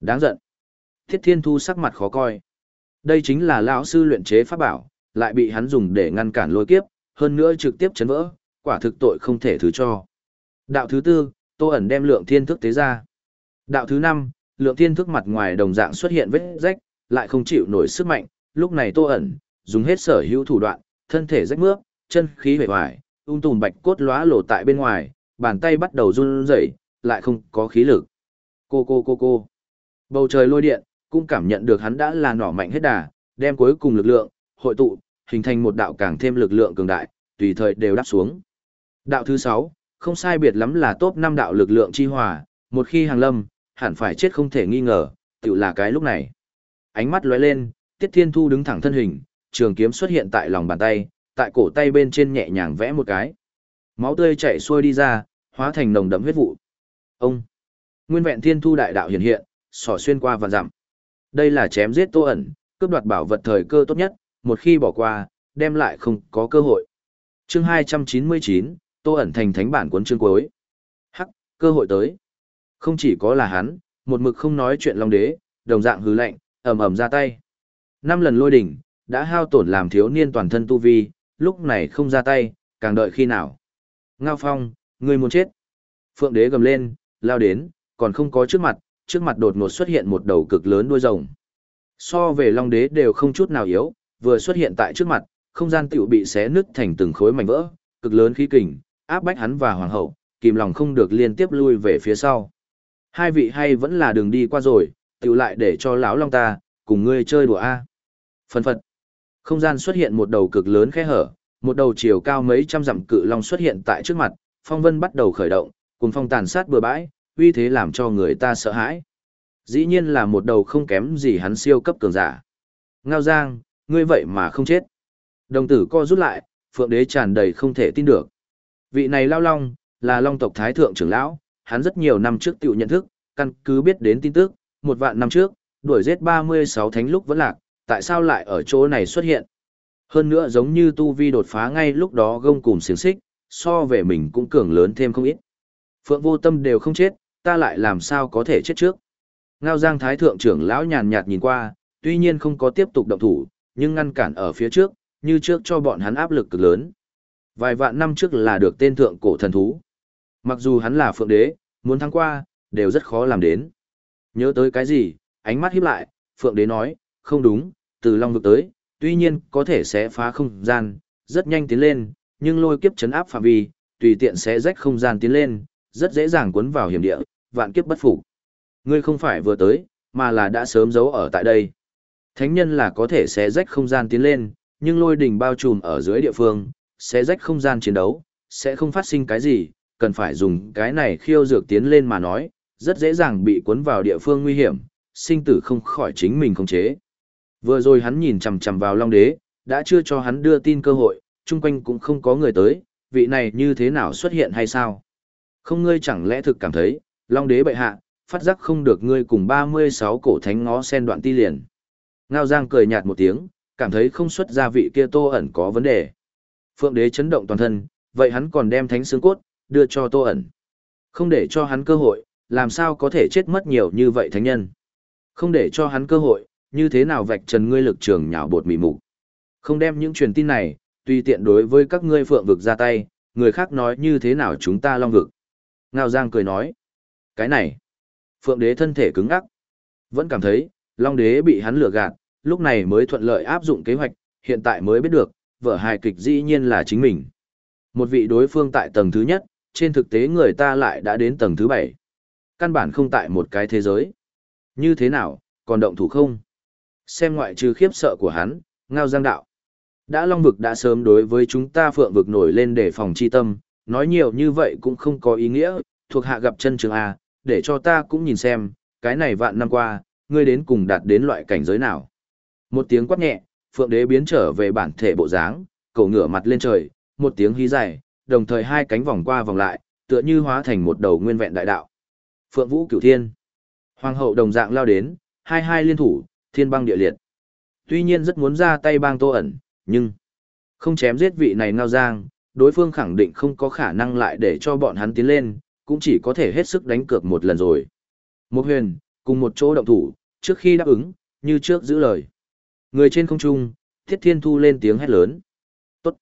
Đáng giận. Thiết Thiên Thu sắc mặt khó coi. Đây chính là lão sư luyện chế pháp bảo, lại bị hắn dùng để ngăn cản lôi kiếp, hơn nữa trực tiếp chấn vỡ, quả thực tội không thể thứ cho. Đạo thứ tư, Tô ẩn đem lượng thiên thức tế ra. Đạo thứ năm, lượng thiên thức mặt ngoài đồng dạng xuất hiện vết rách, lại không chịu nổi sức mạnh, lúc này Tô ẩn, dùng hết sở hữu thủ đoạn, thân thể rách mướp, chân khí bề hoài, ung tùm bạch cốt lóa lộ tại bên ngoài, bàn tay bắt đầu run rẩy, lại không có khí lực. Cô cô cô cô. Bầu trời lôi điện, cũng cảm nhận được hắn đã là nỏ mạnh hết đà, đem cuối cùng lực lượng, hội tụ, hình thành một đạo càng thêm lực lượng cường đại, tùy thời đều đáp xuống. Đạo thứ 6, không sai biệt lắm là top 5 đạo lực lượng chi hòa, một khi hàng lâm, hẳn phải chết không thể nghi ngờ, tự là cái lúc này. Ánh mắt lóe lên, Tiết Thiên Thu đứng thẳng thân hình, trường kiếm xuất hiện tại lòng bàn tay, tại cổ tay bên trên nhẹ nhàng vẽ một cái. Máu tươi chảy xuôi đi ra, hóa thành nồng đậm huyết vụ. Ông! Nguyên vẹn Thiên Thu đại đạo hiện hiện, sỏ xuyên qua vạn dặm. Đây là chém giết Tô ẩn, cướp đoạt bảo vật thời cơ tốt nhất, một khi bỏ qua, đem lại không có cơ hội. Chương 299, Tô ẩn thành thánh bản cuốn chương cuối. Hắc, cơ hội tới. Không chỉ có là hắn, một mực không nói chuyện Long Đế, đồng dạng hứ lạnh, ầm ầm ra tay. Năm lần lôi đỉnh, đã hao tổn làm thiếu niên toàn thân tu vi, lúc này không ra tay, càng đợi khi nào. Ngao Phong, người muốn chết. Phượng Đế gầm lên, lao đến, còn không có trước mặt, trước mặt đột ngột xuất hiện một đầu cực lớn đuôi rồng. So về Long Đế đều không chút nào yếu, vừa xuất hiện tại trước mặt, không gian tiểu bị xé nứt thành từng khối mảnh vỡ, cực lớn khí kình, áp bách hắn và hoàng hậu, kìm lòng không được liên tiếp lui về phía sau. Hai vị hay vẫn là đường đi qua rồi, tiểu lại để cho lão long ta, cùng ngươi chơi đùa a. Phần phật. Không gian xuất hiện một đầu cực lớn khe hở, một đầu chiều cao mấy trăm dặm cự long xuất hiện tại trước mặt, phong vân bắt đầu khởi động, cùng phong tàn sát bừa bãi, uy thế làm cho người ta sợ hãi. Dĩ nhiên là một đầu không kém gì hắn siêu cấp cường giả. Ngao Giang, ngươi vậy mà không chết. Đồng tử co rút lại, phượng đế tràn đầy không thể tin được. Vị này lao long, là long tộc thái thượng trưởng lão, hắn rất nhiều năm trước tiểu nhận thức, căn cứ biết đến tin tức, một vạn năm trước, đuổi giết 36 thánh lúc vẫn lạc, tại sao lại ở chỗ này xuất hiện? Hơn nữa giống như tu vi đột phá ngay lúc đó gông cùng xiềng xích, so về mình cũng cường lớn thêm không ít. Phượng vô tâm đều không chết, ta lại làm sao có thể chết trước. Ngao Giang Thái Thượng trưởng lão nhàn nhạt nhìn qua, tuy nhiên không có tiếp tục động thủ, nhưng ngăn cản ở phía trước, như trước cho bọn hắn áp lực cực lớn. Vài vạn năm trước là được tên thượng cổ thần thú. Mặc dù hắn là phượng đế, muốn thắng qua, đều rất khó làm đến. Nhớ tới cái gì, ánh mắt híp lại, phượng đế nói, không đúng, từ long vực tới, tuy nhiên có thể sẽ phá không gian, rất nhanh tiến lên, nhưng lôi kiếp chấn áp phạm vi, tùy tiện sẽ rách không gian tiến lên, rất dễ dàng cuốn vào hiểm địa, vạn kiếp bất phục. Ngươi không phải vừa tới, mà là đã sớm giấu ở tại đây. Thánh nhân là có thể sẽ rách không gian tiến lên, nhưng lôi đỉnh bao trùm ở dưới địa phương, sẽ rách không gian chiến đấu, sẽ không phát sinh cái gì, cần phải dùng cái này khiêu dược tiến lên mà nói, rất dễ dàng bị cuốn vào địa phương nguy hiểm, sinh tử không khỏi chính mình khống chế. Vừa rồi hắn nhìn chằm chằm vào Long Đế, đã chưa cho hắn đưa tin cơ hội, chung quanh cũng không có người tới, vị này như thế nào xuất hiện hay sao? Không ngươi chẳng lẽ thực cảm thấy, Long Đế bệ hạ, phát giác không được ngươi cùng 36 cổ thánh ngó sen đoạn ti liền. Ngao Giang cười nhạt một tiếng, cảm thấy không xuất ra vị kia tô ẩn có vấn đề. Phượng đế chấn động toàn thân, vậy hắn còn đem thánh xương cốt, đưa cho tô ẩn. Không để cho hắn cơ hội, làm sao có thể chết mất nhiều như vậy thánh nhân. Không để cho hắn cơ hội, như thế nào vạch trần ngươi lực trường nhào bột mị mục. Không đem những truyền tin này, tùy tiện đối với các ngươi phượng vực ra tay, người khác nói như thế nào chúng ta long vực. Ngao Giang cười nói. Cái này, phượng đế thân thể cứng ngắc. Vẫn cảm thấy, long đế bị hắn lừa gạt, lúc này mới thuận lợi áp dụng kế hoạch, hiện tại mới biết được, vở hài kịch dĩ nhiên là chính mình. Một vị đối phương tại tầng thứ nhất, trên thực tế người ta lại đã đến tầng thứ bảy. Căn bản không tại một cái thế giới. Như thế nào, còn động thủ không? Xem ngoại trừ khiếp sợ của hắn, ngao giang đạo. Đã long vực đã sớm đối với chúng ta phượng vực nổi lên để phòng chi tâm, nói nhiều như vậy cũng không có ý nghĩa, thuộc hạ gặp chân trường A, để cho ta cũng nhìn xem, cái này vạn năm qua, ngươi đến cùng đạt đến loại cảnh giới nào. Một tiếng quát nhẹ, phượng đế biến trở về bản thể bộ dáng, cầu ngửa mặt lên trời, một tiếng hí dài, đồng thời hai cánh vòng qua vòng lại, tựa như hóa thành một đầu nguyên vẹn đại đạo. Phượng Vũ Cửu Thiên. Hoàng hậu đồng dạng lao đến, hai hai liên thủ, thiên băng địa liệt. Tuy nhiên rất muốn ra tay bang Tô ẩn, nhưng không chém giết vị này ngao giang, đối phương khẳng định không có khả năng lại để cho bọn hắn tiến lên, cũng chỉ có thể hết sức đánh cược một lần rồi. Một huyền, cùng một chỗ động thủ, trước khi đáp ứng, như trước giữ lời. Người trên không trung, Tiết Thiên Thu lên tiếng hét lớn. Tốt.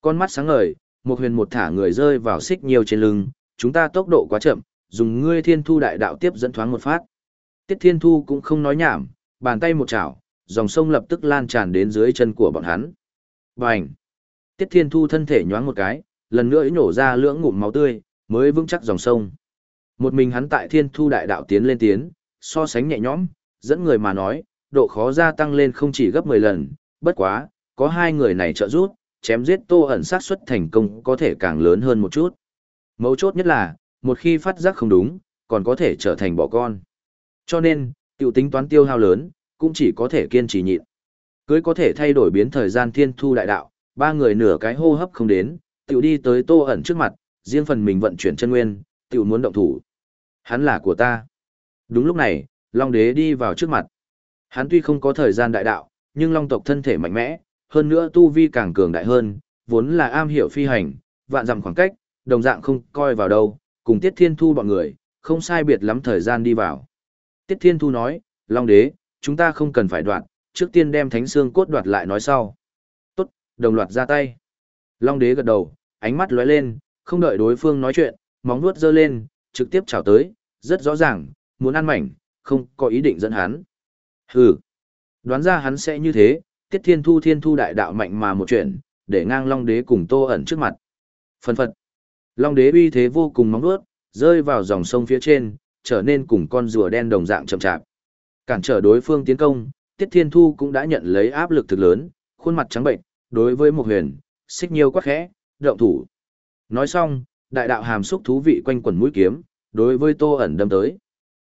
Con mắt sáng ngời, một huyền một thả người rơi vào xích nhiều trên lưng, chúng ta tốc độ quá chậm, dùng ngươi Thiên Thu đại đạo tiếp dẫn thoáng một phát. Tiết Thiên Thu cũng không nói nhảm, bàn tay một chảo, dòng sông lập tức lan tràn đến dưới chân của bọn hắn. Bành! Tiết Thiên Thu thân thể nhoáng một cái, lần nữa nhổ ra lưỡng ngụm máu tươi, mới vững chắc dòng sông. Một mình hắn tại Thiên Thu đại đạo tiến lên tiến, so sánh nhẹ nhõm, dẫn người mà nói, độ khó gia tăng lên không chỉ gấp 10 lần, bất quá, có hai người này trợ giúp, chém giết Tô ẩn sát suất thành công có thể càng lớn hơn một chút. Mấu chốt nhất là, một khi phát giác không đúng, còn có thể trở thành bỏ con. Cho nên, tiểu tính toán tiêu hao lớn, cũng chỉ có thể kiên trì nhịn. Cưới có thể thay đổi biến thời gian thiên thu đại đạo, ba người nửa cái hô hấp không đến, tiểu đi tới tô ẩn trước mặt, riêng phần mình vận chuyển chân nguyên, tiểu muốn động thủ. Hắn là của ta. Đúng lúc này, Long Đế đi vào trước mặt. Hắn tuy không có thời gian đại đạo, nhưng Long tộc thân thể mạnh mẽ, hơn nữa tu vi càng cường đại hơn, vốn là am hiểu phi hành, vạn dặm khoảng cách, đồng dạng không coi vào đâu, cùng Tiết Thiên Thu bọn người, không sai biệt lắm thời gian đi vào. Tiết Thiên Thu nói, Long Đế, chúng ta không cần phải đoạt, trước tiên đem thánh xương cốt đoạt lại nói sau. Tốt, đồng loạt ra tay. Long Đế gật đầu, ánh mắt lóe lên, không đợi đối phương nói chuyện, móng vuốt giơ lên, trực tiếp chào tới, rất rõ ràng, muốn ăn mảnh, không có ý định dẫn hắn. Hừ, đoán ra hắn sẽ như thế, Tiết Thiên Thu Thiên Thu đại đạo mạnh mà một chuyện, để ngang Long Đế cùng Tô ẩn trước mặt. Phân phật. Long Đế uy thế vô cùng móng vuốt, rơi vào dòng sông phía trên, trở nên cùng con rùa đen đồng dạng chậm chạp. Cản trở đối phương tiến công, Tiết Thiên Thu cũng đã nhận lấy áp lực thực lớn, khuôn mặt trắng bệnh, đối với một huyền, xích nhiều quá khẽ, động thủ. Nói xong, đại đạo hàm xúc thú vị quanh quẩn mũi kiếm, đối với Tô ẩn đâm tới.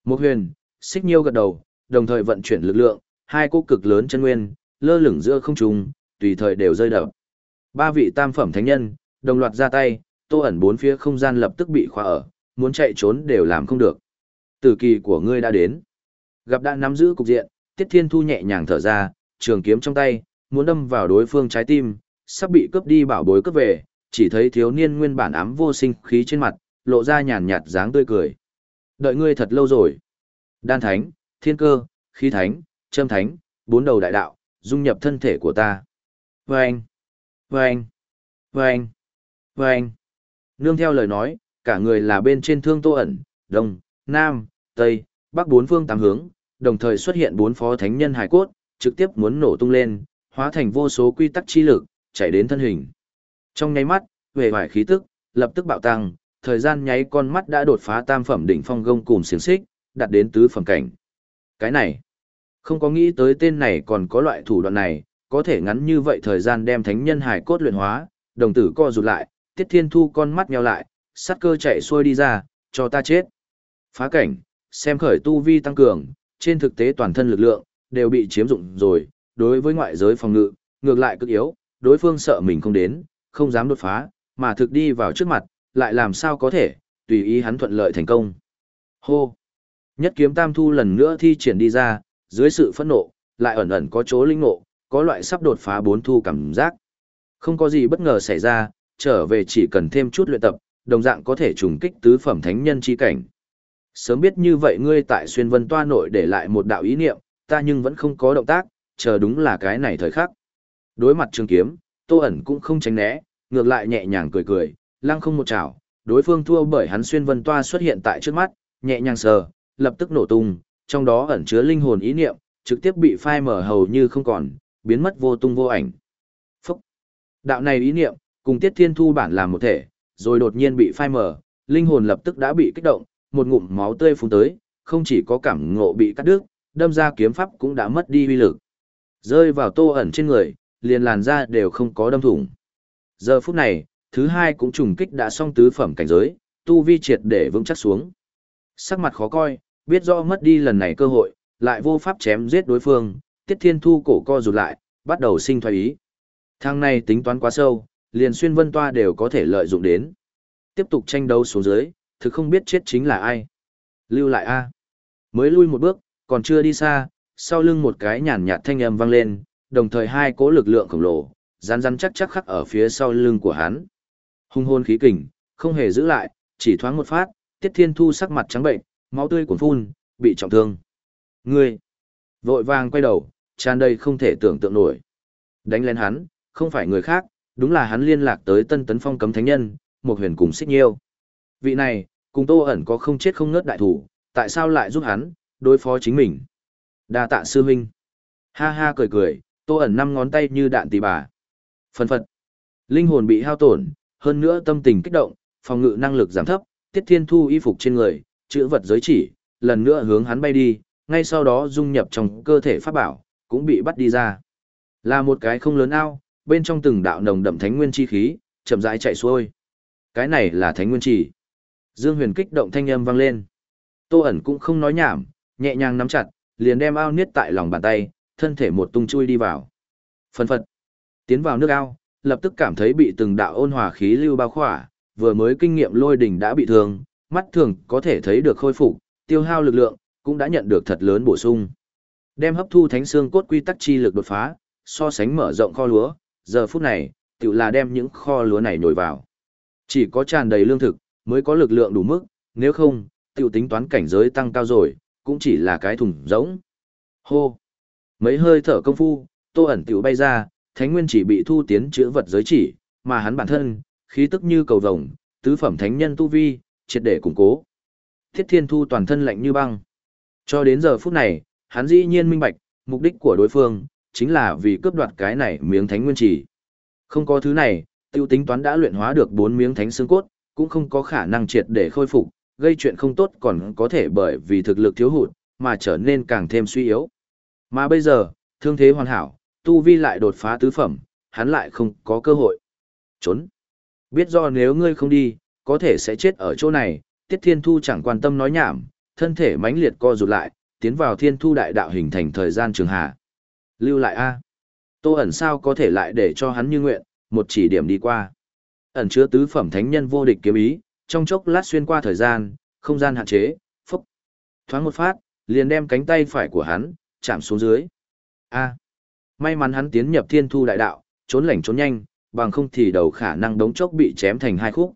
Một huyền, xích nhiêu gật đầu, đồng thời vận chuyển lực lượng, hai cô cực lớn chân nguyên, lơ lửng giữa không trung, tùy thời đều rơi đập. Ba vị tam phẩm thánh nhân, đồng loạt ra tay, Tô ẩn bốn phía không gian lập tức bị khóa ở, muốn chạy trốn đều làm không được. Tử kỳ của ngươi đã đến. Gặp đã nắm giữ cục diện, Tiết Thiên Thu nhẹ nhàng thở ra, trường kiếm trong tay, muốn đâm vào đối phương trái tim, sắp bị cướp đi bảo bối cướp về, chỉ thấy thiếu niên nguyên bản ám vô sinh khí trên mặt, lộ ra nhàn nhạt dáng tươi cười. Đợi ngươi thật lâu rồi. Đan thánh, thiên cơ, khí thánh, châm thánh, bốn đầu đại đạo, dung nhập thân thể của ta. Vâng! Vâng! Vâng! Vâng! Nương theo lời nói, cả người là bên trên thương tô ẩn, đông, nam, tây, bắc bốn phương tám hướng, đồng thời xuất hiện bốn phó thánh nhân hải cốt, trực tiếp muốn nổ tung lên, hóa thành vô số quy tắc chi lực, chạy đến thân hình. Trong nháy mắt, về vải khí tức, lập tức bạo tăng, thời gian nháy con mắt đã đột phá tam phẩm đỉnh phong gông cùng xiềng xích, đạt đến tứ phẩm cảnh. Cái này, không có nghĩ tới tên này còn có loại thủ đoạn này, có thể ngắn như vậy thời gian đem thánh nhân hải cốt luyện hóa, đồng tử co rụt lại, tiết thiên thu con mắt nheo lại, sát cơ chạy xuôi đi ra, cho ta chết. Phá cảnh, xem khởi tu vi tăng cường, trên thực tế toàn thân lực lượng, đều bị chiếm dụng rồi, đối với ngoại giới phòng ngự, ngược lại cực yếu, đối phương sợ mình không đến, không dám đột phá, mà thực đi vào trước mặt, lại làm sao có thể, tùy ý hắn thuận lợi thành công. Hô! Nhất kiếm tam thu lần nữa thi triển đi ra, dưới sự phẫn nộ, lại ẩn ẩn có chỗ linh nộ, có loại sắp đột phá bốn thu cảm giác. Không có gì bất ngờ xảy ra, trở về chỉ cần thêm chút luyện tập, đồng dạng có thể trùng kích tứ phẩm thánh nhân chi cảnh. Sớm biết như vậy ngươi tại xuyên vân toa nội để lại một đạo ý niệm, ta nhưng vẫn không có động tác, chờ đúng là cái này thời khắc. Đối mặt trường kiếm, tô ẩn cũng không tránh né, ngược lại nhẹ nhàng cười cười, lăng không một chảo, đối phương thua bởi hắn xuyên vân toa xuất hiện tại trước mắt, nhẹ nhàng sờ, lập tức nổ tung, trong đó ẩn chứa linh hồn ý niệm, trực tiếp bị phai mở hầu như không còn, biến mất vô tung vô ảnh. Phúc! Đạo này ý niệm, cùng tiết thiên thu bản làm một thể, rồi đột nhiên bị phai mở, linh hồn lập tức đã bị kích động, một ngụm máu tươi phun tới, không chỉ có cảm ngộ bị cắt đứt, đâm ra kiếm pháp cũng đã mất đi uy lực. Rơi vào tô ẩn trên người, liền làn da đều không có đâm thủng. Giờ phút này, thứ hai cũng trùng kích đã xong tứ phẩm cảnh giới, tu vi triệt để vững chắc xuống. Sắc mặt khó coi, biết rõ mất đi lần này cơ hội, lại vô pháp chém giết đối phương, Tiết Thiên Thu cổ co rụt lại, bắt đầu sinh thoái ý. Thang này tính toán quá sâu, liền xuyên vân toa đều có thể lợi dụng đến. Tiếp tục tranh đấu xuống dưới, thực không biết chết chính là ai. Lưu lại A. Mới lui một bước, còn chưa đi xa, sau lưng một cái nhàn nhạt thanh âm vang lên, đồng thời hai cỗ lực lượng khổng lồ, rắn rắn chắc chắc khắc ở phía sau lưng của hắn. Hung hôn khí kình, không hề giữ lại, chỉ thoáng một phát, Tiết Thiên Thu sắc mặt trắng bệnh, máu tươi cuồn phun, bị trọng thương. Ngươi! Vội vàng quay đầu, tràn đầy không thể tưởng tượng nổi. Đánh lên hắn, không phải người khác, đúng là hắn liên lạc tới tân tấn phong cấm thánh nhân, một huyền cùng xích nhiêu. Vị này, cùng tô ẩn có không chết không ngớt đại thủ, tại sao lại giúp hắn, đối phó chính mình. đa tạ sư huynh. Ha ha cười cười, tô ẩn năm ngón tay như đạn tỉ bà. Phân phật. Linh hồn bị hao tổn, hơn nữa tâm tình kích động, phòng ngự năng lực giảm thấp, tiết thiên thu y phục trên người, chữ vật giới chỉ, lần nữa hướng hắn bay đi, ngay sau đó dung nhập trong cơ thể pháp bảo, cũng bị bắt đi ra. Là một cái không lớn ao, bên trong từng đạo nồng đậm thánh nguyên chi khí, chậm rãi chạy xuôi. Cái này là thánh nguyên chỉ. Dương Huyền kích động thanh âm vang lên. Tô ẩn cũng không nói nhảm, nhẹ nhàng nắm chặt, liền đem ao niết tại lòng bàn tay, thân thể một tung chui đi vào. Phân phật. Tiến vào nước ao, lập tức cảm thấy bị từng đạo ôn hòa khí lưu bao khỏa, vừa mới kinh nghiệm lôi đỉnh đã bị thương, mắt thường có thể thấy được khôi phục, tiêu hao lực lượng, cũng đã nhận được thật lớn bổ sung. Đem hấp thu thánh xương cốt quy tắc chi lực đột phá, so sánh mở rộng kho lúa, giờ phút này, tự là đem những kho lúa này nổi vào. Chỉ có tràn đầy lương thực, mới có lực lượng đủ mức, nếu không, tiểu tính toán cảnh giới tăng cao rồi, cũng chỉ là cái thùng rỗng. Hô! Mấy hơi thở công phu, tô ẩn tiểu bay ra, thánh nguyên chỉ bị thu tiến chữa vật giới chỉ, mà hắn bản thân, khí tức như cầu vồng, tứ phẩm thánh nhân tu vi, triệt để củng cố. Thiết thiên thu toàn thân lạnh như băng. Cho đến giờ phút này, hắn dĩ nhiên minh bạch, mục đích của đối phương, chính là vì cướp đoạt cái này miếng thánh nguyên chỉ. Không có thứ này, tiêu tính toán đã luyện hóa được bốn miếng thánh xương cốt, cũng không có khả năng triệt để khôi phục, gây chuyện không tốt còn có thể bởi vì thực lực thiếu hụt, mà trở nên càng thêm suy yếu. Mà bây giờ, thương thế hoàn hảo, tu vi lại đột phá tứ phẩm, hắn lại không có cơ hội. Trốn. Biết do nếu ngươi không đi, có thể sẽ chết ở chỗ này, Tiết Thiên Thu chẳng quan tâm nói nhảm, thân thể mãnh liệt co rụt lại, tiến vào Thiên Thu đại đạo hình thành thời gian trường hạ. Lưu lại a. Tô ẩn sao có thể lại để cho hắn như nguyện, một chỉ điểm đi qua. Ẩn chứa tứ phẩm thánh nhân vô địch kiếm ý, trong chốc lát xuyên qua thời gian, không gian hạn chế, phúc. Thoáng một phát, liền đem cánh tay phải của hắn, chạm xuống dưới. A. May mắn hắn tiến nhập thiên thu đại đạo, trốn lảnh trốn nhanh, bằng không thì đầu khả năng đống chốc bị chém thành hai khúc.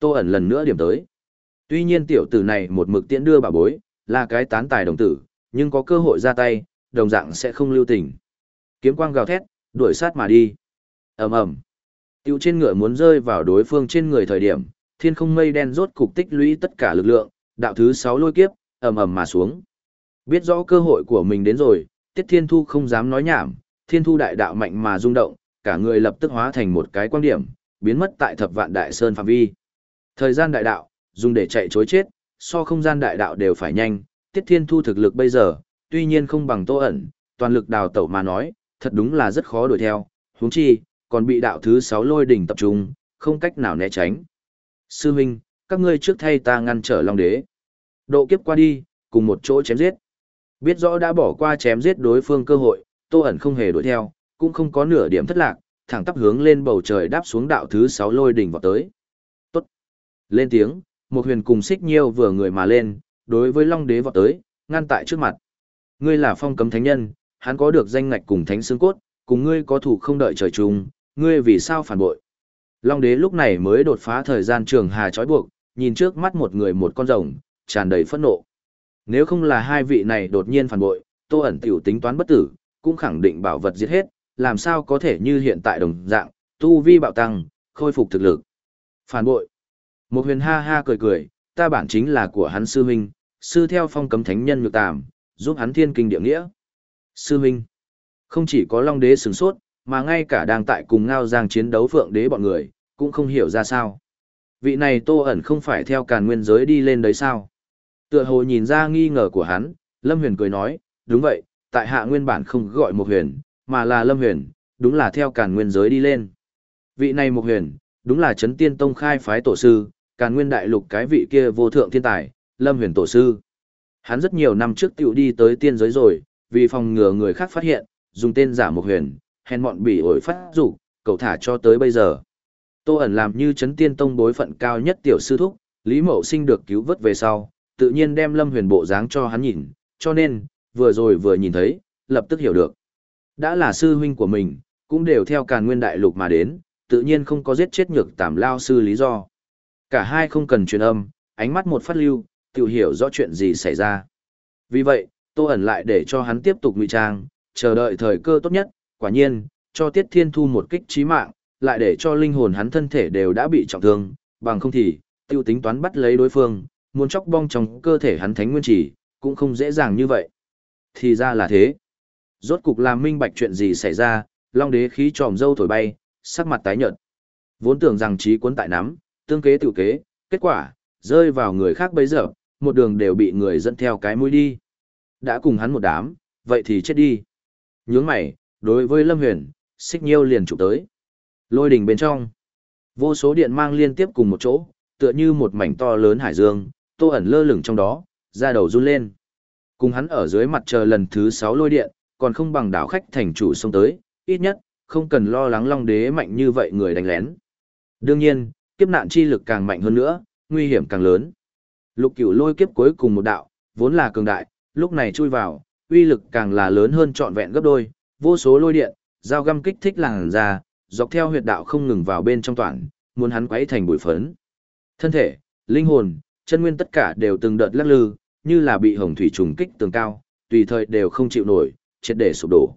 Tô ẩn lần nữa điểm tới. Tuy nhiên tiểu tử này một mực tiễn đưa bà bối, là cái tán tài đồng tử, nhưng có cơ hội ra tay, đồng dạng sẽ không lưu tình. Kiếm quang gào thét, đuổi sát mà đi. ầm ầm Tiêu trên ngựa muốn rơi vào đối phương trên người thời điểm, thiên không mây đen rốt cục tích lũy tất cả lực lượng, đạo thứ 6 lôi kiếp, ầm ầm mà xuống. Biết rõ cơ hội của mình đến rồi, Tiết Thiên Thu không dám nói nhảm, Thiên Thu đại đạo mạnh mà rung động, cả người lập tức hóa thành một cái quan điểm, biến mất tại thập vạn đại sơn phạm vi. Thời gian đại đạo, dùng để chạy chối chết, so không gian đại đạo đều phải nhanh, Tiết Thiên Thu thực lực bây giờ, tuy nhiên không bằng Tô ẩn, toàn lực đào tẩu mà nói, thật đúng là rất khó đuổi theo, huống chi, còn bị đạo thứ 6 lôi đỉnh tập trung, không cách nào né tránh. Sư huynh, các ngươi trước thay ta ngăn trở Long Đế. Độ kiếp qua đi, cùng một chỗ chém giết. Biết rõ đã bỏ qua chém giết đối phương cơ hội, Tô ẩn không hề đuổi theo, cũng không có nửa điểm thất lạc, thẳng tắp hướng lên bầu trời đáp xuống đạo thứ 6 lôi đỉnh vào tới. Tốt. Lên tiếng, một huyền cùng xích nhiêu vừa người mà lên, đối với Long Đế vọt tới, ngăn tại trước mặt. Ngươi là phong cấm thánh nhân, hắn có được danh ngạch cùng thánh xương cốt, cùng ngươi có thủ không đợi trời chung, ngươi vì sao phản bội? Long đế lúc này mới đột phá thời gian trường hà trói buộc, nhìn trước mắt một người một con rồng, tràn đầy phẫn nộ. Nếu không là hai vị này đột nhiên phản bội, tô ẩn tiểu tính toán bất tử, cũng khẳng định bảo vật giết hết, làm sao có thể như hiện tại đồng dạng, tu vi bạo tăng, khôi phục thực lực. Phản bội. Một huyền ha ha cười cười, ta bản chính là của hắn sư huynh, sư theo phong cấm thánh nhân nhược tàm, giúp hắn thiên kinh địa nghĩa. Sư huynh. Không chỉ có long đế sừng sốt, mà ngay cả đang tại cùng ngao giang chiến đấu phượng đế bọn người, cũng không hiểu ra sao. Vị này tô ẩn không phải theo càn nguyên giới đi lên đấy sao? Tựa hồ nhìn ra nghi ngờ của hắn, Lâm Huyền cười nói, đúng vậy, tại hạ nguyên bản không gọi một huyền, mà là Lâm Huyền, đúng là theo càn nguyên giới đi lên. Vị này một huyền, đúng là chấn tiên tông khai phái tổ sư, càn nguyên đại lục cái vị kia vô thượng thiên tài, Lâm Huyền tổ sư. Hắn rất nhiều năm trước tiểu đi tới tiên giới rồi, vì phòng ngừa người khác phát hiện, dùng tên giả một huyền, hèn mọn bỉ ổi phát rủ, cầu thả cho tới bây giờ. Tô ẩn làm như chấn tiên tông bối phận cao nhất tiểu sư thúc, Lý Mậu Sinh được cứu vớt về sau, tự nhiên đem Lâm Huyền bộ dáng cho hắn nhìn, cho nên, vừa rồi vừa nhìn thấy, lập tức hiểu được. Đã là sư huynh của mình, cũng đều theo càn nguyên đại lục mà đến, tự nhiên không có giết chết nhược tàm lao sư lý do. Cả hai không cần truyền âm, ánh mắt một phát lưu, tự hiểu rõ chuyện gì xảy ra. Vì vậy, Tô ẩn lại để cho hắn tiếp tục ngụy trang, chờ đợi thời cơ tốt nhất, quả nhiên, cho Tiết Thiên Thu một kích chí mạng, lại để cho linh hồn hắn thân thể đều đã bị trọng thương, bằng không thì, tiêu tính toán bắt lấy đối phương, muốn chóc bong trong cơ thể hắn thánh nguyên chỉ, cũng không dễ dàng như vậy. Thì ra là thế. Rốt cục làm minh bạch chuyện gì xảy ra, long đế khí tròm dâu thổi bay, sắc mặt tái nhợt. Vốn tưởng rằng trí cuốn tại nắm, tương kế tự kế, kết quả, rơi vào người khác bây giờ, một đường đều bị người dẫn theo cái mũi đi. Đã cùng hắn một đám, vậy thì chết đi. Nhướng mày, đối với Lâm Huyền, xích nhiêu liền chụp tới. Lôi đỉnh bên trong, vô số điện mang liên tiếp cùng một chỗ, tựa như một mảnh to lớn hải dương, tô ẩn lơ lửng trong đó, ra đầu run lên. Cùng hắn ở dưới mặt trời lần thứ 6 lôi điện, còn không bằng đảo khách thành chủ xông tới, ít nhất, không cần lo lắng long đế mạnh như vậy người đánh lén. Đương nhiên, kiếp nạn chi lực càng mạnh hơn nữa, nguy hiểm càng lớn. Lục cửu lôi kiếp cuối cùng một đạo, vốn là cường đại, lúc này chui vào, uy lực càng là lớn hơn trọn vẹn gấp đôi, vô số lôi điện, dao găm kích thích làn ra, dọc theo huyệt đạo không ngừng vào bên trong toàn, muốn hắn quấy thành bụi phấn. Thân thể, linh hồn, chân nguyên tất cả đều từng đợt lắc lư, như là bị hồng thủy trùng kích tường cao, tùy thời đều không chịu nổi, triệt để sụp đổ.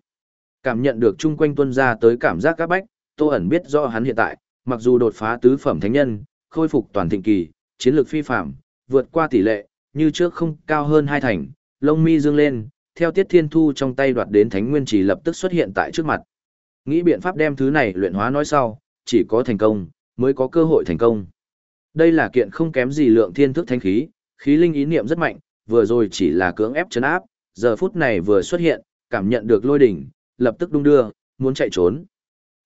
Cảm nhận được chung quanh tuân ra tới cảm giác các bách, Tô ẩn biết rõ hắn hiện tại, mặc dù đột phá tứ phẩm thánh nhân, khôi phục toàn thịnh kỳ, chiến lược phi phạm, vượt qua tỷ lệ, như trước không cao hơn hai thành, lông mi dương lên, theo tiết thiên thu trong tay đoạt đến thánh nguyên chỉ lập tức xuất hiện tại trước mặt. Nghĩ biện pháp đem thứ này luyện hóa nói sau, chỉ có thành công, mới có cơ hội thành công. Đây là kiện không kém gì lượng thiên thức thánh khí, khí linh ý niệm rất mạnh, vừa rồi chỉ là cưỡng ép chấn áp, giờ phút này vừa xuất hiện, cảm nhận được lôi đỉnh, lập tức đung đưa, muốn chạy trốn.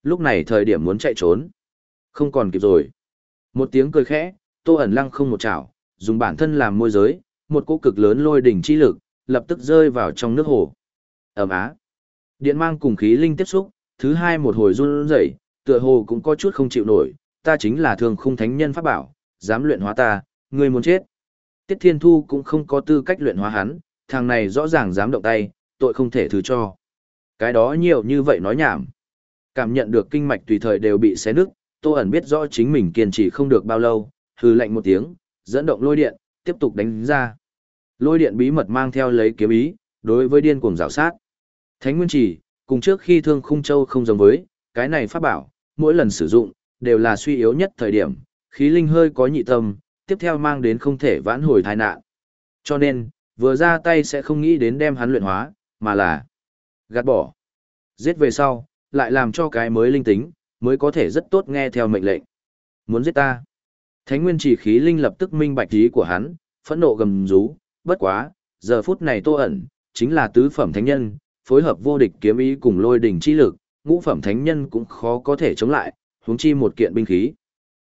Lúc này thời điểm muốn chạy trốn, không còn kịp rồi. Một tiếng cười khẽ, Tô ẩn lăng không một chảo, dùng bản thân làm môi giới, một cỗ cực lớn lôi đỉnh chi lực, lập tức rơi vào trong nước hồ. Ẩm á. Điện mang cùng khí linh tiếp xúc, thứ hai một hồi run rẩy, tựa hồ cũng có chút không chịu nổi, ta chính là thường khung thánh nhân pháp bảo, dám luyện hóa ta, ngươi muốn chết. Tiết Thiên Thu cũng không có tư cách luyện hóa hắn, thằng này rõ ràng dám động tay, tội không thể thứ cho. Cái đó nhiều như vậy nói nhảm. Cảm nhận được kinh mạch tùy thời đều bị xé nứt, Tô ẩn biết rõ chính mình kiên trì không được bao lâu, hừ lạnh một tiếng, dẫn động lôi điện, tiếp tục đánh ra. Lôi điện bí mật mang theo lấy kiếm ý, đối với điên cuồng rào sát. Thánh Nguyên Chỉ, cùng trước khi thương khung châu không giống với, cái này pháp bảo, mỗi lần sử dụng, đều là suy yếu nhất thời điểm, khí linh hơi có nhị tâm, tiếp theo mang đến không thể vãn hồi tai nạn. Cho nên, vừa ra tay sẽ không nghĩ đến đem hắn luyện hóa, mà là gạt bỏ. Giết về sau, lại làm cho cái mới linh tính, mới có thể rất tốt nghe theo mệnh lệnh. Muốn giết ta. Thánh nguyên chỉ khí linh lập tức minh bạch ý của hắn, phẫn nộ gầm rú, bất quá, giờ phút này tô ẩn, chính là tứ phẩm thánh nhân, phối hợp vô địch kiếm ý cùng lôi đỉnh chi lực, ngũ phẩm thánh nhân cũng khó có thể chống lại, huống chi một kiện binh khí.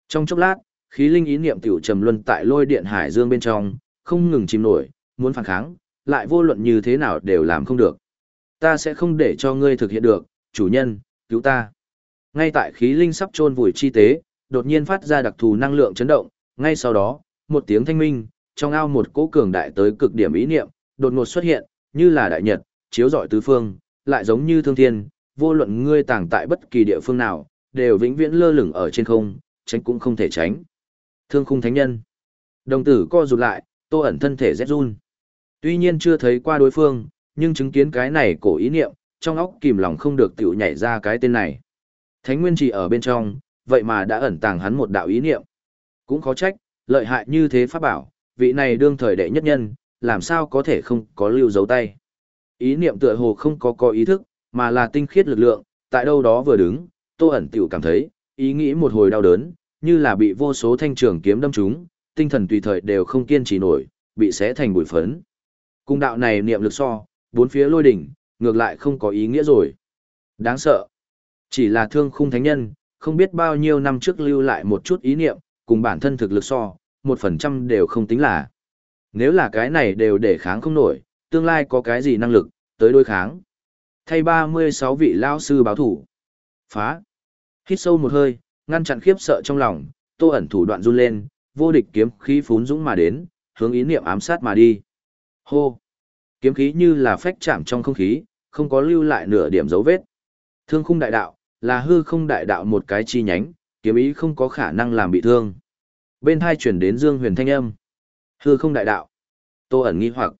Trong chốc lát, khí linh ý niệm tiểu trầm luân tại lôi điện hải dương bên trong, không ngừng chìm nổi, muốn phản kháng, lại vô luận như thế nào đều làm không được. Ta sẽ không để cho ngươi thực hiện được, chủ nhân, cứu ta. Ngay tại khí linh sắp trôn vùi chi tế, đột nhiên phát ra đặc thù năng lượng chấn động, ngay sau đó, một tiếng thanh minh, trong ao một cỗ cường đại tới cực điểm ý niệm, đột ngột xuất hiện, như là đại nhật, chiếu rọi tứ phương, lại giống như thương thiên, vô luận ngươi tàng tại bất kỳ địa phương nào, đều vĩnh viễn lơ lửng ở trên không, tránh cũng không thể tránh. Thương khung thánh nhân. Đồng tử co rụt lại, tô ẩn thân thể rét run. Tuy nhiên chưa thấy qua đối phương, nhưng chứng kiến cái này cổ ý niệm, trong óc kìm lòng không được tiểu nhảy ra cái tên này. Thánh nguyên chỉ ở bên trong, vậy mà đã ẩn tàng hắn một đạo ý niệm. Cũng khó trách, lợi hại như thế pháp bảo, vị này đương thời đệ nhất nhân, làm sao có thể không có lưu dấu tay. Ý niệm tựa hồ không có có ý thức, mà là tinh khiết lực lượng, tại đâu đó vừa đứng, tô ẩn tiểu cảm thấy, ý nghĩ một hồi đau đớn, như là bị vô số thanh trường kiếm đâm trúng, tinh thần tùy thời đều không kiên trì nổi, bị xé thành bụi phấn. Cung đạo này niệm lực so, bốn phía lôi đỉnh, ngược lại không có ý nghĩa rồi. Đáng sợ. Chỉ là thương khung thánh nhân, không biết bao nhiêu năm trước lưu lại một chút ý niệm, cùng bản thân thực lực so, một phần trăm đều không tính là. Nếu là cái này đều để kháng không nổi, tương lai có cái gì năng lực, tới đối kháng. Thay 36 vị lao sư báo thủ. Phá. Hít sâu một hơi, ngăn chặn khiếp sợ trong lòng, tô ẩn thủ đoạn run lên, vô địch kiếm khí phún dũng mà đến, hướng ý niệm ám sát mà đi. Hô. Kiếm khí như là phách chạm trong không khí, không có lưu lại nửa điểm dấu vết. Thương khung đại đạo, là hư không đại đạo một cái chi nhánh, kiếm ý không có khả năng làm bị thương. Bên hai chuyển đến Dương Huyền thanh âm. Hư không đại đạo. Tô ẩn nghi hoặc.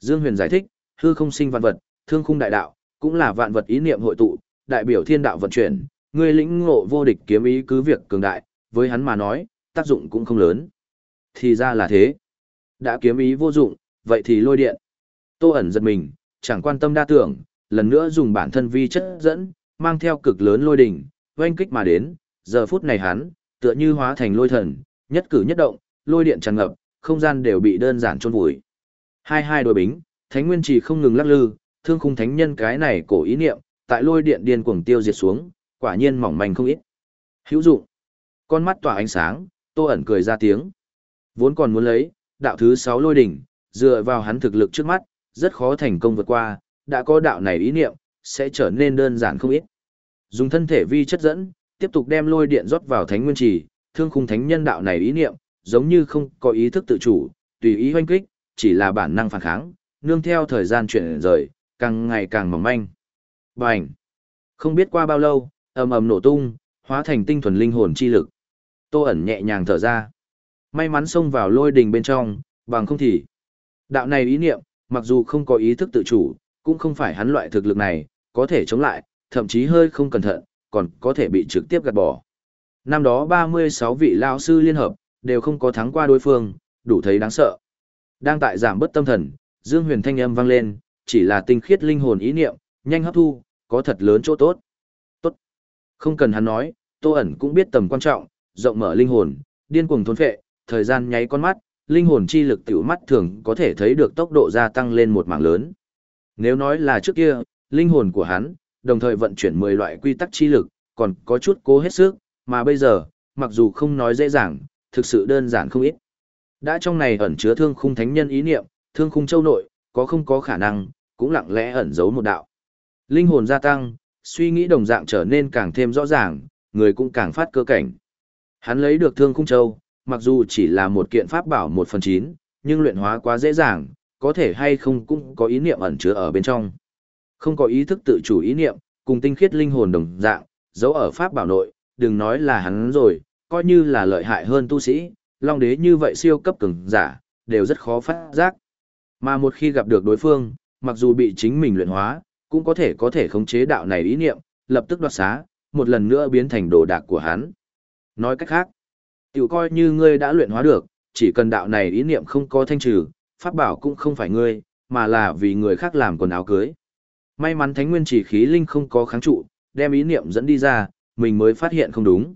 Dương Huyền giải thích, hư không sinh vạn vật, thương khung đại đạo, cũng là vạn vật ý niệm hội tụ, đại biểu thiên đạo vận chuyển, ngươi lĩnh ngộ vô địch kiếm ý cứ việc cường đại, với hắn mà nói, tác dụng cũng không lớn. Thì ra là thế. Đã kiếm ý vô dụng, vậy thì lôi điện. Tô ẩn giật mình, chẳng quan tâm đa tưởng, lần nữa dùng bản thân vi chất dẫn, mang theo cực lớn lôi đỉnh, oanh kích mà đến, giờ phút này hắn, tựa như hóa thành lôi thần, nhất cử nhất động, lôi điện tràn ngập, không gian đều bị đơn giản chôn vùi. Hai hai đôi bính, thánh nguyên chỉ không ngừng lắc lư, thương khung thánh nhân cái này cổ ý niệm, tại lôi điện điên cuồng tiêu diệt xuống, quả nhiên mỏng manh không ít. Hữu dụng. Con mắt tỏa ánh sáng, Tô ẩn cười ra tiếng. Vốn còn muốn lấy, đạo thứ 6 lôi đỉnh, dựa vào hắn thực lực trước mắt, rất khó thành công vượt qua, đã có đạo này ý niệm, sẽ trở nên đơn giản không ít. Dùng thân thể vi chất dẫn, tiếp tục đem lôi điện rót vào thánh nguyên trì, thương khung thánh nhân đạo này ý niệm, giống như không có ý thức tự chủ, tùy ý hoanh kích, chỉ là bản năng phản kháng, nương theo thời gian chuyển rời, càng ngày càng mỏng manh. Bành! Không biết qua bao lâu, ầm ầm nổ tung, hóa thành tinh thuần linh hồn chi lực. Tô ẩn nhẹ nhàng thở ra. May mắn xông vào lôi đình bên trong, bằng không thì. Đạo này ý niệm, mặc dù không có ý thức tự chủ, cũng không phải hắn loại thực lực này, có thể chống lại, thậm chí hơi không cẩn thận, còn có thể bị trực tiếp gạt bỏ. Năm đó 36 vị lao sư liên hợp, đều không có thắng qua đối phương, đủ thấy đáng sợ. Đang tại giảm bất tâm thần, Dương Huyền thanh âm vang lên, chỉ là tinh khiết linh hồn ý niệm, nhanh hấp thu, có thật lớn chỗ tốt. Tốt. Không cần hắn nói, Tô ẩn cũng biết tầm quan trọng, rộng mở linh hồn, điên cuồng thôn phệ, thời gian nháy con mắt, linh hồn chi lực tiểu mắt thường có thể thấy được tốc độ gia tăng lên một mảng lớn. Nếu nói là trước kia, linh hồn của hắn, đồng thời vận chuyển 10 loại quy tắc chi lực, còn có chút cố hết sức, mà bây giờ, mặc dù không nói dễ dàng, thực sự đơn giản không ít. Đã trong này ẩn chứa thương khung thánh nhân ý niệm, thương khung châu nội, có không có khả năng, cũng lặng lẽ ẩn giấu một đạo. Linh hồn gia tăng, suy nghĩ đồng dạng trở nên càng thêm rõ ràng, người cũng càng phát cơ cảnh. Hắn lấy được thương khung châu, mặc dù chỉ là một kiện pháp bảo một phần chín, nhưng luyện hóa quá dễ dàng, có thể hay không cũng có ý niệm ẩn chứa ở bên trong. Không có ý thức tự chủ ý niệm, cùng tinh khiết linh hồn đồng dạng, giấu ở pháp bảo nội, đừng nói là hắn rồi, coi như là lợi hại hơn tu sĩ, long đế như vậy siêu cấp cường giả, đều rất khó phát giác. Mà một khi gặp được đối phương, mặc dù bị chính mình luyện hóa, cũng có thể có thể khống chế đạo này ý niệm, lập tức đoạt xá, một lần nữa biến thành đồ đạc của hắn. Nói cách khác, tiểu coi như ngươi đã luyện hóa được, chỉ cần đạo này ý niệm không có thanh trừ, pháp bảo cũng không phải ngươi, mà là vì người khác làm quần áo cưới. May mắn thánh nguyên chỉ khí linh không có kháng trụ, đem ý niệm dẫn đi ra, mình mới phát hiện không đúng.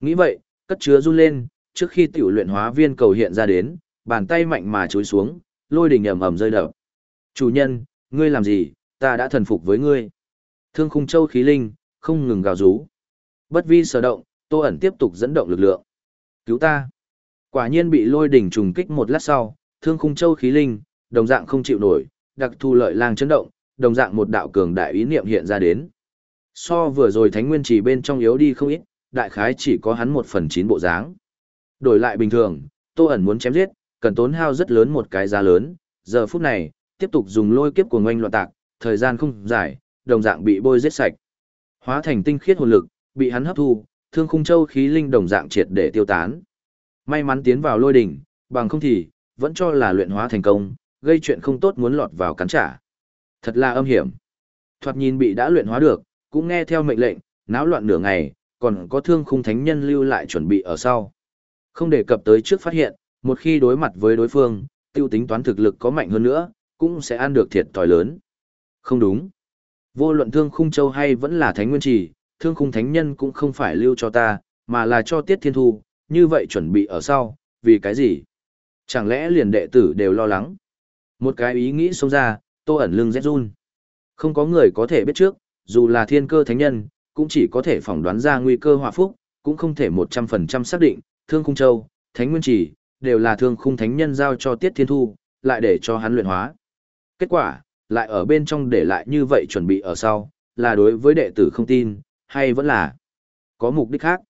Nghĩ vậy, cất chứa run lên, trước khi tiểu luyện hóa viên cầu hiện ra đến, bàn tay mạnh mà chối xuống, lôi đỉnh ầm ầm rơi đập. Chủ nhân, ngươi làm gì, ta đã thần phục với ngươi. Thương khung châu khí linh, không ngừng gào rú. Bất vi sở động, tô ẩn tiếp tục dẫn động lực lượng. Cứu ta. Quả nhiên bị lôi đỉnh trùng kích một lát sau, thương khung châu khí linh, đồng dạng không chịu nổi, đặc thu lợi lang chấn động, đồng dạng một đạo cường đại ý niệm hiện ra đến. So vừa rồi thánh nguyên chỉ bên trong yếu đi không ít, đại khái chỉ có hắn một phần chín bộ dáng. Đổi lại bình thường, Tô ẩn muốn chém giết, cần tốn hao rất lớn một cái giá lớn, giờ phút này, tiếp tục dùng lôi kiếp của ngoanh loạn tạc, thời gian không dài, đồng dạng bị bôi giết sạch. Hóa thành tinh khiết hồn lực, bị hắn hấp thu, thương khung châu khí linh đồng dạng triệt để tiêu tán. May mắn tiến vào lôi đỉnh, bằng không thì, vẫn cho là luyện hóa thành công, gây chuyện không tốt muốn lọt vào cắn trả. Thật là âm hiểm. Thoạt nhìn bị đã luyện hóa được, cũng nghe theo mệnh lệnh, náo loạn nửa ngày, còn có thương khung thánh nhân lưu lại chuẩn bị ở sau. Không đề cập tới trước phát hiện, một khi đối mặt với đối phương, tiêu tính toán thực lực có mạnh hơn nữa, cũng sẽ ăn được thiệt thòi lớn. Không đúng. Vô luận thương khung châu hay vẫn là thánh nguyên trì, thương khung thánh nhân cũng không phải lưu cho ta, mà là cho tiết thiên thu, như vậy chuẩn bị ở sau, vì cái gì? Chẳng lẽ liền đệ tử đều lo lắng? Một cái ý nghĩ xông ra, tô ẩn lưng rét run. Không có người có thể biết trước, dù là thiên cơ thánh nhân, cũng chỉ có thể phỏng đoán ra nguy cơ hòa phúc, cũng không thể 100% xác định, thương khung châu, thánh nguyên trì, đều là thương khung thánh nhân giao cho tiết thiên thu, lại để cho hắn luyện hóa. Kết quả, lại ở bên trong để lại như vậy chuẩn bị ở sau, là đối với đệ tử không tin, hay vẫn là có mục đích khác.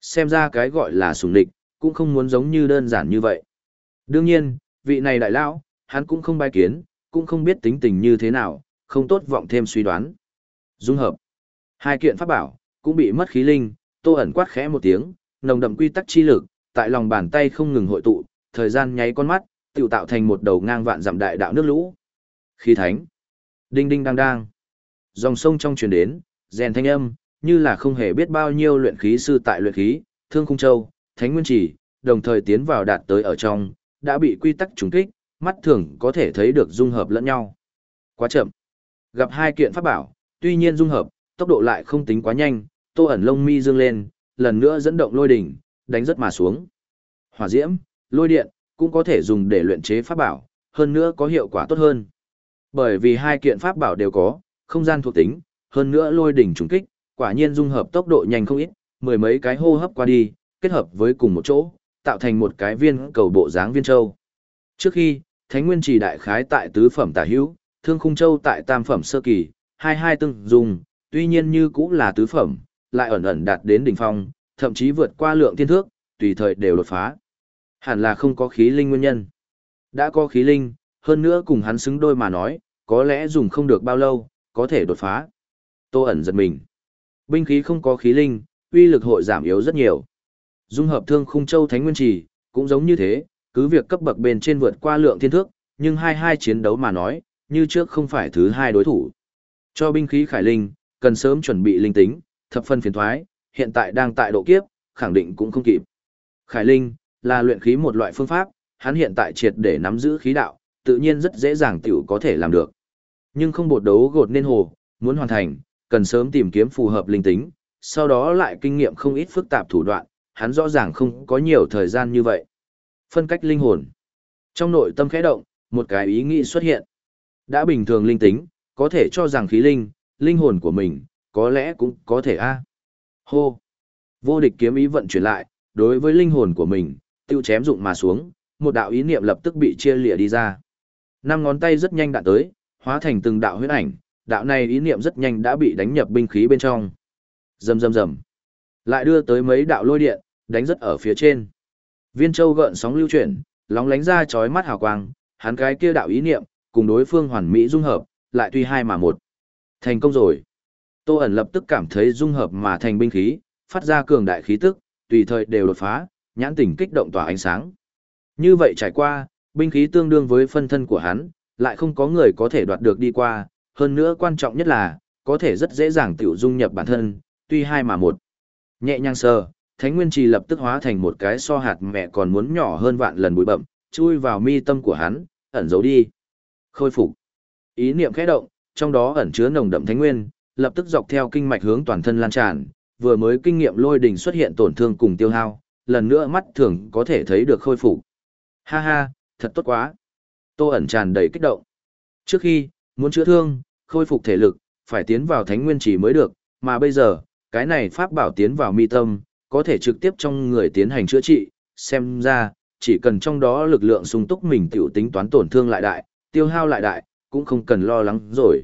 Xem ra cái gọi là sùng địch, cũng không muốn giống như đơn giản như vậy. Đương nhiên, vị này đại lão, hắn cũng không bài kiến, cũng không biết tính tình như thế nào, không tốt vọng thêm suy đoán. Dung hợp. Hai kiện pháp bảo, cũng bị mất khí linh, tô ẩn quát khẽ một tiếng, nồng đậm quy tắc chi lực, tại lòng bàn tay không ngừng hội tụ, thời gian nháy con mắt, tự tạo thành một đầu ngang vạn dặm đại đạo nước lũ. Khí thánh. Đinh đinh đang đang. Dòng sông trong truyền đến, rèn thanh âm, như là không hề biết bao nhiêu luyện khí sư tại luyện khí, thương khung châu, thánh nguyên chỉ, đồng thời tiến vào đạt tới ở trong, đã bị quy tắc trùng kích, mắt thường có thể thấy được dung hợp lẫn nhau. Quá chậm. Gặp hai kiện pháp bảo, tuy nhiên dung hợp, tốc độ lại không tính quá nhanh, tô ẩn lông mi dương lên, lần nữa dẫn động lôi đỉnh, đánh rất mà xuống. Hỏa diễm, lôi điện, cũng có thể dùng để luyện chế pháp bảo, hơn nữa có hiệu quả tốt hơn. Bởi vì hai kiện pháp bảo đều có, không gian thuộc tính, hơn nữa lôi đỉnh trùng kích, quả nhiên dung hợp tốc độ nhanh không ít, mười mấy cái hô hấp qua đi, kết hợp với cùng một chỗ, tạo thành một cái viên cầu bộ dáng viên châu. Trước khi, Thánh Nguyên Chỉ đại khái tại tứ phẩm tả hữu, Thương Khung Châu tại tam phẩm sơ kỳ, hai hai tương dùng, tuy nhiên như cũng là tứ phẩm, lại ẩn ẩn đạt đến đỉnh phong, thậm chí vượt qua lượng thiên thước, tùy thời đều đột phá. Hẳn là không có khí linh nguyên nhân. Đã có khí linh, hơn nữa cùng hắn xứng đôi mà nói, có lẽ dùng không được bao lâu, có thể đột phá. Tô ẩn giật mình. Binh khí không có khí linh, uy lực hội giảm yếu rất nhiều. Dung hợp thương khung châu thánh nguyên trì, cũng giống như thế, cứ việc cấp bậc bên trên vượt qua lượng thiên thước, nhưng hai hai chiến đấu mà nói, như trước không phải thứ hai đối thủ. Cho binh khí khải linh, cần sớm chuẩn bị linh tính, thập phân phiền thoái, hiện tại đang tại độ kiếp, khẳng định cũng không kịp. Khải linh, là luyện khí một loại phương pháp, hắn hiện tại triệt để nắm giữ khí đạo, tự nhiên rất dễ dàng tiểu có thể làm được. Nhưng không bột đấu gột nên hồ, muốn hoàn thành, cần sớm tìm kiếm phù hợp linh tính, sau đó lại kinh nghiệm không ít phức tạp thủ đoạn, hắn rõ ràng không có nhiều thời gian như vậy. Phân cách linh hồn. Trong nội tâm khẽ động, một cái ý nghĩ xuất hiện. Đã bình thường linh tính, có thể cho rằng khí linh, linh hồn của mình, có lẽ cũng có thể a. Hô. Vô địch kiếm ý vận chuyển lại, đối với linh hồn của mình, tiêu chém dụng mà xuống, một đạo ý niệm lập tức bị chia lìa đi ra. Năm ngón tay rất nhanh đạn tới, hóa thành từng đạo huyết ảnh, đạo này ý niệm rất nhanh đã bị đánh nhập binh khí bên trong. Rầm rầm rầm. Lại đưa tới mấy đạo lôi điện, đánh rất ở phía trên. Viên châu gợn sóng lưu chuyển, lóng lánh ra chói mắt hào quang, hắn cái kia đạo ý niệm, cùng đối phương hoàn mỹ dung hợp, lại tuy hai mà một. Thành công rồi. Tô ẩn lập tức cảm thấy dung hợp mà thành binh khí, phát ra cường đại khí tức, tùy thời đều đột phá, nhãn tỉnh kích động tỏa ánh sáng. Như vậy trải qua, binh khí tương đương với phân thân của hắn, lại không có người có thể đoạt được đi qua, hơn nữa quan trọng nhất là, có thể rất dễ dàng tiểu dung nhập bản thân, tuy hai mà một. Nhẹ nhàng sờ, Thánh Nguyên Trì lập tức hóa thành một cái so hạt mẹ còn muốn nhỏ hơn vạn lần bụi bậm, chui vào mi tâm của hắn, ẩn giấu đi. Khôi phục. Ý niệm khẽ động, trong đó ẩn chứa nồng đậm thánh nguyên, lập tức dọc theo kinh mạch hướng toàn thân lan tràn, vừa mới kinh nghiệm lôi đỉnh xuất hiện tổn thương cùng tiêu hao, lần nữa mắt thường có thể thấy được khôi phục. Ha ha, thật tốt quá. Tô ẩn tràn đầy kích động. Trước khi, muốn chữa thương, khôi phục thể lực, phải tiến vào thánh nguyên chỉ mới được, mà bây giờ, cái này pháp bảo tiến vào mi tâm, có thể trực tiếp trong người tiến hành chữa trị, xem ra, chỉ cần trong đó lực lượng sung túc mình tiểu tính toán tổn thương lại đại, tiêu hao lại đại, cũng không cần lo lắng rồi.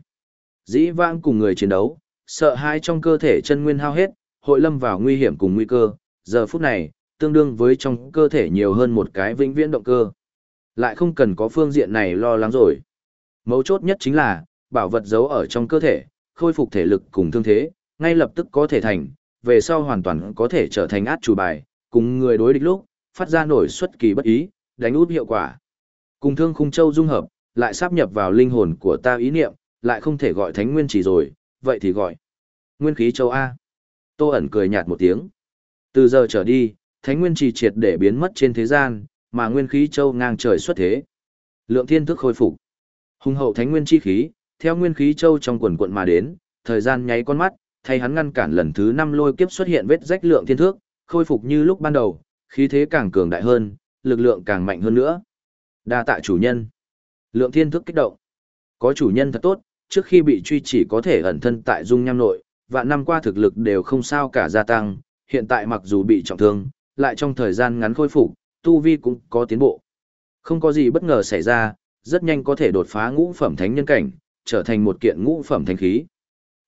Dĩ vãng cùng người chiến đấu, sợ hai trong cơ thể chân nguyên hao hết, hội lâm vào nguy hiểm cùng nguy cơ, giờ phút này, tương đương với trong cơ thể nhiều hơn một cái vĩnh viễn động cơ. Lại không cần có phương diện này lo lắng rồi. Mấu chốt nhất chính là, bảo vật giấu ở trong cơ thể, khôi phục thể lực cùng thương thế, ngay lập tức có thể thành, về sau hoàn toàn có thể trở thành át chủ bài, cùng người đối địch lúc, phát ra nổi xuất kỳ bất ý, đánh út hiệu quả. Cùng thương khung châu dung hợp, lại sáp nhập vào linh hồn của ta ý niệm, lại không thể gọi thánh nguyên chỉ rồi, vậy thì gọi nguyên khí châu A. Tô ẩn cười nhạt một tiếng. Từ giờ trở đi, thánh nguyên chỉ triệt để biến mất trên thế gian, mà nguyên khí châu ngang trời xuất thế. Lượng thiên thức khôi phục. Hùng hậu thánh nguyên chi khí, theo nguyên khí châu trong quần quận mà đến, thời gian nháy con mắt, thay hắn ngăn cản lần thứ năm lôi kiếp xuất hiện vết rách lượng thiên thước, khôi phục như lúc ban đầu, khí thế càng cường đại hơn, lực lượng càng mạnh hơn nữa. Đa tạ chủ nhân. Lượng thiên thước kích động. Có chủ nhân thật tốt, trước khi bị truy chỉ có thể ẩn thân tại dung nham nội, và năm qua thực lực đều không sao cả gia tăng, hiện tại mặc dù bị trọng thương, lại trong thời gian ngắn khôi phục, tu vi cũng có tiến bộ. Không có gì bất ngờ xảy ra, rất nhanh có thể đột phá ngũ phẩm thánh nhân cảnh, trở thành một kiện ngũ phẩm thánh khí.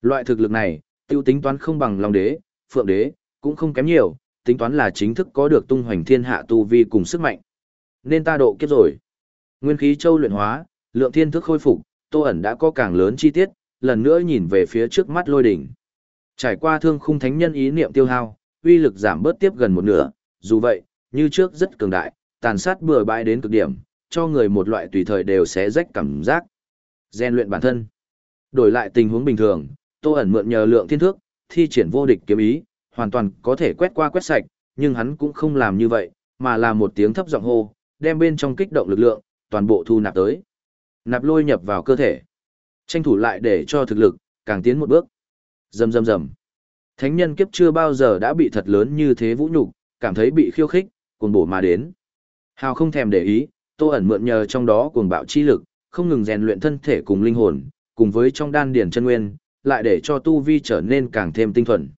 Loại thực lực này, tiêu tính toán không bằng Long Đế, Phượng Đế, cũng không kém nhiều, tính toán là chính thức có được tung hoành thiên hạ tu vi cùng sức mạnh. Nên ta độ kiếp rồi. Nguyên khí châu luyện hóa, lượng thiên thức khôi phục, Tô ẩn đã có càng lớn chi tiết, lần nữa nhìn về phía trước mắt lôi đỉnh. Trải qua thương khung thánh nhân ý niệm tiêu hao, uy lực giảm bớt tiếp gần một nửa, dù vậy, như trước rất cường đại, tàn sát bừa bãi đến cực điểm, cho người một loại tùy thời đều sẽ rách cảm giác. Gen luyện bản thân. Đổi lại tình huống bình thường, Tô ẩn mượn nhờ lượng thiên thước, thi triển vô địch kiếm ý, hoàn toàn có thể quét qua quét sạch, nhưng hắn cũng không làm như vậy, mà là một tiếng thấp giọng hô, đem bên trong kích động lực lượng, toàn bộ thu nạp tới. Nạp lôi nhập vào cơ thể. Tranh thủ lại để cho thực lực, càng tiến một bước. Rầm rầm rầm. Thánh nhân kiếp chưa bao giờ đã bị thật lớn như thế vũ nhục, cảm thấy bị khiêu khích, cuồng bổ mà đến. Hào không thèm để ý, Tô ẩn mượn nhờ trong đó cuồng bạo chi lực, không ngừng rèn luyện thân thể cùng linh hồn, cùng với trong đan điển chân nguyên, lại để cho tu vi trở nên càng thêm tinh thuần.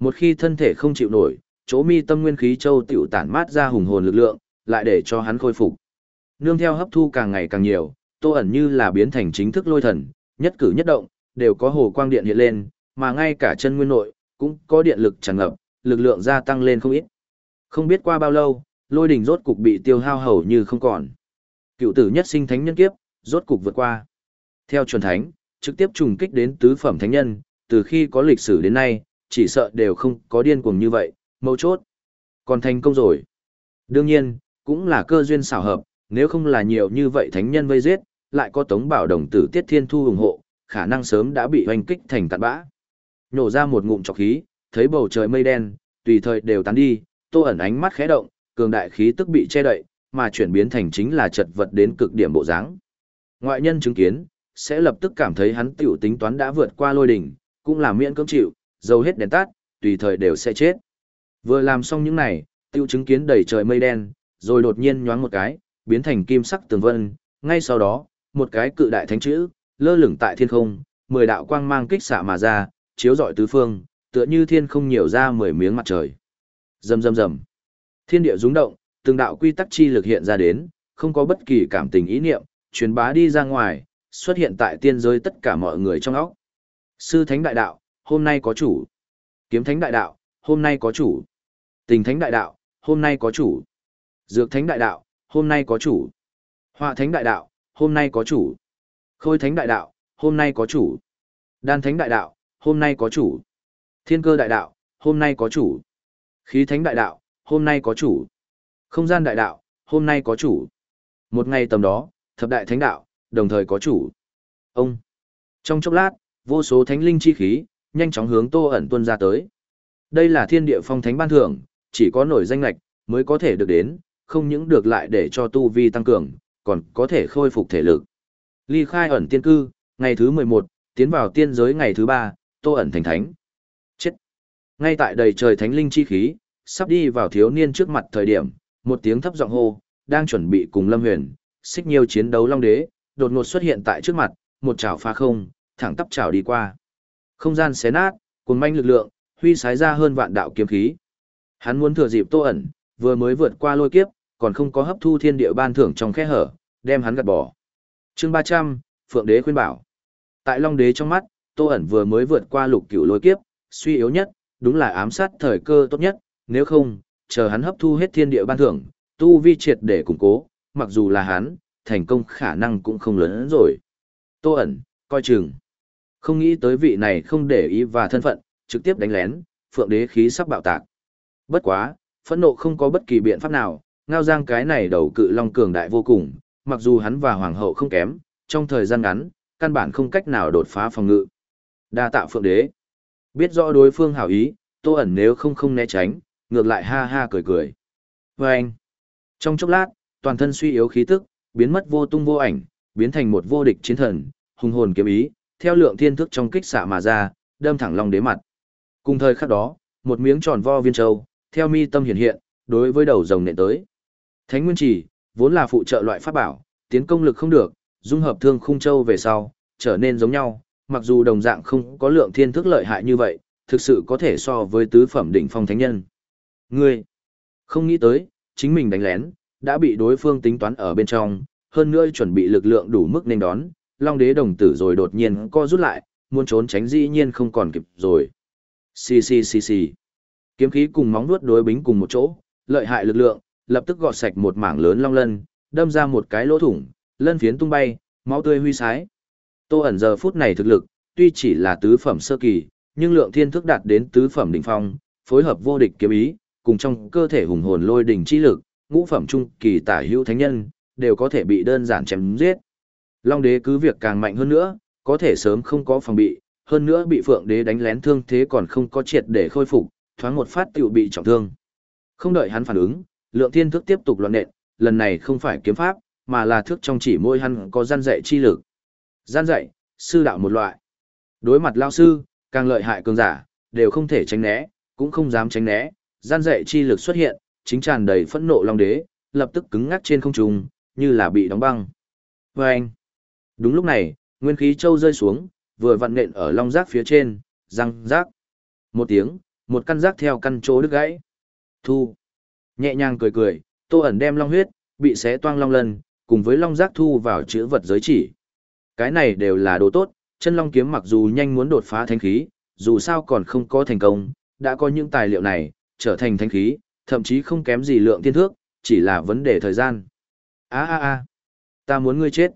Một khi thân thể không chịu nổi, chỗ mi tâm nguyên khí châu tiểu tản mát ra hùng hồn lực lượng, lại để cho hắn khôi phục. Nương theo hấp thu càng ngày càng nhiều, Tô ẩn như là biến thành chính thức lôi thần, nhất cử nhất động đều có hồ quang điện hiện lên, mà ngay cả chân nguyên nội cũng có điện lực tràn ngập, lực lượng gia tăng lên không ít. Không biết qua bao lâu, lôi đỉnh rốt cục bị tiêu hao hầu như không còn. Cựu tử nhất sinh thánh nhân kiếp, rốt cục vượt qua. Theo truyền thánh, trực tiếp trùng kích đến tứ phẩm thánh nhân, từ khi có lịch sử đến nay, chỉ sợ đều không có điên cuồng như vậy, mâu chốt. Còn thành công rồi. Đương nhiên, cũng là cơ duyên xảo hợp, nếu không là nhiều như vậy thánh nhân vây giết, lại có tống bảo đồng tử Tiết Thiên Thu ủng hộ, khả năng sớm đã bị hoành kích thành tạt bã. Nhổ ra một ngụm chọc khí, thấy bầu trời mây đen, tùy thời đều tán đi, tô ẩn ánh mắt khẽ động, cường đại khí tức bị che đậy, mà chuyển biến thành chính là chật vật đến cực điểm bộ dáng. Ngoại nhân chứng kiến, sẽ lập tức cảm thấy hắn tiểu tính toán đã vượt qua lôi đỉnh, cũng là miễn cưỡng chịu, dầu hết đèn tắt, tùy thời đều sẽ chết. Vừa làm xong những này, tiêu chứng kiến đầy trời mây đen, rồi đột nhiên nhoáng một cái, biến thành kim sắc tường vân, ngay sau đó, một cái cự đại thánh chữ, lơ lửng tại thiên không, mười đạo quang mang kích xạ mà ra, chiếu rọi tứ phương, tựa như thiên không nhiều ra mười miếng mặt trời. Rầm rầm rầm. Thiên địa rung động, từng đạo quy tắc chi lực hiện ra đến, không có bất kỳ cảm tình ý niệm, truyền bá đi ra ngoài, xuất hiện tại tiên giới tất cả mọi người trong óc. Sư Thánh Đại Đạo, hôm nay có chủ. Kiếm Thánh Đại Đạo, hôm nay có chủ. Tình Thánh Đại Đạo, hôm nay có chủ. Dược Thánh Đại Đạo, hôm nay có chủ. Họa Thánh Đại Đạo, hôm nay có chủ. Khôi Thánh Đại Đạo, hôm nay có chủ. Đan Thánh Đại Đạo, hôm nay có chủ. Thiên Cơ Đại Đạo, hôm nay có chủ. Khí Thánh Đại Đạo, hôm nay có chủ. Không gian Đại Đạo, hôm nay có chủ. Một ngày tầm đó, thập đại thánh đạo, đồng thời có chủ. Ông. Trong chốc lát, vô số thánh linh chi khí, nhanh chóng hướng Tô ẩn tuân ra tới. Đây là thiên địa phong thánh ban thưởng, chỉ có nổi danh lạch, mới có thể được đến, không những được lại để cho tu vi tăng cường, còn có thể khôi phục thể lực. Ly khai ẩn tiên cư, ngày thứ 11, tiến vào tiên giới ngày thứ 3, Tô ẩn thành thánh. Ngay tại đầy trời thánh linh chi khí, sắp đi vào thiếu niên trước mặt thời điểm, một tiếng thấp giọng hô, đang chuẩn bị cùng Lâm Huyền, xích nhiều chiến đấu long đế, đột ngột xuất hiện tại trước mặt, một chảo phá không, thẳng tắp chảo đi qua. Không gian xé nát, cuồng manh lực lượng, huy sái ra hơn vạn đạo kiếm khí. Hắn muốn thừa dịp Tô ẩn, vừa mới vượt qua lôi kiếp, còn không có hấp thu thiên địa ban thưởng trong khe hở, đem hắn gạt bỏ. Chương 300, Phượng Đế khuyên bảo. Tại Long Đế trong mắt, Tô ẩn vừa mới vượt qua lục cửu lôi kiếp, suy yếu nhất, đúng là ám sát thời cơ tốt nhất, nếu không, chờ hắn hấp thu hết thiên địa ban thưởng, tu vi triệt để củng cố, mặc dù là hắn, thành công khả năng cũng không lớn hơn rồi. Tô ẩn, coi chừng. Không nghĩ tới vị này không để ý và thân phận, trực tiếp đánh lén, phượng đế khí sắp bạo tạc. Bất quá, phẫn nộ không có bất kỳ biện pháp nào, ngao giang cái này đầu cự long cường đại vô cùng, mặc dù hắn và hoàng hậu không kém, trong thời gian ngắn, căn bản không cách nào đột phá phòng ngự. Đa tạo phượng đế. Biết rõ đối phương hảo ý, tô ẩn nếu không không né tránh, ngược lại ha ha cười cười. Và anh, trong chốc lát, toàn thân suy yếu khí tức, biến mất vô tung vô ảnh, biến thành một vô địch chiến thần, hùng hồn kiếm ý, theo lượng thiên thức trong kích xạ mà ra, đâm thẳng long đế mặt. Cùng thời khắc đó, một miếng tròn vo viên châu, theo mi tâm hiện hiện, đối với đầu rồng nện tới. Thánh Nguyên Chỉ, vốn là phụ trợ loại pháp bảo, tiến công lực không được, dung hợp thương khung châu về sau, trở nên giống nhau, mặc dù đồng dạng không có lượng thiên thức lợi hại như vậy, thực sự có thể so với tứ phẩm đỉnh phong thánh nhân. Ngươi, không nghĩ tới, chính mình đánh lén, đã bị đối phương tính toán ở bên trong, hơn nữa chuẩn bị lực lượng đủ mức nên đón, Long Đế đồng tử rồi đột nhiên co rút lại, muốn trốn tránh dĩ nhiên không còn kịp rồi. Xì xì xì xì. Kiếm khí cùng móng vuốt đối bính cùng một chỗ, lợi hại lực lượng, lập tức gọt sạch một mảng lớn long lân, đâm ra một cái lỗ thủng, lân phiến tung bay, máu tươi huy sái. Tô ẩn giờ phút này thực lực, tuy chỉ là tứ phẩm sơ kỳ, nhưng lượng thiên thức đạt đến tứ phẩm đỉnh phong, phối hợp vô địch kiếm ý, cùng trong cơ thể hùng hồn lôi đỉnh chi lực, ngũ phẩm trung kỳ tả hữu thánh nhân, đều có thể bị đơn giản chém giết. Long đế cứ việc càng mạnh hơn nữa, có thể sớm không có phòng bị, hơn nữa bị phượng đế đánh lén thương thế còn không có triệt để khôi phục, thoáng một phát tiểu bị trọng thương. Không đợi hắn phản ứng, lượng thiên thức tiếp tục loạn nện, lần này không phải kiếm pháp, mà là thước trong chỉ môi hắn có gian dạy chi lực. Gian dạy, sư đạo một loại. Đối mặt lao sư, càng lợi hại cường giả, đều không thể tránh né, cũng không dám tránh né, gian dạy chi lực xuất hiện, chính tràn đầy phẫn nộ long đế, lập tức cứng ngắc trên không trung, như là bị đóng băng. Và anh, đúng lúc này, nguyên khí châu rơi xuống, vừa vặn nện ở long giác phía trên, răng rác. Một tiếng, một căn rác theo căn chỗ đứt gãy. Thu. Nhẹ nhàng cười cười, tô ẩn đem long huyết, bị xé toang long lần, cùng với long giác thu vào chữ vật giới chỉ. Cái này đều là đồ tốt, chân long kiếm mặc dù nhanh muốn đột phá thánh khí, dù sao còn không có thành công, đã có những tài liệu này, trở thành thánh khí, thậm chí không kém gì lượng tiên thước, chỉ là vấn đề thời gian. a a a ta muốn ngươi chết.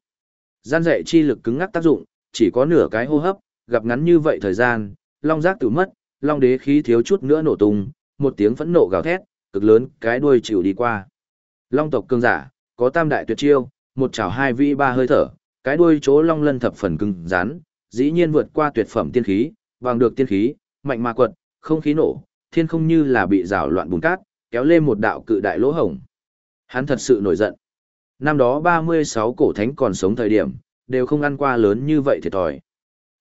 Gian dạy chi lực cứng ngắc tác dụng, chỉ có nửa cái hô hấp, gặp ngắn như vậy thời gian, long giác tử mất, long đế khí thiếu chút nữa nổ tung, một tiếng phẫn nộ gào thét, cực lớn, cái đuôi chịu đi qua. Long tộc cương giả, có tam đại tuyệt chiêu, một chảo hai vĩ ba hơi thở, cái đuôi chỗ long lân thập phần cứng rắn, dĩ nhiên vượt qua tuyệt phẩm tiên khí, bằng được tiên khí, mạnh mà quật, không khí nổ, thiên không như là bị rào loạn bùn cát, kéo lên một đạo cự đại lỗ hổng. Hắn thật sự nổi giận. Năm đó 36 cổ thánh còn sống thời điểm, đều không ăn qua lớn như vậy thiệt thòi.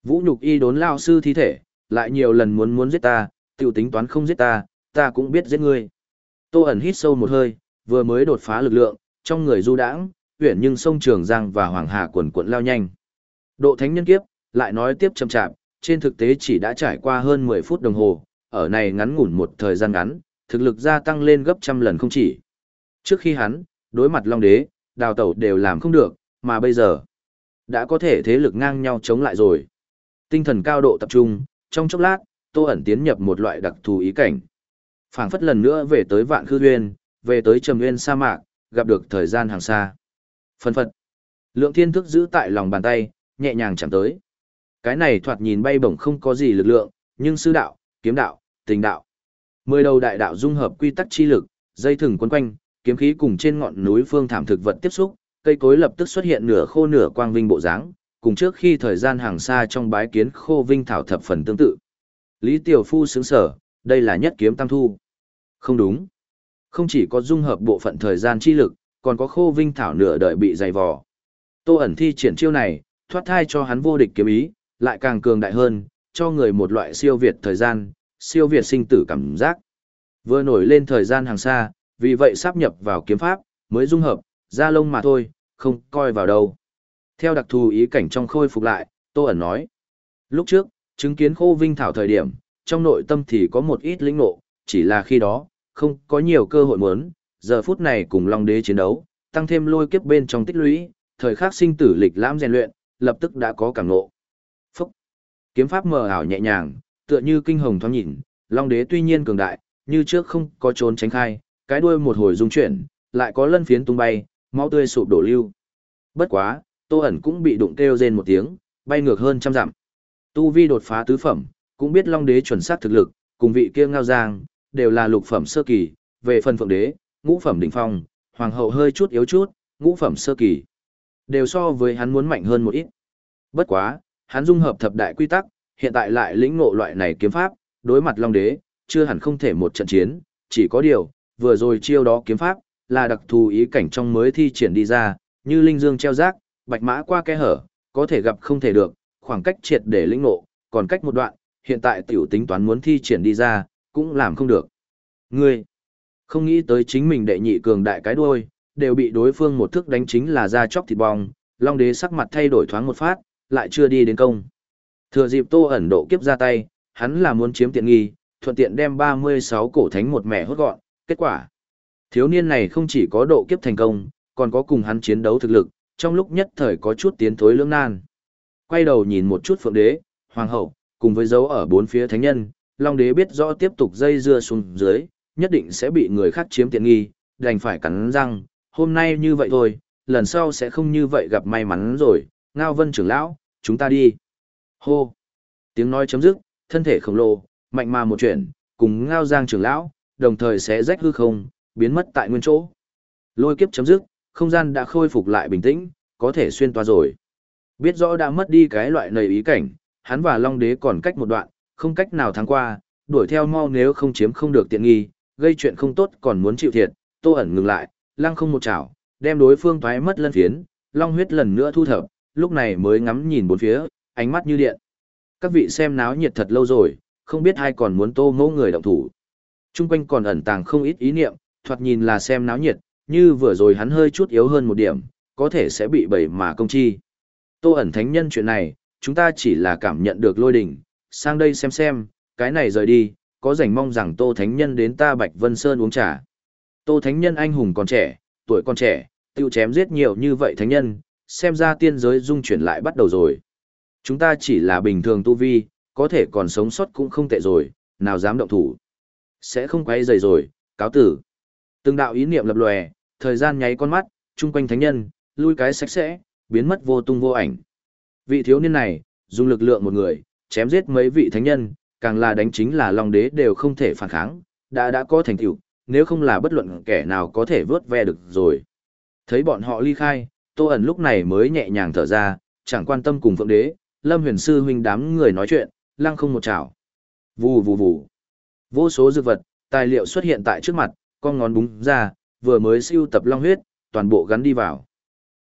Vũ nhục y đốn lao sư thi thể, lại nhiều lần muốn muốn giết ta, tiểu tính toán không giết ta, ta cũng biết giết ngươi. Tô ẩn hít sâu một hơi, vừa mới đột phá lực lượng, trong người du đãng, uyển nhưng sông Trường Giang và Hoàng Hà quần quận lao nhanh. Độ thánh nhân kiếp, lại nói tiếp chậm chạp, trên thực tế chỉ đã trải qua hơn 10 phút đồng hồ, ở này ngắn ngủn một thời gian ngắn, thực lực gia tăng lên gấp trăm lần không chỉ. Trước khi hắn, đối mặt Long Đế, đào tẩu đều làm không được, mà bây giờ, đã có thể thế lực ngang nhau chống lại rồi. Tinh thần cao độ tập trung, trong chốc lát, Tô ẩn tiến nhập một loại đặc thù ý cảnh. phảng phất lần nữa về tới Vạn Khư Nguyên, về tới Trầm Nguyên sa mạc, gặp được thời gian hàng xa. Phân phật. Lượng thiên thức giữ tại lòng bàn tay, nhẹ nhàng chạm tới. Cái này thoạt nhìn bay bổng không có gì lực lượng, nhưng sư đạo, kiếm đạo, tình đạo. Mười đầu đại đạo dung hợp quy tắc chi lực, dây thừng quấn quanh, kiếm khí cùng trên ngọn núi phương thảm thực vật tiếp xúc, cây cối lập tức xuất hiện nửa khô nửa quang vinh bộ dáng, cùng trước khi thời gian hàng xa trong bái kiến khô vinh thảo thập phần tương tự. Lý Tiểu Phu sướng sở, đây là nhất kiếm tam thu. Không đúng. Không chỉ có dung hợp bộ phận thời gian chi lực, còn có khô vinh thảo nửa đời bị dày vò. Tô ẩn thi triển chiêu này, thoát thai cho hắn vô địch kiếm ý, lại càng cường đại hơn, cho người một loại siêu việt thời gian, siêu việt sinh tử cảm giác. Vừa nổi lên thời gian hàng xa, vì vậy sắp nhập vào kiếm pháp, mới dung hợp, ra lông mà thôi, không coi vào đâu. Theo đặc thù ý cảnh trong khôi phục lại, Tô ẩn nói. Lúc trước, chứng kiến khô vinh thảo thời điểm, trong nội tâm thì có một ít lĩnh ngộ, chỉ là khi đó, không có nhiều cơ hội muốn, giờ phút này cùng Long Đế chiến đấu, tăng thêm lôi kiếp bên trong tích lũy, thời khắc sinh tử lịch lãm rèn luyện, lập tức đã có cảm ngộ. Phúc! Kiếm pháp mờ ảo nhẹ nhàng, tựa như kinh hồng thoáng nhìn, Long Đế tuy nhiên cường đại, như trước không có trốn tránh khai, cái đuôi một hồi rung chuyển, lại có lân phiến tung bay, máu tươi sụp đổ lưu. Bất quá, Tô ẩn cũng bị đụng kêu rên một tiếng, bay ngược hơn trăm dặm. Tu vi đột phá tứ phẩm, cũng biết Long Đế chuẩn xác thực lực, cùng vị kia ngao giang, đều là lục phẩm sơ kỳ, về phần phượng đế, ngũ phẩm đỉnh phong, hoàng hậu hơi chút yếu chút, ngũ phẩm sơ kỳ. Đều so với hắn muốn mạnh hơn một ít. Bất quá, hắn dung hợp thập đại quy tắc, hiện tại lại lĩnh ngộ loại này kiếm pháp, đối mặt Long Đế, chưa hẳn không thể một trận chiến, chỉ có điều, vừa rồi chiêu đó kiếm pháp, là đặc thù ý cảnh trong mới thi triển đi ra, như linh dương treo rác, bạch mã qua kẽ hở, có thể gặp không thể được, khoảng cách triệt để lĩnh ngộ, còn cách một đoạn, hiện tại tiểu tính toán muốn thi triển đi ra, cũng làm không được. Ngươi, không nghĩ tới chính mình đệ nhị cường đại cái đuôi, đều bị đối phương một thức đánh chính là ra chóc thịt bong, Long đế sắc mặt thay đổi thoáng một phát, lại chưa đi đến công. Thừa dịp Tô ẩn độ kiếp ra tay, hắn là muốn chiếm tiện nghi, thuận tiện đem 36 cổ thánh một mẹ hốt gọn, kết quả. Thiếu niên này không chỉ có độ kiếp thành công, còn có cùng hắn chiến đấu thực lực, trong lúc nhất thời có chút tiến thối lưỡng nan. Quay đầu nhìn một chút phượng đế, hoàng hậu, cùng với dấu ở bốn phía thánh nhân, Long đế biết rõ tiếp tục dây dưa xuống dưới, nhất định sẽ bị người khác chiếm tiện nghi, đành phải cắn răng, hôm nay như vậy thôi, lần sau sẽ không như vậy gặp may mắn rồi, ngao vân trưởng lão, chúng ta đi. Hô! Tiếng nói chấm dứt, thân thể khổng lồ, mạnh mà một chuyển, cùng ngao giang trưởng lão, đồng thời sẽ rách hư không, biến mất tại nguyên chỗ. Lôi kiếp chấm dứt, không gian đã khôi phục lại bình tĩnh, có thể xuyên toa rồi. Biết rõ đã mất đi cái loại nầy ý cảnh, hắn và Long Đế còn cách một đoạn, không cách nào thắng qua, đuổi theo mau nếu không chiếm không được tiện nghi, gây chuyện không tốt còn muốn chịu thiệt, Tô ẩn ngừng lại, lăng không một chảo, đem đối phương thoái mất lân phiến, long huyết lần nữa thu thập, lúc này mới ngắm nhìn bốn phía, ánh mắt như điện. Các vị xem náo nhiệt thật lâu rồi, không biết ai còn muốn tô mẫu người động thủ. Trung quanh còn ẩn tàng không ít ý niệm, thoạt nhìn là xem náo nhiệt, như vừa rồi hắn hơi chút yếu hơn một điểm, có thể sẽ bị bẩy mà công chi. Tô ẩn thánh nhân chuyện này, chúng ta chỉ là cảm nhận được lôi đỉnh, sang đây xem xem, cái này rời đi, có rảnh mong rằng Tô Thánh Nhân đến ta Bạch Vân Sơn uống trà. Tô Thánh Nhân anh hùng còn trẻ, tuổi còn trẻ, tiêu chém giết nhiều như vậy Thánh Nhân, xem ra tiên giới dung chuyển lại bắt đầu rồi. Chúng ta chỉ là bình thường tu vi, có thể còn sống sót cũng không tệ rồi, nào dám động thủ. Sẽ không quay dày rồi, cáo tử. Từng đạo ý niệm lập lòe, thời gian nháy con mắt, chung quanh Thánh Nhân, lui cái sạch sẽ, biến mất vô tung vô ảnh. Vị thiếu niên này, dùng lực lượng một người, chém giết mấy vị thánh nhân, càng là đánh chính là Long Đế đều không thể phản kháng, đã đã có thành tựu, nếu không là bất luận kẻ nào có thể vớt ve được rồi. Thấy bọn họ ly khai, Tô ẩn lúc này mới nhẹ nhàng thở ra, chẳng quan tâm cùng Phượng Đế, Lâm Huyền sư huynh đám người nói chuyện, lăng không một chảo. Vù vù vù. Vô số dược vật, tài liệu xuất hiện tại trước mặt, con ngón búng ra, vừa mới siêu tập long huyết, toàn bộ gắn đi vào.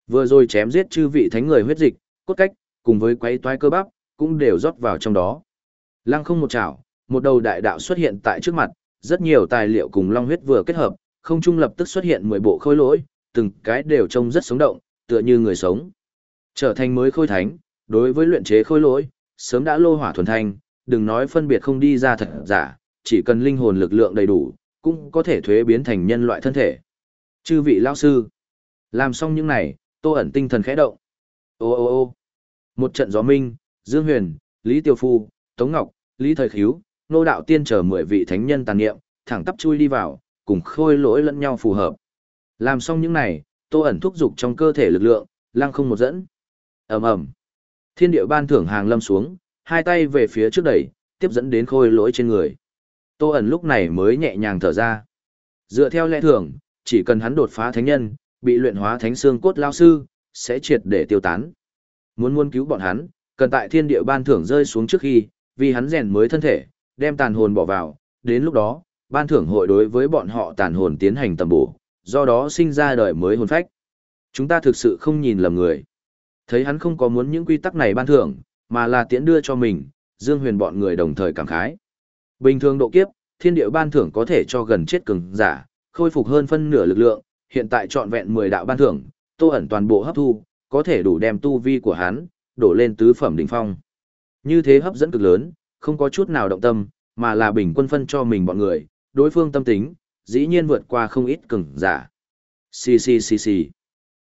Vừa rồi chém giết chư vị thánh người huyết dịch, cốt cách, cùng với quấy toái cơ bắp, cũng đều rót vào trong đó. Lăng không một chảo, một đầu đại đạo xuất hiện tại trước mặt, rất nhiều tài liệu cùng long huyết vừa kết hợp, không trung lập tức xuất hiện 10 bộ khôi lỗi, từng cái đều trông rất sống động, tựa như người sống. Trở thành mới khôi thánh, đối với luyện chế khôi lỗi, sớm đã lô hỏa thuần thanh, đừng nói phân biệt không đi ra thật giả, chỉ cần linh hồn lực lượng đầy đủ, cũng có thể thuế biến thành nhân loại thân thể. Chư vị lão sư, làm xong những này, Tô ẩn tinh thần khẽ động. Ô ô ô. Một trận gió minh, Dương Huyền, Lý Tiêu Phu, Tống Ngọc, Lý Thời Khíu, Nô Đạo Tiên chờ mười vị thánh nhân tàn niệm, thẳng tắp chui đi vào, cùng khôi lỗi lẫn nhau phù hợp. Làm xong những này, Tô ẩn thúc dục trong cơ thể lực lượng, lăng không một dẫn. ầm ầm, Thiên địa ban thưởng hàng lâm xuống, hai tay về phía trước đẩy, tiếp dẫn đến khôi lỗi trên người. Tô ẩn lúc này mới nhẹ nhàng thở ra. Dựa theo lẽ thường, chỉ cần hắn đột phá thánh nhân, bị luyện hóa thánh xương cốt lao sư, sẽ triệt để tiêu tán. Muốn muốn cứu bọn hắn, cần tại thiên địa ban thưởng rơi xuống trước khi, vì hắn rèn mới thân thể, đem tàn hồn bỏ vào, đến lúc đó, ban thưởng hội đối với bọn họ tàn hồn tiến hành tầm bổ, do đó sinh ra đời mới hồn phách. Chúng ta thực sự không nhìn lầm người. Thấy hắn không có muốn những quy tắc này ban thưởng, mà là tiễn đưa cho mình, Dương Huyền bọn người đồng thời cảm khái. Bình thường độ kiếp, thiên địa ban thưởng có thể cho gần chết cường giả, khôi phục hơn phân nửa lực lượng, hiện tại trọn vẹn 10 đạo ban thưởng, Tô ẩn toàn bộ hấp thu, có thể đủ đem tu vi của hắn đổ lên tứ phẩm đỉnh phong. Như thế hấp dẫn cực lớn, không có chút nào động tâm, mà là bình quân phân cho mình bọn người, đối phương tâm tính, dĩ nhiên vượt qua không ít cường giả. Xì xì xì xì.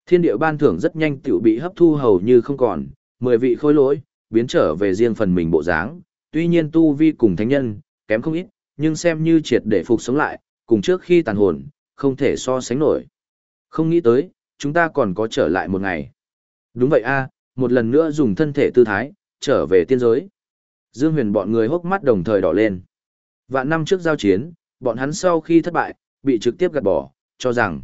Thiên địa ban thưởng rất nhanh tiểu bị hấp thu hầu như không còn, 10 vị khôi lỗi, biến trở về riêng phần mình bộ dáng, tuy nhiên tu vi cùng thánh nhân, kém không ít, nhưng xem như triệt để phục sống lại, cùng trước khi tàn hồn, không thể so sánh nổi. Không nghĩ tới, chúng ta còn có trở lại một ngày. Đúng vậy a, một lần nữa dùng thân thể tư thái, trở về tiên giới. Dương huyền bọn người hốc mắt đồng thời đỏ lên. Vạn năm trước giao chiến, bọn hắn sau khi thất bại, bị trực tiếp gạt bỏ, cho rằng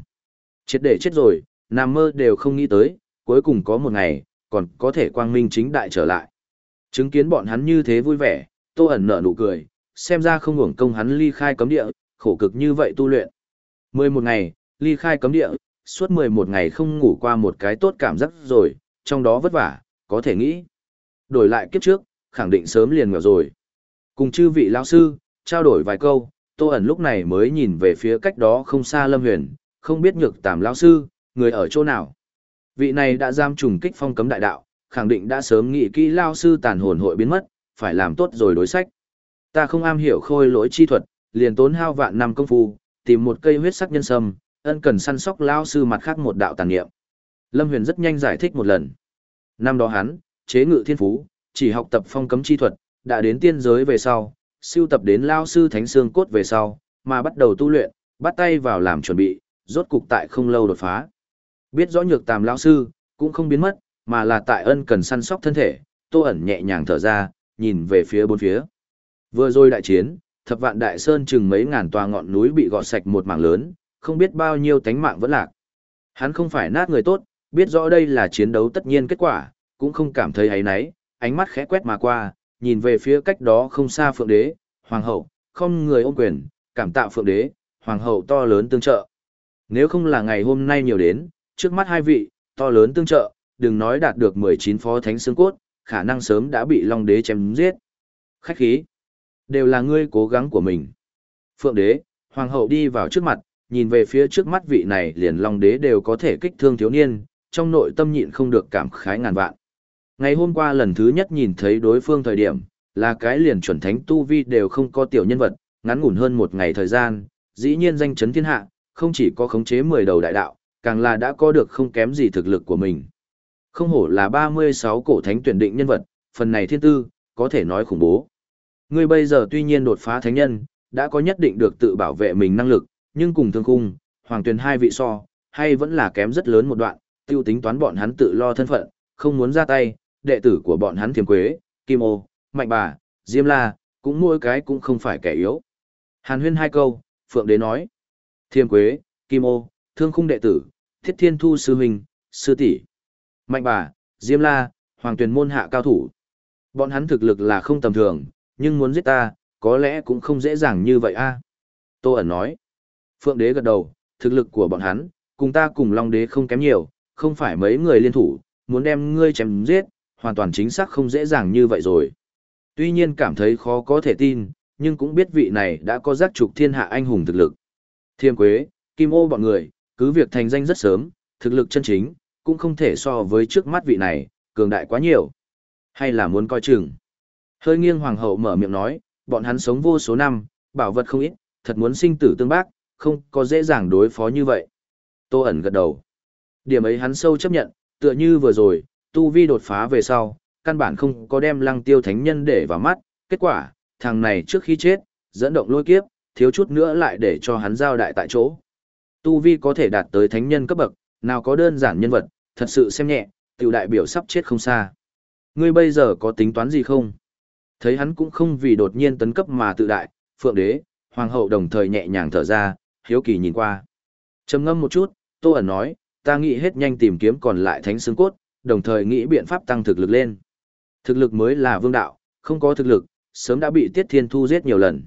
chết để chết rồi, nằm mơ đều không nghĩ tới, cuối cùng có một ngày, còn có thể quang minh chính đại trở lại. Chứng kiến bọn hắn như thế vui vẻ, tô ẩn nở nụ cười, xem ra không hưởng công hắn ly khai cấm địa, khổ cực như vậy tu luyện. Mười một ngày, ly khai cấm địa, suốt mười một ngày không ngủ qua một cái tốt cảm giác rồi, trong đó vất vả, có thể nghĩ. Đổi lại kiếp trước, khẳng định sớm liền nghèo rồi. Cùng chư vị lão sư, trao đổi vài câu, Tô ẩn lúc này mới nhìn về phía cách đó không xa Lâm Huyền, không biết nhược tàm lão sư, người ở chỗ nào. Vị này đã giam trùng kích phong cấm đại đạo, khẳng định đã sớm nghĩ kỹ lão sư tàn hồn hội biến mất, phải làm tốt rồi đối sách. Ta không am hiểu khôi lỗi chi thuật, liền tốn hao vạn năm công phu, tìm một cây huyết sắc nhân sâm, ân cần săn sóc lão sư mặt khác một đạo tàn niệm. Lâm Huyền rất nhanh giải thích một lần. Năm đó hắn, chế ngự thiên phú, chỉ học tập phong cấm chi thuật, đã đến tiên giới về sau, siêu tập đến lao sư thánh xương cốt về sau, mà bắt đầu tu luyện, bắt tay vào làm chuẩn bị, rốt cục tại không lâu đột phá. Biết rõ nhược tàm lao sư, cũng không biến mất, mà là tại ân cần săn sóc thân thể, tô ẩn nhẹ nhàng thở ra, nhìn về phía bốn phía. Vừa rồi đại chiến, thập vạn đại sơn chừng mấy ngàn tòa ngọn núi bị gọt sạch một mảng lớn, không biết bao nhiêu tánh mạng vẫn lạc. Hắn không phải nát người tốt, biết rõ đây là chiến đấu tất nhiên kết quả, cũng không cảm thấy ấy náy, ánh mắt khẽ quét mà qua, nhìn về phía cách đó không xa phượng đế, hoàng hậu, không người ôm quyền, cảm tạ phượng đế, hoàng hậu to lớn tương trợ. Nếu không là ngày hôm nay nhiều đến, trước mắt hai vị, to lớn tương trợ, đừng nói đạt được 19 phó thánh xương cốt, khả năng sớm đã bị Long đế chém giết. Khách khí, đều là ngươi cố gắng của mình. Phượng đế, hoàng hậu đi vào trước mặt, nhìn về phía trước mắt vị này liền Long đế đều có thể kích thương thiếu niên, trong nội tâm nhịn không được cảm khái ngàn vạn. Ngày hôm qua lần thứ nhất nhìn thấy đối phương thời điểm, là cái liền chuẩn thánh tu vi đều không có tiểu nhân vật, ngắn ngủn hơn một ngày thời gian, dĩ nhiên danh chấn thiên hạ, không chỉ có khống chế 10 đầu đại đạo, càng là đã có được không kém gì thực lực của mình. Không hổ là 36 cổ thánh tuyển định nhân vật, phần này thiên tư, có thể nói khủng bố. Ngươi bây giờ tuy nhiên đột phá thánh nhân, đã có nhất định được tự bảo vệ mình năng lực, nhưng cùng thương khung, hoàng tuyển hai vị so, hay vẫn là kém rất lớn một đoạn, tiêu tính toán bọn hắn tự lo thân phận, không muốn ra tay, đệ tử của bọn hắn thiềm quế, kim ô, mạnh bà, diêm la, cũng mỗi cái cũng không phải kẻ yếu. Hàn huyên hai câu, Phượng Đế nói, thiềm quế, kim ô, thương khung đệ tử, thiết thiên thu sư huynh, sư tỷ mạnh bà, diêm la, hoàng tuyển môn hạ cao thủ. Bọn hắn thực lực là không tầm thường, nhưng muốn giết ta, có lẽ cũng không dễ dàng như vậy a. Tô ẩn nói, Phượng Đế gật đầu, thực lực của bọn hắn, cùng ta cùng Long Đế không kém nhiều, không phải mấy người liên thủ, muốn đem ngươi chém giết, hoàn toàn chính xác không dễ dàng như vậy rồi. Tuy nhiên cảm thấy khó có thể tin, nhưng cũng biết vị này đã có giác trục thiên hạ anh hùng thực lực. Thiêm Quế, Kim Ô bọn người, cứ việc thành danh rất sớm, thực lực chân chính, cũng không thể so với trước mắt vị này, cường đại quá nhiều. Hay là muốn coi chừng. Hơi nghiêng hoàng hậu mở miệng nói, bọn hắn sống vô số năm, bảo vật không ít, thật muốn sinh tử tương bác, không có dễ dàng đối phó như vậy. Tô ẩn gật đầu. Điểm ấy hắn sâu chấp nhận, tựa như vừa rồi, tu vi đột phá về sau, căn bản không có đem lăng tiêu thánh nhân để vào mắt, kết quả, thằng này trước khi chết, dẫn động lôi kiếp, thiếu chút nữa lại để cho hắn giao đại tại chỗ. Tu vi có thể đạt tới thánh nhân cấp bậc, nào có đơn giản nhân vật, thật sự xem nhẹ, tiểu đại biểu sắp chết không xa. Ngươi bây giờ có tính toán gì không? Thấy hắn cũng không vì đột nhiên tấn cấp mà tự đại, phượng đế, hoàng hậu đồng thời nhẹ nhàng thở ra, hiếu kỳ nhìn qua. trầm ngâm một chút, tô ẩn nói, ta nghĩ hết nhanh tìm kiếm còn lại thánh xương cốt, đồng thời nghĩ biện pháp tăng thực lực lên. Thực lực mới là vương đạo, không có thực lực, sớm đã bị Tiết Thiên Thu giết nhiều lần.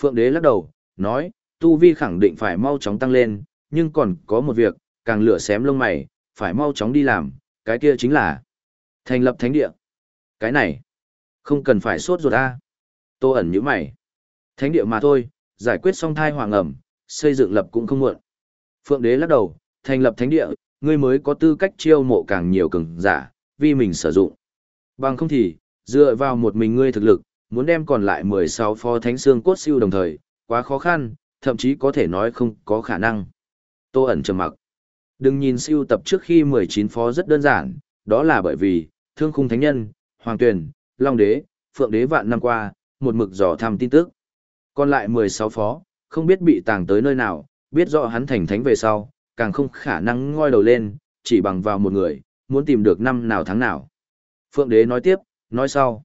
Phượng Đế lắc đầu, nói, Tu Vi khẳng định phải mau chóng tăng lên, nhưng còn có một việc, càng lửa xém lông mày, phải mau chóng đi làm, cái kia chính là thành lập thánh địa. Cái này, không cần phải sốt ruột a. Tô ẩn như mày. Thánh địa mà thôi, giải quyết xong thai hoàng ẩm, xây dựng lập cũng không muộn. Phượng đế lắc đầu, thành lập thánh địa, ngươi mới có tư cách chiêu mộ càng nhiều cường giả, vì mình sử dụng. Bằng không thì, dựa vào một mình ngươi thực lực, muốn đem còn lại 16 phó thánh xương cốt siêu đồng thời, quá khó khăn, thậm chí có thể nói không có khả năng. Tô ẩn trầm mặc. Đừng nhìn siêu tập trước khi 19 phó rất đơn giản, đó là bởi vì, thương khung thánh nhân, hoàng tuyển, long đế, phượng đế vạn năm qua, một mực dò thăm tin tức. Còn lại 16 phó, không biết bị tàng tới nơi nào, biết rõ hắn thành thánh về sau, càng không khả năng ngoi đầu lên, chỉ bằng vào một người, muốn tìm được năm nào tháng nào. Phượng đế nói tiếp, nói sau.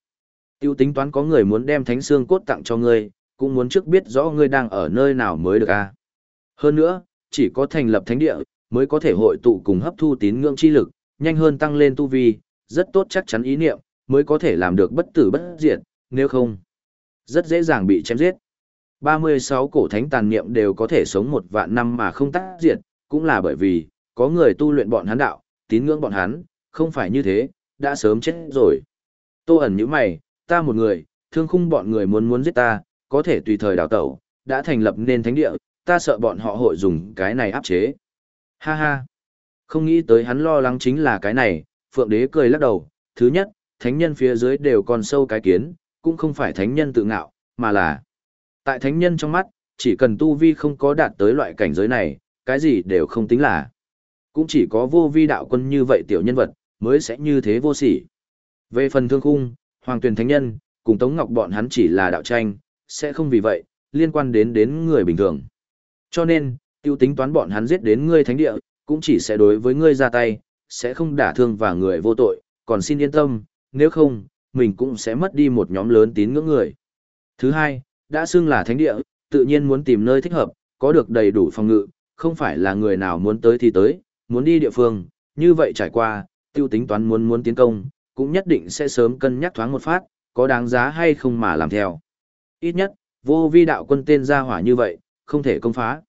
Tiêu tính toán có người muốn đem thánh xương cốt tặng cho ngươi, cũng muốn trước biết rõ ngươi đang ở nơi nào mới được a. À? Hơn nữa, chỉ có thành lập thánh địa, mới có thể hội tụ cùng hấp thu tín ngưỡng chi lực, nhanh hơn tăng lên tu vi, rất tốt chắc chắn ý niệm, mới có thể làm được bất tử bất diệt, nếu không, rất dễ dàng bị chém giết. 36 cổ thánh tàn niệm đều có thể sống một vạn năm mà không tác diệt, cũng là bởi vì, có người tu luyện bọn hắn đạo, tín ngưỡng bọn hắn, không phải như thế, đã sớm chết rồi. Tô ẩn như mày, ta một người, thương khung bọn người muốn muốn giết ta, có thể tùy thời đào tẩu, đã thành lập nên thánh địa, ta sợ bọn họ hội dùng cái này áp chế. Ha ha. Không nghĩ tới hắn lo lắng chính là cái này, Phượng Đế cười lắc đầu, thứ nhất, thánh nhân phía dưới đều còn sâu cái kiến, cũng không phải thánh nhân tự ngạo, mà là tại thánh nhân trong mắt, chỉ cần tu vi không có đạt tới loại cảnh giới này, cái gì đều không tính là. Cũng chỉ có vô vi đạo quân như vậy tiểu nhân vật, mới sẽ như thế vô sỉ. Về phần thương khung, Hoàng Tuyền Thánh Nhân, cùng Tống Ngọc bọn hắn chỉ là đạo tranh, sẽ không vì vậy, liên quan đến đến người bình thường. Cho nên, tiêu tính toán bọn hắn giết đến ngươi thánh địa, cũng chỉ sẽ đối với ngươi ra tay, sẽ không đả thương và người vô tội, còn xin yên tâm, nếu không, mình cũng sẽ mất đi một nhóm lớn tín ngưỡng người. Thứ hai, đã xưng là thánh địa, tự nhiên muốn tìm nơi thích hợp, có được đầy đủ phòng ngự, không phải là người nào muốn tới thì tới, muốn đi địa phương, như vậy trải qua, Tiêu tính toán muốn muốn tiến công, cũng nhất định sẽ sớm cân nhắc thoáng một phát, có đáng giá hay không mà làm theo. Ít nhất, vô vi đạo quân tên gia hỏa như vậy, không thể công phá.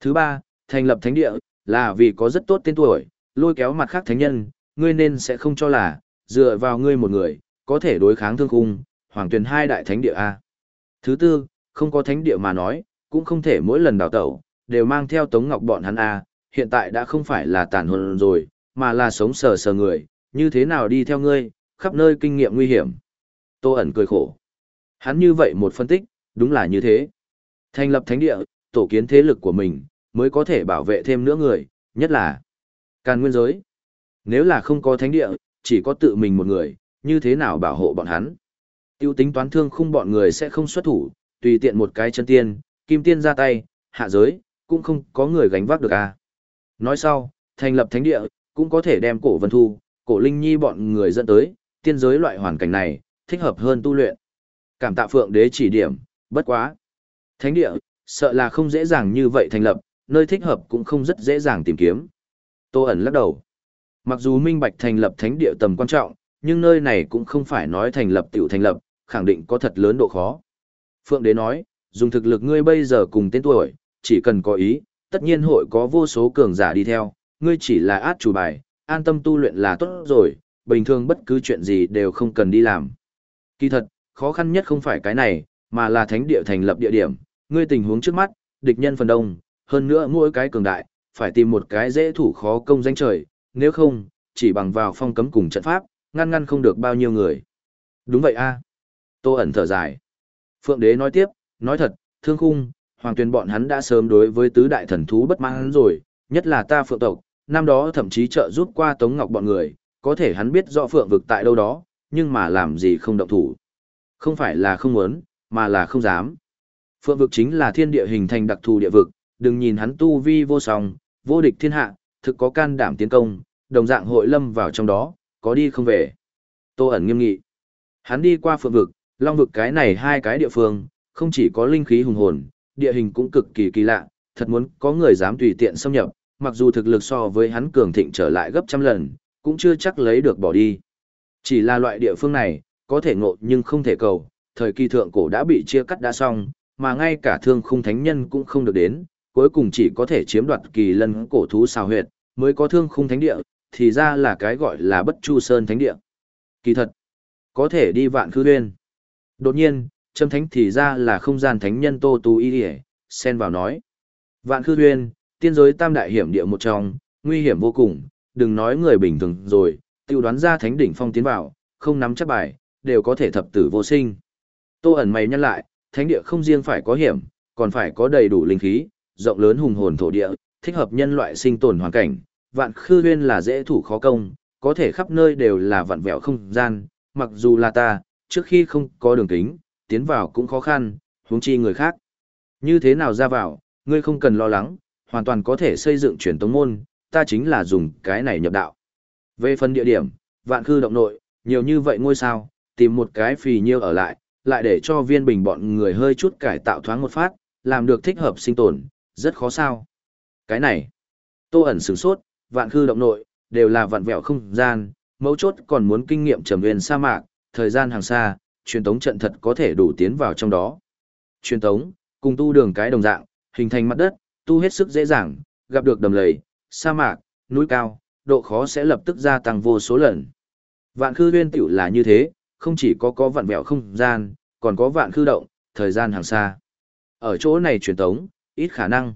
Thứ ba, thành lập thánh địa, là vì có rất tốt tên tuổi, lôi kéo mặt khác thánh nhân, ngươi nên sẽ không cho là, dựa vào ngươi một người, có thể đối kháng thương khung, hoàng tuyển hai đại thánh địa A. Thứ tư, không có thánh địa mà nói, cũng không thể mỗi lần đào tẩu, đều mang theo Tống Ngọc bọn hắn à, hiện tại đã không phải là tàn hồn rồi, mà là sống sờ sờ người, như thế nào đi theo ngươi, khắp nơi kinh nghiệm nguy hiểm. Tô ẩn cười khổ. Hắn như vậy một phân tích, đúng là như thế. Thành lập thánh địa, tổ kiến thế lực của mình, mới có thể bảo vệ thêm nữa người, nhất là càn nguyên giới. Nếu là không có thánh địa, chỉ có tự mình một người, như thế nào bảo hộ bọn hắn. Tiêu tính toán thương khung bọn người sẽ không xuất thủ, tùy tiện một cái chân tiên, kim tiên ra tay, hạ giới, cũng không có người gánh vác được à. Nói sau, thành lập thánh địa, cũng có thể đem cổ vân thu, cổ linh nhi bọn người dẫn tới, tiên giới loại hoàn cảnh này, thích hợp hơn tu luyện. Cảm tạ phượng đế chỉ điểm, bất quá. Thánh địa, sợ là không dễ dàng như vậy thành lập, nơi thích hợp cũng không rất dễ dàng tìm kiếm. Tô ẩn lắc đầu. Mặc dù minh bạch thành lập thánh địa tầm quan trọng, nhưng nơi này cũng không phải nói thành lập tiểu thành lập, khẳng định có thật lớn độ khó. Phượng đế nói, dùng thực lực ngươi bây giờ cùng tên tuổi, chỉ cần có ý, tất nhiên hội có vô số cường giả đi theo, ngươi chỉ là át chủ bài, an tâm tu luyện là tốt rồi, bình thường bất cứ chuyện gì đều không cần đi làm. Kỳ thật, khó khăn nhất không phải cái này, mà là thánh địa thành lập địa điểm, ngươi tình huống trước mắt, địch nhân phần đông, hơn nữa mỗi cái cường đại, phải tìm một cái dễ thủ khó công danh trời, nếu không, chỉ bằng vào phong cấm cùng trận pháp, ngăn ngăn không được bao nhiêu người. Đúng vậy a Tô ẩn thở dài. Phượng đế nói tiếp, nói thật, thương khung, hoàng tuyên bọn hắn đã sớm đối với tứ đại thần thú bất mãn rồi, nhất là ta phượng tộc, năm đó thậm chí trợ giúp qua Tống Ngọc bọn người, có thể hắn biết rõ phượng vực tại đâu đó, nhưng mà làm gì không động thủ. Không phải là không muốn, mà là không dám. Phượng vực chính là thiên địa hình thành đặc thù địa vực, đừng nhìn hắn tu vi vô song, vô địch thiên hạ, thực có can đảm tiến công, đồng dạng hội lâm vào trong đó, có đi không về. Tô ẩn nghiêm nghị. Hắn đi qua phượng vực, long vực cái này hai cái địa phương, không chỉ có linh khí hùng hồn, địa hình cũng cực kỳ kỳ lạ, thật muốn có người dám tùy tiện xâm nhập, mặc dù thực lực so với hắn cường thịnh trở lại gấp trăm lần, cũng chưa chắc lấy được bỏ đi. Chỉ là loại địa phương này, có thể ngộ nhưng không thể cầu, thời kỳ thượng cổ đã bị chia cắt đã xong, mà ngay cả thương khung thánh nhân cũng không được đến, cuối cùng chỉ có thể chiếm đoạt kỳ lân cổ thú xào huyệt, mới có thương khung thánh địa, thì ra là cái gọi là bất chu sơn thánh địa. Kỳ thật, có thể đi vạn khư huyên. Đột nhiên, trâm thánh thì ra là không gian thánh nhân tô tu y địa, xen vào nói. Vạn khư huyên, tiên giới tam đại hiểm địa một trong, nguy hiểm vô cùng, đừng nói người bình thường rồi, tiêu đoán ra thánh đỉnh phong tiến vào, không nắm chắc bài, đều có thể thập tử vô sinh. Tô ẩn mày nhăn lại, thánh địa không riêng phải có hiểm, còn phải có đầy đủ linh khí, rộng lớn hùng hồn thổ địa, thích hợp nhân loại sinh tồn hoàn cảnh, vạn khư huyên là dễ thủ khó công, có thể khắp nơi đều là vạn vẹo không gian, mặc dù là ta, trước khi không có đường kính, tiến vào cũng khó khăn, huống chi người khác. Như thế nào ra vào, ngươi không cần lo lắng, hoàn toàn có thể xây dựng truyền tống môn, ta chính là dùng cái này nhập đạo. Về phần địa điểm, vạn khư động nội, nhiều như vậy ngôi sao, tìm một cái phì nhiêu ở lại, lại để cho viên bình bọn người hơi chút cải tạo thoáng một phát, làm được thích hợp sinh tồn, rất khó sao. Cái này, tô ẩn sửng sốt, vạn khư động nội, đều là vạn vẹo không gian, mấu chốt còn muốn kinh nghiệm trầm viên sa mạc, thời gian hàng xa, truyền tống trận thật có thể đủ tiến vào trong đó. Truyền tống, cùng tu đường cái đồng dạng, hình thành mặt đất, tu hết sức dễ dàng, gặp được đầm lầy, sa mạc, núi cao, độ khó sẽ lập tức gia tăng vô số lần. Vạn khư huyên tiểu là như thế, không chỉ có có vạn vẹo không gian, còn có vạn khư động, thời gian hàng xa. Ở chỗ này truyền tống, ít khả năng.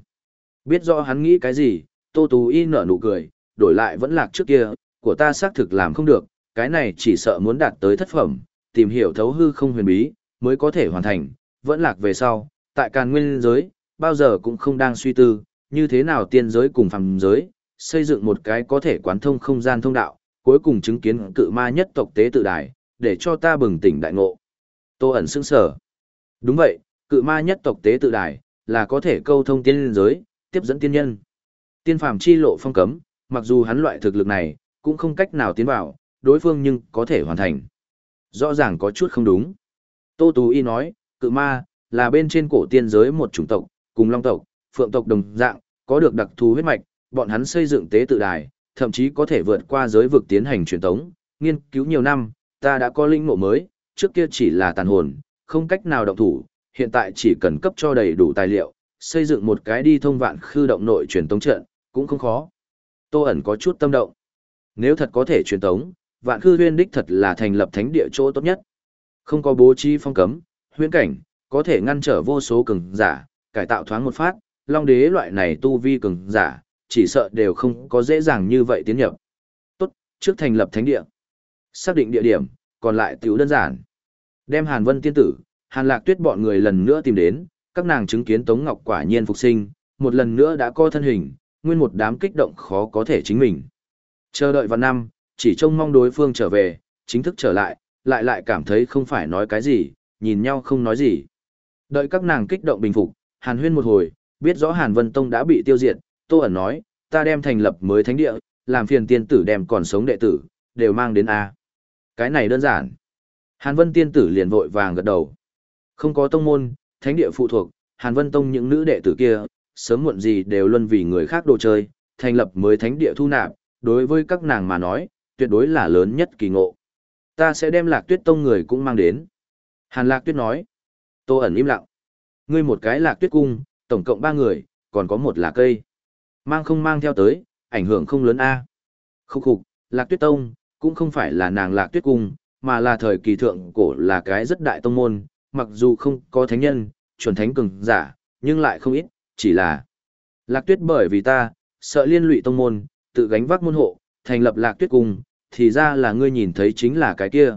Biết rõ hắn nghĩ cái gì, Tô Tú Y nở nụ cười, đổi lại vẫn lạc trước kia, của ta xác thực làm không được, cái này chỉ sợ muốn đạt tới thất phẩm, tìm hiểu thấu hư không huyền bí, mới có thể hoàn thành, vẫn lạc về sau, tại càn nguyên giới, bao giờ cũng không đang suy tư, như thế nào tiên giới cùng phàm giới, xây dựng một cái có thể quán thông không gian thông đạo, cuối cùng chứng kiến cự ma nhất tộc tế tự đài, để cho ta bừng tỉnh đại ngộ. Tô ẩn sững sở. Đúng vậy, cự ma nhất tộc tế tự đài, là có thể câu thông tiên giới, tiếp dẫn tiên nhân. Tiên phàm chi lộ phong cấm, mặc dù hắn loại thực lực này, cũng không cách nào tiến vào, đối phương nhưng có thể hoàn thành. Rõ ràng có chút không đúng. Tô Tú Y nói, cự ma, là bên trên cổ tiên giới một chủng tộc, cùng long tộc, phượng tộc đồng dạng, có được đặc thù huyết mạch, bọn hắn xây dựng tế tự đài, thậm chí có thể vượt qua giới vực tiến hành truyền tống, nghiên cứu nhiều năm, ta đã có linh ngộ mới, trước kia chỉ là tàn hồn, không cách nào động thủ, hiện tại chỉ cần cấp cho đầy đủ tài liệu, xây dựng một cái đi thông vạn khư động nội truyền tống trận, cũng không khó. Tô ẩn có chút tâm động. Nếu thật có thể truyền tống, vạn khư huyên đích thật là thành lập thánh địa chỗ tốt nhất. Không có bố trí phong cấm, huyễn cảnh, có thể ngăn trở vô số cường giả, cải tạo thoáng một phát, long đế loại này tu vi cường giả, chỉ sợ đều không có dễ dàng như vậy tiến nhập. Tốt, trước thành lập thánh địa. Xác định địa điểm, còn lại tiểu đơn giản. Đem Hàn Vân tiên tử, Hàn Lạc Tuyết bọn người lần nữa tìm đến, các nàng chứng kiến Tống Ngọc quả nhiên phục sinh, một lần nữa đã co thân hình, nguyên một đám kích động khó có thể chính mình. Chờ đợi vào năm, chỉ trông mong đối phương trở về, chính thức trở lại, lại lại cảm thấy không phải nói cái gì, nhìn nhau không nói gì. Đợi các nàng kích động bình phục, Hàn Huyên một hồi, biết rõ Hàn Vân Tông đã bị tiêu diệt, Tô ẩn nói, ta đem thành lập mới thánh địa, làm phiền tiên tử đem còn sống đệ tử, đều mang đến A. Cái này đơn giản. Hàn Vân tiên tử liền vội vàng gật đầu. Không có tông môn, thánh địa phụ thuộc, Hàn Vân Tông những nữ đệ tử kia, sớm muộn gì đều luân vì người khác đồ chơi, thành lập mới thánh địa thu nạp, đối với các nàng mà nói, tuyệt đối là lớn nhất kỳ ngộ. Ta sẽ đem lạc tuyết tông người cũng mang đến. Hàn lạc tuyết nói. Tô ẩn im lặng. Ngươi một cái lạc tuyết cung, tổng cộng ba người, còn có một là cây. Mang không mang theo tới, ảnh hưởng không lớn a. Khúc khục, lạc tuyết tông, cũng không phải là nàng lạc tuyết cung, mà là thời kỳ thượng cổ là cái rất đại tông môn, mặc dù không có thánh nhân, chuẩn thánh cường giả, nhưng lại không ít, chỉ là lạc tuyết bởi vì ta, sợ liên lụy tông môn, tự gánh vác môn hộ, thành lập lạc tuyết cung, thì ra là ngươi nhìn thấy chính là cái kia.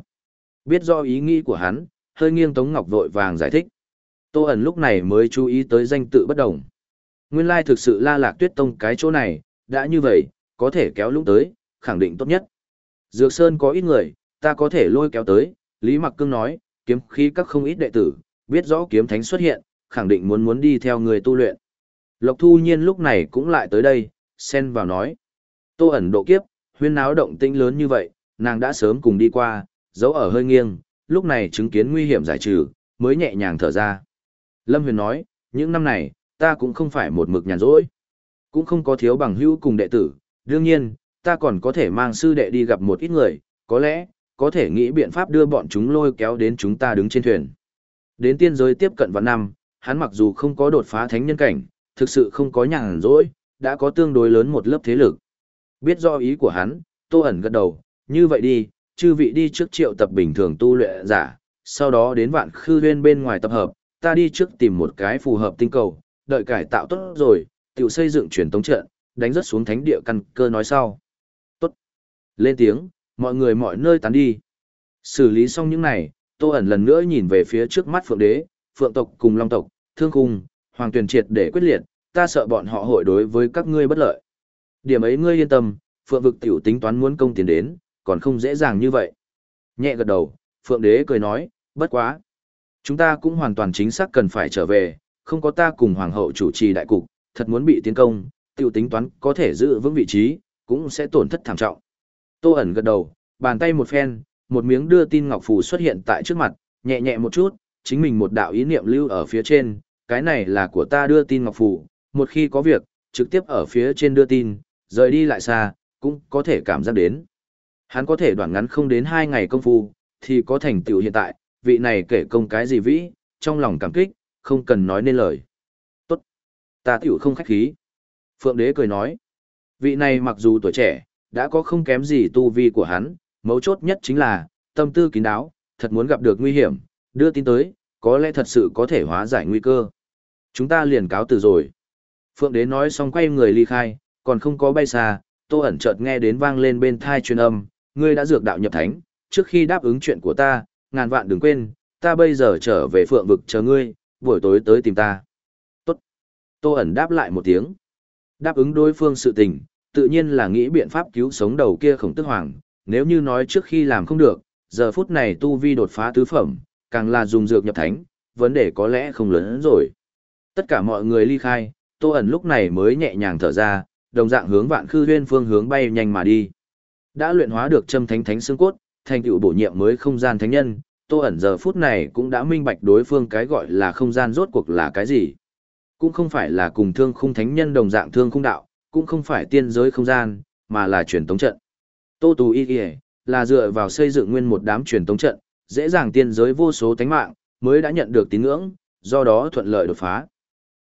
Biết do ý nghĩ của hắn, hơi nghiêng Tống Ngọc vội vàng giải thích. Tô ẩn lúc này mới chú ý tới danh tự bất đồng. Nguyên lai thực sự la lạc tuyết tông cái chỗ này, đã như vậy, có thể kéo lúc tới, khẳng định tốt nhất. Dược Sơn có ít người, ta có thể lôi kéo tới, Lý Mặc Cương nói, kiếm khí các không ít đệ tử, biết rõ kiếm thánh xuất hiện, khẳng định muốn muốn đi theo người tu luyện. Lộc Thu Nhiên lúc này cũng lại tới đây, xen vào nói. Tô ẩn độ kiếp, huyên náo động tĩnh lớn như vậy, nàng đã sớm cùng đi qua, giấu ở hơi nghiêng, lúc này chứng kiến nguy hiểm giải trừ, mới nhẹ nhàng thở ra. Lâm Huyền nói, những năm này, ta cũng không phải một mực nhàn rỗi, cũng không có thiếu bằng hữu cùng đệ tử, đương nhiên, ta còn có thể mang sư đệ đi gặp một ít người, có lẽ, có thể nghĩ biện pháp đưa bọn chúng lôi kéo đến chúng ta đứng trên thuyền. Đến tiên giới tiếp cận vào năm, hắn mặc dù không có đột phá thánh nhân cảnh, thực sự không có nhàn rỗi, đã có tương đối lớn một lớp thế lực. Biết do ý của hắn, Tô ẩn gật đầu, như vậy đi, chư vị đi trước triệu tập bình thường tu luyện giả, sau đó đến vạn khư huyên bên ngoài tập hợp, ta đi trước tìm một cái phù hợp tinh cầu, đợi cải tạo tốt rồi, tự xây dựng truyền tống trận, đánh rất xuống thánh địa căn cơ nói sau. Tốt. Lên tiếng, mọi người mọi nơi tán đi. Xử lý xong những này, Tô ẩn lần nữa nhìn về phía trước mắt Phượng Đế, Phượng tộc cùng Long tộc, Thương Cung, Hoàng Tuyền Triệt để quyết liệt, ta sợ bọn họ hội đối với các ngươi bất lợi. Điểm ấy ngươi yên tâm, Phượng vực tiểu tính toán muốn công tiền đến, còn không dễ dàng như vậy. Nhẹ gật đầu, Phượng Đế cười nói, bất quá. Chúng ta cũng hoàn toàn chính xác cần phải trở về, không có ta cùng Hoàng hậu chủ trì đại cục, thật muốn bị tiến công, tiểu tính toán có thể giữ vững vị trí, cũng sẽ tổn thất thảm trọng. Tô ẩn gật đầu, bàn tay một phen, một miếng đưa tin ngọc phù xuất hiện tại trước mặt, nhẹ nhẹ một chút, chính mình một đạo ý niệm lưu ở phía trên, cái này là của ta đưa tin ngọc phù, một khi có việc, trực tiếp ở phía trên đưa tin, rời đi lại xa, cũng có thể cảm giác đến. Hắn có thể đoạn ngắn không đến hai ngày công phu, thì có thành tựu hiện tại, vị này kể công cái gì vĩ, trong lòng cảm kích, không cần nói nên lời. Tốt. Ta tiểu không khách khí. Phượng đế cười nói. Vị này mặc dù tuổi trẻ, đã có không kém gì tu vi của hắn, mấu chốt nhất chính là, tâm tư kín đáo, thật muốn gặp được nguy hiểm, đưa tin tới, có lẽ thật sự có thể hóa giải nguy cơ. Chúng ta liền cáo từ rồi. Phượng đế nói xong quay người ly khai, còn không có bay xa, tô ẩn chợt nghe đến vang lên bên thai truyền âm, ngươi đã dược đạo nhập thánh, trước khi đáp ứng chuyện của ta, ngàn vạn đừng quên, ta bây giờ trở về phượng vực chờ ngươi, buổi tối tới tìm ta. Tốt. Tô ẩn đáp lại một tiếng. Đáp ứng đối phương sự tình, tự nhiên là nghĩ biện pháp cứu sống đầu kia khổng tức hoàng, nếu như nói trước khi làm không được, giờ phút này tu vi đột phá tứ phẩm, càng là dùng dược nhập thánh, vấn đề có lẽ không lớn hơn rồi. Tất cả mọi người ly khai, Tô ẩn lúc này mới nhẹ nhàng thở ra, đồng dạng hướng vạn khư huyên phương hướng bay nhanh mà đi. Đã luyện hóa được châm thánh thánh xương cốt, thành tựu bổ nhiệm mới không gian thánh nhân, Tô ẩn giờ phút này cũng đã minh bạch đối phương cái gọi là không gian rốt cuộc là cái gì. Cũng không phải là cùng thương khung thánh nhân đồng dạng thương khung đạo, cũng không phải tiên giới không gian, mà là truyền tống trận. Tô Tù Y Y là dựa vào xây dựng nguyên một đám truyền tống trận, dễ dàng tiên giới vô số thánh mạng, mới đã nhận được tín ngưỡng, do đó thuận lợi đột phá.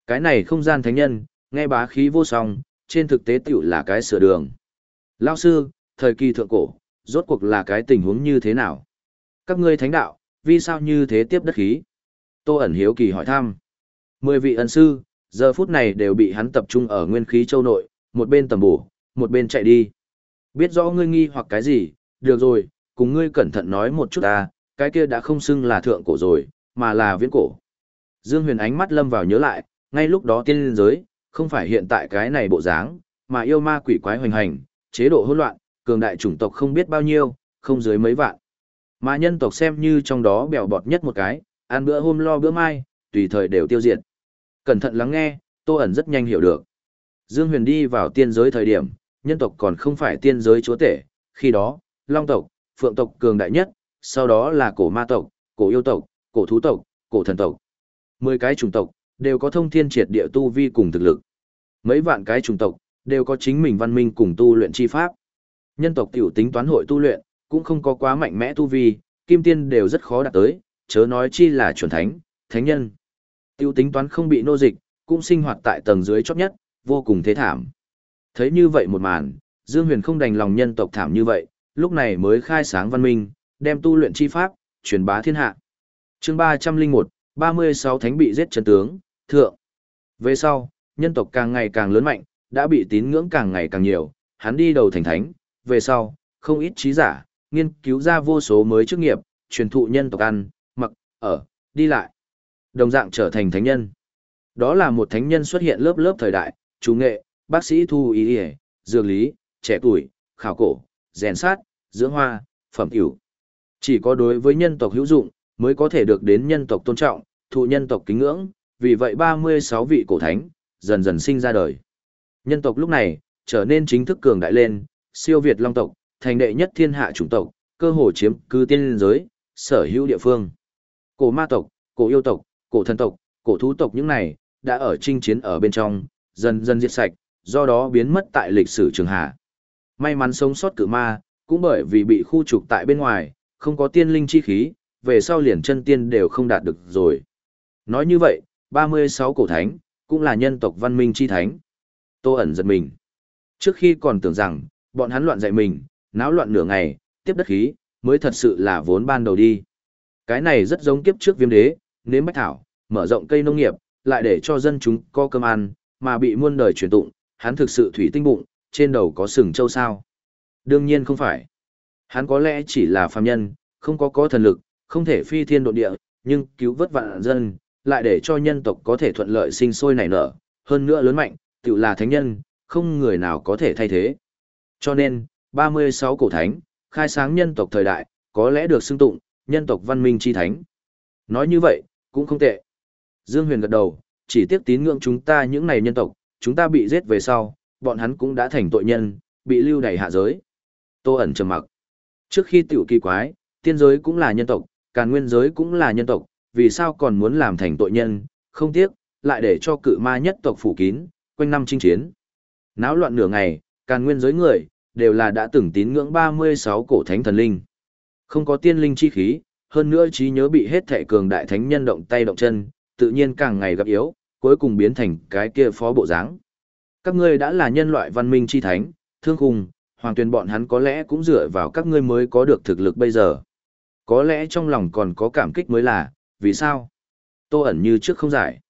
Cái này không gian thánh nhân, nghe bá khí vô song, trên thực tế tiểu là cái sửa đường. Lao sư, thời kỳ thượng cổ, rốt cuộc là cái tình huống như thế nào? Các ngươi thánh đạo, vì sao như thế tiếp đất khí? Tô ẩn hiếu kỳ hỏi thăm. Mười vị ân sư, giờ phút này đều bị hắn tập trung ở nguyên khí châu nội, một bên tầm bổ, một bên chạy đi. Biết rõ ngươi nghi hoặc cái gì, được rồi, cùng ngươi cẩn thận nói một chút ta, cái kia đã không xưng là thượng cổ rồi, mà là viễn cổ. Dương Huyền ánh mắt lâm vào nhớ lại, ngay lúc đó tiên giới, không phải hiện tại cái này bộ dáng, mà yêu ma quỷ quái hoành hành, chế độ hỗn loạn, cường đại chủng tộc không biết bao nhiêu, không dưới mấy vạn. Mà nhân tộc xem như trong đó bèo bọt nhất một cái, ăn bữa hôm lo bữa mai, tùy thời đều tiêu diệt. Cẩn thận lắng nghe, Tô ẩn rất nhanh hiểu được. Dương Huyền đi vào tiên giới thời điểm, nhân tộc còn không phải tiên giới chúa tể, khi đó, Long tộc, Phượng tộc cường đại nhất, sau đó là cổ ma tộc, cổ yêu tộc, cổ thú tộc, cổ thần tộc. Mười cái chủng tộc, đều có thông thiên triệt địa tu vi cùng thực lực. Mấy vạn cái chủng tộc, đều có chính mình văn minh cùng tu luyện chi pháp. Nhân tộc tiểu tính toán hội tu luyện, cũng không có quá mạnh mẽ tu vi, kim tiên đều rất khó đạt tới, chớ nói chi là chuẩn thánh, thánh nhân. Tiểu tính toán không bị nô dịch, cũng sinh hoạt tại tầng dưới chót nhất, vô cùng thế thảm. Thấy như vậy một màn, Dương Huyền không đành lòng nhân tộc thảm như vậy, lúc này mới khai sáng văn minh, đem tu luyện chi pháp, truyền bá thiên hạ. Chương 301, 36 thánh bị giết chân tướng, thượng. Về sau, nhân tộc càng ngày càng lớn mạnh, đã bị tín ngưỡng càng ngày càng nhiều, hắn đi đầu thành thánh, về sau, không ít trí giả, nghiên cứu ra vô số mới chức nghiệp, truyền thụ nhân tộc ăn, mặc, ở, đi lại. Đồng dạng trở thành thánh nhân. Đó là một thánh nhân xuất hiện lớp lớp thời đại, chú nghệ, bác sĩ thu ý y, dược lý, trẻ tuổi, khảo cổ, rèn sát, dưỡng hoa, phẩm cửu. Chỉ có đối với nhân tộc hữu dụng, mới có thể được đến nhân tộc tôn trọng, thụ nhân tộc kính ngưỡng, vì vậy 36 vị cổ thánh, dần dần sinh ra đời. Nhân tộc lúc này, trở nên chính thức cường đại lên, siêu Việt Long tộc, thành đệ nhất thiên hạ chủng tộc, cơ hồ chiếm cư tiên giới, sở hữu địa phương. Cổ ma tộc, cổ yêu tộc, cổ thần tộc, cổ thú tộc những này, đã ở chinh chiến ở bên trong, dần dần diệt sạch, do đó biến mất tại lịch sử trường hạ. May mắn sống sót cử ma, cũng bởi vì bị khu trục tại bên ngoài, không có tiên linh chi khí, về sau liền chân tiên đều không đạt được rồi. Nói như vậy, 36 cổ thánh, cũng là nhân tộc văn minh chi thánh. Tô ẩn giật mình. Trước khi còn tưởng rằng, bọn hắn loạn dạy mình, náo loạn nửa ngày, tiếp đất khí, mới thật sự là vốn ban đầu đi. Cái này rất giống kiếp trước viêm đế, nếm bách thảo, mở rộng cây nông nghiệp, lại để cho dân chúng có cơm ăn, mà bị muôn đời truyền tụng, hắn thực sự thủy tinh bụng, trên đầu có sừng châu sao. Đương nhiên không phải. Hắn có lẽ chỉ là phàm nhân, không có có thần lực, không thể phi thiên độ địa, nhưng cứu vớt vạn dân, lại để cho nhân tộc có thể thuận lợi sinh sôi nảy nở, hơn nữa lớn mạnh, tự là thánh nhân, không người nào có thể thay thế. Cho nên, 36 cổ thánh, khai sáng nhân tộc thời đại, có lẽ được xưng tụng, nhân tộc văn minh chi thánh. Nói như vậy, cũng không tệ. Dương Huyền gật đầu, chỉ tiếc tín ngưỡng chúng ta những này nhân tộc, chúng ta bị giết về sau, bọn hắn cũng đã thành tội nhân, bị lưu đày hạ giới. Tô ẩn trầm mặc. Trước khi tiểu kỳ quái, tiên giới cũng là nhân tộc, càn nguyên giới cũng là nhân tộc, vì sao còn muốn làm thành tội nhân, không tiếc, lại để cho cự ma nhất tộc phủ kín, quanh năm chinh chiến. Náo loạn nửa ngày, càn nguyên giới người, đều là đã từng tín ngưỡng 36 cổ thánh thần linh. Không có tiên linh chi khí, hơn nữa trí nhớ bị hết thệ cường đại thánh nhân động tay động chân, tự nhiên càng ngày gặp yếu, cuối cùng biến thành cái kia phó bộ dáng. Các ngươi đã là nhân loại văn minh chi thánh, thương khùng, hoàng tuyên bọn hắn có lẽ cũng dựa vào các ngươi mới có được thực lực bây giờ. Có lẽ trong lòng còn có cảm kích mới là, vì sao? Tô ẩn như trước không giải.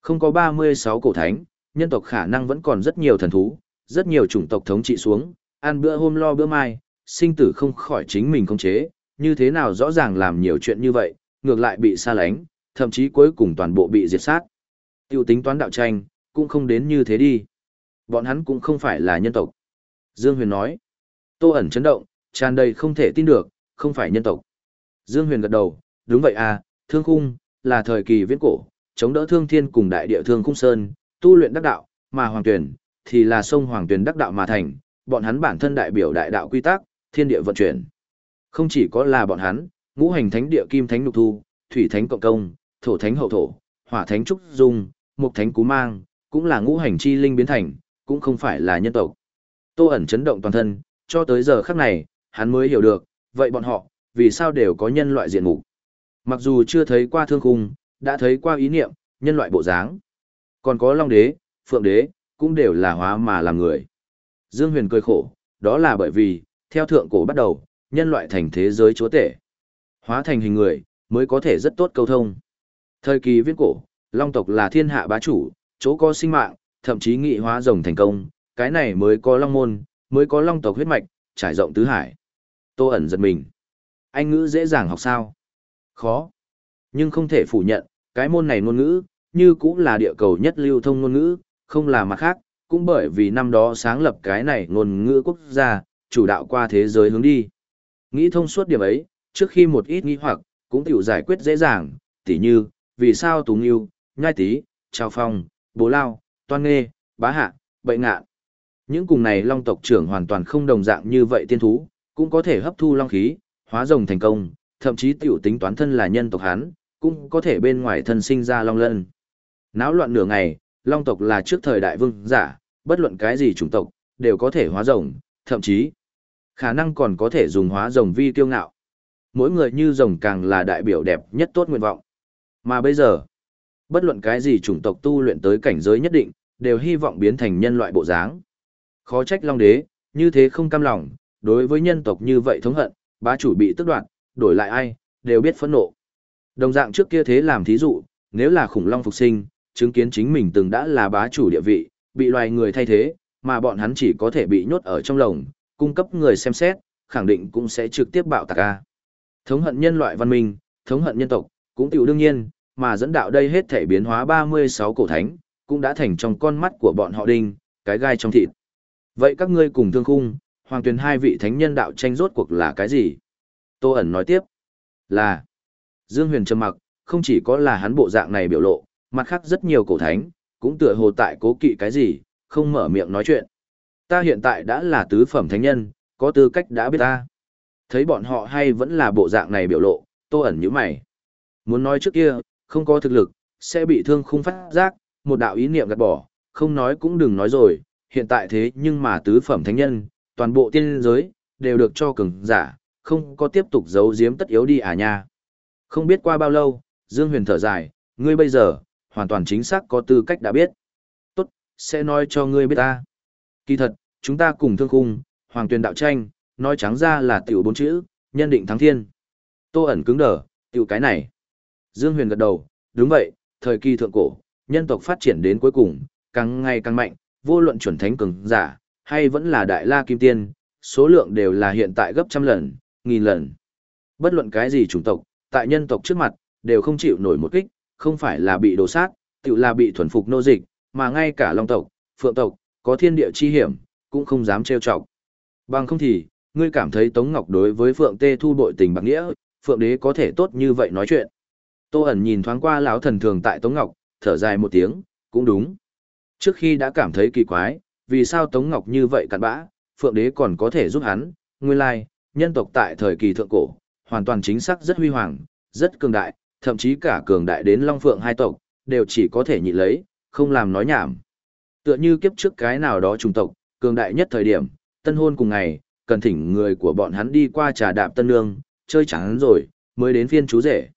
Không có 36 cổ thánh, nhân tộc khả năng vẫn còn rất nhiều thần thú, rất nhiều chủng tộc thống trị xuống, ăn bữa hôm lo bữa mai, sinh tử không khỏi chính mình không chế, như thế nào rõ ràng làm nhiều chuyện như vậy, ngược lại bị xa lánh, thậm chí cuối cùng toàn bộ bị diệt sát. Tiêu tính toán đạo tranh, cũng không đến như thế đi. Bọn hắn cũng không phải là nhân tộc. Dương Huyền nói. Tô ẩn chấn động, tràn đầy không thể tin được, không phải nhân tộc. Dương Huyền gật đầu, đúng vậy à, thương khung, là thời kỳ viễn cổ, chống đỡ thương thiên cùng đại địa thương khung sơn, tu luyện đắc đạo, mà hoàng tuyển, thì là sông hoàng tuyển đắc đạo mà thành, bọn hắn bản thân đại biểu đại đạo quy tắc, thiên địa vận chuyển. Không chỉ có là bọn hắn, ngũ hành thánh địa kim thánh lục thu, thủy thánh cộng công, thổ thánh hậu thổ, hỏa thánh trúc dung, mục thánh cú mang, cũng là ngũ hành chi linh biến thành, cũng không phải là nhân tộc. Tô ẩn chấn động toàn thân, cho tới giờ khắc này, hắn mới hiểu được, vậy bọn họ, vì sao đều có nhân loại diện mục. Mặc dù chưa thấy qua thương khung, đã thấy qua ý niệm, nhân loại bộ dáng. Còn có Long Đế, Phượng Đế, cũng đều là hóa mà làm người. Dương Huyền cười khổ, đó là bởi vì, theo thượng cổ bắt đầu, nhân loại thành thế giới chúa tể. Hóa thành hình người, mới có thể rất tốt câu thông. Thời kỳ viễn cổ, Long tộc là thiên hạ bá chủ, chỗ có sinh mạng, thậm chí nghị hóa rồng thành công, cái này mới có Long môn, mới có Long tộc huyết mạch, trải rộng tứ hải. Tô ẩn giật mình. Anh ngữ dễ dàng học sao? Khó. Nhưng không thể phủ nhận, cái môn này ngôn ngữ, như cũng là địa cầu nhất lưu thông ngôn ngữ, không là mặt khác, cũng bởi vì năm đó sáng lập cái này ngôn ngữ quốc gia, chủ đạo qua thế giới hướng đi. Nghĩ thông suốt điểm ấy, trước khi một ít nghi hoặc, cũng tiểu giải quyết dễ dàng, tỉ như, vì sao Tú Nghiêu, Nhai tí, Trao Phong, Bố Lao, Toan Nghê, Bá Hạ, bệnh Ngạ. Những cùng này long tộc trưởng hoàn toàn không đồng dạng như vậy tiên thú, cũng có thể hấp thu long khí, hóa rồng thành công, thậm chí tiểu tính toán thân là nhân tộc hán, cũng có thể bên ngoài thân sinh ra long lân. Náo loạn nửa ngày, long tộc là trước thời đại vương giả, bất luận cái gì chủng tộc, đều có thể hóa rồng, thậm chí khả năng còn có thể dùng hóa rồng vi tiêu ngạo. Mỗi người như rồng càng là đại biểu đẹp nhất tốt nguyện vọng. Mà bây giờ, bất luận cái gì chủng tộc tu luyện tới cảnh giới nhất định, đều hy vọng biến thành nhân loại bộ dáng. Khó trách Long Đế, như thế không cam lòng, đối với nhân tộc như vậy thống hận, bá chủ bị tức đoạt, đổi lại ai, đều biết phẫn nộ. Đồng dạng trước kia thế làm thí dụ, nếu là khủng long phục sinh, chứng kiến chính mình từng đã là bá chủ địa vị, bị loài người thay thế, mà bọn hắn chỉ có thể bị nhốt ở trong lồng, cung cấp người xem xét, khẳng định cũng sẽ trực tiếp bạo tạc a. Thống hận nhân loại văn minh, thống hận nhân tộc, cũng tiểu đương nhiên, mà dẫn đạo đây hết thể biến hóa 36 cổ thánh, cũng đã thành trong con mắt của bọn họ đinh, cái gai trong thịt. Vậy các ngươi cùng thương khung, hoàng tuyển hai vị thánh nhân đạo tranh rốt cuộc là cái gì? Tô ẩn nói tiếp, là Dương Huyền trầm mặc, không chỉ có là hắn bộ dạng này biểu lộ, mặt khác rất nhiều cổ thánh, cũng tựa hồ tại cố kỵ cái gì, không mở miệng nói chuyện. Ta hiện tại đã là tứ phẩm thánh nhân, có tư cách đã biết ta. Thấy bọn họ hay vẫn là bộ dạng này biểu lộ, tô ẩn như mày. Muốn nói trước kia, không có thực lực, sẽ bị thương không phát giác, một đạo ý niệm gạt bỏ, không nói cũng đừng nói rồi, hiện tại thế nhưng mà tứ phẩm thánh nhân, toàn bộ tiên giới, đều được cho cường giả, không có tiếp tục giấu giếm tất yếu đi à nha. Không biết qua bao lâu, Dương Huyền thở dài, ngươi bây giờ, hoàn toàn chính xác có tư cách đã biết. Tốt, sẽ nói cho ngươi biết ta. Kỳ thật, chúng ta cùng thương khung, hoàng tuyển đạo tranh, nói trắng ra là tiểu bốn chữ, nhân định thắng thiên. Tô ẩn cứng đờ, tiểu cái này. Dương Huyền gật đầu, đúng vậy, thời kỳ thượng cổ, nhân tộc phát triển đến cuối cùng, càng ngày càng mạnh, vô luận chuẩn thánh cường giả, hay vẫn là đại la kim tiên, số lượng đều là hiện tại gấp trăm lần, nghìn lần. Bất luận cái gì chủng tộc, tại nhân tộc trước mặt, đều không chịu nổi một kích, không phải là bị đổ sát, tự là bị thuần phục nô dịch, mà ngay cả long tộc, phượng tộc, có thiên địa chi hiểm, cũng không dám trêu chọc. Bằng không thì, ngươi cảm thấy Tống Ngọc đối với Phượng Tê thu bội tình bạc nghĩa, Phượng Đế có thể tốt như vậy nói chuyện. Tô ẩn nhìn thoáng qua lão thần thường tại Tống Ngọc, thở dài một tiếng, cũng đúng. Trước khi đã cảm thấy kỳ quái, vì sao Tống Ngọc như vậy cặn bã, Phượng Đế còn có thể giúp hắn, nguyên lai, nhân tộc tại thời kỳ thượng cổ, hoàn toàn chính xác rất huy hoàng, rất cường đại, thậm chí cả cường đại đến Long Phượng hai tộc, đều chỉ có thể nhịn lấy, không làm nói nhảm. Tựa như kiếp trước cái nào đó trùng tộc, cường đại nhất thời điểm, tân hôn cùng ngày, cần thỉnh người của bọn hắn đi qua trà đạp tân nương, chơi chẳng rồi, mới đến phiên chú rể.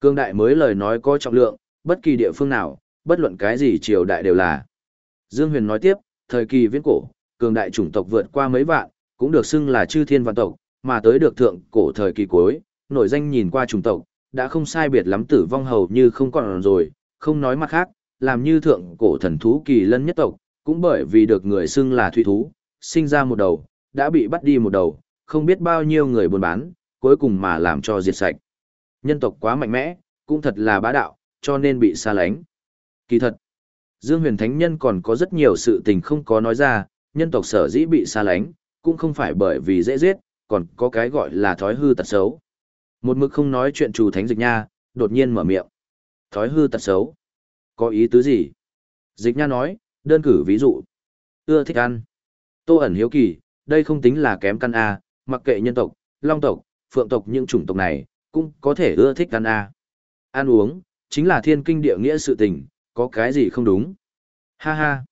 Cường đại mới lời nói có trọng lượng, bất kỳ địa phương nào, bất luận cái gì triều đại đều là. Dương Huyền nói tiếp, thời kỳ viễn cổ, cường đại chủng tộc vượt qua mấy vạn, cũng được xưng là chư thiên vạn tộc, mà tới được thượng cổ thời kỳ cuối, nổi danh nhìn qua chủng tộc, đã không sai biệt lắm tử vong hầu như không còn rồi, không nói mặt khác, làm như thượng cổ thần thú kỳ lân nhất tộc, cũng bởi vì được người xưng là thủy thú, sinh ra một đầu, đã bị bắt đi một đầu, không biết bao nhiêu người buôn bán, cuối cùng mà làm cho diệt sạch. Nhân tộc quá mạnh mẽ, cũng thật là bá đạo, cho nên bị xa lánh. Kỳ thật, Dương Huyền Thánh Nhân còn có rất nhiều sự tình không có nói ra, nhân tộc sở dĩ bị xa lánh, cũng không phải bởi vì dễ giết, còn có cái gọi là thói hư tật xấu. Một mực không nói chuyện chủ thánh dịch nha, đột nhiên mở miệng. Thói hư tật xấu. Có ý tứ gì? Dịch nha nói, đơn cử ví dụ. Ưa thích ăn. Tô ẩn hiếu kỳ, đây không tính là kém căn A, mặc kệ nhân tộc, long tộc, phượng tộc những chủng tộc này, cũng có thể ưa thích ăn A. Ăn uống, chính là thiên kinh địa nghĩa sự tình, có cái gì không đúng. Ha ha.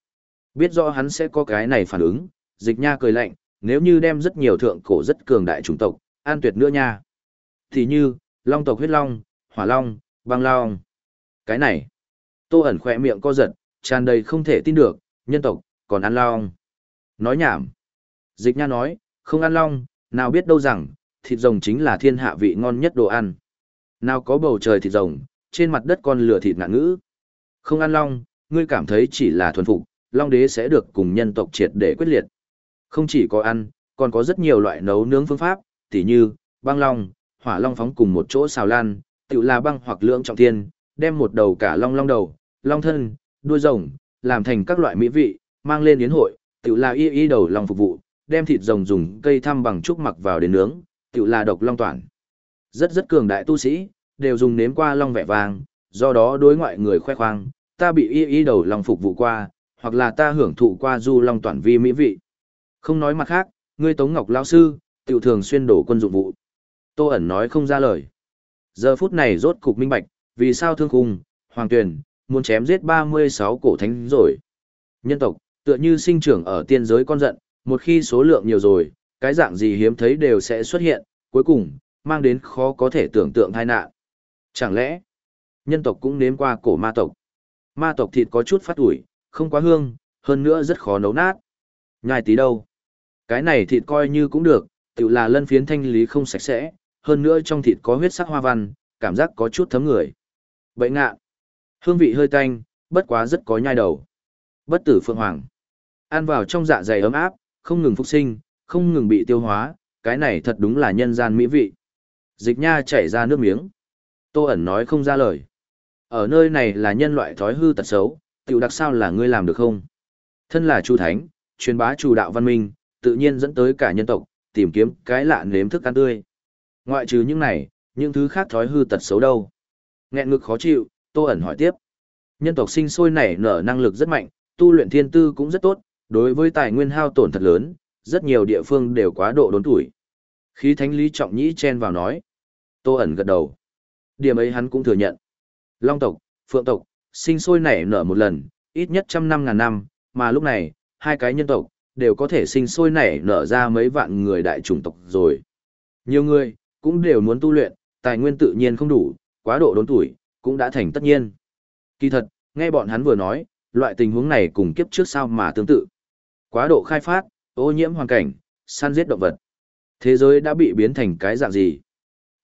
Biết rõ hắn sẽ có cái này phản ứng, Dịch nha cười lạnh, nếu như đem rất nhiều thượng cổ rất cường đại chủng tộc, an tuyệt nữa nha. Thì như, long tộc huyết long, hỏa long, băng long. Cái này, tô ẩn khỏe miệng co giật, tràn đầy không thể tin được, nhân tộc, còn ăn long. Nói nhảm. Dịch nha nói, không ăn long, nào biết đâu rằng, thịt rồng chính là thiên hạ vị ngon nhất đồ ăn. Nào có bầu trời thịt rồng, trên mặt đất con lửa thịt ngạn ngữ. Không ăn long, ngươi cảm thấy chỉ là thuần phục, long đế sẽ được cùng nhân tộc triệt để quyết liệt. Không chỉ có ăn, còn có rất nhiều loại nấu nướng phương pháp, tỉ như, băng long, hỏa long phóng cùng một chỗ xào lan, tự là băng hoặc lưỡng trọng thiên, đem một đầu cả long long đầu, long thân, đuôi rồng, làm thành các loại mỹ vị, mang lên yến hội, tự là y y đầu long phục vụ, đem thịt rồng dùng cây thăm bằng trúc mặc vào đến nướng, tự là độc long toàn. Rất rất cường đại tu sĩ, đều dùng nếm qua long vẻ vàng, do đó đối ngoại người khoe khoang, ta bị y y đầu long phục vụ qua, hoặc là ta hưởng thụ qua du long toàn vi mỹ vị. Không nói mặt khác, ngươi Tống Ngọc lão sư, tiểu thường xuyên đổ quân dụng vụ. Tô ẩn nói không ra lời. Giờ phút này rốt cục minh bạch, vì sao thương khung, hoàng tuyển, muốn chém giết 36 cổ thánh rồi. Nhân tộc, tựa như sinh trưởng ở tiên giới con giận, một khi số lượng nhiều rồi, cái dạng gì hiếm thấy đều sẽ xuất hiện, cuối cùng, mang đến khó có thể tưởng tượng tai nạn. Chẳng lẽ, nhân tộc cũng nếm qua cổ ma tộc. Ma tộc thịt có chút phát ủi, không quá hương, hơn nữa rất khó nấu nát. Nhai tí đâu. Cái này thịt coi như cũng được, tự là lân phiến thanh lý không sạch sẽ, hơn nữa trong thịt có huyết sắc hoa văn, cảm giác có chút thấm người. Bậy ngạ. Hương vị hơi tanh, bất quá rất có nhai đầu. Bất tử phượng hoàng. Ăn vào trong dạ dày ấm áp, không ngừng phục sinh, không ngừng bị tiêu hóa, cái này thật đúng là nhân gian mỹ vị. Dịch nha chảy ra nước miếng. Tô ẩn nói không ra lời. Ở nơi này là nhân loại thói hư tật xấu, tiểu đặc sao là ngươi làm được không? Thân là Chu Thánh, truyền bá chủ đạo văn minh, tự nhiên dẫn tới cả nhân tộc, tìm kiếm cái lạ nếm thức ăn tươi. Ngoại trừ những này, những thứ khác thói hư tật xấu đâu. Nghẹn ngực khó chịu, Tô ẩn hỏi tiếp. Nhân tộc sinh sôi nảy nở năng lực rất mạnh, tu luyện thiên tư cũng rất tốt, đối với tài nguyên hao tổn thật lớn, rất nhiều địa phương đều quá độ đốn tuổi. Khí thánh lý trọng nhĩ chen vào nói. Tô ẩn gật đầu. Điểm ấy hắn cũng thừa nhận. Long tộc, phượng tộc, sinh sôi nảy nở một lần, ít nhất trăm năm ngàn năm, mà lúc này, hai cái nhân tộc, đều có thể sinh sôi nảy nở ra mấy vạn người đại chủng tộc rồi. Nhiều người, cũng đều muốn tu luyện, tài nguyên tự nhiên không đủ, quá độ đốn tuổi, cũng đã thành tất nhiên. Kỳ thật, nghe bọn hắn vừa nói, loại tình huống này cùng kiếp trước sao mà tương tự. Quá độ khai phát, ô nhiễm hoàn cảnh, săn giết động vật. Thế giới đã bị biến thành cái dạng gì?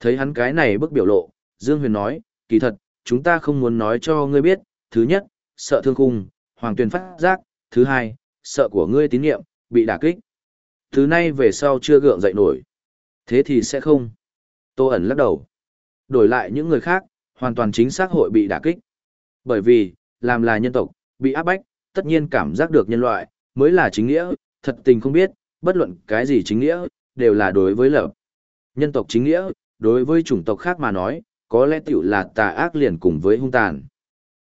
Thấy hắn cái này bức biểu lộ, Dương Huyền nói, kỳ thật, chúng ta không muốn nói cho ngươi biết, thứ nhất, sợ thương cung, hoàng tuyển phát giác, thứ hai, sợ của ngươi tín nhiệm, bị đả kích. Thứ nay về sau chưa gượng dậy nổi. Thế thì sẽ không. Tô ẩn lắc đầu. Đổi lại những người khác, hoàn toàn chính xác hội bị đả kích. Bởi vì, làm là nhân tộc, bị áp bách, tất nhiên cảm giác được nhân loại, mới là chính nghĩa, thật tình không biết, bất luận cái gì chính nghĩa, đều là đối với lập. Nhân tộc chính nghĩa, đối với chủng tộc khác mà nói, có lẽ tiểu là tà ác liền cùng với hung tàn.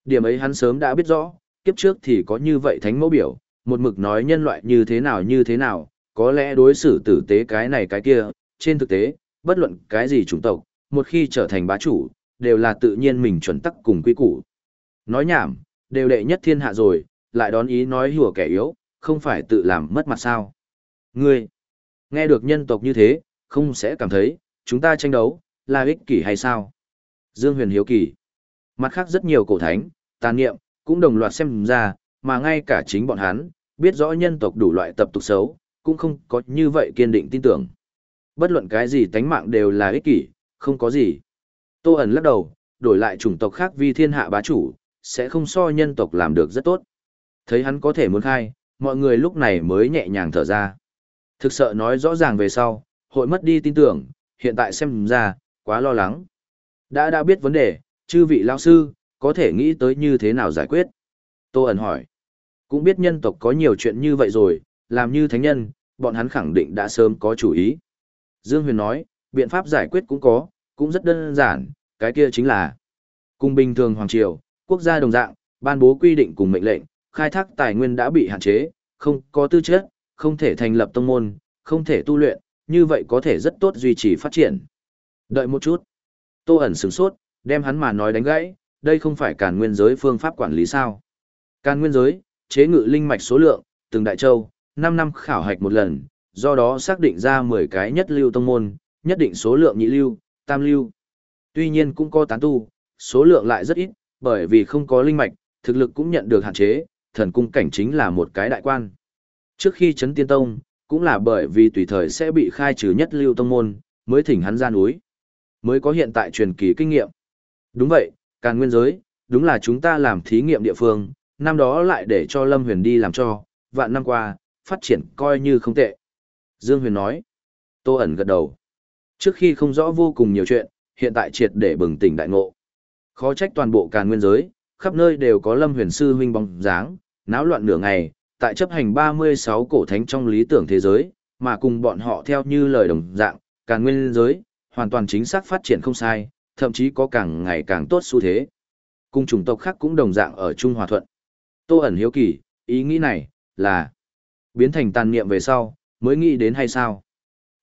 Điểm ấy hắn sớm đã biết rõ, kiếp trước thì có như vậy thánh mẫu biểu, một mực nói nhân loại như thế nào như thế nào, có lẽ đối xử tử tế cái này cái kia, trên thực tế, bất luận cái gì chủng tộc, một khi trở thành bá chủ, đều là tự nhiên mình chuẩn tắc cùng quy củ. Nói nhảm, đều đệ nhất thiên hạ rồi, lại đón ý nói hùa kẻ yếu, không phải tự làm mất mặt sao. Ngươi, nghe được nhân tộc như thế, không sẽ cảm thấy, chúng ta tranh đấu, là ích kỷ hay sao? Dương huyền hiếu kỳ. Mặt khác rất nhiều cổ thánh, tàn niệm, cũng đồng loạt xem ra, mà ngay cả chính bọn hắn, biết rõ nhân tộc đủ loại tập tục xấu, cũng không có như vậy kiên định tin tưởng. Bất luận cái gì tánh mạng đều là ích kỷ, không có gì. Tô ẩn lắc đầu, đổi lại chủng tộc khác vì thiên hạ bá chủ, sẽ không so nhân tộc làm được rất tốt. Thấy hắn có thể muốn khai, mọi người lúc này mới nhẹ nhàng thở ra. Thực sợ nói rõ ràng về sau, hội mất đi tin tưởng, hiện tại xem ra, quá lo lắng. Đã đã biết vấn đề, chư vị lao sư, có thể nghĩ tới như thế nào giải quyết? Tô ẩn hỏi. Cũng biết nhân tộc có nhiều chuyện như vậy rồi, làm như thánh nhân, bọn hắn khẳng định đã sớm có chủ ý. Dương Huyền nói, biện pháp giải quyết cũng có, cũng rất đơn giản, cái kia chính là cùng bình thường hoàng triều, quốc gia đồng dạng, ban bố quy định cùng mệnh lệnh, khai thác tài nguyên đã bị hạn chế, không có tư chất, không thể thành lập tông môn, không thể tu luyện, như vậy có thể rất tốt duy trì phát triển. Đợi một chút. Tô ẩn sửng sốt, đem hắn mà nói đánh gãy, đây không phải càn nguyên giới phương pháp quản lý sao. Càn nguyên giới, chế ngự linh mạch số lượng, từng đại châu, 5 năm khảo hạch một lần, do đó xác định ra 10 cái nhất lưu tông môn, nhất định số lượng nhị lưu, tam lưu. Tuy nhiên cũng có tán tu, số lượng lại rất ít, bởi vì không có linh mạch, thực lực cũng nhận được hạn chế, thần cung cảnh chính là một cái đại quan. Trước khi chấn tiên tông, cũng là bởi vì tùy thời sẽ bị khai trừ nhất lưu tông môn, mới thỉnh hắn ra núi. Mới có hiện tại truyền kỳ kinh nghiệm. Đúng vậy, càng nguyên giới, đúng là chúng ta làm thí nghiệm địa phương, năm đó lại để cho Lâm Huyền đi làm cho, vạn năm qua, phát triển coi như không tệ. Dương Huyền nói. Tô ẩn gật đầu. Trước khi không rõ vô cùng nhiều chuyện, hiện tại triệt để bừng tỉnh đại ngộ. Khó trách toàn bộ càn nguyên giới, khắp nơi đều có Lâm Huyền sư huynh bóng dáng, náo loạn nửa ngày, tại chấp hành 36 cổ thánh trong lý tưởng thế giới, mà cùng bọn họ theo như lời đồng dạng, càn nguyên giới, hoàn toàn chính xác phát triển không sai, thậm chí có càng ngày càng tốt xu thế. Cùng chủng tộc khác cũng đồng dạng ở Trung Hòa Thuận. Tô ẩn hiếu kỳ, ý nghĩ này, là biến thành tàn niệm về sau, mới nghĩ đến hay sao?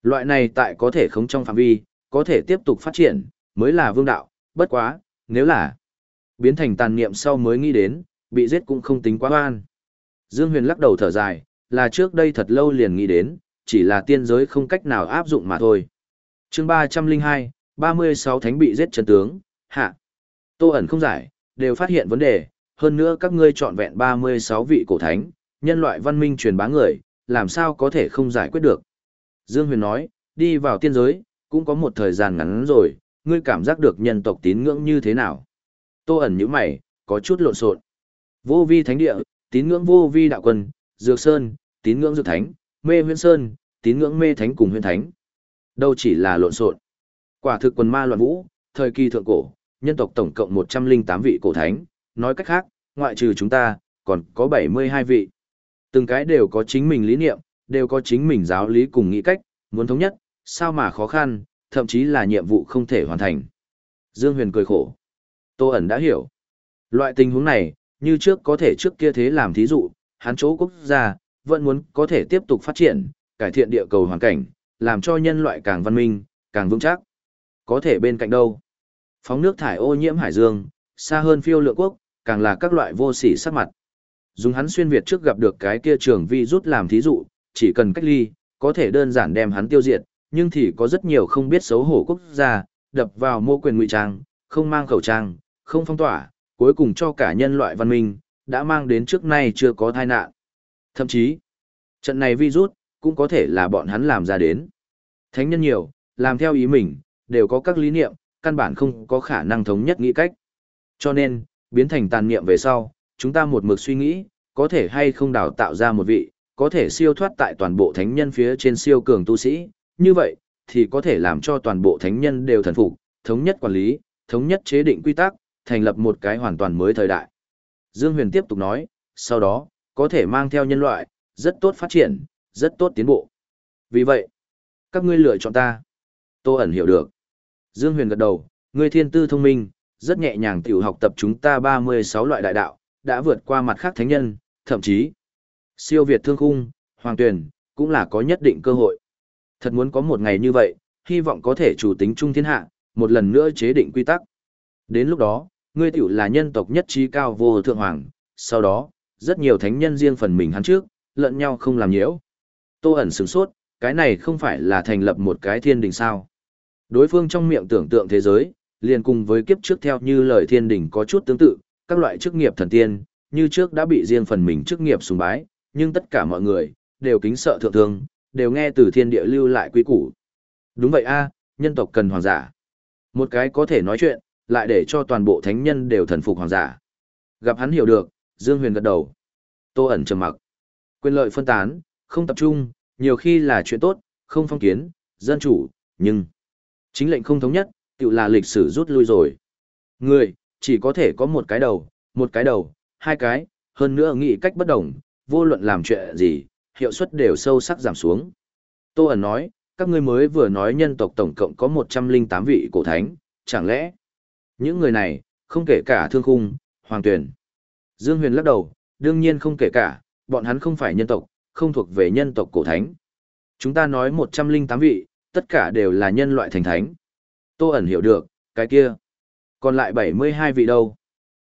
Loại này tại có thể không trong phạm vi, có thể tiếp tục phát triển, mới là vương đạo, bất quá, nếu là biến thành tàn niệm sau mới nghĩ đến, bị giết cũng không tính quá oan. Dương Huyền lắc đầu thở dài, là trước đây thật lâu liền nghĩ đến, chỉ là tiên giới không cách nào áp dụng mà thôi. chương 302, 36 thánh bị giết chân tướng, hạ. Tô ẩn không giải, đều phát hiện vấn đề, hơn nữa các ngươi chọn vẹn 36 vị cổ thánh, nhân loại văn minh truyền bá người, làm sao có thể không giải quyết được. Dương Huyền nói, đi vào tiên giới, cũng có một thời gian ngắn rồi, ngươi cảm giác được nhân tộc tín ngưỡng như thế nào. Tô ẩn như mày, có chút lộn xộn. Vô vi thánh địa, tín ngưỡng vô vi đạo quân, dược sơn, tín ngưỡng dược thánh, mê huyên sơn, tín ngưỡng mê thánh cùng huyên thánh. Đâu chỉ là lộn xộn. Quả thực quần ma loạn vũ, thời kỳ thượng cổ, nhân tộc tổng cộng 108 vị cổ thánh, nói cách khác, ngoại trừ chúng ta, còn có 72 vị. Từng cái đều có chính mình lý niệm, đều có chính mình giáo lý cùng nghĩ cách, muốn thống nhất, sao mà khó khăn, thậm chí là nhiệm vụ không thể hoàn thành. Dương Huyền cười khổ. Tô ẩn đã hiểu. Loại tình huống này, như trước có thể trước kia thế làm thí dụ, hắn chỗ quốc gia, vẫn muốn có thể tiếp tục phát triển, cải thiện địa cầu hoàn cảnh, làm cho nhân loại càng văn minh, càng vững chắc. Có thể bên cạnh đâu? Phóng nước thải ô nhiễm hải dương, xa hơn phiêu lượng quốc, càng là các loại vô sỉ sắc mặt. Dùng hắn xuyên Việt trước gặp được cái kia trường vi rút làm thí dụ, chỉ cần cách ly, có thể đơn giản đem hắn tiêu diệt, nhưng thì có rất nhiều không biết xấu hổ quốc gia, đập vào mô quyền ngụy trang, không mang khẩu trang, không phong tỏa, cuối cùng cho cả nhân loại văn minh, đã mang đến trước nay chưa có tai nạn. Thậm chí, trận này virus, cũng có thể là bọn hắn làm ra đến. Thánh nhân nhiều, làm theo ý mình, đều có các lý niệm, căn bản không có khả năng thống nhất nghĩ cách. Cho nên, biến thành tàn niệm về sau, chúng ta một mực suy nghĩ, có thể hay không đào tạo ra một vị, có thể siêu thoát tại toàn bộ thánh nhân phía trên siêu cường tu sĩ, như vậy, thì có thể làm cho toàn bộ thánh nhân đều thần phục, thống nhất quản lý, thống nhất chế định quy tắc, thành lập một cái hoàn toàn mới thời đại. Dương Huyền tiếp tục nói, sau đó, có thể mang theo nhân loại, rất tốt phát triển, rất tốt tiến bộ. Vì vậy, các ngươi lựa chọn ta. Tô ẩn hiểu được. Dương Huyền gật đầu, ngươi thiên tư thông minh, rất nhẹ nhàng tiểu học tập chúng ta 36 loại đại đạo, đã vượt qua mặt khác thánh nhân, thậm chí siêu việt thương khung, hoàng tuyển, cũng là có nhất định cơ hội. Thật muốn có một ngày như vậy, hy vọng có thể chủ tính trung thiên hạ, một lần nữa chế định quy tắc. Đến lúc đó, ngươi tiểu là nhân tộc nhất trí cao vô thượng hoàng, sau đó, rất nhiều thánh nhân riêng phần mình hắn trước, lẫn nhau không làm nhiễu. Tô ẩn sửng sốt, cái này không phải là thành lập một cái thiên đình sao. Đối phương trong miệng tưởng tượng thế giới, liền cùng với kiếp trước theo như lời thiên đình có chút tương tự, các loại chức nghiệp thần tiên, như trước đã bị riêng phần mình chức nghiệp sùng bái, nhưng tất cả mọi người, đều kính sợ thượng thương, đều nghe từ thiên địa lưu lại quý củ. Đúng vậy a, nhân tộc cần hoàng giả. Một cái có thể nói chuyện, lại để cho toàn bộ thánh nhân đều thần phục hoàng giả. Gặp hắn hiểu được, Dương Huyền gật đầu. Tô ẩn trầm mặc. Quyền lợi phân tán, không tập trung, nhiều khi là chuyện tốt, không phong kiến, dân chủ, nhưng chính lệnh không thống nhất, tự là lịch sử rút lui rồi. Người, chỉ có thể có một cái đầu, một cái đầu, hai cái, hơn nữa nghĩ cách bất đồng, vô luận làm chuyện gì, hiệu suất đều sâu sắc giảm xuống. Tô ẩn nói, các ngươi mới vừa nói nhân tộc tổng cộng có 108 vị cổ thánh, chẳng lẽ những người này, không kể cả thương khung, hoàng tuyển. Dương Huyền lắc đầu, đương nhiên không kể cả, bọn hắn không phải nhân tộc, không thuộc về nhân tộc cổ thánh. Chúng ta nói 108 vị, tất cả đều là nhân loại thành thánh. Tô ẩn hiểu được, cái kia. Còn lại 72 vị đâu?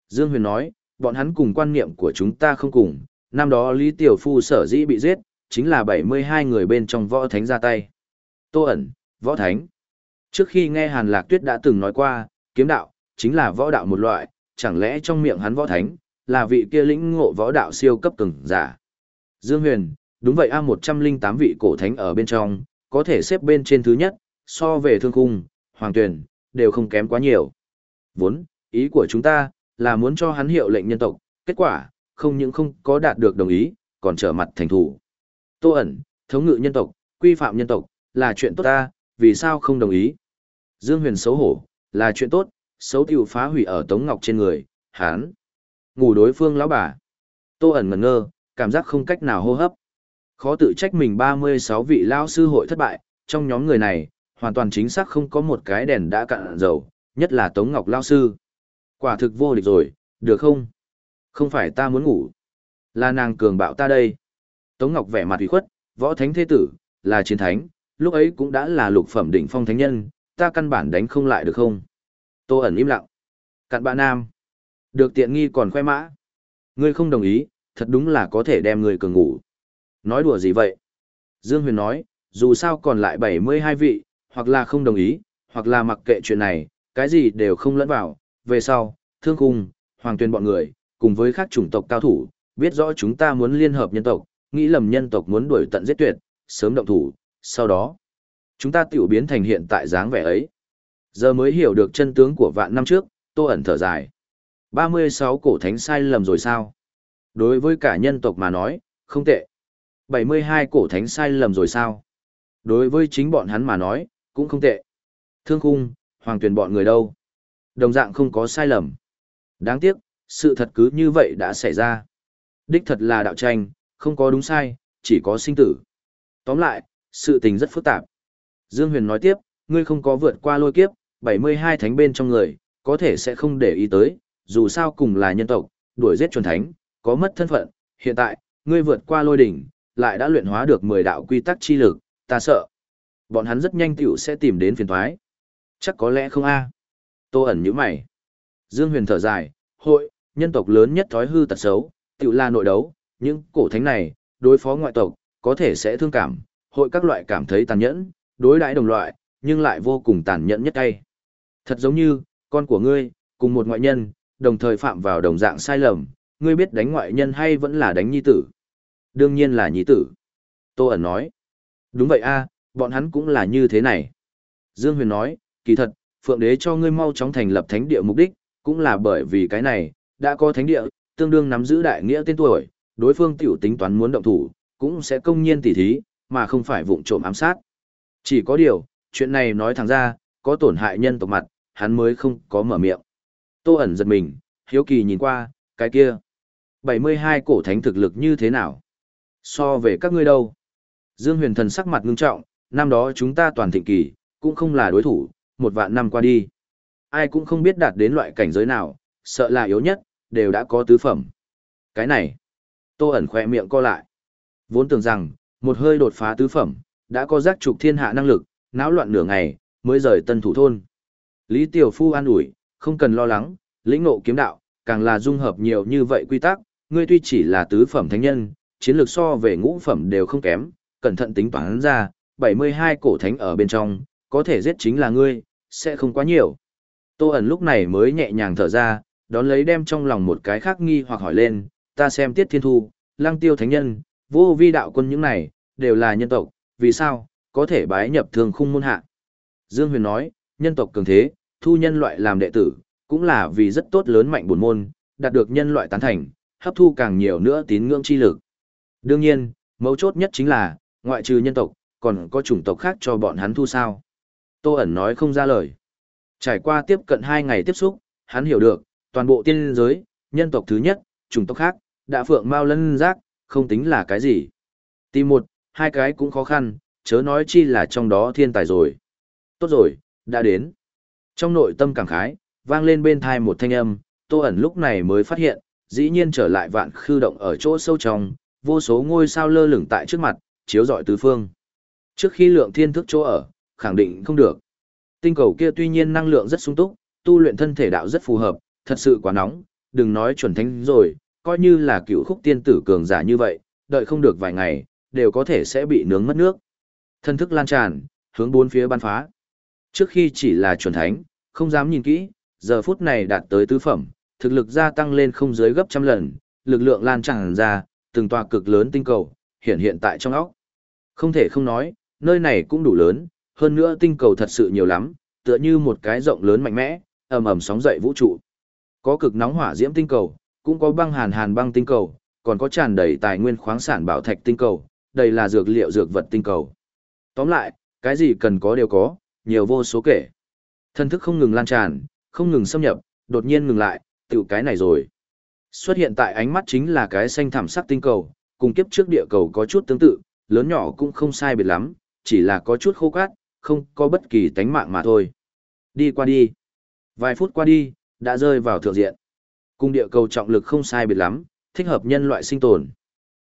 Dương Huyền nói, bọn hắn cùng quan niệm của chúng ta không cùng. Năm đó Lý Tiểu Phu sở dĩ bị giết, chính là 72 người bên trong võ thánh ra tay. Tô ẩn, võ thánh. Trước khi nghe Hàn Lạc Tuyết đã từng nói qua, kiếm đạo, chính là võ đạo một loại, chẳng lẽ trong miệng hắn võ thánh, là vị kia lĩnh ngộ võ đạo siêu cấp cường giả. Dương Huyền, đúng vậy a 108 vị cổ thánh ở bên trong, có thể xếp bên trên thứ nhất, so về thương cung, hoàng tuyển, đều không kém quá nhiều. Vốn, ý của chúng ta, là muốn cho hắn hiệu lệnh nhân tộc, kết quả, không những không có đạt được đồng ý, còn trở mặt thành thủ. Tô ẩn, thống ngự nhân tộc, quy phạm nhân tộc, là chuyện tốt ta, vì sao không đồng ý? Dương Huyền xấu hổ, là chuyện tốt, xấu tiểu phá hủy ở Tống Ngọc trên người, hắn. Ngủ đối phương lão bà. Tô ẩn ngẩn ngơ, cảm giác không cách nào hô hấp. Khó tự trách mình 36 vị lao sư hội thất bại, trong nhóm người này, hoàn toàn chính xác không có một cái đèn đã cạn dầu, nhất là Tống Ngọc lao sư. Quả thực vô địch rồi, được không? Không phải ta muốn ngủ, là nàng cường bạo ta đây. Tống Ngọc vẻ mặt ủy khuất, võ thánh thế tử, là chiến thánh, lúc ấy cũng đã là lục phẩm đỉnh phong thánh nhân, ta căn bản đánh không lại được không? Tô ẩn im lặng. Cặn bạ nam. Được tiện nghi còn khoe mã. Ngươi không đồng ý, thật đúng là có thể đem người cường ngủ. Nói đùa gì vậy? Dương Huyền nói, dù sao còn lại 72 vị, hoặc là không đồng ý, hoặc là mặc kệ chuyện này, cái gì đều không lẫn vào. Về sau, thương cung, hoàng tuyên bọn người, cùng với các chủng tộc cao thủ, biết rõ chúng ta muốn liên hợp nhân tộc, nghĩ lầm nhân tộc muốn đuổi tận giết tuyệt, sớm động thủ, sau đó, chúng ta tiểu biến thành hiện tại dáng vẻ ấy. Giờ mới hiểu được chân tướng của vạn năm trước, tô ẩn thở dài. 36 cổ thánh sai lầm rồi sao? Đối với cả nhân tộc mà nói, không tệ. 72 cổ thánh sai lầm rồi sao? Đối với chính bọn hắn mà nói, cũng không tệ. Thương khung, hoàng tuyển bọn người đâu? Đồng dạng không có sai lầm. Đáng tiếc, sự thật cứ như vậy đã xảy ra. Đích thật là đạo tranh, không có đúng sai, chỉ có sinh tử. Tóm lại, sự tình rất phức tạp. Dương Huyền nói tiếp, ngươi không có vượt qua lôi kiếp, 72 thánh bên trong người, có thể sẽ không để ý tới, dù sao cùng là nhân tộc, đuổi giết chuẩn thánh, có mất thân phận, hiện tại, ngươi vượt qua lôi đỉnh, lại đã luyện hóa được 10 đạo quy tắc chi lực, ta sợ. Bọn hắn rất nhanh tiểu sẽ tìm đến phiền thoái. Chắc có lẽ không a Tô ẩn như mày. Dương Huyền thở dài, hội, nhân tộc lớn nhất thói hư tật xấu, tiểu là nội đấu, những cổ thánh này, đối phó ngoại tộc, có thể sẽ thương cảm, hội các loại cảm thấy tàn nhẫn, đối đãi đồng loại, nhưng lại vô cùng tàn nhẫn nhất tay. Thật giống như, con của ngươi, cùng một ngoại nhân, đồng thời phạm vào đồng dạng sai lầm, ngươi biết đánh ngoại nhân hay vẫn là đánh nhi tử? Đương nhiên là nhi tử. Tô ẩn nói. Đúng vậy a bọn hắn cũng là như thế này. Dương Huyền nói, kỳ thật, Phượng Đế cho ngươi mau chóng thành lập thánh địa mục đích, cũng là bởi vì cái này, đã có thánh địa, tương đương nắm giữ đại nghĩa tên tuổi, đối phương tiểu tính toán muốn động thủ, cũng sẽ công nhiên tỉ thí, mà không phải vụng trộm ám sát. Chỉ có điều, chuyện này nói thẳng ra, có tổn hại nhân tộc mặt, hắn mới không có mở miệng. Tô ẩn giật mình, hiếu kỳ nhìn qua, cái kia. 72 cổ thánh thực lực như thế nào? So về các ngươi đâu? Dương huyền thần sắc mặt ngưng trọng, năm đó chúng ta toàn thịnh kỳ, cũng không là đối thủ, một vạn năm qua đi. Ai cũng không biết đạt đến loại cảnh giới nào, sợ là yếu nhất, đều đã có tứ phẩm. Cái này, tô ẩn khoe miệng co lại. Vốn tưởng rằng, một hơi đột phá tứ phẩm, đã có giác trục thiên hạ năng lực, náo loạn nửa ngày, mới rời tân thủ thôn. Lý Tiểu Phu an ủi, không cần lo lắng, lĩnh ngộ kiếm đạo, càng là dung hợp nhiều như vậy quy tắc, ngươi tuy chỉ là tứ phẩm thánh nhân, chiến lược so về ngũ phẩm đều không kém, cẩn thận tính toán ra, 72 cổ thánh ở bên trong, có thể giết chính là ngươi, sẽ không quá nhiều. Tô ẩn lúc này mới nhẹ nhàng thở ra, đón lấy đem trong lòng một cái khác nghi hoặc hỏi lên, ta xem tiết thiên thu, lăng tiêu thánh nhân, vô vi đạo quân những này, đều là nhân tộc, vì sao, có thể bái nhập thường khung môn hạ. Dương Huyền nói, nhân tộc cường thế, thu nhân loại làm đệ tử, cũng là vì rất tốt lớn mạnh buồn môn, đạt được nhân loại tán thành, hấp thu càng nhiều nữa tín ngưỡng chi lực. Đương nhiên, mấu chốt nhất chính là, ngoại trừ nhân tộc, còn có chủng tộc khác cho bọn hắn thu sao. Tô ẩn nói không ra lời. Trải qua tiếp cận hai ngày tiếp xúc, hắn hiểu được, toàn bộ tiên giới, nhân tộc thứ nhất, chủng tộc khác, đã phượng mau lân giác, không tính là cái gì. Tìm một, hai cái cũng khó khăn, chớ nói chi là trong đó thiên tài rồi. Tốt rồi, đã đến. Trong nội tâm cảm khái, vang lên bên thai một thanh âm, tô ẩn lúc này mới phát hiện, dĩ nhiên trở lại vạn khư động ở chỗ sâu trong, vô số ngôi sao lơ lửng tại trước mặt, chiếu rọi tứ phương. Trước khi lượng thiên thức chỗ ở, khẳng định không được. Tinh cầu kia tuy nhiên năng lượng rất sung túc, tu luyện thân thể đạo rất phù hợp, thật sự quá nóng, đừng nói chuẩn thánh rồi, coi như là cựu khúc tiên tử cường giả như vậy, đợi không được vài ngày, đều có thể sẽ bị nướng mất nước. Thân thức lan tràn, hướng bốn phía ban phá. Trước khi chỉ là chuẩn thánh, không dám nhìn kỹ, giờ phút này đạt tới tứ phẩm, thực lực gia tăng lên không dưới gấp trăm lần, lực lượng lan tràn ra, từng tòa cực lớn tinh cầu, hiện hiện tại trong óc. Không thể không nói, nơi này cũng đủ lớn, hơn nữa tinh cầu thật sự nhiều lắm, tựa như một cái rộng lớn mạnh mẽ, ầm ầm sóng dậy vũ trụ. Có cực nóng hỏa diễm tinh cầu, cũng có băng hàn hàn băng tinh cầu, còn có tràn đầy tài nguyên khoáng sản bảo thạch tinh cầu, đây là dược liệu dược vật tinh cầu. Tóm lại, cái gì cần có đều có, nhiều vô số kể. Thân thức không ngừng lan tràn, không ngừng xâm nhập, đột nhiên ngừng lại, tiểu cái này rồi. Xuất hiện tại ánh mắt chính là cái xanh thảm sắc tinh cầu, cùng kiếp trước địa cầu có chút tương tự, lớn nhỏ cũng không sai biệt lắm, chỉ là có chút khô cát, không có bất kỳ tánh mạng mà thôi. Đi qua đi. Vài phút qua đi, đã rơi vào thượng diện. Cung địa cầu trọng lực không sai biệt lắm, thích hợp nhân loại sinh tồn.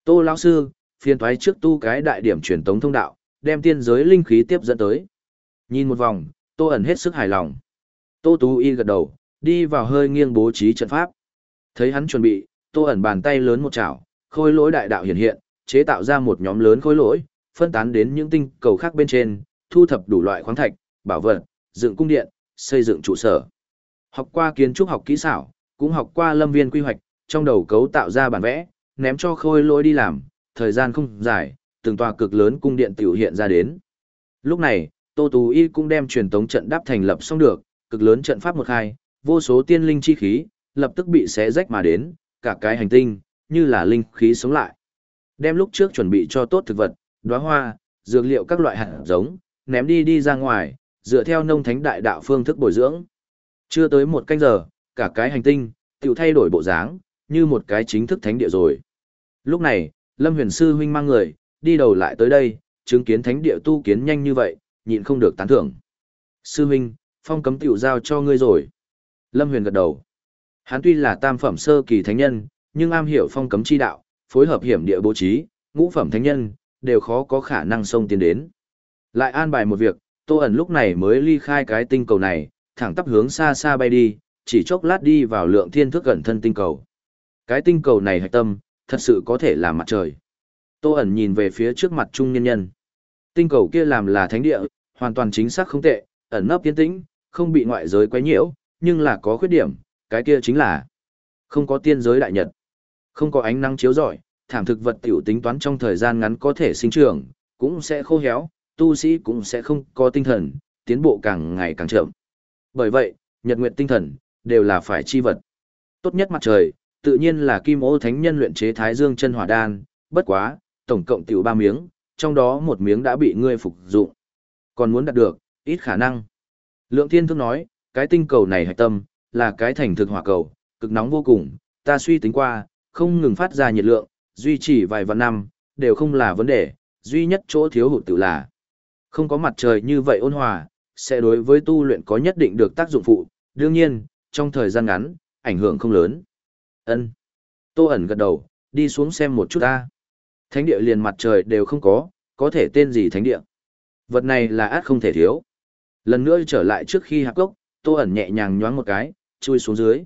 Tô lão sư, phiền thoái trước tu cái đại điểm truyền tống thông đạo, đem tiên giới linh khí tiếp dẫn tới. Nhìn một vòng, Tô ẩn hết sức hài lòng. Tô Tú Y gật đầu, đi vào hơi nghiêng bố trí trận pháp. Thấy hắn chuẩn bị, Tô ẩn bàn tay lớn một chảo, khôi lỗi đại đạo hiện hiện, chế tạo ra một nhóm lớn khối lỗi, phân tán đến những tinh cầu khác bên trên, thu thập đủ loại khoáng thạch, bảo vật, dựng cung điện, xây dựng trụ sở. Học qua kiến trúc học kỹ xảo, cũng học qua lâm viên quy hoạch, trong đầu cấu tạo ra bản vẽ, ném cho khôi lỗi đi làm, thời gian không dài, từng tòa cực lớn cung điện tiểu hiện ra đến. Lúc này, Tô Tú Y cũng đem truyền tống trận đáp thành lập xong được, cực lớn trận pháp một hai, vô số tiên linh chi khí, lập tức bị xé rách mà đến, cả cái hành tinh, như là linh khí sống lại. Đem lúc trước chuẩn bị cho tốt thực vật, đóa hoa, dược liệu các loại hạt giống, ném đi đi ra ngoài, dựa theo nông thánh đại đạo phương thức bồi dưỡng. Chưa tới một canh giờ, cả cái hành tinh, tiểu thay đổi bộ dáng, như một cái chính thức thánh địa rồi. Lúc này, Lâm Huyền Sư huynh mang người, đi đầu lại tới đây, chứng kiến thánh địa tu kiến nhanh như vậy, nhịn không được tán thưởng. Sư huynh, phong cấm tiểu giao cho ngươi rồi. Lâm Huyền gật đầu. Hắn tuy là tam phẩm sơ kỳ thánh nhân, nhưng am hiểu phong cấm chi đạo, phối hợp hiểm địa bố trí, ngũ phẩm thánh nhân, đều khó có khả năng xông tiến đến. Lại an bài một việc, Tô ẩn lúc này mới ly khai cái tinh cầu này, thẳng tắp hướng xa xa bay đi, chỉ chốc lát đi vào lượng thiên thức gần thân tinh cầu. Cái tinh cầu này hạch tâm, thật sự có thể là mặt trời. Tô ẩn nhìn về phía trước mặt trung nhân nhân. Tinh cầu kia làm là thánh địa, hoàn toàn chính xác không tệ, ẩn nấp tiến tĩnh, không bị ngoại giới quấy nhiễu, nhưng là có khuyết điểm, cái kia chính là không có tiên giới đại nhật, không có ánh nắng chiếu rọi, thảm thực vật tiểu tính toán trong thời gian ngắn có thể sinh trưởng, cũng sẽ khô héo, tu sĩ cũng sẽ không có tinh thần, tiến bộ càng ngày càng chậm. Bởi vậy, nhật nguyện tinh thần, đều là phải chi vật. Tốt nhất mặt trời, tự nhiên là kim ô thánh nhân luyện chế thái dương chân hỏa đan, bất quá, tổng cộng tiểu ba miếng, trong đó một miếng đã bị ngươi phục dụng. Còn muốn đạt được, ít khả năng. Lượng thiên thức nói, cái tinh cầu này hạch tâm, là cái thành thực hỏa cầu, cực nóng vô cùng, ta suy tính qua, không ngừng phát ra nhiệt lượng, duy trì vài vạn năm, đều không là vấn đề, duy nhất chỗ thiếu hụt tự là. Không có mặt trời như vậy ôn hòa, sẽ đối với tu luyện có nhất định được tác dụng phụ, đương nhiên, trong thời gian ngắn, ảnh hưởng không lớn. Ân. Tô ẩn gật đầu, đi xuống xem một chút ta. Thánh địa liền mặt trời đều không có, có thể tên gì thánh địa. Vật này là át không thể thiếu. Lần nữa trở lại trước khi hạp cốc, tô ẩn nhẹ nhàng nhoáng một cái, chui xuống dưới.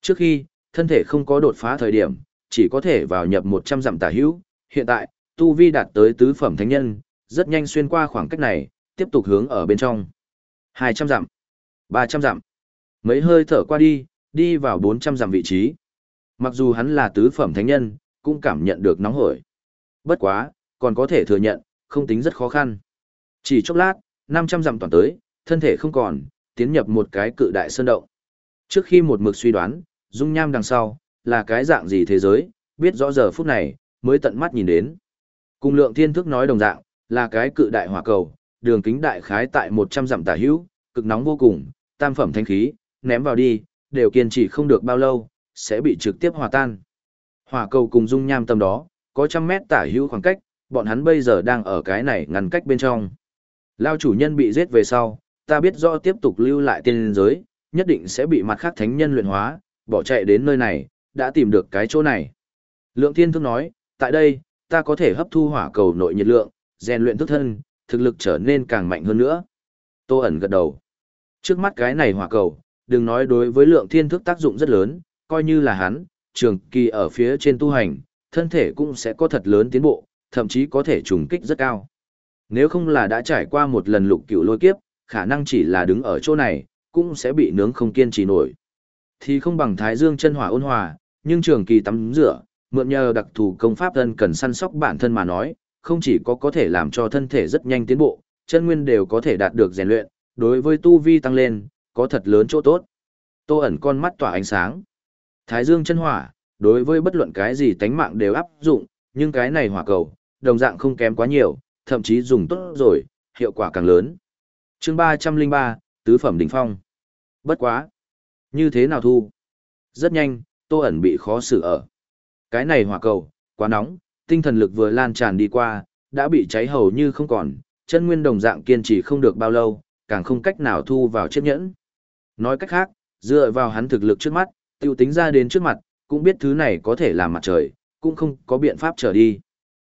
Trước khi, thân thể không có đột phá thời điểm, chỉ có thể vào nhập 100 dặm tả hữu, hiện tại, tu vi đạt tới tứ phẩm thánh nhân, rất nhanh xuyên qua khoảng cách này, tiếp tục hướng ở bên trong. 200 dặm, 300 dặm. Mấy hơi thở qua đi, đi vào 400 dặm vị trí. Mặc dù hắn là tứ phẩm thánh nhân, cũng cảm nhận được nóng hổi. Bất quá, còn có thể thừa nhận, không tính rất khó khăn. Chỉ chốc lát, 500 dặm toàn tới, thân thể không còn, tiến nhập một cái cự đại sơn động. Trước khi một mực suy đoán, dung nham đằng sau, là cái dạng gì thế giới, biết rõ giờ phút này, mới tận mắt nhìn đến. Cùng lượng thiên thức nói đồng dạng, là cái cự đại hỏa cầu, đường kính đại khái tại 100 dặm tả hữu, cực nóng vô cùng, tam phẩm thanh khí, ném vào đi, đều kiên trì không được bao lâu, sẽ bị trực tiếp hòa tan. Hỏa cầu cùng dung nham tầm đó, có trăm mét tả hữu khoảng cách, bọn hắn bây giờ đang ở cái này ngăn cách bên trong. Lao chủ nhân bị giết về sau, ta biết rõ tiếp tục lưu lại tiên giới, nhất định sẽ bị mặt khác thánh nhân luyện hóa, bỏ chạy đến nơi này, đã tìm được cái chỗ này. Lượng thiên thức nói, tại đây, ta có thể hấp thu hỏa cầu nội nhiệt lượng, rèn luyện thức thân, thực lực trở nên càng mạnh hơn nữa. Tô ẩn gật đầu. Trước mắt cái này hỏa cầu, đừng nói đối với lượng thiên thức tác dụng rất lớn, coi như là hắn, trường kỳ ở phía trên tu hành, thân thể cũng sẽ có thật lớn tiến bộ, thậm chí có thể trùng kích rất cao. Nếu không là đã trải qua một lần lục cửu lôi kiếp, khả năng chỉ là đứng ở chỗ này, cũng sẽ bị nướng không kiên trì nổi. Thì không bằng thái dương chân hỏa ôn hòa, nhưng trường kỳ tắm rửa, mượn nhờ đặc thù công pháp thân cần săn sóc bản thân mà nói, không chỉ có có thể làm cho thân thể rất nhanh tiến bộ, chân nguyên đều có thể đạt được rèn luyện, đối với tu vi tăng lên, có thật lớn chỗ tốt. Tô ẩn con mắt tỏa ánh sáng. Thái dương chân hỏa, đối với bất luận cái gì tánh mạng đều áp dụng, nhưng cái này hỏa cầu, đồng dạng không kém quá nhiều, thậm chí dùng tốt rồi, hiệu quả càng lớn. chương 303, Tứ Phẩm Đỉnh Phong. Bất quá. Như thế nào thu? Rất nhanh, Tô ẩn bị khó xử ở. Cái này hỏa cầu, quá nóng, tinh thần lực vừa lan tràn đi qua, đã bị cháy hầu như không còn, chân nguyên đồng dạng kiên trì không được bao lâu, càng không cách nào thu vào chiếc nhẫn. Nói cách khác, dựa vào hắn thực lực trước mắt, tiêu tính ra đến trước mặt, cũng biết thứ này có thể làm mặt trời, cũng không có biện pháp trở đi.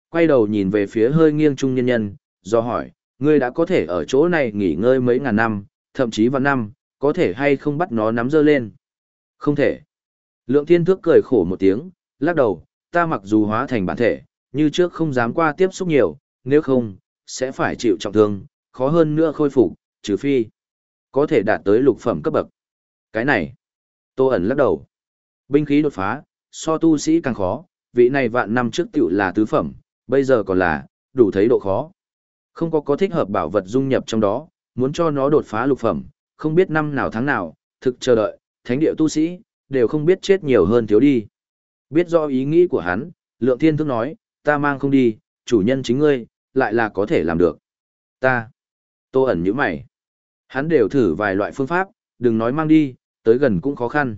Quay đầu nhìn về phía hơi nghiêng trung nhân nhân, do hỏi, ngươi đã có thể ở chỗ này nghỉ ngơi mấy ngàn năm, thậm chí vạn năm, có thể hay không bắt nó nắm dơ lên? Không thể. Lượng thiên thước cười khổ một tiếng, lắc đầu, ta mặc dù hóa thành bản thể, như trước không dám qua tiếp xúc nhiều, nếu không, sẽ phải chịu trọng thương, khó hơn nữa khôi phục, trừ phi có thể đạt tới lục phẩm cấp bậc. Cái này, Tô ẩn lắc đầu. Binh khí đột phá, so tu sĩ càng khó, vị này vạn năm trước tiểu là tứ phẩm, bây giờ còn là, đủ thấy độ khó. Không có có thích hợp bảo vật dung nhập trong đó, muốn cho nó đột phá lục phẩm, không biết năm nào tháng nào, thực chờ đợi, thánh địa tu sĩ, đều không biết chết nhiều hơn thiếu đi. Biết do ý nghĩ của hắn, lượng thiên thức nói, ta mang không đi, chủ nhân chính ngươi, lại là có thể làm được. Ta, tô ẩn như mày. Hắn đều thử vài loại phương pháp, đừng nói mang đi, tới gần cũng khó khăn.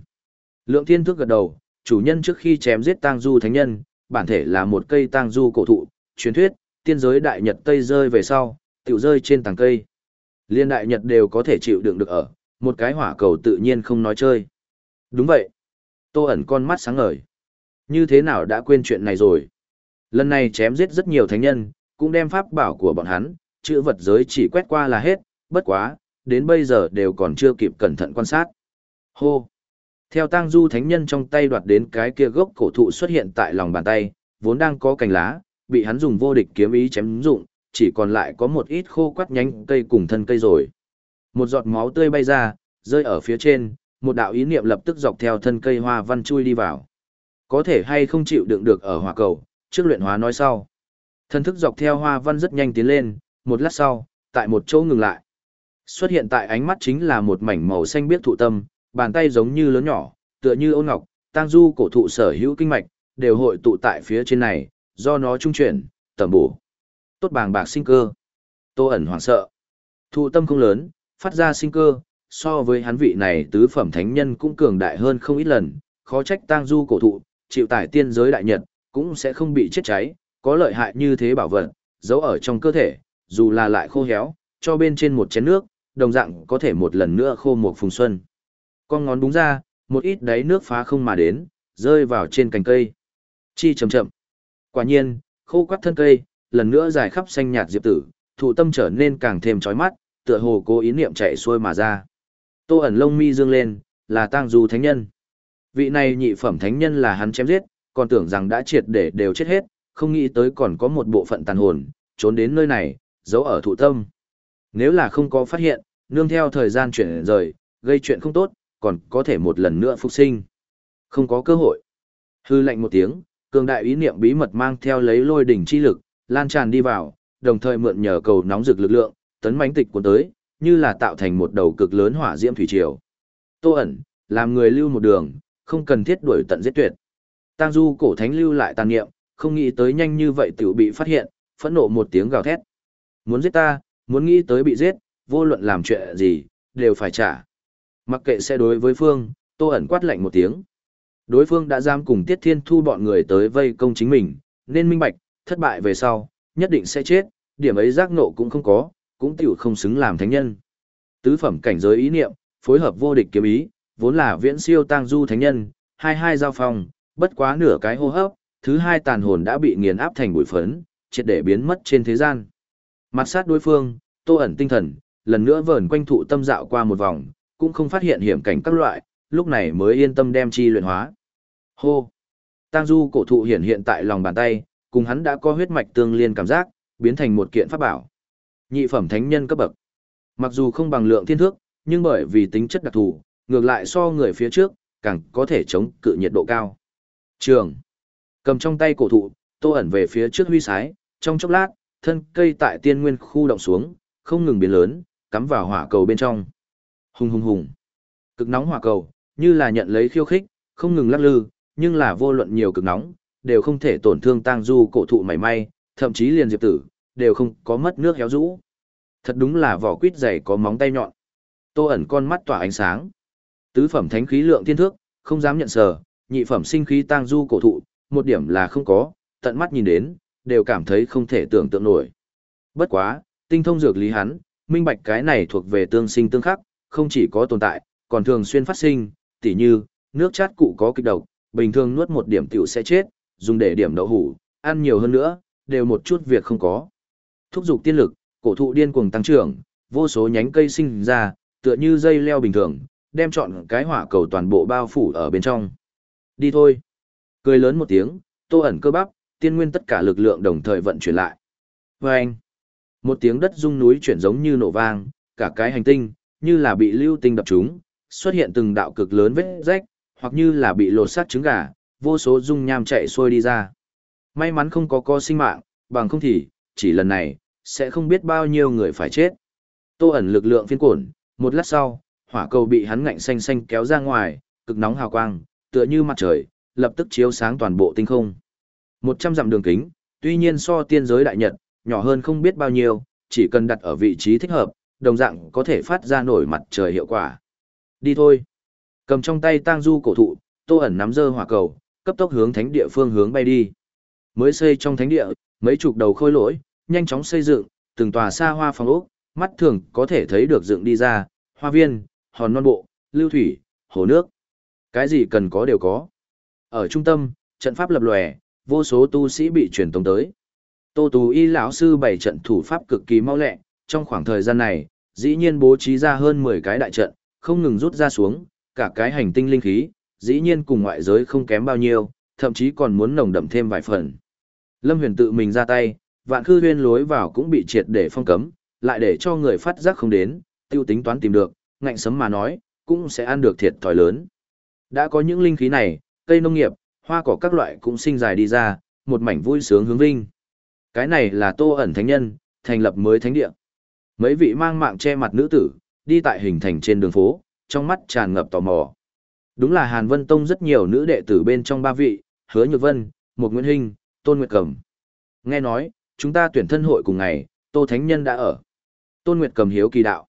Lượng thiên thức gật đầu, chủ nhân trước khi chém giết tang du thánh nhân, bản thể là một cây tang du cổ thụ, truyền thuyết, tiên giới đại nhật tây rơi về sau, tiểu rơi trên tàng cây. Liên đại nhật đều có thể chịu đựng được ở, một cái hỏa cầu tự nhiên không nói chơi. Đúng vậy. Tô ẩn con mắt sáng ngời. Như thế nào đã quên chuyện này rồi? Lần này chém giết rất nhiều thánh nhân, cũng đem pháp bảo của bọn hắn, chữ vật giới chỉ quét qua là hết, bất quá, đến bây giờ đều còn chưa kịp cẩn thận quan sát. Hô! Theo tang du thánh nhân trong tay đoạt đến cái kia gốc cổ thụ xuất hiện tại lòng bàn tay, vốn đang có cành lá, bị hắn dùng vô địch kiếm ý chém dụng, chỉ còn lại có một ít khô quắt nhánh cây cùng thân cây rồi. Một giọt máu tươi bay ra, rơi ở phía trên, một đạo ý niệm lập tức dọc theo thân cây hoa văn chui đi vào. Có thể hay không chịu đựng được ở hỏa cầu, trước luyện hóa nói sau. Thân thức dọc theo hoa văn rất nhanh tiến lên, một lát sau, tại một chỗ ngừng lại. Xuất hiện tại ánh mắt chính là một mảnh màu xanh biếc thụ tâm, bàn tay giống như lớn nhỏ, tựa như ôn ngọc, tang du cổ thụ sở hữu kinh mạch, đều hội tụ tại phía trên này, do nó trung chuyển, tầm bổ. Tốt bàng bạc sinh cơ. Tô ẩn hoảng sợ. Thụ tâm không lớn, phát ra sinh cơ, so với hắn vị này tứ phẩm thánh nhân cũng cường đại hơn không ít lần, khó trách tang du cổ thụ, chịu tải tiên giới đại nhật, cũng sẽ không bị chết cháy, có lợi hại như thế bảo vật, giấu ở trong cơ thể, dù là lại khô héo, cho bên trên một chén nước, đồng dạng có thể một lần nữa khô một phùng xuân. Con ngón đúng ra, một ít đáy nước phá không mà đến, rơi vào trên cành cây. Chi chậm chậm. Quả nhiên, khô quắt thân cây, lần nữa dài khắp xanh nhạt diệp tử, thụ tâm trở nên càng thêm chói mắt, tựa hồ cố ý niệm chạy xuôi mà ra. Tô ẩn lông mi dương lên, là tang du thánh nhân. Vị này nhị phẩm thánh nhân là hắn chém giết, còn tưởng rằng đã triệt để đều chết hết, không nghĩ tới còn có một bộ phận tàn hồn, trốn đến nơi này, giấu ở thụ tâm. Nếu là không có phát hiện, nương theo thời gian chuyển rời, gây chuyện không tốt, còn có thể một lần nữa phục sinh. Không có cơ hội. Hư lệnh một tiếng, cường đại ý niệm bí mật mang theo lấy lôi đỉnh chi lực, lan tràn đi vào, đồng thời mượn nhờ cầu nóng rực lực lượng, tấn mãnh tịch cuốn tới, như là tạo thành một đầu cực lớn hỏa diễm thủy triều. Tô ẩn, làm người lưu một đường, không cần thiết đuổi tận giết tuyệt. Tang Du cổ thánh lưu lại tàn niệm, không nghĩ tới nhanh như vậy tiểu bị phát hiện, phẫn nộ một tiếng gào thét. Muốn giết ta, muốn nghĩ tới bị giết, vô luận làm chuyện gì, đều phải trả. Mặc kệ sẽ đối với Phương, Tô ẩn quát lạnh một tiếng. Đối phương đã giam cùng Tiết Thiên Thu bọn người tới vây công chính mình, nên minh bạch, thất bại về sau, nhất định sẽ chết, điểm ấy giác nộ cũng không có, cũng tiểu không xứng làm thánh nhân. Tứ phẩm cảnh giới ý niệm, phối hợp vô địch kiếm ý, vốn là viễn siêu tang du thánh nhân, hai hai giao phong, bất quá nửa cái hô hấp, thứ hai tàn hồn đã bị nghiền áp thành bụi phấn, triệt để biến mất trên thế gian. Mặt sát đối phương, Tô ẩn tinh thần, lần nữa vờn quanh thụ tâm dạo qua một vòng, cũng không phát hiện hiểm cảnh các loại, lúc này mới yên tâm đem chi luyện hóa. Hô! Tang du cổ thụ hiện hiện tại lòng bàn tay, cùng hắn đã có huyết mạch tương liên cảm giác, biến thành một kiện pháp bảo. Nhị phẩm thánh nhân cấp bậc. Mặc dù không bằng lượng thiên thước, nhưng bởi vì tính chất đặc thù, ngược lại so người phía trước, càng có thể chống cự nhiệt độ cao. Trường. Cầm trong tay cổ thụ, tô ẩn về phía trước huy sái, trong chốc lát, thân cây tại tiên nguyên khu động xuống, không ngừng biến lớn, cắm vào hỏa cầu bên trong. Hùng hùng hùng. Cực nóng hỏa cầu, như là nhận lấy khiêu khích, không ngừng lắc lư, nhưng là vô luận nhiều cực nóng, đều không thể tổn thương tang du cổ thụ mảy may, thậm chí liền diệp tử, đều không có mất nước héo rũ. Thật đúng là vỏ quýt dày có móng tay nhọn. Tô ẩn con mắt tỏa ánh sáng. Tứ phẩm thánh khí lượng thiên thước, không dám nhận sờ, nhị phẩm sinh khí tang du cổ thụ, một điểm là không có, tận mắt nhìn đến, đều cảm thấy không thể tưởng tượng nổi. Bất quá, tinh thông dược lý hắn, minh bạch cái này thuộc về tương sinh tương khắc, không chỉ có tồn tại, còn thường xuyên phát sinh, tỉ như, nước chát cụ có kịch độc, bình thường nuốt một điểm tiểu sẽ chết, dùng để điểm đậu hủ, ăn nhiều hơn nữa, đều một chút việc không có. Thúc dục tiên lực, cổ thụ điên cuồng tăng trưởng, vô số nhánh cây sinh ra, tựa như dây leo bình thường, đem chọn cái hỏa cầu toàn bộ bao phủ ở bên trong. Đi thôi. Cười lớn một tiếng, tô ẩn cơ bắp, tiên nguyên tất cả lực lượng đồng thời vận chuyển lại. Và anh. Một tiếng đất rung núi chuyển giống như nổ vang, cả cái hành tinh, như là bị lưu tinh đập trúng, xuất hiện từng đạo cực lớn vết rách, hoặc như là bị lột xác trứng gà, vô số dung nham chạy xuôi đi ra. May mắn không có co sinh mạng, bằng không thì, chỉ lần này, sẽ không biết bao nhiêu người phải chết. Tô ẩn lực lượng phiên cuộn, một lát sau, hỏa cầu bị hắn ngạnh xanh xanh kéo ra ngoài, cực nóng hào quang, tựa như mặt trời, lập tức chiếu sáng toàn bộ tinh không. Một trăm dặm đường kính, tuy nhiên so tiên giới đại nhật, nhỏ hơn không biết bao nhiêu, chỉ cần đặt ở vị trí thích hợp, đồng dạng có thể phát ra nổi mặt trời hiệu quả. Đi thôi. Cầm trong tay tang du cổ thụ, tô ẩn nắm dơ hỏa cầu, cấp tốc hướng thánh địa phương hướng bay đi. Mới xây trong thánh địa, mấy chục đầu khôi lỗi, nhanh chóng xây dựng, từng tòa xa hoa phòng ốc, mắt thường có thể thấy được dựng đi ra, hoa viên, hòn non bộ, lưu thủy, hồ nước. Cái gì cần có đều có. Ở trung tâm, trận pháp lập lòe, vô số tu sĩ bị truyền tống tới. Tô Tú Y lão sư bày trận thủ pháp cực kỳ mau lẹ, trong khoảng thời gian này, dĩ nhiên bố trí ra hơn 10 cái đại trận, không ngừng rút ra xuống, cả cái hành tinh linh khí, dĩ nhiên cùng ngoại giới không kém bao nhiêu, thậm chí còn muốn nồng đậm thêm vài phần. Lâm Huyền tự mình ra tay, vạn khư huyên lối vào cũng bị triệt để phong cấm, lại để cho người phát giác không đến, tiêu tính toán tìm được, ngạnh sấm mà nói, cũng sẽ ăn được thiệt thòi lớn. Đã có những linh khí này, cây nông nghiệp, hoa cỏ các loại cũng sinh dài đi ra, một mảnh vui sướng hướng vinh. Cái này là tô ẩn thánh nhân, thành lập mới thánh địa. Mấy vị mang mạng che mặt nữ tử, đi tại hình thành trên đường phố, trong mắt tràn ngập tò mò. Đúng là Hàn Vân Tông rất nhiều nữ đệ tử bên trong ba vị, Hứa Nhược Vân, Mục Nguyễn Hinh, Tôn Nguyệt Cẩm. Nghe nói, chúng ta tuyển thân hội cùng ngày, Tô Thánh Nhân đã ở. Tôn Nguyệt cầm hiếu kỳ đạo.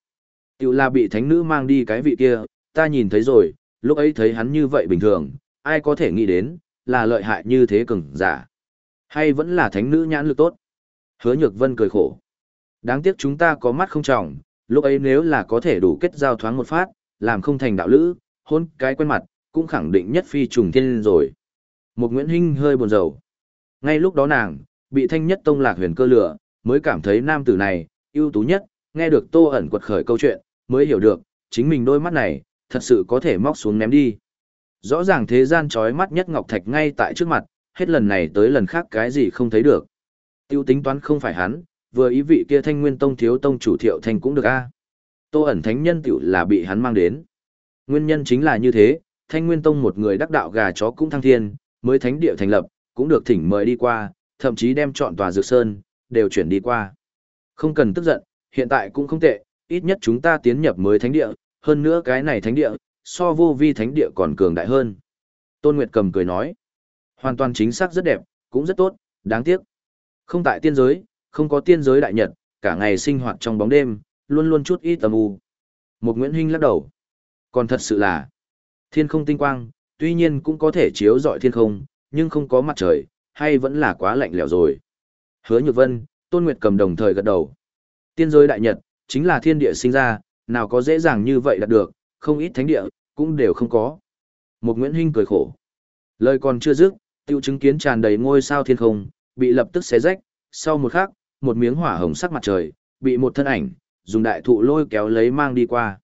Tiểu là bị thánh nữ mang đi cái vị kia, ta nhìn thấy rồi, lúc ấy thấy hắn như vậy bình thường, ai có thể nghĩ đến, là lợi hại như thế cường giả. Hay vẫn là thánh nữ nhãn lực tốt. Hứa Nhược Vân cười khổ. Đáng tiếc chúng ta có mắt không trọng, lúc ấy nếu là có thể đủ kết giao thoáng một phát, làm không thành đạo lữ, hôn cái quen mặt, cũng khẳng định nhất phi trùng thiên rồi. Một Nguyễn Hinh hơi buồn rầu. Ngay lúc đó nàng, bị thanh nhất tông lạc huyền cơ lửa, mới cảm thấy nam tử này, ưu tú nhất, nghe được tô ẩn quật khởi câu chuyện, mới hiểu được, chính mình đôi mắt này, thật sự có thể móc xuống ném đi. Rõ ràng thế gian trói mắt nhất Ngọc Thạch ngay tại trước mặt, hết lần này tới lần khác cái gì không thấy được. Tiêu tính toán không phải hắn, vừa ý vị kia thanh nguyên tông thiếu tông chủ thiệu thanh cũng được a tô ẩn thánh nhân tiểu là bị hắn mang đến nguyên nhân chính là như thế thanh nguyên tông một người đắc đạo gà chó cũng thăng thiên mới thánh địa thành lập cũng được thỉnh mời đi qua thậm chí đem chọn tòa dược sơn đều chuyển đi qua không cần tức giận hiện tại cũng không tệ ít nhất chúng ta tiến nhập mới thánh địa hơn nữa cái này thánh địa so vô vi thánh địa còn cường đại hơn tôn nguyệt cầm cười nói hoàn toàn chính xác rất đẹp cũng rất tốt đáng tiếc không tại tiên giới không có tiên giới đại nhật, cả ngày sinh hoạt trong bóng đêm, luôn luôn chút ít tầm u. Một Nguyễn Hinh lắc đầu. Còn thật sự là, thiên không tinh quang, tuy nhiên cũng có thể chiếu rọi thiên không, nhưng không có mặt trời, hay vẫn là quá lạnh lẽo rồi. Hứa Nhược Vân, Tôn Nguyệt cầm đồng thời gật đầu. Tiên giới đại nhật, chính là thiên địa sinh ra, nào có dễ dàng như vậy đạt được, không ít thánh địa, cũng đều không có. Một Nguyễn Hinh cười khổ. Lời còn chưa dứt, tiêu chứng kiến tràn đầy ngôi sao thiên không, bị lập tức xé rách, sau một khắc, một miếng hỏa hồng sắc mặt trời, bị một thân ảnh, dùng đại thụ lôi kéo lấy mang đi qua.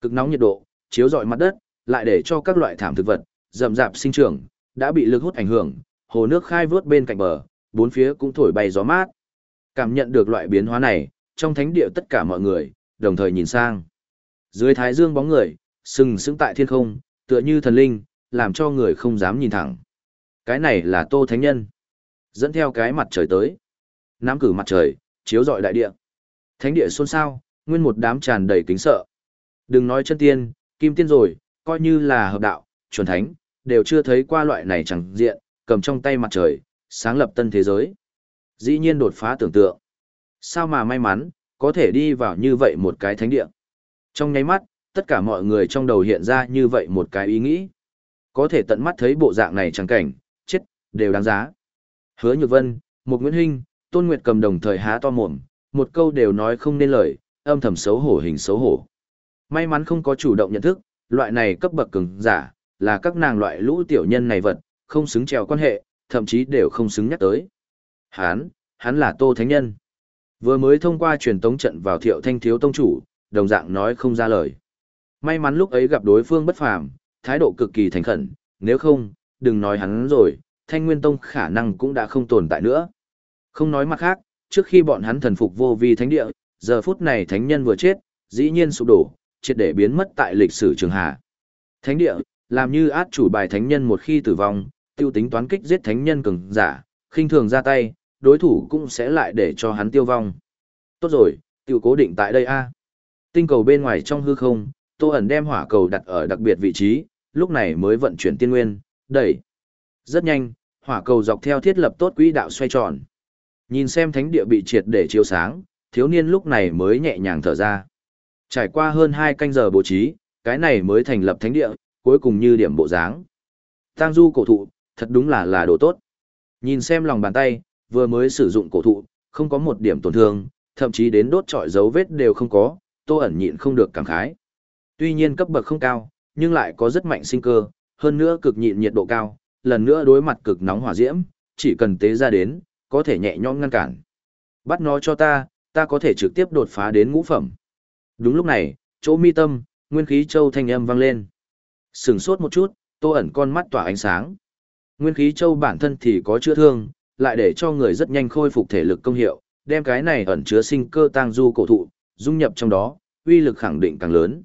Cực nóng nhiệt độ, chiếu rọi mặt đất, lại để cho các loại thảm thực vật, rậm rạp sinh trưởng, đã bị lực hút ảnh hưởng, hồ nước khai vớt bên cạnh bờ, bốn phía cũng thổi bay gió mát. Cảm nhận được loại biến hóa này, trong thánh địa tất cả mọi người, đồng thời nhìn sang. Dưới thái dương bóng người, sừng sững tại thiên không, tựa như thần linh, làm cho người không dám nhìn thẳng. Cái này là Tô Thánh Nhân. Dẫn theo cái mặt trời tới. Nắm cử mặt trời, chiếu rọi đại địa. Thánh địa xôn xao, nguyên một đám tràn đầy kính sợ. Đừng nói chân tiên, kim tiên rồi, coi như là hợp đạo, chuẩn thánh, đều chưa thấy qua loại này chẳng diện, cầm trong tay mặt trời, sáng lập tân thế giới. Dĩ nhiên đột phá tưởng tượng. Sao mà may mắn, có thể đi vào như vậy một cái thánh địa. Trong nháy mắt, tất cả mọi người trong đầu hiện ra như vậy một cái ý nghĩ. Có thể tận mắt thấy bộ dạng này chẳng cảnh, chết, đều đáng giá. Hứa Nhược Vân, một Nguyễn Hinh, Tôn Nguyệt cầm đồng thời há to mồm, một câu đều nói không nên lời, âm thầm xấu hổ hình xấu hổ. May mắn không có chủ động nhận thức, loại này cấp bậc cường giả, là các nàng loại lũ tiểu nhân này vật, không xứng trèo quan hệ, thậm chí đều không xứng nhắc tới. Hán, hắn là Tô Thánh Nhân. Vừa mới thông qua truyền tống trận vào thiệu thanh thiếu tông chủ, đồng dạng nói không ra lời. May mắn lúc ấy gặp đối phương bất phàm, thái độ cực kỳ thành khẩn, nếu không, đừng nói hắn rồi, thanh nguyên tông khả năng cũng đã không tồn tại nữa. Không nói mặt khác, trước khi bọn hắn thần phục vô vi thánh địa, giờ phút này thánh nhân vừa chết, dĩ nhiên sụp đổ, triệt để biến mất tại lịch sử trường hạ. Thánh địa, làm như át chủ bài thánh nhân một khi tử vong, tiêu tính toán kích giết thánh nhân cường giả, khinh thường ra tay, đối thủ cũng sẽ lại để cho hắn tiêu vong. Tốt rồi, tiêu cố định tại đây a. Tinh cầu bên ngoài trong hư không, Tô ẩn đem hỏa cầu đặt ở đặc biệt vị trí, lúc này mới vận chuyển tiên nguyên, đẩy. Rất nhanh, hỏa cầu dọc theo thiết lập tốt quỹ đạo xoay tròn. Nhìn xem thánh địa bị triệt để chiếu sáng, thiếu niên lúc này mới nhẹ nhàng thở ra. Trải qua hơn 2 canh giờ bố trí, cái này mới thành lập thánh địa, cuối cùng như điểm bộ dáng. Tang du cổ thụ, thật đúng là là đồ tốt. Nhìn xem lòng bàn tay, vừa mới sử dụng cổ thụ, không có một điểm tổn thương, thậm chí đến đốt trọi dấu vết đều không có, tô ẩn nhịn không được cảm khái. Tuy nhiên cấp bậc không cao, nhưng lại có rất mạnh sinh cơ, hơn nữa cực nhịn nhiệt độ cao, lần nữa đối mặt cực nóng hỏa diễm, chỉ cần tế ra đến, có thể nhẹ nhõm ngăn cản. Bắt nó cho ta, ta có thể trực tiếp đột phá đến ngũ phẩm. Đúng lúc này, chỗ mi tâm, nguyên khí châu thanh âm vang lên. Sừng sốt một chút, tô ẩn con mắt tỏa ánh sáng. Nguyên khí châu bản thân thì có chữa thương, lại để cho người rất nhanh khôi phục thể lực công hiệu, đem cái này ẩn chứa sinh cơ tang du cổ thụ, dung nhập trong đó, uy lực khẳng định càng lớn.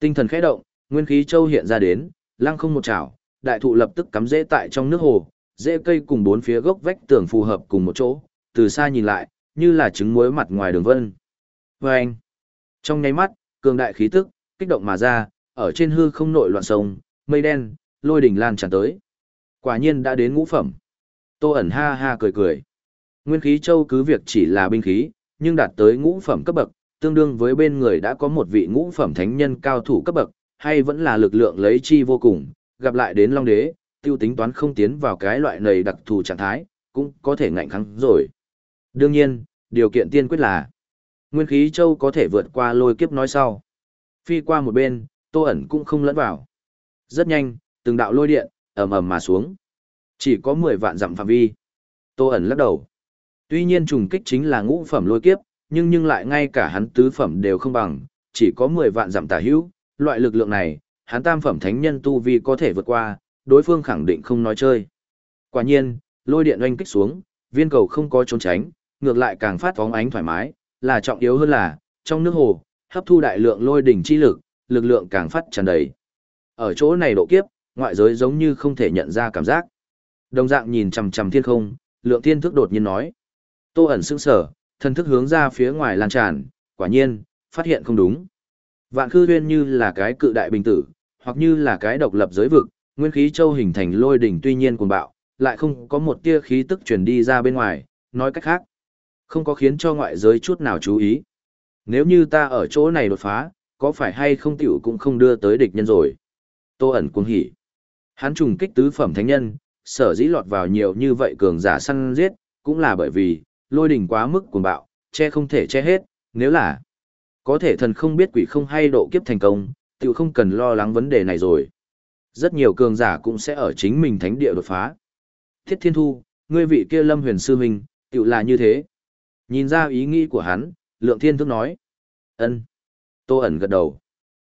Tinh thần khẽ động, nguyên khí châu hiện ra đến, lăng không một chảo, đại thụ lập tức cắm rễ tại trong nước hồ, rễ cây cùng bốn phía gốc vách tường phù hợp cùng một chỗ, từ xa nhìn lại, như là trứng muối mặt ngoài đường vân. Và anh, trong nháy mắt, cường đại khí tức, kích động mà ra, ở trên hư không nội loạn sông, mây đen, lôi đỉnh lan tràn tới. Quả nhiên đã đến ngũ phẩm. Tô ẩn ha ha cười cười. Nguyên khí châu cứ việc chỉ là binh khí, nhưng đạt tới ngũ phẩm cấp bậc, tương đương với bên người đã có một vị ngũ phẩm thánh nhân cao thủ cấp bậc, hay vẫn là lực lượng lấy chi vô cùng, gặp lại đến Long Đế, tiêu tính toán không tiến vào cái loại này đặc thù trạng thái, cũng có thể ngạnh kháng rồi. Đương nhiên, điều kiện tiên quyết là Nguyên khí châu có thể vượt qua lôi kiếp nói sau. Phi qua một bên, Tô ẩn cũng không lẫn vào. Rất nhanh, từng đạo lôi điện, ầm ầm mà xuống. Chỉ có 10 vạn dặm phạm vi. Tô ẩn lắc đầu. Tuy nhiên trùng kích chính là ngũ phẩm lôi kiếp, nhưng nhưng lại ngay cả hắn tứ phẩm đều không bằng, chỉ có 10 vạn dặm tả hữu, loại lực lượng này, hắn tam phẩm thánh nhân tu vi có thể vượt qua, đối phương khẳng định không nói chơi. Quả nhiên, lôi điện oanh kích xuống, viên cầu không có trốn tránh, ngược lại càng phát phóng ánh thoải mái, là trọng yếu hơn là, trong nước hồ, hấp thu đại lượng lôi đỉnh chi lực, lực lượng càng phát tràn đầy. Ở chỗ này độ kiếp, ngoại giới giống như không thể nhận ra cảm giác. Đồng dạng nhìn chằm chằm thiên không, lượng thiên thức đột nhiên nói. Tô ẩn sững sở, thân thức hướng ra phía ngoài lan tràn, quả nhiên, phát hiện không đúng. Vạn khư huyên như là cái cự đại bình tử, hoặc như là cái độc lập giới vực, nguyên khí châu hình thành lôi đỉnh tuy nhiên cuồng bạo, lại không có một tia khí tức truyền đi ra bên ngoài, nói cách khác, không có khiến cho ngoại giới chút nào chú ý. Nếu như ta ở chỗ này đột phá, có phải hay không tiểu cũng không đưa tới địch nhân rồi. Tô ẩn cuồng hỉ. Hắn trùng kích tứ phẩm thánh nhân, sở dĩ lọt vào nhiều như vậy cường giả săn giết, cũng là bởi vì, lôi đỉnh quá mức cuồng bạo, che không thể che hết, nếu là có thể thần không biết quỷ không hay độ kiếp thành công, tự không cần lo lắng vấn đề này rồi. Rất nhiều cường giả cũng sẽ ở chính mình thánh địa đột phá. Thiết Thiên Thu, ngươi vị kia Lâm Huyền sư huynh, tự là như thế. Nhìn ra ý nghĩ của hắn, Lượng Thiên Thức nói. ân Tô ẩn gật đầu.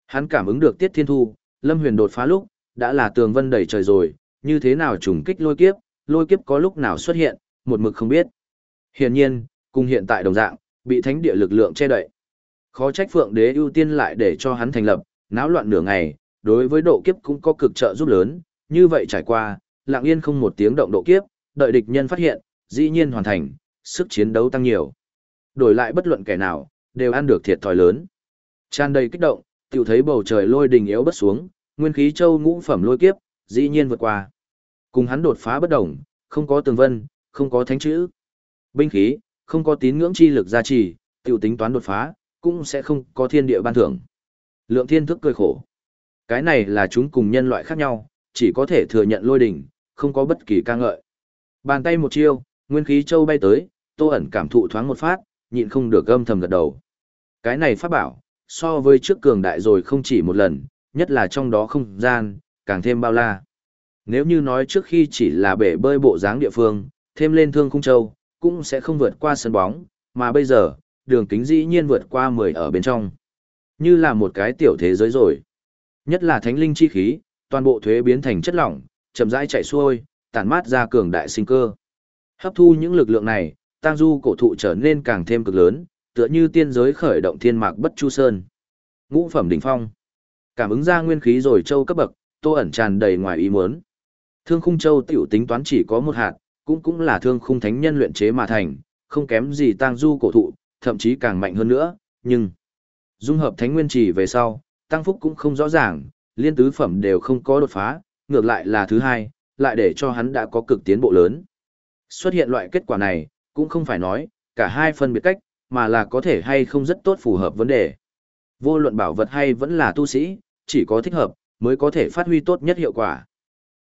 Hắn cảm ứng được Tiết Thiên Thu, Lâm Huyền đột phá lúc, đã là tường vân đầy trời rồi, như thế nào trùng kích lôi kiếp, lôi kiếp có lúc nào xuất hiện, một mực không biết. Hiển nhiên, cùng hiện tại đồng dạng, bị thánh địa lực lượng che đậy. Khó trách Phượng Đế ưu tiên lại để cho hắn thành lập, náo loạn nửa ngày, đối với độ kiếp cũng có cực trợ giúp lớn, như vậy trải qua, lặng yên không một tiếng động độ kiếp, đợi địch nhân phát hiện, dĩ nhiên hoàn thành, sức chiến đấu tăng nhiều. Đổi lại bất luận kẻ nào, đều ăn được thiệt thòi lớn. Tràn đầy kích động, tiểu thấy bầu trời lôi đình yếu bất xuống, nguyên khí châu ngũ phẩm lôi kiếp, dĩ nhiên vượt qua. Cùng hắn đột phá bất động, không có tường vân, không có thánh chữ. Binh khí, không có tín ngưỡng chi lực gia trì, tiểu tính toán đột phá, cũng sẽ không có thiên địa ban thưởng. Lượng thiên thức cười khổ. Cái này là chúng cùng nhân loại khác nhau, chỉ có thể thừa nhận lôi đỉnh, không có bất kỳ ca ngợi. Bàn tay một chiêu, nguyên khí châu bay tới, tô ẩn cảm thụ thoáng một phát, nhịn không được âm thầm gật đầu. Cái này phát bảo, so với trước cường đại rồi không chỉ một lần, nhất là trong đó không gian, càng thêm bao la. Nếu như nói trước khi chỉ là bể bơi bộ dáng địa phương, thêm lên thương khung châu, cũng sẽ không vượt qua sân bóng, mà bây giờ, đường kính dĩ nhiên vượt qua 10 ở bên trong. Như là một cái tiểu thế giới rồi. Nhất là thánh linh chi khí, toàn bộ thuế biến thành chất lỏng, chậm rãi chảy xuôi, tản mát ra cường đại sinh cơ. Hấp thu những lực lượng này, tang du cổ thụ trở nên càng thêm cực lớn, tựa như tiên giới khởi động thiên mạc bất chu sơn. Ngũ phẩm đỉnh phong. Cảm ứng ra nguyên khí rồi châu cấp bậc, Tô ẩn tràn đầy ngoài ý muốn. Thương khung châu tiểu tính toán chỉ có một hạt, cũng cũng là thương khung thánh nhân luyện chế mà thành, không kém gì tang du cổ thụ, thậm chí càng mạnh hơn nữa, nhưng dung hợp thánh nguyên trì về sau, tăng phúc cũng không rõ ràng, liên tứ phẩm đều không có đột phá, ngược lại là thứ hai, lại để cho hắn đã có cực tiến bộ lớn. Xuất hiện loại kết quả này, cũng không phải nói, cả hai phân biệt cách, mà là có thể hay không rất tốt phù hợp vấn đề. Vô luận bảo vật hay vẫn là tu sĩ, chỉ có thích hợp, mới có thể phát huy tốt nhất hiệu quả.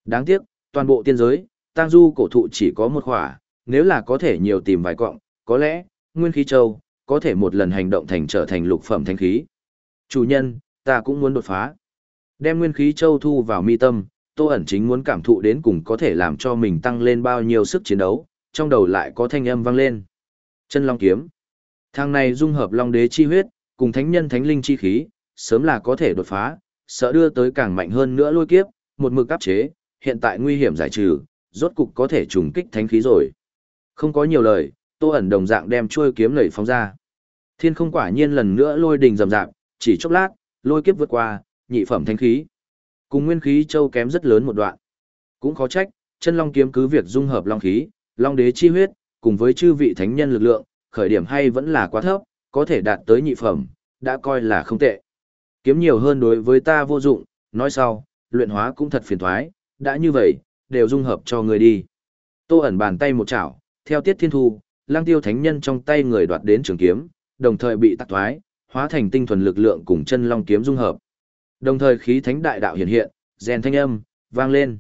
Đáng tiếc, toàn bộ tiên giới, tang du cổ thụ chỉ có một khỏa, nếu là có thể nhiều tìm vài cọng, có lẽ, nguyên khí châu, có thể một lần hành động thành trở thành lục phẩm thanh khí. Chủ nhân, ta cũng muốn đột phá. Đem nguyên khí châu thu vào mi tâm, Tô ẩn chính muốn cảm thụ đến cùng có thể làm cho mình tăng lên bao nhiêu sức chiến đấu, trong đầu lại có thanh âm vang lên. Chân Long kiếm. Thang này dung hợp Long đế chi huyết, cùng thánh nhân thánh linh chi khí, sớm là có thể đột phá, sợ đưa tới càng mạnh hơn nữa lôi kiếp, một mực áp chế, hiện tại nguy hiểm giải trừ, rốt cục có thể trùng kích thánh khí rồi. Không có nhiều lời, Tô ẩn đồng dạng đem chuôi kiếm lẩy phóng ra. Thiên không quả nhiên lần nữa lôi đình rầm rạp, chỉ chốc lát, lôi kiếp vượt qua, nhị phẩm thánh khí. Cùng nguyên khí châu kém rất lớn một đoạn. Cũng khó trách, chân long kiếm cứ việc dung hợp long khí, long đế chi huyết, cùng với chư vị thánh nhân lực lượng, khởi điểm hay vẫn là quá thấp, có thể đạt tới nhị phẩm, đã coi là không tệ. Kiếm nhiều hơn đối với ta vô dụng, nói sau, luyện hóa cũng thật phiền thoái, đã như vậy, đều dung hợp cho người đi. Tô ẩn bàn tay một chảo, theo tiết thiên thu, lang tiêu thánh nhân trong tay người đoạt đến trường kiếm, đồng thời bị tắc thoái, hóa thành tinh thuần lực lượng cùng chân long kiếm dung hợp. Đồng thời khí thánh đại đạo hiện hiện, rèn thanh âm, vang lên.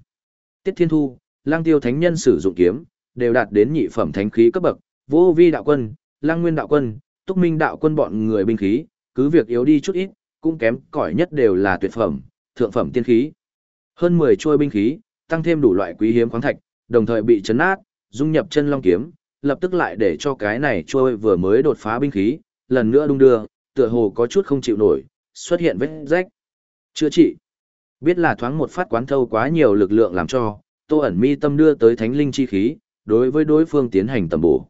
Tiết Thiên Thu, Lang Tiêu Thánh Nhân sử dụng kiếm, đều đạt đến nhị phẩm thánh khí cấp bậc, Vô Vi đạo quân, Lang Nguyên đạo quân, Túc Minh đạo quân bọn người binh khí, cứ việc yếu đi chút ít, cũng kém cỏi nhất đều là tuyệt phẩm, thượng phẩm tiên khí. Hơn 10 trôi binh khí, tăng thêm đủ loại quý hiếm khoáng thạch, đồng thời bị chấn nát, dung nhập chân long kiếm, lập tức lại để cho cái này trôi vừa mới đột phá binh khí, lần nữa đung đưa, tựa hồ có chút không chịu nổi, xuất hiện vết rách. Chữa trị. Biết là thoáng một phát quán thâu quá nhiều lực lượng làm cho, Tô ẩn mi tâm đưa tới thánh linh chi khí, đối với đối phương tiến hành tầm bổ.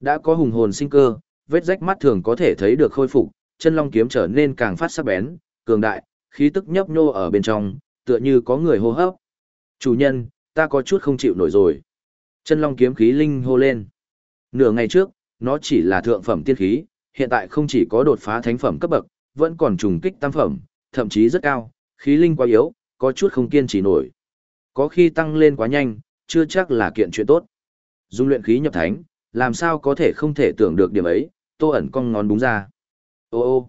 Đã có hùng hồn sinh cơ, vết rách mắt thường có thể thấy được khôi phục, chân long kiếm trở nên càng phát sắc bén, cường đại, khí tức nhấp nhô ở bên trong, tựa như có người hô hấp. Chủ nhân, ta có chút không chịu nổi rồi. Chân long kiếm khí linh hô lên. Nửa ngày trước, nó chỉ là thượng phẩm tiên khí, hiện tại không chỉ có đột phá thánh phẩm cấp bậc, vẫn còn trùng kích tam phẩm, thậm chí rất cao, khí linh quá yếu, có chút không kiên trì nổi. Có khi tăng lên quá nhanh, chưa chắc là kiện chuyện tốt. Dung luyện khí nhập thánh, làm sao có thể không thể tưởng được điểm ấy, tô ẩn cong ngón búng ra. Ô ô,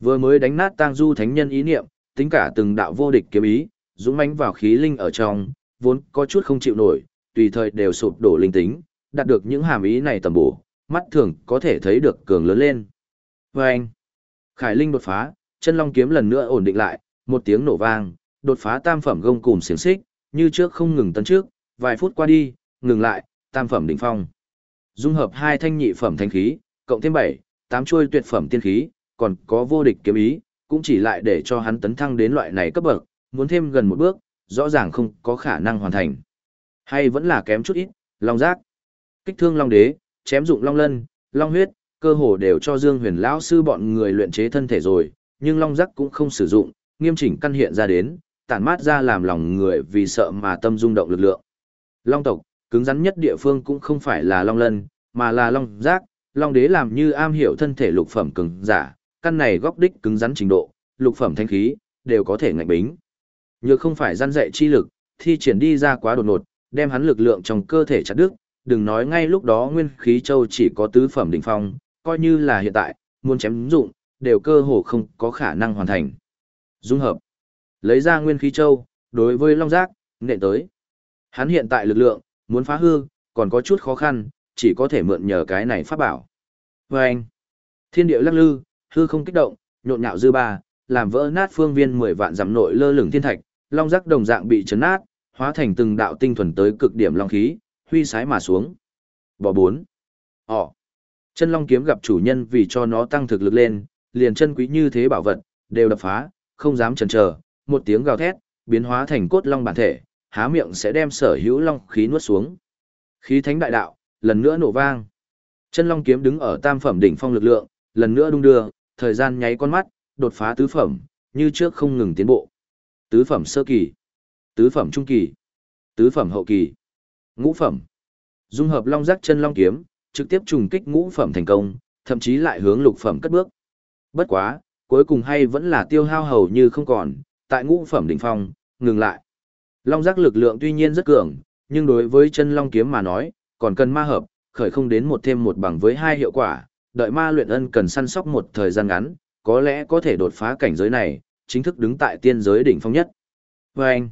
vừa mới đánh nát tang du thánh nhân ý niệm, tính cả từng đạo vô địch kiếm ý, dũng mãnh vào khí linh ở trong, vốn có chút không chịu nổi, tùy thời đều sụp đổ linh tính, đạt được những hàm ý này tầm bổ, mắt thường có thể thấy được cường lớn lên. Và anh, Khải Linh đột phá, chân long kiếm lần nữa ổn định lại, một tiếng nổ vang, đột phá tam phẩm gông cùng xiềng xích, như trước không ngừng tấn trước, vài phút qua đi, ngừng lại, tam phẩm đỉnh phong. Dung hợp hai thanh nhị phẩm thanh khí, cộng thêm bảy, tám chuôi tuyệt phẩm tiên khí, còn có vô địch kiếm ý, cũng chỉ lại để cho hắn tấn thăng đến loại này cấp bậc, muốn thêm gần một bước, rõ ràng không có khả năng hoàn thành. Hay vẫn là kém chút ít, long giác. Kích thương long đế, chém dụng long lân, long huyết, cơ hồ đều cho Dương Huyền lão sư bọn người luyện chế thân thể rồi, nhưng long giác cũng không sử dụng, nghiêm chỉnh căn hiện ra đến, tản mát ra làm lòng người vì sợ mà tâm rung động lực lượng. Long tộc, cứng rắn nhất địa phương cũng không phải là long lân, mà là long giác, long đế làm như am hiểu thân thể lục phẩm cứng giả, căn này góc đích cứng rắn trình độ, lục phẩm thanh khí, đều có thể ngạnh bính. Nhược không phải gian dạy chi lực, thi triển đi ra quá đột ngột, đem hắn lực lượng trong cơ thể chặt đứt, đừng nói ngay lúc đó nguyên khí châu chỉ có tứ phẩm đỉnh phong, coi như là hiện tại, muốn chém dụng, đều cơ hồ không có khả năng hoàn thành. Dung hợp. Lấy ra nguyên khí châu, đối với long giác, nện tới. Hắn hiện tại lực lượng, muốn phá hư, còn có chút khó khăn, chỉ có thể mượn nhờ cái này pháp bảo. Và anh, thiên địa lắc lư, hư không kích động, nhộn nhạo dư ba, làm vỡ nát phương viên 10 vạn giảm nội lơ lửng thiên thạch, long giác đồng dạng bị chấn nát, hóa thành từng đạo tinh thuần tới cực điểm long khí, huy sái mà xuống. Bỏ bốn. Ồ. Chân long kiếm gặp chủ nhân vì cho nó tăng thực lực lên, liền chân quý như thế bảo vật, đều đập phá, không dám chần chờ, một tiếng gào thét, biến hóa thành cốt long bản thể, há miệng sẽ đem sở hữu long khí nuốt xuống. Khí thánh đại đạo, lần nữa nổ vang. Chân long kiếm đứng ở tam phẩm đỉnh phong lực lượng, lần nữa đung đưa, thời gian nháy con mắt, đột phá tứ phẩm, như trước không ngừng tiến bộ. Tứ phẩm sơ kỳ, tứ phẩm trung kỳ, tứ phẩm hậu kỳ, ngũ phẩm. Dung hợp long giác chân long kiếm, trực tiếp trùng kích ngũ phẩm thành công, thậm chí lại hướng lục phẩm cất bước. Bất quá, cuối cùng hay vẫn là tiêu hao hầu như không còn, tại ngũ phẩm đỉnh phong, ngừng lại. Long giác lực lượng tuy nhiên rất cường, nhưng đối với chân long kiếm mà nói, còn cần ma hợp, khởi không đến một thêm một bằng với hai hiệu quả, đợi ma luyện ân cần săn sóc một thời gian ngắn, có lẽ có thể đột phá cảnh giới này, chính thức đứng tại tiên giới đỉnh phong nhất. Và anh,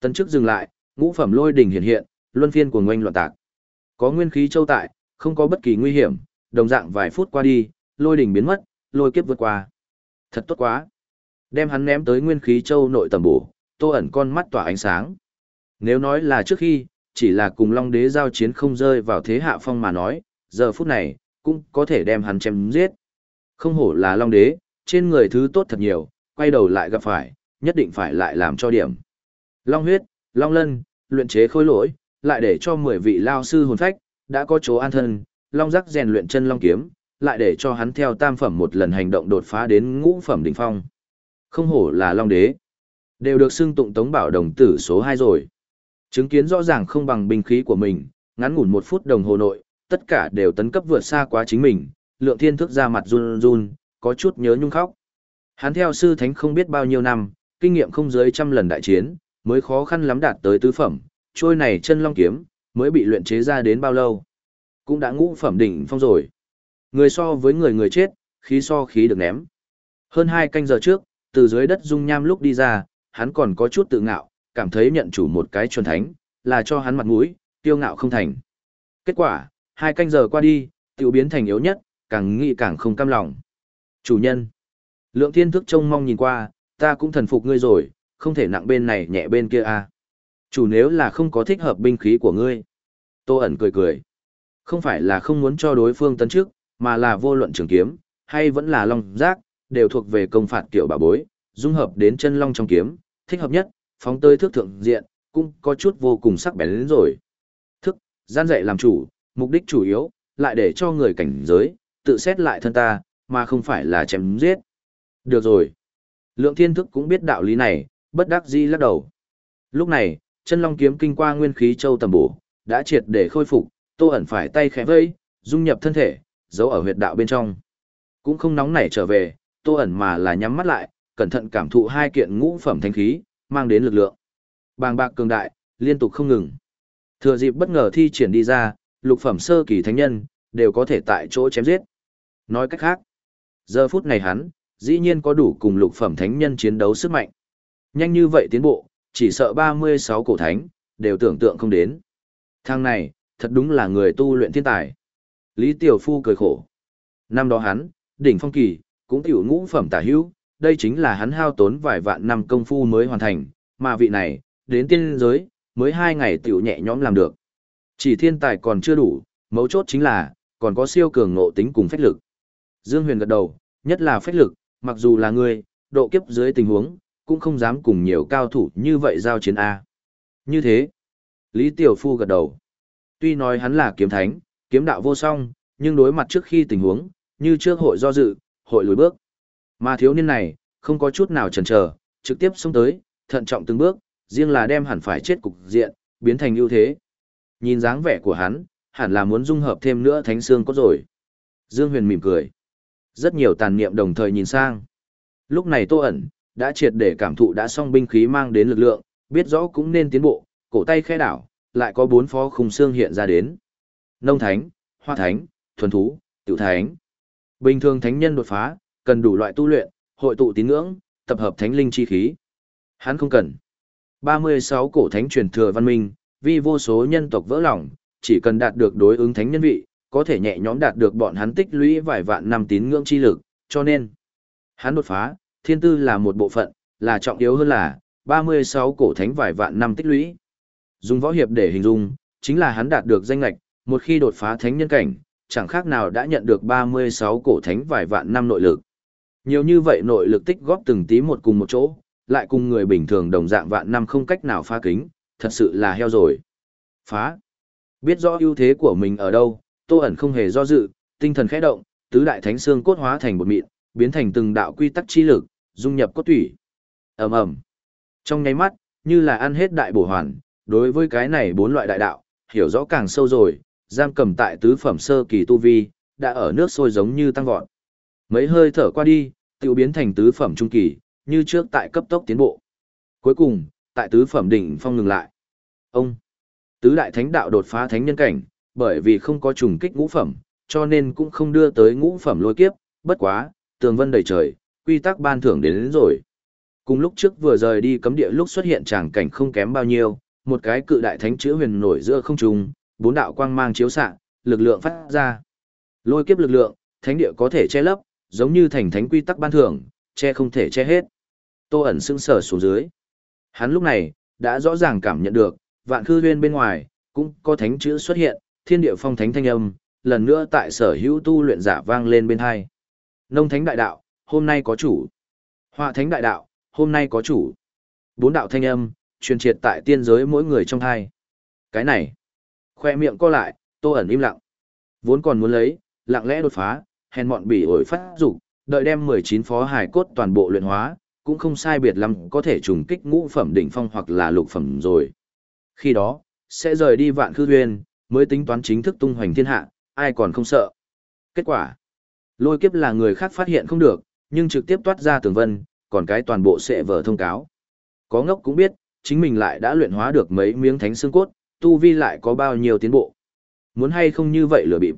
tân chức dừng lại, ngũ phẩm lôi đỉnh hiện hiện, luân phiên của ngoanh loạn tạc. Có nguyên khí châu tại, không có bất kỳ nguy hiểm, đồng dạng vài phút qua đi, lôi đỉnh biến mất, lôi kiếp vượt qua. Thật tốt quá. Đem hắn ném tới nguyên khí châu nội tầm bổ, tô ẩn con mắt tỏa ánh sáng. Nếu nói là trước khi, chỉ là cùng Long Đế giao chiến không rơi vào thế hạ phong mà nói, giờ phút này, cũng có thể đem hắn chém giết. Không hổ là Long Đế, trên người thứ tốt thật nhiều, quay đầu lại gặp phải, nhất định phải lại làm cho điểm. Long huyết, Long lân, luyện chế khối lỗi, lại để cho 10 vị lao sư hồn phách, đã có chỗ an thân, Long giác rèn luyện chân Long kiếm, lại để cho hắn theo tam phẩm một lần hành động đột phá đến ngũ phẩm đỉnh phong. Không hổ là Long Đế. Đều được xưng tụng tống bảo đồng tử số 2 rồi. Chứng kiến rõ ràng không bằng binh khí của mình, ngắn ngủn một phút đồng hồ nội, tất cả đều tấn cấp vượt xa quá chính mình, lượng thiên thức ra mặt run run, có chút nhớ nhung khóc. Hắn theo sư thánh không biết bao nhiêu năm, kinh nghiệm không dưới trăm lần đại chiến, mới khó khăn lắm đạt tới tứ phẩm, trôi này chân long kiếm, mới bị luyện chế ra đến bao lâu. Cũng đã ngũ phẩm đỉnh phong rồi. Người so với người người chết, khí so khí được ném. Hơn hai canh giờ trước, từ dưới đất dung nham lúc đi ra, hắn còn có chút tự ngạo, cảm thấy nhận chủ một cái chuẩn thánh, là cho hắn mặt mũi, tiêu ngạo không thành. Kết quả, hai canh giờ qua đi, tiểu biến thành yếu nhất, càng nghĩ càng không cam lòng. Chủ nhân, lượng thiên thức trông mong nhìn qua, ta cũng thần phục ngươi rồi, không thể nặng bên này nhẹ bên kia à. Chủ nếu là không có thích hợp binh khí của ngươi. Tô ẩn cười cười. Không phải là không muốn cho đối phương tấn trước, mà là vô luận trường kiếm, hay vẫn là long giác, đều thuộc về công phạt kiểu bà bối, dung hợp đến chân long trong kiếm, thích hợp nhất, phóng tới thước thượng diện, cũng có chút vô cùng sắc bén đến rồi. Thức, gian dạy làm chủ, mục đích chủ yếu, lại để cho người cảnh giới, tự xét lại thân ta, mà không phải là chém giết. Được rồi. Lượng thiên thức cũng biết đạo lý này, bất đắc dĩ lắc đầu. Lúc này, chân long kiếm kinh qua nguyên khí châu tầm bổ, đã triệt để khôi phục, tô ẩn phải tay khẽ vây, dung nhập thân thể, giấu ở huyệt đạo bên trong. Cũng không nóng nảy trở về, tô ẩn mà là nhắm mắt lại, cẩn thận cảm thụ hai kiện ngũ phẩm thanh khí, mang đến lực lượng. Bàng bạc cường đại, liên tục không ngừng. Thừa dịp bất ngờ thi triển đi ra, lục phẩm sơ kỳ thánh nhân, đều có thể tại chỗ chém giết. Nói cách khác, giờ phút này hắn, dĩ nhiên có đủ cùng lục phẩm thánh nhân chiến đấu sức mạnh. Nhanh như vậy tiến bộ, chỉ sợ 36 cổ thánh, đều tưởng tượng không đến. Thằng này, thật đúng là người tu luyện thiên tài. Lý Tiểu Phu cười khổ. Năm đó hắn, đỉnh phong kỳ, cũng tiểu ngũ phẩm tả hữu, đây chính là hắn hao tốn vài vạn năm công phu mới hoàn thành, mà vị này, đến tiên giới, mới hai ngày tiểu nhẹ nhõm làm được. Chỉ thiên tài còn chưa đủ, mấu chốt chính là, còn có siêu cường ngộ tính cùng phách lực. Dương Huyền gật đầu, nhất là phách lực, mặc dù là người, độ kiếp dưới tình huống, cũng không dám cùng nhiều cao thủ như vậy giao chiến A. Như thế, Lý Tiểu Phu gật đầu. Tuy nói hắn là kiếm thánh, kiếm đạo vô song, nhưng đối mặt trước khi tình huống, như trước hội do dự, hội lùi bước. Mà thiếu niên này, không có chút nào chần chờ, trực tiếp xông tới, thận trọng từng bước, riêng là đem hẳn phải chết cục diện, biến thành ưu thế. Nhìn dáng vẻ của hắn, hẳn là muốn dung hợp thêm nữa thánh xương có rồi. Dương Huyền mỉm cười. Rất nhiều tàn niệm đồng thời nhìn sang. Lúc này Tô ẩn, đã triệt để cảm thụ đã xong binh khí mang đến lực lượng, biết rõ cũng nên tiến bộ, cổ tay khẽ đảo, lại có bốn phó khung xương hiện ra đến. Nông thánh, hoa thánh, thuần thú, tiểu thánh. Bình thường thánh nhân đột phá, cần đủ loại tu luyện, hội tụ tín ngưỡng, tập hợp thánh linh chi khí. Hắn không cần. 36 cổ thánh truyền thừa văn minh, vì vô số nhân tộc vỡ lòng, chỉ cần đạt được đối ứng thánh nhân vị, có thể nhẹ nhõm đạt được bọn hắn tích lũy vài vạn năm tín ngưỡng chi lực, cho nên hắn đột phá, thiên tư là một bộ phận, là trọng yếu hơn là 36 cổ thánh vài vạn năm tích lũy. Dùng võ hiệp để hình dung, chính là hắn đạt được danh ngạch. một khi đột phá thánh nhân cảnh, chẳng khác nào đã nhận được 36 cổ thánh vài vạn năm nội lực. Nhiều như vậy nội lực tích góp từng tí một cùng một chỗ, lại cùng người bình thường đồng dạng vạn năm không cách nào phá kính, thật sự là heo rồi. Phá. Biết rõ ưu thế của mình ở đâu, Tô ẩn không hề do dự, tinh thần khẽ động, tứ đại thánh xương cốt hóa thành một mịn, biến thành từng đạo quy tắc chi lực, dung nhập cốt tủy. Ầm ầm. Trong nháy mắt, như là ăn hết đại bổ hoàn, đối với cái này bốn loại đại đạo, hiểu rõ càng sâu rồi, giam cầm tại tứ phẩm sơ kỳ tu vi, đã ở nước sôi giống như tăng vọt. Mấy hơi thở qua đi, tự biến thành tứ phẩm trung kỳ, như trước tại cấp tốc tiến bộ. Cuối cùng, tại tứ phẩm đỉnh phong ngừng lại. Ông, tứ đại thánh đạo đột phá thánh nhân cảnh, bởi vì không có trùng kích ngũ phẩm, cho nên cũng không đưa tới ngũ phẩm lôi kiếp, bất quá, tường vân đầy trời, quy tắc ban thưởng đến, đến rồi. Cùng lúc trước vừa rời đi cấm địa lúc xuất hiện tràng cảnh không kém bao nhiêu, một cái cự đại thánh chữ huyền nổi giữa không trung, bốn đạo quang mang chiếu xạ, lực lượng phát ra. Lôi kiếp lực lượng, thánh địa có thể che lấp, giống như thành thánh quy tắc ban thưởng, che không thể che hết. Tô ẩn sững sờ xuống dưới. Hắn lúc này, đã rõ ràng cảm nhận được, vạn khư huyên bên ngoài, cũng có thánh chữ xuất hiện, thiên địa phong thánh thanh âm, lần nữa tại sở hữu tu luyện giả vang lên bên hai. Nông thánh đại đạo, hôm nay có chủ. Họa thánh đại đạo, hôm nay có chủ. Bốn đạo thanh âm, truyền triệt tại tiên giới mỗi người trong hai. Cái này, khoe miệng co lại, tô ẩn im lặng. Vốn còn muốn lấy, lặng lẽ đột phá, hèn mọn bỉ ổi phát dục đợi đem 19 phó hài cốt toàn bộ luyện hóa, cũng không sai biệt lắm có thể trùng kích ngũ phẩm đỉnh phong hoặc là lục phẩm rồi. Khi đó, sẽ rời đi vạn khư huyền, mới tính toán chính thức tung hoành thiên hạ, ai còn không sợ. Kết quả, lôi kiếp là người khác phát hiện không được, nhưng trực tiếp toát ra tường vân, còn cái toàn bộ sẽ vở thông cáo. Có ngốc cũng biết, chính mình lại đã luyện hóa được mấy miếng thánh xương cốt, tu vi lại có bao nhiêu tiến bộ. Muốn hay không như vậy lừa bịp.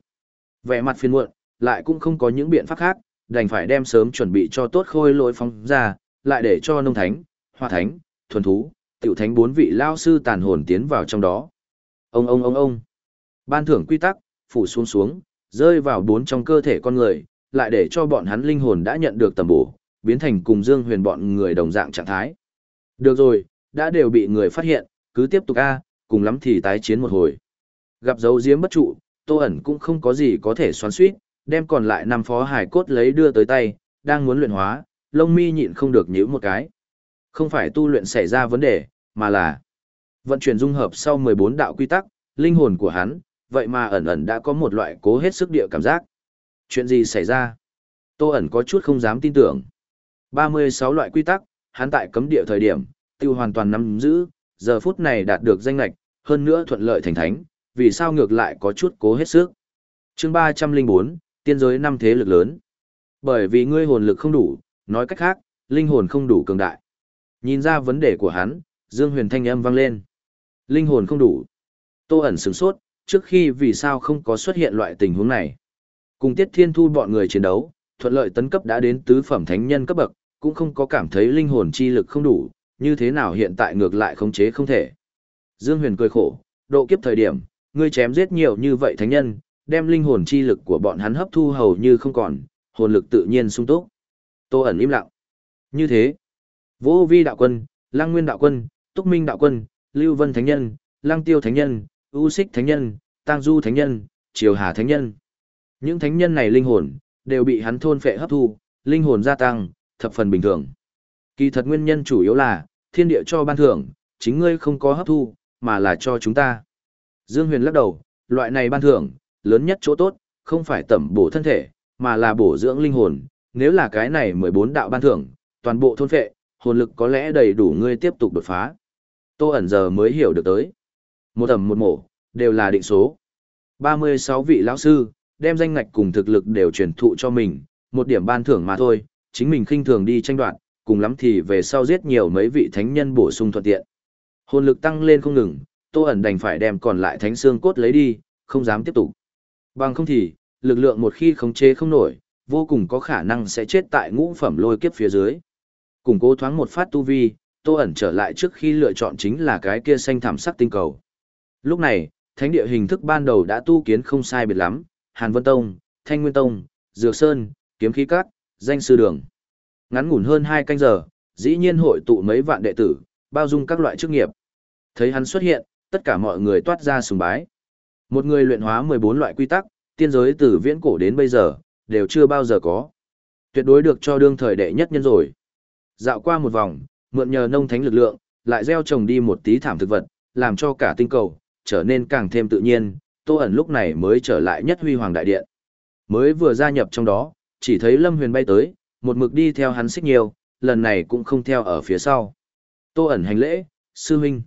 Vẻ mặt phiền muộn, lại cũng không có những biện pháp khác, đành phải đem sớm chuẩn bị cho tốt khôi lỗi phóng ra, lại để cho nông thánh, hoa thánh, thuần thú, tiểu thánh bốn vị lao sư tàn hồn tiến vào trong đó. Ông ông ông ông. Ban thưởng quy tắc, phủ xuống xuống, rơi vào bốn trong cơ thể con người, lại để cho bọn hắn linh hồn đã nhận được tầm bổ, biến thành cùng Dương Huyền bọn người đồng dạng trạng thái. Được rồi, đã đều bị người phát hiện, cứ tiếp tục a, cùng lắm thì tái chiến một hồi. Gặp dấu diếm bất trụ, Tô ẩn cũng không có gì có thể xoắn suýt, đem còn lại năm phó hải cốt lấy đưa tới tay, đang muốn luyện hóa, lông mi nhịn không được nhíu một cái. Không phải tu luyện xảy ra vấn đề, mà là vận chuyển dung hợp sau 14 đạo quy tắc, linh hồn của hắn, vậy mà ẩn ẩn đã có một loại cố hết sức địa cảm giác. Chuyện gì xảy ra? Tô ẩn có chút không dám tin tưởng. 36 loại quy tắc, hắn tại cấm địa thời điểm, tiêu hoàn toàn nắm giữ, giờ phút này đạt được danh lạch, hơn nữa thuận lợi thành thánh, vì sao ngược lại có chút cố hết sức. chương 304, tiên giới năm thế lực lớn. Bởi vì ngươi hồn lực không đủ, nói cách khác, linh hồn không đủ cường đại. Nhìn ra vấn đề của hắn, Dương Huyền thanh âm vang lên. Linh hồn không đủ. Tô ẩn sửng sốt, trước khi vì sao không có xuất hiện loại tình huống này. Cùng Tiết Thiên Thu bọn người chiến đấu, thuận lợi tấn cấp đã đến tứ phẩm thánh nhân cấp bậc, cũng không có cảm thấy linh hồn chi lực không đủ, như thế nào hiện tại ngược lại khống chế không thể. Dương Huyền cười khổ, độ kiếp thời điểm, ngươi chém giết nhiều như vậy thánh nhân, đem linh hồn chi lực của bọn hắn hấp thu hầu như không còn, hồn lực tự nhiên sung túc. Tô ẩn im lặng. Như thế, Vô Vi đạo quân, Lăng Nguyên đạo quân, Túc Minh đạo quân, Lưu Vân thánh nhân, Lăng Tiêu thánh nhân, U Xích thánh nhân, Tang Du thánh nhân, Triều Hà thánh nhân. Những thánh nhân này linh hồn đều bị hắn thôn phệ hấp thu, linh hồn gia tăng, thập phần bình thường. Kỳ thật nguyên nhân chủ yếu là thiên địa cho ban thưởng, chính ngươi không có hấp thu, mà là cho chúng ta. Dương Huyền lắc đầu, Loại này ban thưởng, lớn nhất chỗ tốt, không phải tẩm bổ thân thể, mà là bổ dưỡng linh hồn. Nếu là cái này 14 đạo ban thưởng, toàn bộ thôn phệ, hồn lực có lẽ đầy đủ ngươi tiếp tục đột phá. Tô ẩn giờ mới hiểu được tới. Một ẩm một mổ, đều là định số. 36 vị lão sư, đem danh ngạch cùng thực lực đều truyền thụ cho mình, một điểm ban thưởng mà thôi, chính mình khinh thường đi tranh đoạt, cùng lắm thì về sau giết nhiều mấy vị thánh nhân bổ sung thuận tiện. Hồn lực tăng lên không ngừng, Tô ẩn đành phải đem còn lại thánh xương cốt lấy đi, không dám tiếp tục. Bằng không thì, lực lượng một khi khống chế không nổi, vô cùng có khả năng sẽ chết tại ngũ phẩm lôi kiếp phía dưới. Củng cố thoáng một phát tu vi, Tô ẩn trở lại trước khi lựa chọn chính là cái kia xanh thảm sắc tinh cầu. Lúc này, thánh địa hình thức ban đầu đã tu kiến không sai biệt lắm, Hàn Vân Tông, Thanh Nguyên Tông, Dược Sơn, Kiếm Khí Cát, Danh Sư Đường. Ngắn ngủn hơn 2 canh giờ, dĩ nhiên hội tụ mấy vạn đệ tử, bao dung các loại chức nghiệp. Thấy hắn xuất hiện, tất cả mọi người toát ra sùng bái. Một người luyện hóa 14 loại quy tắc, tiên giới từ viễn cổ đến bây giờ, đều chưa bao giờ có. Tuyệt đối được cho đương thời đệ nhất nhân rồi. Dạo qua một vòng, mượn nhờ nông thánh lực lượng, lại gieo trồng đi một tí thảm thực vật, làm cho cả tinh cầu, trở nên càng thêm tự nhiên, Tô ẩn lúc này mới trở lại nhất huy hoàng đại điện. Mới vừa gia nhập trong đó, chỉ thấy Lâm Huyền bay tới, một mực đi theo hắn xích nhiều, lần này cũng không theo ở phía sau. Tô ẩn hành lễ, sư huynh.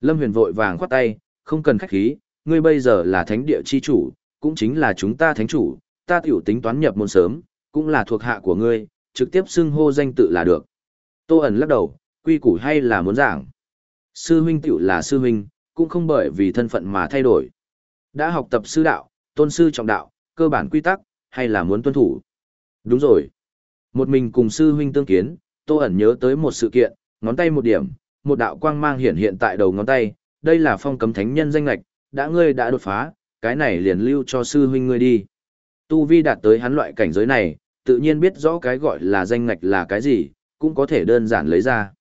Lâm Huyền vội vàng khoát tay, không cần khách khí, ngươi bây giờ là thánh địa chi chủ, cũng chính là chúng ta thánh chủ, ta tiểu tính toán nhập môn sớm, cũng là thuộc hạ của ngươi, trực tiếp xưng hô danh tự là được. Tô ẩn lắc đầu, quy củ hay là muốn giảng. Sư huynh tiểu là sư huynh, cũng không bởi vì thân phận mà thay đổi. Đã học tập sư đạo, tôn sư trọng đạo, cơ bản quy tắc, hay là muốn tuân thủ. Đúng rồi. Một mình cùng sư huynh tương kiến, Tô ẩn nhớ tới một sự kiện, ngón tay một điểm, một đạo quang mang hiện hiện tại đầu ngón tay, đây là phong cấm thánh nhân danh lạch, đã ngươi đã đột phá, cái này liền lưu cho sư huynh ngươi đi. Tu vi đạt tới hắn loại cảnh giới này, tự nhiên biết rõ cái gọi là danh ngạch là cái gì, cũng có thể đơn giản lấy ra.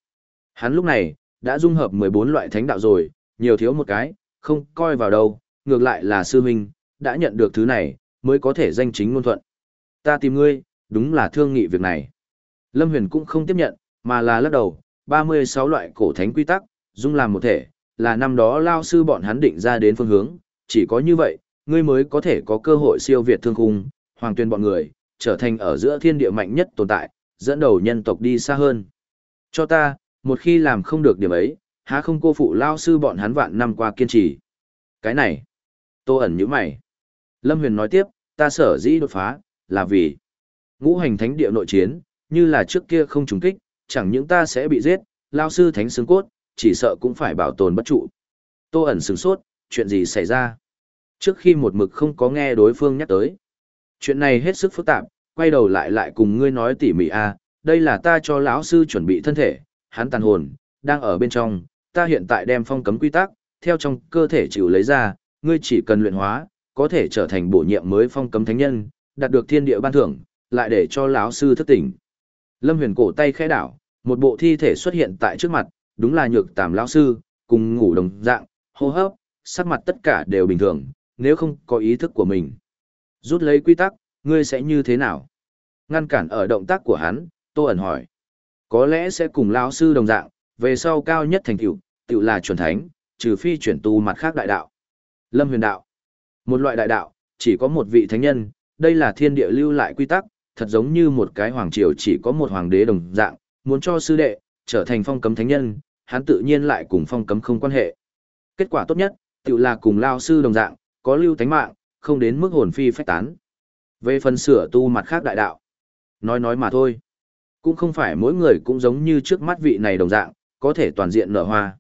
Hắn lúc này, đã dung hợp 14 loại thánh đạo rồi, nhiều thiếu một cái, không coi vào đâu, ngược lại là sư huynh, đã nhận được thứ này, mới có thể danh chính ngôn thuận. Ta tìm ngươi, đúng là thương nghị việc này. Lâm Huyền cũng không tiếp nhận, mà là lắc đầu, 36 loại cổ thánh quy tắc, dung làm một thể, là năm đó lao sư bọn hắn định ra đến phương hướng, chỉ có như vậy, ngươi mới có thể có cơ hội siêu việt thương khung, hoàng tuyên bọn người, trở thành ở giữa thiên địa mạnh nhất tồn tại, dẫn đầu nhân tộc đi xa hơn. Cho ta, một khi làm không được điểm ấy, há không cô phụ lao sư bọn hắn vạn năm qua kiên trì. Cái này, tô ẩn như mày. Lâm Huyền nói tiếp, ta sở dĩ đột phá, là vì ngũ hành thánh địa nội chiến, như là trước kia không trùng kích, chẳng những ta sẽ bị giết, lao sư thánh xương cốt, chỉ sợ cũng phải bảo tồn bất trụ. Tô ẩn sửng sốt, chuyện gì xảy ra? Trước khi một mực không có nghe đối phương nhắc tới. Chuyện này hết sức phức tạp, quay đầu lại lại cùng ngươi nói tỉ mỉ a, đây là ta cho lão sư chuẩn bị thân thể, hắn tàn hồn, đang ở bên trong, ta hiện tại đem phong cấm quy tắc, theo trong cơ thể chịu lấy ra, ngươi chỉ cần luyện hóa, có thể trở thành bổ nhiệm mới phong cấm thánh nhân, đạt được thiên địa ban thưởng, lại để cho lão sư thức tỉnh. Lâm Huyền cổ tay khẽ đảo, một bộ thi thể xuất hiện tại trước mặt, đúng là nhược tàm lão sư, cùng ngủ đồng dạng, hô hấp, sắc mặt tất cả đều bình thường, nếu không có ý thức của mình. Rút lấy quy tắc, ngươi sẽ như thế nào? Ngăn cản ở động tác của hắn, Tô ẩn hỏi. Có lẽ sẽ cùng lão sư đồng dạng, về sau cao nhất thành tựu, tựu là chuẩn thánh, trừ phi chuyển tu mặt khác đại đạo. Lâm huyền đạo. Một loại đại đạo, chỉ có một vị thánh nhân, đây là thiên địa lưu lại quy tắc, thật giống như một cái hoàng triều chỉ có một hoàng đế đồng dạng, muốn cho sư đệ, trở thành phong cấm thánh nhân, hắn tự nhiên lại cùng phong cấm không quan hệ. Kết quả tốt nhất, tự là cùng lao sư đồng dạng, có lưu thánh mạng, không đến mức hồn phi phách tán. Về phần sửa tu mặt khác đại đạo, nói nói mà thôi. Cũng không phải mỗi người cũng giống như trước mắt vị này đồng dạng, có thể toàn diện nở hoa.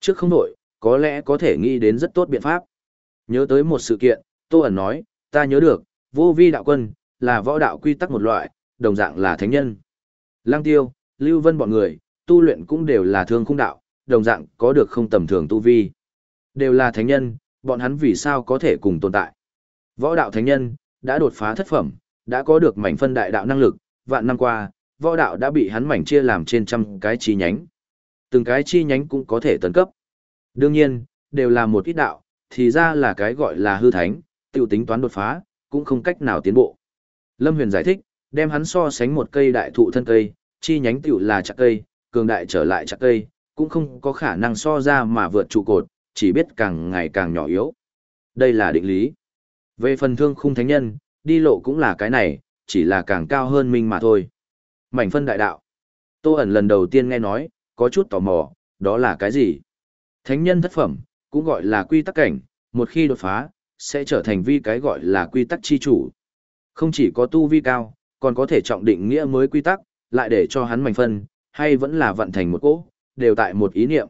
Trước không đổi, có lẽ có thể nghĩ đến rất tốt biện pháp. Nhớ tới một sự kiện, Tô ẩn nói, ta nhớ được, vô vi đạo quân, là võ đạo quy tắc một loại, đồng dạng là thánh nhân. Lăng tiêu, Lưu Vân bọn người, tu luyện cũng đều là thương khung đạo, đồng dạng có được không tầm thường tu vi. Đều là thánh nhân, bọn hắn vì sao có thể cùng tồn tại. Võ đạo thánh nhân, đã đột phá thất phẩm, đã có được mảnh phân đại đạo năng lực, vạn năm qua, võ đạo đã bị hắn mảnh chia làm trên trăm cái chi nhánh. Từng cái chi nhánh cũng có thể tấn cấp. Đương nhiên, đều là một ít đạo, thì ra là cái gọi là hư thánh, tiêu tính toán đột phá, cũng không cách nào tiến bộ. Lâm Huyền giải thích, đem hắn so sánh một cây đại thụ thân cây, chi nhánh tiểu là chặt cây, cường đại trở lại chặt cây, cũng không có khả năng so ra mà vượt trụ cột, chỉ biết càng ngày càng nhỏ yếu. Đây là định lý. Về phần thương khung thánh nhân, đi lộ cũng là cái này, chỉ là càng cao hơn minh mà thôi. Mảnh phân đại đạo. Tô ẩn lần đầu tiên nghe nói, có chút tò mò, đó là cái gì? Thánh nhân thất phẩm, cũng gọi là quy tắc cảnh, một khi đột phá, sẽ trở thành vi cái gọi là quy tắc chi chủ. Không chỉ có tu vi cao, còn có thể trọng định nghĩa mới quy tắc, lại để cho hắn mảnh phân, hay vẫn là vận thành một cỗ, đều tại một ý niệm.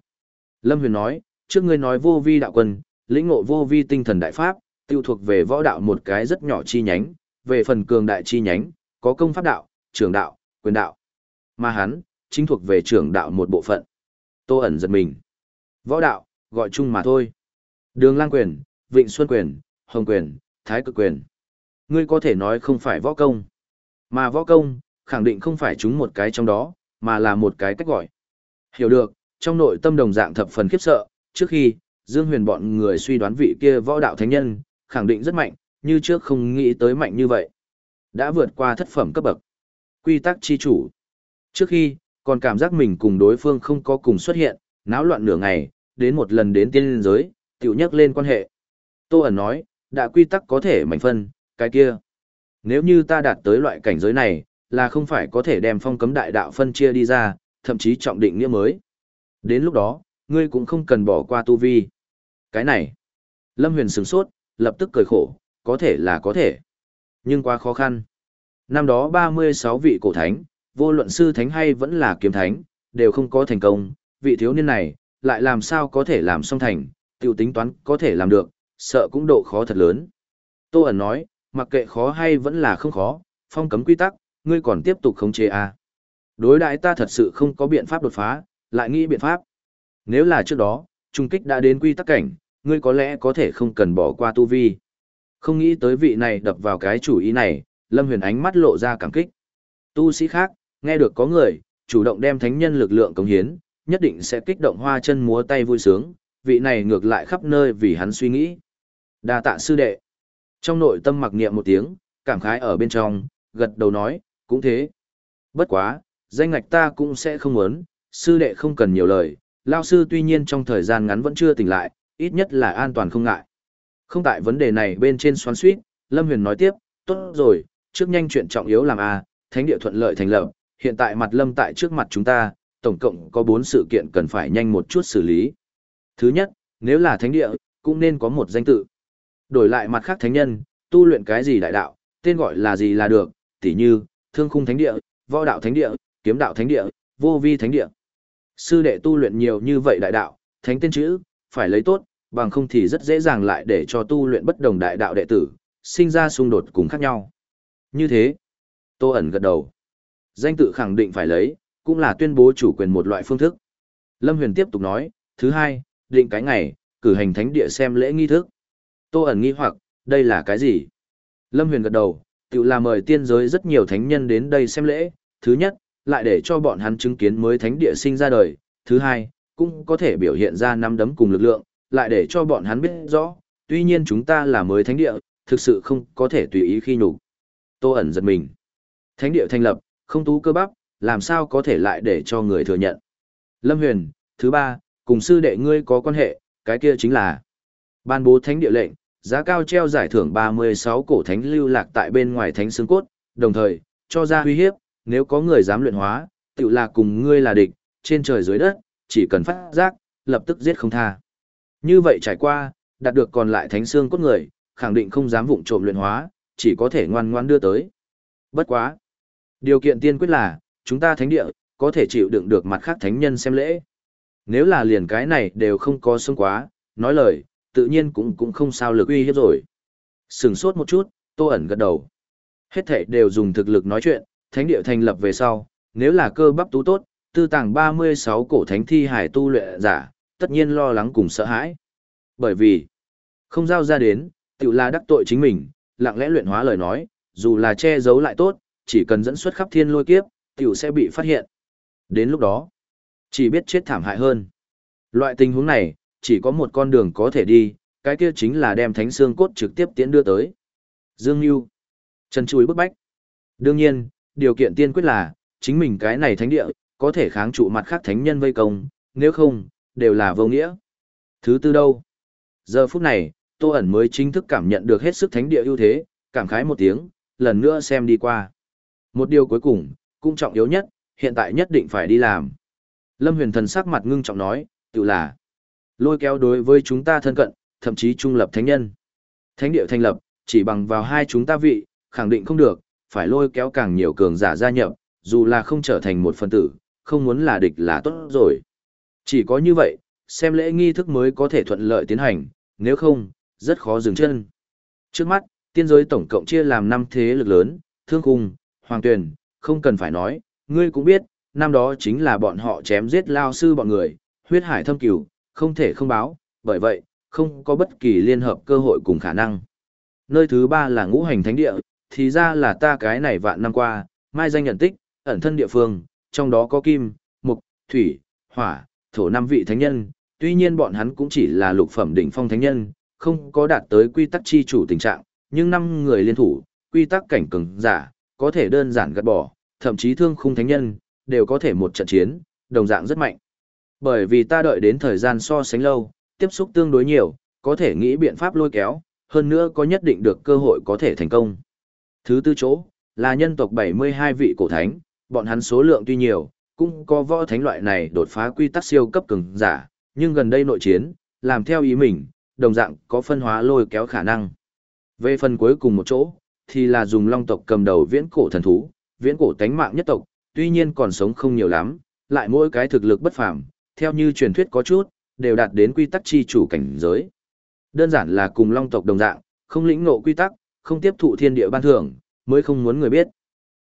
Lâm Huyền nói, trước ngươi nói vô vi đạo quân, lĩnh ngộ vô vi tinh thần đại pháp, tiêu thuộc về võ đạo một cái rất nhỏ chi nhánh, về phần cường đại chi nhánh, có công pháp đạo, trưởng đạo, quyền đạo. Mà hắn, chính thuộc về trưởng đạo một bộ phận. Tô ẩn giật mình. Võ đạo, gọi chung mà thôi. Đường lang quyền, vịnh xuân quyền, hồng quyền, thái cực quyền. Ngươi có thể nói không phải võ công. Mà võ công, khẳng định không phải chúng một cái trong đó, mà là một cái cách gọi. Hiểu được, trong nội tâm đồng dạng thập phần khiếp sợ, trước khi, Dương Huyền bọn người suy đoán vị kia võ đạo thánh nhân, khẳng định rất mạnh, như trước không nghĩ tới mạnh như vậy. Đã vượt qua thất phẩm cấp bậc. Quy tắc chi chủ. Trước khi, còn cảm giác mình cùng đối phương không có cùng xuất hiện, náo loạn nửa ngày, đến một lần đến tiên giới, tiểu nhắc lên quan hệ. Tô ẩn nói, đã quy tắc có thể mạnh phân, cái kia. Nếu như ta đạt tới loại cảnh giới này, là không phải có thể đem phong cấm đại đạo phân chia đi ra, thậm chí trọng định nghĩa mới. Đến lúc đó, ngươi cũng không cần bỏ qua tu vi. Cái này, Lâm Huyền sửng sốt, lập tức cười khổ, có thể là có thể. Nhưng quá khó khăn. Năm đó 36 vị cổ thánh, vô luận sư thánh hay vẫn là kiếm thánh, đều không có thành công, vị thiếu niên này, lại làm sao có thể làm xong thành, Tiêu tính toán có thể làm được, sợ cũng độ khó thật lớn. Tô ẩn nói, mặc kệ khó hay vẫn là không khó, phong cấm quy tắc, ngươi còn tiếp tục khống chế à. Đối đại ta thật sự không có biện pháp đột phá, lại nghĩ biện pháp. Nếu là trước đó, trung kích đã đến quy tắc cảnh, ngươi có lẽ có thể không cần bỏ qua tu vi. Không nghĩ tới vị này đập vào cái chủ ý này, Lâm Huyền ánh mắt lộ ra cảm kích. Tu sĩ khác, nghe được có người, chủ động đem thánh nhân lực lượng cống hiến, nhất định sẽ kích động hoa chân múa tay vui sướng, vị này ngược lại khắp nơi vì hắn suy nghĩ. đa tạ sư đệ. Trong nội tâm mặc niệm một tiếng, cảm khái ở bên trong, gật đầu nói, cũng thế. Bất quá, danh ngạch ta cũng sẽ không muốn, sư đệ không cần nhiều lời, lao sư tuy nhiên trong thời gian ngắn vẫn chưa tỉnh lại, ít nhất là an toàn không ngại. Không tại vấn đề này bên trên xoắn suýt, Lâm Huyền nói tiếp, tốt rồi, trước nhanh chuyện trọng yếu làm a, thánh địa thuận lợi thành lập, hiện tại mặt Lâm tại trước mặt chúng ta, tổng cộng có 4 sự kiện cần phải nhanh một chút xử lý. Thứ nhất, nếu là thánh địa, cũng nên có một danh tự. Đổi lại mặt khác thánh nhân, tu luyện cái gì đại đạo, tên gọi là gì là được, tỉ như, thương khung thánh địa, võ đạo thánh địa, kiếm đạo thánh địa, vô vi thánh địa. Sư đệ tu luyện nhiều như vậy đại đạo, thánh tên chữ, phải lấy tốt, bằng không thì rất dễ dàng lại để cho tu luyện bất đồng đại đạo đệ tử, sinh ra xung đột cùng khác nhau. Như thế, Tô ẩn gật đầu. Danh tự khẳng định phải lấy, cũng là tuyên bố chủ quyền một loại phương thức. Lâm Huyền tiếp tục nói, thứ hai, định cái ngày, cử hành thánh địa xem lễ nghi thức. Tô ẩn nghi hoặc, đây là cái gì? Lâm Huyền gật đầu, tự là mời tiên giới rất nhiều thánh nhân đến đây xem lễ. Thứ nhất, lại để cho bọn hắn chứng kiến mới thánh địa sinh ra đời. Thứ hai, cũng có thể biểu hiện ra năm đấm cùng lực lượng, lại để cho bọn hắn biết rõ, tuy nhiên chúng ta là mới thánh địa, thực sự không có thể tùy ý khi nhục. Tô ẩn giật mình. Thánh địa thành lập, không tú cơ bắp, làm sao có thể lại để cho người thừa nhận. Lâm Huyền, thứ ba, cùng sư đệ ngươi có quan hệ, cái kia chính là ban bố thánh địa lệnh, giá cao treo giải thưởng 36 cổ thánh lưu lạc tại bên ngoài thánh xương cốt, đồng thời, cho ra uy hiếp, nếu có người dám luyện hóa, tự là cùng ngươi là địch, trên trời dưới đất, chỉ cần phát giác, lập tức giết không tha. Như vậy trải qua, đạt được còn lại thánh xương cốt người, khẳng định không dám vụng trộm luyện hóa, chỉ có thể ngoan ngoan đưa tới. Bất quá. Điều kiện tiên quyết là, chúng ta thánh địa, có thể chịu đựng được mặt khác thánh nhân xem lễ. Nếu là liền cái này đều không có xương quá, nói lời, tự nhiên cũng cũng không sao lực uy hiếp rồi. Sừng sốt một chút, tô ẩn gật đầu. Hết thảy đều dùng thực lực nói chuyện, thánh địa thành lập về sau, nếu là cơ bắp tú tốt, tư tàng 36 cổ thánh thi hải tu luyện giả, tất nhiên lo lắng cùng sợ hãi. Bởi vì, không giao ra đến, tự là đắc tội chính mình, lặng lẽ luyện hóa lời nói, dù là che giấu lại tốt, chỉ cần dẫn xuất khắp thiên lôi kiếp, tiểu sẽ bị phát hiện. Đến lúc đó, chỉ biết chết thảm hại hơn. Loại tình huống này, chỉ có một con đường có thể đi, cái kia chính là đem thánh xương cốt trực tiếp tiến đưa tới. Dương Nhu, chân chuối bức bách. Đương nhiên, điều kiện tiên quyết là, chính mình cái này thánh địa, có thể kháng trụ mặt khác thánh nhân vây công, nếu không, đều là vô nghĩa. Thứ tư đâu? Giờ phút này, Tô ẩn mới chính thức cảm nhận được hết sức thánh địa ưu thế, cảm khái một tiếng, lần nữa xem đi qua. Một điều cuối cùng, cũng trọng yếu nhất, hiện tại nhất định phải đi làm. Lâm huyền thần sắc mặt ngưng trọng nói, tự là lôi kéo đối với chúng ta thân cận, thậm chí trung lập thánh nhân. Thánh địa thành lập, chỉ bằng vào hai chúng ta vị, khẳng định không được, phải lôi kéo càng nhiều cường giả gia nhập, dù là không trở thành một phần tử, không muốn là địch là tốt rồi. Chỉ có như vậy, xem lễ nghi thức mới có thể thuận lợi tiến hành, nếu không, rất khó dừng chân. Trước mắt, tiên giới tổng cộng chia làm năm thế lực lớn, thương khung, hoàng tuyền, không cần phải nói, ngươi cũng biết, năm đó chính là bọn họ chém giết lao sư bọn người, huyết hải thâm cửu, không thể không báo, bởi vậy, không có bất kỳ liên hợp cơ hội cùng khả năng. Nơi thứ ba là ngũ hành thánh địa, thì ra là ta cái này vạn năm qua, mai danh nhận tích, ẩn thân địa phương, trong đó có kim, mục, thủy, hỏa, thổ năm vị thánh nhân, tuy nhiên bọn hắn cũng chỉ là lục phẩm đỉnh phong thánh nhân, không có đạt tới quy tắc chi chủ tình trạng, nhưng năm người liên thủ, quy tắc cảnh cường giả, có thể đơn giản gạt bỏ, thậm chí thương khung thánh nhân, đều có thể một trận chiến, đồng dạng rất mạnh. Bởi vì ta đợi đến thời gian so sánh lâu, tiếp xúc tương đối nhiều, có thể nghĩ biện pháp lôi kéo, hơn nữa có nhất định được cơ hội có thể thành công. Thứ tư chỗ, là nhân tộc 72 vị cổ thánh, bọn hắn số lượng tuy nhiều, cũng có võ thánh loại này đột phá quy tắc siêu cấp cường giả, nhưng gần đây nội chiến, làm theo ý mình, đồng dạng có phân hóa lôi kéo khả năng. Về phần cuối cùng một chỗ, thì là dùng long tộc cầm đầu viễn cổ thần thú, viễn cổ tánh mạng nhất tộc, tuy nhiên còn sống không nhiều lắm, lại mỗi cái thực lực bất phàm, theo như truyền thuyết có chút, đều đạt đến quy tắc chi chủ cảnh giới. Đơn giản là cùng long tộc đồng dạng, không lĩnh ngộ quy tắc, không tiếp thụ thiên địa ban thưởng, mới không muốn người biết.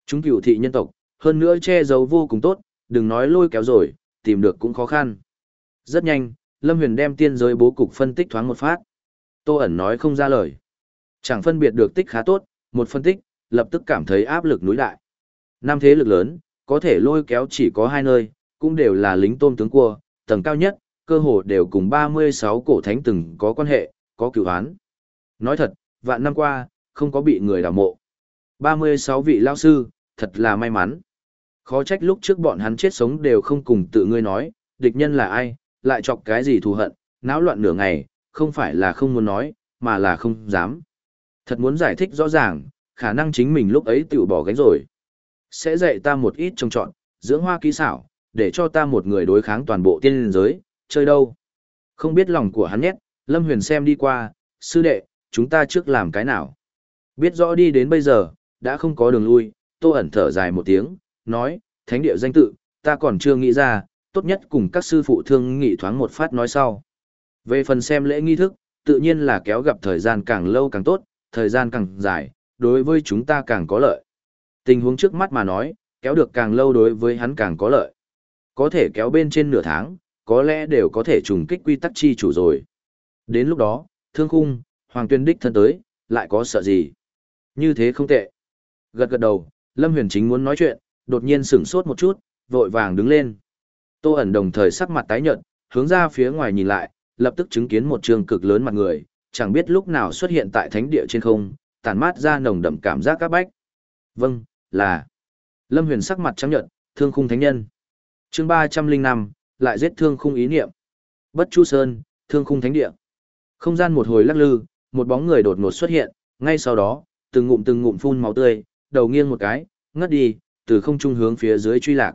Chúng cửu thị nhân tộc, hơn nữa che giấu vô cùng tốt, đừng nói lôi kéo rồi, tìm được cũng khó khăn. Rất nhanh, Lâm Huyền đem tiên giới bố cục phân tích thoáng một phát. Tô ẩn nói không ra lời. Chẳng phân biệt được tích khá tốt, một phân tích, lập tức cảm thấy áp lực núi đại. Năm thế lực lớn, có thể lôi kéo chỉ có hai nơi, cũng đều là lính tôm tướng cua, tầng cao nhất, cơ hồ đều cùng 36 cổ thánh từng có quan hệ, có cửu án. Nói thật, vạn năm qua, không có bị người đào mộ. 36 vị lao sư, thật là may mắn. Khó trách lúc trước bọn hắn chết sống đều không cùng tự ngươi nói, địch nhân là ai, lại chọc cái gì thù hận, náo loạn nửa ngày, không phải là không muốn nói, mà là không dám. Thật muốn giải thích rõ ràng, khả năng chính mình lúc ấy tự bỏ gánh rồi. Sẽ dạy ta một ít trông trọn, dưỡng hoa kỹ xảo, để cho ta một người đối kháng toàn bộ tiên giới, chơi đâu. Không biết lòng của hắn nhét, Lâm Huyền xem đi qua, sư đệ, chúng ta trước làm cái nào. Biết rõ đi đến bây giờ, đã không có đường lui, tô ẩn thở dài một tiếng, nói, thánh địa danh tự, ta còn chưa nghĩ ra, tốt nhất cùng các sư phụ thương nghị thoáng một phát nói sau. Về phần xem lễ nghi thức, tự nhiên là kéo gặp thời gian càng lâu càng tốt, thời gian càng dài, đối với chúng ta càng có lợi. Tình huống trước mắt mà nói, kéo được càng lâu đối với hắn càng có lợi. Có thể kéo bên trên nửa tháng, có lẽ đều có thể trùng kích quy tắc chi chủ rồi. Đến lúc đó, thương khung, hoàng tuyên đích thân tới, lại có sợ gì? Như thế không tệ. Gật gật đầu, Lâm Huyền chính muốn nói chuyện, đột nhiên sửng sốt một chút, vội vàng đứng lên. Tô ẩn đồng thời sắc mặt tái nhợt, hướng ra phía ngoài nhìn lại, lập tức chứng kiến một trường cực lớn mặt người, chẳng biết lúc nào xuất hiện tại thánh địa trên không, tản mát ra nồng đậm cảm giác các bách. Vâng, là. Lâm Huyền sắc mặt trắng nhợt, thương khung thánh nhân chương 305, lại giết thương khung ý niệm. Bất Chu Sơn, thương khung thánh địa. Không gian một hồi lắc lư, một bóng người đột ngột xuất hiện, ngay sau đó, từng ngụm từng ngụm phun máu tươi, đầu nghiêng một cái, ngất đi, từ không trung hướng phía dưới truy lạc.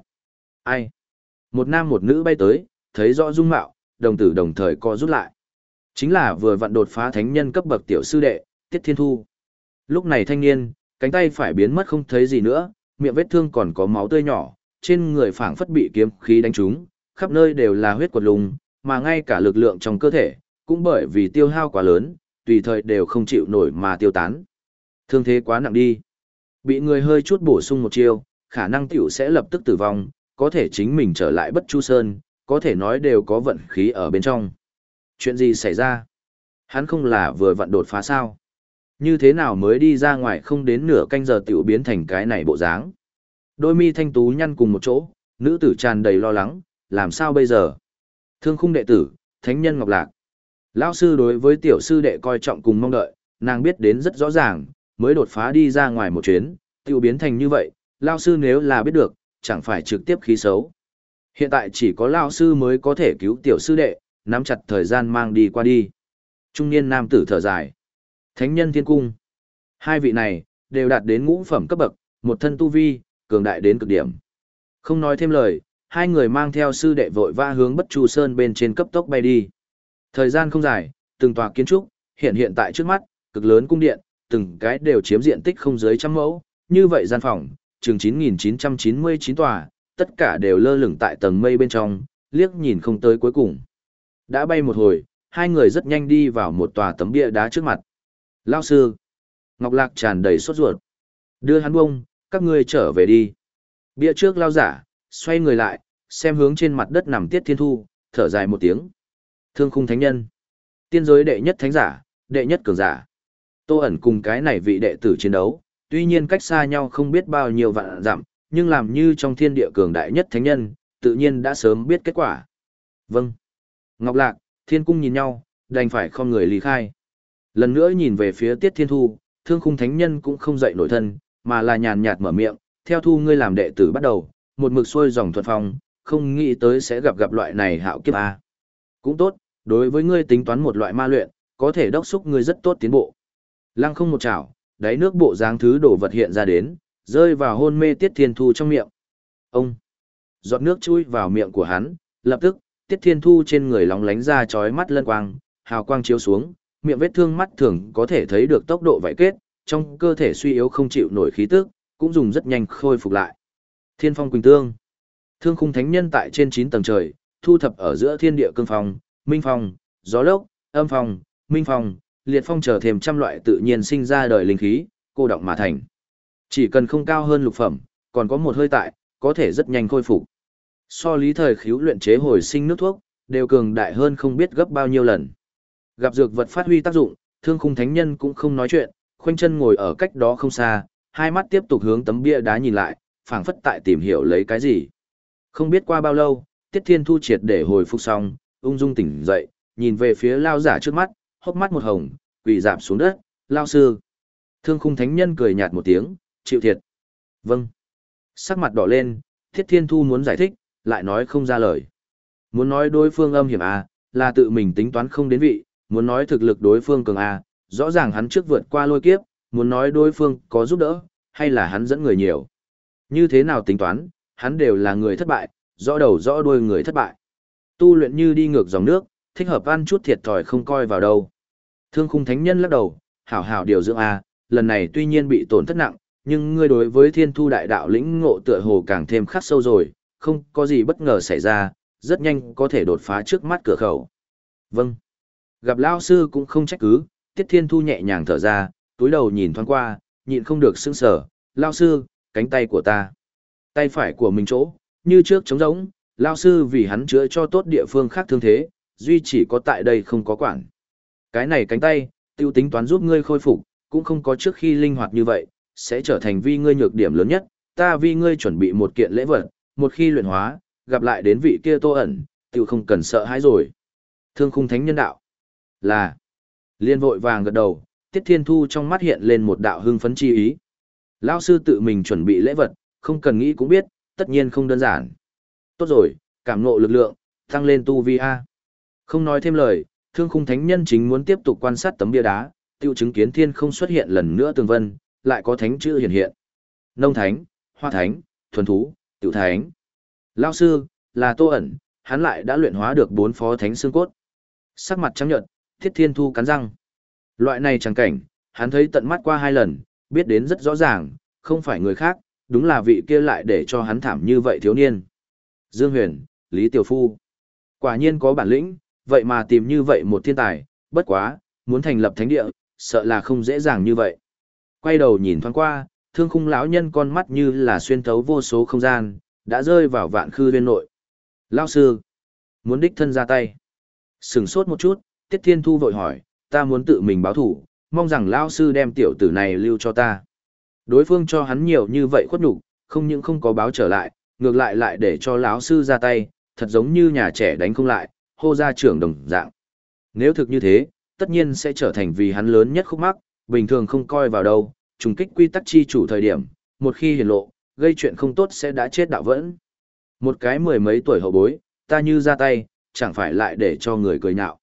Ai? Một nam một nữ bay tới, thấy rõ dung mạo, đồng tử đồng thời co rút lại. Chính là vừa vặn đột phá thánh nhân cấp bậc tiểu sư đệ, Tiết Thiên Thu. Lúc này thanh niên, cánh tay phải biến mất không thấy gì nữa, miệng vết thương còn có máu tươi nhỏ, trên người phảng phất bị kiếm khí đánh trúng, khắp nơi đều là huyết quật lùng, mà ngay cả lực lượng trong cơ thể, cũng bởi vì tiêu hao quá lớn, tùy thời đều không chịu nổi mà tiêu tán. Thương thế quá nặng đi. Bị người hơi chút bổ sung một chiêu, khả năng tiểu sẽ lập tức tử vong, có thể chính mình trở lại bất chu sơn, có thể nói đều có vận khí ở bên trong. Chuyện gì xảy ra? Hắn không là vừa vận đột phá sao? Như thế nào mới đi ra ngoài không đến nửa canh giờ tiểu biến thành cái này bộ dáng? Đôi mi thanh tú nhăn cùng một chỗ, nữ tử tràn đầy lo lắng, làm sao bây giờ? Thương khung đệ tử, thánh nhân ngọc lạc. Lão sư đối với tiểu sư đệ coi trọng cùng mong đợi, nàng biết đến rất rõ ràng, mới đột phá đi ra ngoài một chuyến, tiểu biến thành như vậy, lão sư nếu là biết được, chẳng phải trực tiếp khí xấu. Hiện tại chỉ có lão sư mới có thể cứu tiểu sư đệ, nắm chặt thời gian mang đi qua đi. Trung niên nam tử thở dài. Thánh nhân thiên cung. Hai vị này, đều đạt đến ngũ phẩm cấp bậc, một thân tu vi, cường đại đến cực điểm. Không nói thêm lời, hai người mang theo sư đệ vội vã hướng Bất Chu Sơn bên trên cấp tốc bay đi. Thời gian không dài, từng tòa kiến trúc hiện hiện tại trước mắt, cực lớn cung điện, từng cái đều chiếm diện tích không dưới trăm mẫu, như vậy gian phòng, chừng 9999 tòa, tất cả đều lơ lửng tại tầng mây bên trong, liếc nhìn không tới cuối cùng. Đã bay một hồi, hai người rất nhanh đi vào một tòa tấm bia đá trước mặt. Lao sư. Ngọc Lạc tràn đầy sốt ruột. Đưa hắn bông, các ngươi trở về đi. Bia trước lao giả, xoay người lại, xem hướng trên mặt đất nằm tiết thiên thu, thở dài một tiếng. Thương khung thánh nhân. Tiên giới đệ nhất thánh giả, đệ nhất cường giả. Tô ẩn cùng cái này vị đệ tử chiến đấu, tuy nhiên cách xa nhau không biết bao nhiêu vạn dặm, nhưng làm như trong thiên địa cường đại nhất thánh nhân, tự nhiên đã sớm biết kết quả. Vâng. Ngọc Lạc, Thiên Cung nhìn nhau, đành phải không người lý khai. Lần nữa nhìn về phía Tiết Thiên Thu, thương khung thánh nhân cũng không dậy nổi thân, mà là nhàn nhạt mở miệng, theo thu ngươi làm đệ tử bắt đầu, một mực xuôi dòng thuận phong, không nghĩ tới sẽ gặp gặp loại này hạo kiếp a. Cũng tốt, đối với ngươi tính toán một loại ma luyện, có thể đốc xúc ngươi rất tốt tiến bộ. Lăng không một chảo, đáy nước bộ dáng thứ đổ vật hiện ra đến, rơi vào hôn mê Tiết Thiên Thu trong miệng. Ông! Giọt nước chui vào miệng của hắn, lập tức, Tiết Thiên Thu trên người lóng lánh ra chói mắt lân quang, hào quang chiếu xuống, miệng vết thương mắt thường có thể thấy được tốc độ vảy kết, trong cơ thể suy yếu không chịu nổi khí tức, cũng dùng rất nhanh khôi phục lại. Thiên phong quỳnh tương. Thương khung thánh nhân tại trên 9 tầng trời, thu thập ở giữa thiên địa cương phong, minh phong, gió lốc, âm phong, minh phong, liệt phong trở thêm trăm loại tự nhiên sinh ra đời linh khí, cô động mà thành. Chỉ cần không cao hơn lục phẩm, còn có một hơi tại, có thể rất nhanh khôi phục. So lý thời khiếu luyện chế hồi sinh nước thuốc, đều cường đại hơn không biết gấp bao nhiêu lần. Gặp dược vật phát huy tác dụng, thương khung thánh nhân cũng không nói chuyện, khoanh chân ngồi ở cách đó không xa, hai mắt tiếp tục hướng tấm bia đá nhìn lại, phảng phất tại tìm hiểu lấy cái gì. Không biết qua bao lâu, Tiết Thiên Thu triệt để hồi phục xong, ung dung tỉnh dậy, nhìn về phía lao giả trước mắt, hốc mắt một hồng, quỳ dạp xuống đất, lao sư. Thương khung thánh nhân cười nhạt một tiếng, chịu thiệt. Vâng. Sắc mặt đỏ lên, Thiết Thiên Thu muốn giải thích, lại nói không ra lời. Muốn nói đối phương âm hiểm à, là tự mình tính toán không đến vị, muốn nói thực lực đối phương cường à, rõ ràng hắn trước vượt qua lôi kiếp, muốn nói đối phương có giúp đỡ, hay là hắn dẫn người nhiều. Như thế nào tính toán, hắn đều là người thất bại, rõ đầu rõ đuôi người thất bại. Tu luyện như đi ngược dòng nước, thích hợp ăn chút thiệt thòi không coi vào đâu. Thương khung thánh nhân lắc đầu, hảo hảo điều dưỡng a, lần này tuy nhiên bị tổn thất nặng, nhưng ngươi đối với thiên thu đại đạo lĩnh ngộ tựa hồ càng thêm khắc sâu rồi, không có gì bất ngờ xảy ra, rất nhanh có thể đột phá trước mắt cửa khẩu. Vâng. Gặp Lao sư cũng không trách cứ, Tiết Thiên Thu nhẹ nhàng thở ra, túi đầu nhìn thoáng qua, nhịn không được sững sờ, Lao sư, cánh tay của ta. Tay phải của mình chỗ, như trước trống rỗng, Lao sư vì hắn chữa cho tốt địa phương khác thương thế, duy chỉ có tại đây không có quản. Cái này cánh tay, tiêu tính toán giúp ngươi khôi phục, cũng không có trước khi linh hoạt như vậy, sẽ trở thành vi ngươi nhược điểm lớn nhất, ta vi ngươi chuẩn bị một kiện lễ vật, một khi luyện hóa, gặp lại đến vị kia tô ẩn, tiêu không cần sợ hãi rồi. Thương khung thánh nhân đạo. Là. Liên vội vàng gật đầu, Tiết Thiên Thu trong mắt hiện lên một đạo hưng phấn chi ý. Lão sư tự mình chuẩn bị lễ vật, không cần nghĩ cũng biết, tất nhiên không đơn giản. Tốt rồi, cảm ngộ lực lượng, tăng lên tu vi A. Không nói thêm lời, thương khung thánh nhân chính muốn tiếp tục quan sát tấm bia đá, tiêu chứng kiến thiên không xuất hiện lần nữa tường vân, lại có thánh chữ hiện hiện. Nông thánh, hoa thánh, thuần thú, tiểu thánh. Lao sư, là tô ẩn, hắn lại đã luyện hóa được bốn phó thánh xương cốt. Sắc mặt trắng nhợt, thiết thiên thu cắn răng. Loại này chẳng cảnh, hắn thấy tận mắt qua hai lần, biết đến rất rõ ràng, không phải người khác, đúng là vị kia lại để cho hắn thảm như vậy thiếu niên. Dương Huyền, Lý Tiểu Phu. Quả nhiên có bản lĩnh, vậy mà tìm như vậy một thiên tài, bất quá, muốn thành lập thánh địa, sợ là không dễ dàng như vậy. Quay đầu nhìn thoáng qua, thương khung lão nhân con mắt như là xuyên thấu vô số không gian, đã rơi vào vạn khư viên nội. Lão sư, muốn đích thân ra tay. Sừng sốt một chút, Tiết Thiên Thu vội hỏi, ta muốn tự mình báo thủ, mong rằng lão sư đem tiểu tử này lưu cho ta. Đối phương cho hắn nhiều như vậy khuất nhục, không những không có báo trở lại, ngược lại lại để cho lão sư ra tay, thật giống như nhà trẻ đánh không lại, hô ra trưởng đồng dạng. Nếu thực như thế, tất nhiên sẽ trở thành vì hắn lớn nhất khúc mắc, bình thường không coi vào đâu, trùng kích quy tắc chi chủ thời điểm, một khi hiển lộ, gây chuyện không tốt sẽ đã chết đạo vẫn. Một cái mười mấy tuổi hậu bối, ta như ra tay, chẳng phải lại để cho người cười nhạo.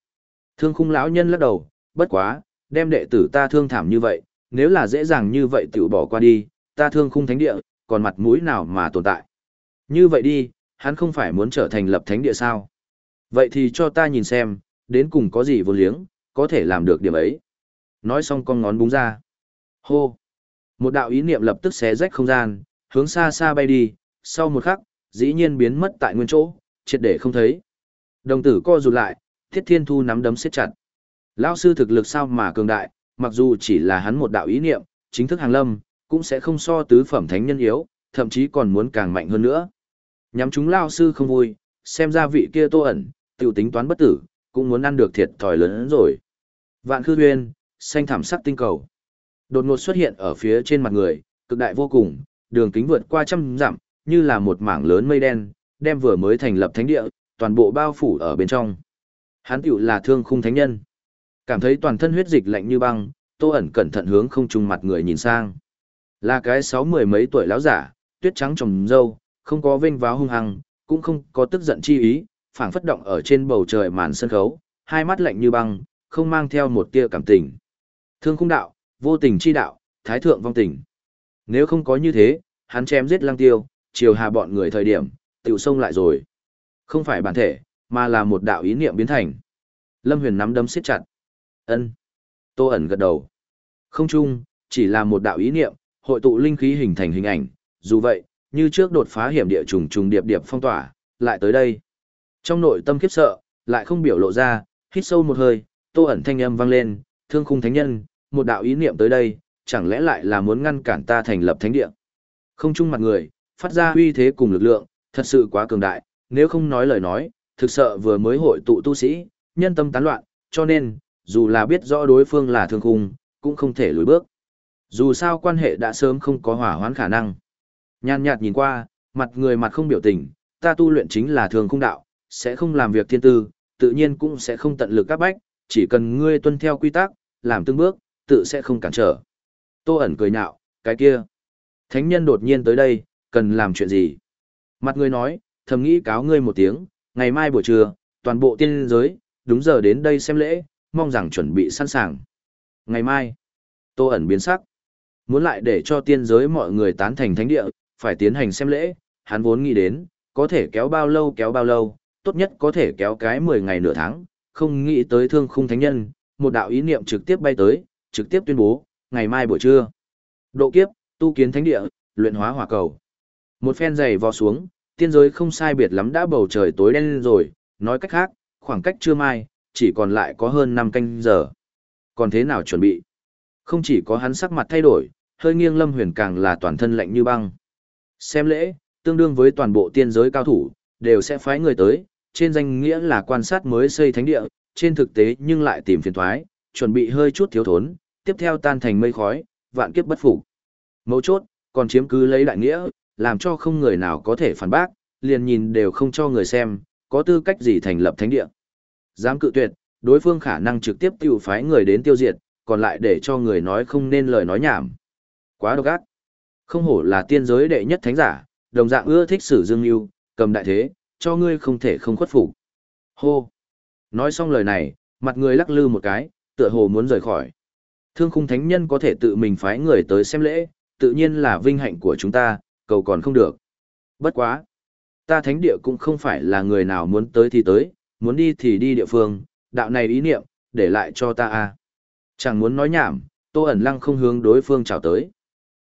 Thương khung lão nhân lắc đầu, bất quá, đem đệ tử ta thương thảm như vậy, nếu là dễ dàng như vậy tự bỏ qua đi, ta thương khung thánh địa, còn mặt mũi nào mà tồn tại. Như vậy đi, hắn không phải muốn trở thành lập thánh địa sao? Vậy thì cho ta nhìn xem, đến cùng có gì vô liếng, có thể làm được điểm ấy. Nói xong con ngón búng ra. Hô! Một đạo ý niệm lập tức xé rách không gian, hướng xa xa bay đi, sau một khắc, dĩ nhiên biến mất tại nguyên chỗ, triệt để không thấy. Đồng tử co rụt lại, Thiết Thiên Thu nắm đấm siết chặt. Lão sư thực lực sao mà cường đại, mặc dù chỉ là hắn một đạo ý niệm, chính thức hàng lâm, cũng sẽ không so tứ phẩm thánh nhân yếu, thậm chí còn muốn càng mạnh hơn nữa. Nhắm chúng lão sư không vui, xem ra vị kia tô ẩn, tiểu tính toán bất tử, cũng muốn ăn được thiệt thòi lớn hơn rồi. Vạn khư huyên, xanh thảm sắc tinh cầu. Đột ngột xuất hiện ở phía trên mặt người, cực đại vô cùng, đường kính vượt qua trăm dặm, như là một mảng lớn mây đen, đem vừa mới thành lập thánh địa, toàn bộ bao phủ ở bên trong. Hắn tiểu là thương khung thánh nhân. Cảm thấy toàn thân huyết dịch lạnh như băng, Tô ẩn cẩn thận hướng không trung mặt người nhìn sang. Là cái sáu mười mấy tuổi lão giả, tuyết trắng trồng râu, không có vênh váo hung hăng, cũng không có tức giận chi ý, phảng phất động ở trên bầu trời màn sân khấu, hai mắt lạnh như băng, không mang theo một tia cảm tình. Thương khung đạo, vô tình chi đạo, thái thượng vong tình. Nếu không có như thế, hắn chém giết lăng tiêu, chiều hà bọn người thời điểm, tiểu sông lại rồi. Không phải bản thể, mà là một đạo ý niệm biến thành. Lâm Huyền nắm đấm siết chặt. Ân. Tô ẩn gật đầu. Không chung, chỉ là một đạo ý niệm, hội tụ linh khí hình thành hình ảnh, dù vậy, như trước đột phá hiểm địa trùng trùng điệp điệp phong tỏa, lại tới đây. Trong nội tâm khiếp sợ, lại không biểu lộ ra, hít sâu một hơi, Tô ẩn thanh âm vang lên, thương khung thánh nhân, một đạo ý niệm tới đây, chẳng lẽ lại là muốn ngăn cản ta thành lập thánh địa. Không chung mặt người, phát ra uy thế cùng lực lượng, thật sự quá cường đại, nếu không nói lời nói, thực sợ vừa mới hội tụ tu sĩ, nhân tâm tán loạn, cho nên, dù là biết rõ đối phương là thương khung, cũng không thể lùi bước. Dù sao quan hệ đã sớm không có hỏa hoãn khả năng. Nhàn nhạt nhìn qua, mặt người mặt không biểu tình, ta tu luyện chính là thường khung đạo, sẽ không làm việc thiên tư, tự nhiên cũng sẽ không tận lực các bách, chỉ cần ngươi tuân theo quy tắc, làm từng bước, tự sẽ không cản trở. Tô ẩn cười nhạo, cái kia. Thánh nhân đột nhiên tới đây, cần làm chuyện gì? Mặt người nói, thầm nghĩ cáo ngươi một tiếng, ngày mai buổi trưa, toàn bộ tiên giới, đúng giờ đến đây xem lễ, mong rằng chuẩn bị sẵn sàng. Ngày mai, Tô ẩn biến sắc. Muốn lại để cho tiên giới mọi người tán thành thánh địa, phải tiến hành xem lễ, hắn vốn nghĩ đến, có thể kéo bao lâu kéo bao lâu, tốt nhất có thể kéo cái 10 ngày nửa tháng, không nghĩ tới thương khung thánh nhân, một đạo ý niệm trực tiếp bay tới, trực tiếp tuyên bố, ngày mai buổi trưa. Độ kiếp, tu kiến thánh địa, luyện hóa hỏa cầu. Một phen giày vò xuống, tiên giới không sai biệt lắm đã bầu trời tối đen lên rồi, nói cách khác, khoảng cách trưa mai, chỉ còn lại có hơn 5 canh giờ. Còn thế nào chuẩn bị? Không chỉ có hắn sắc mặt thay đổi, hơi nghiêng lâm huyền càng là toàn thân lạnh như băng. Xem lễ, tương đương với toàn bộ tiên giới cao thủ, đều sẽ phái người tới, trên danh nghĩa là quan sát mới xây thánh địa, trên thực tế nhưng lại tìm phiền thoái, chuẩn bị hơi chút thiếu thốn, tiếp theo tan thành mây khói, vạn kiếp bất phục. Mấu chốt, còn chiếm cứ lấy đại nghĩa, làm cho không người nào có thể phản bác, liền nhìn đều không cho người xem, có tư cách gì thành lập thánh địa. Dám cự tuyệt, đối phương khả năng trực tiếp tiêu phái người đến tiêu diệt, còn lại để cho người nói không nên lời nói nhảm. Quá độc ác. Không hổ là tiên giới đệ nhất thánh giả, đồng dạng ưa thích sử dương yêu, cầm đại thế, cho ngươi không thể không khuất phục. Hô. Nói xong lời này, mặt người lắc lư một cái, tựa hồ muốn rời khỏi. Thương khung thánh nhân có thể tự mình phái người tới xem lễ, tự nhiên là vinh hạnh của chúng ta, cầu còn không được. Bất quá. Ta thánh địa cũng không phải là người nào muốn tới thì tới, muốn đi thì đi địa phương, đạo này ý niệm, để lại cho ta a. Chẳng muốn nói nhảm, Tô ẩn lăng không hướng đối phương chào tới.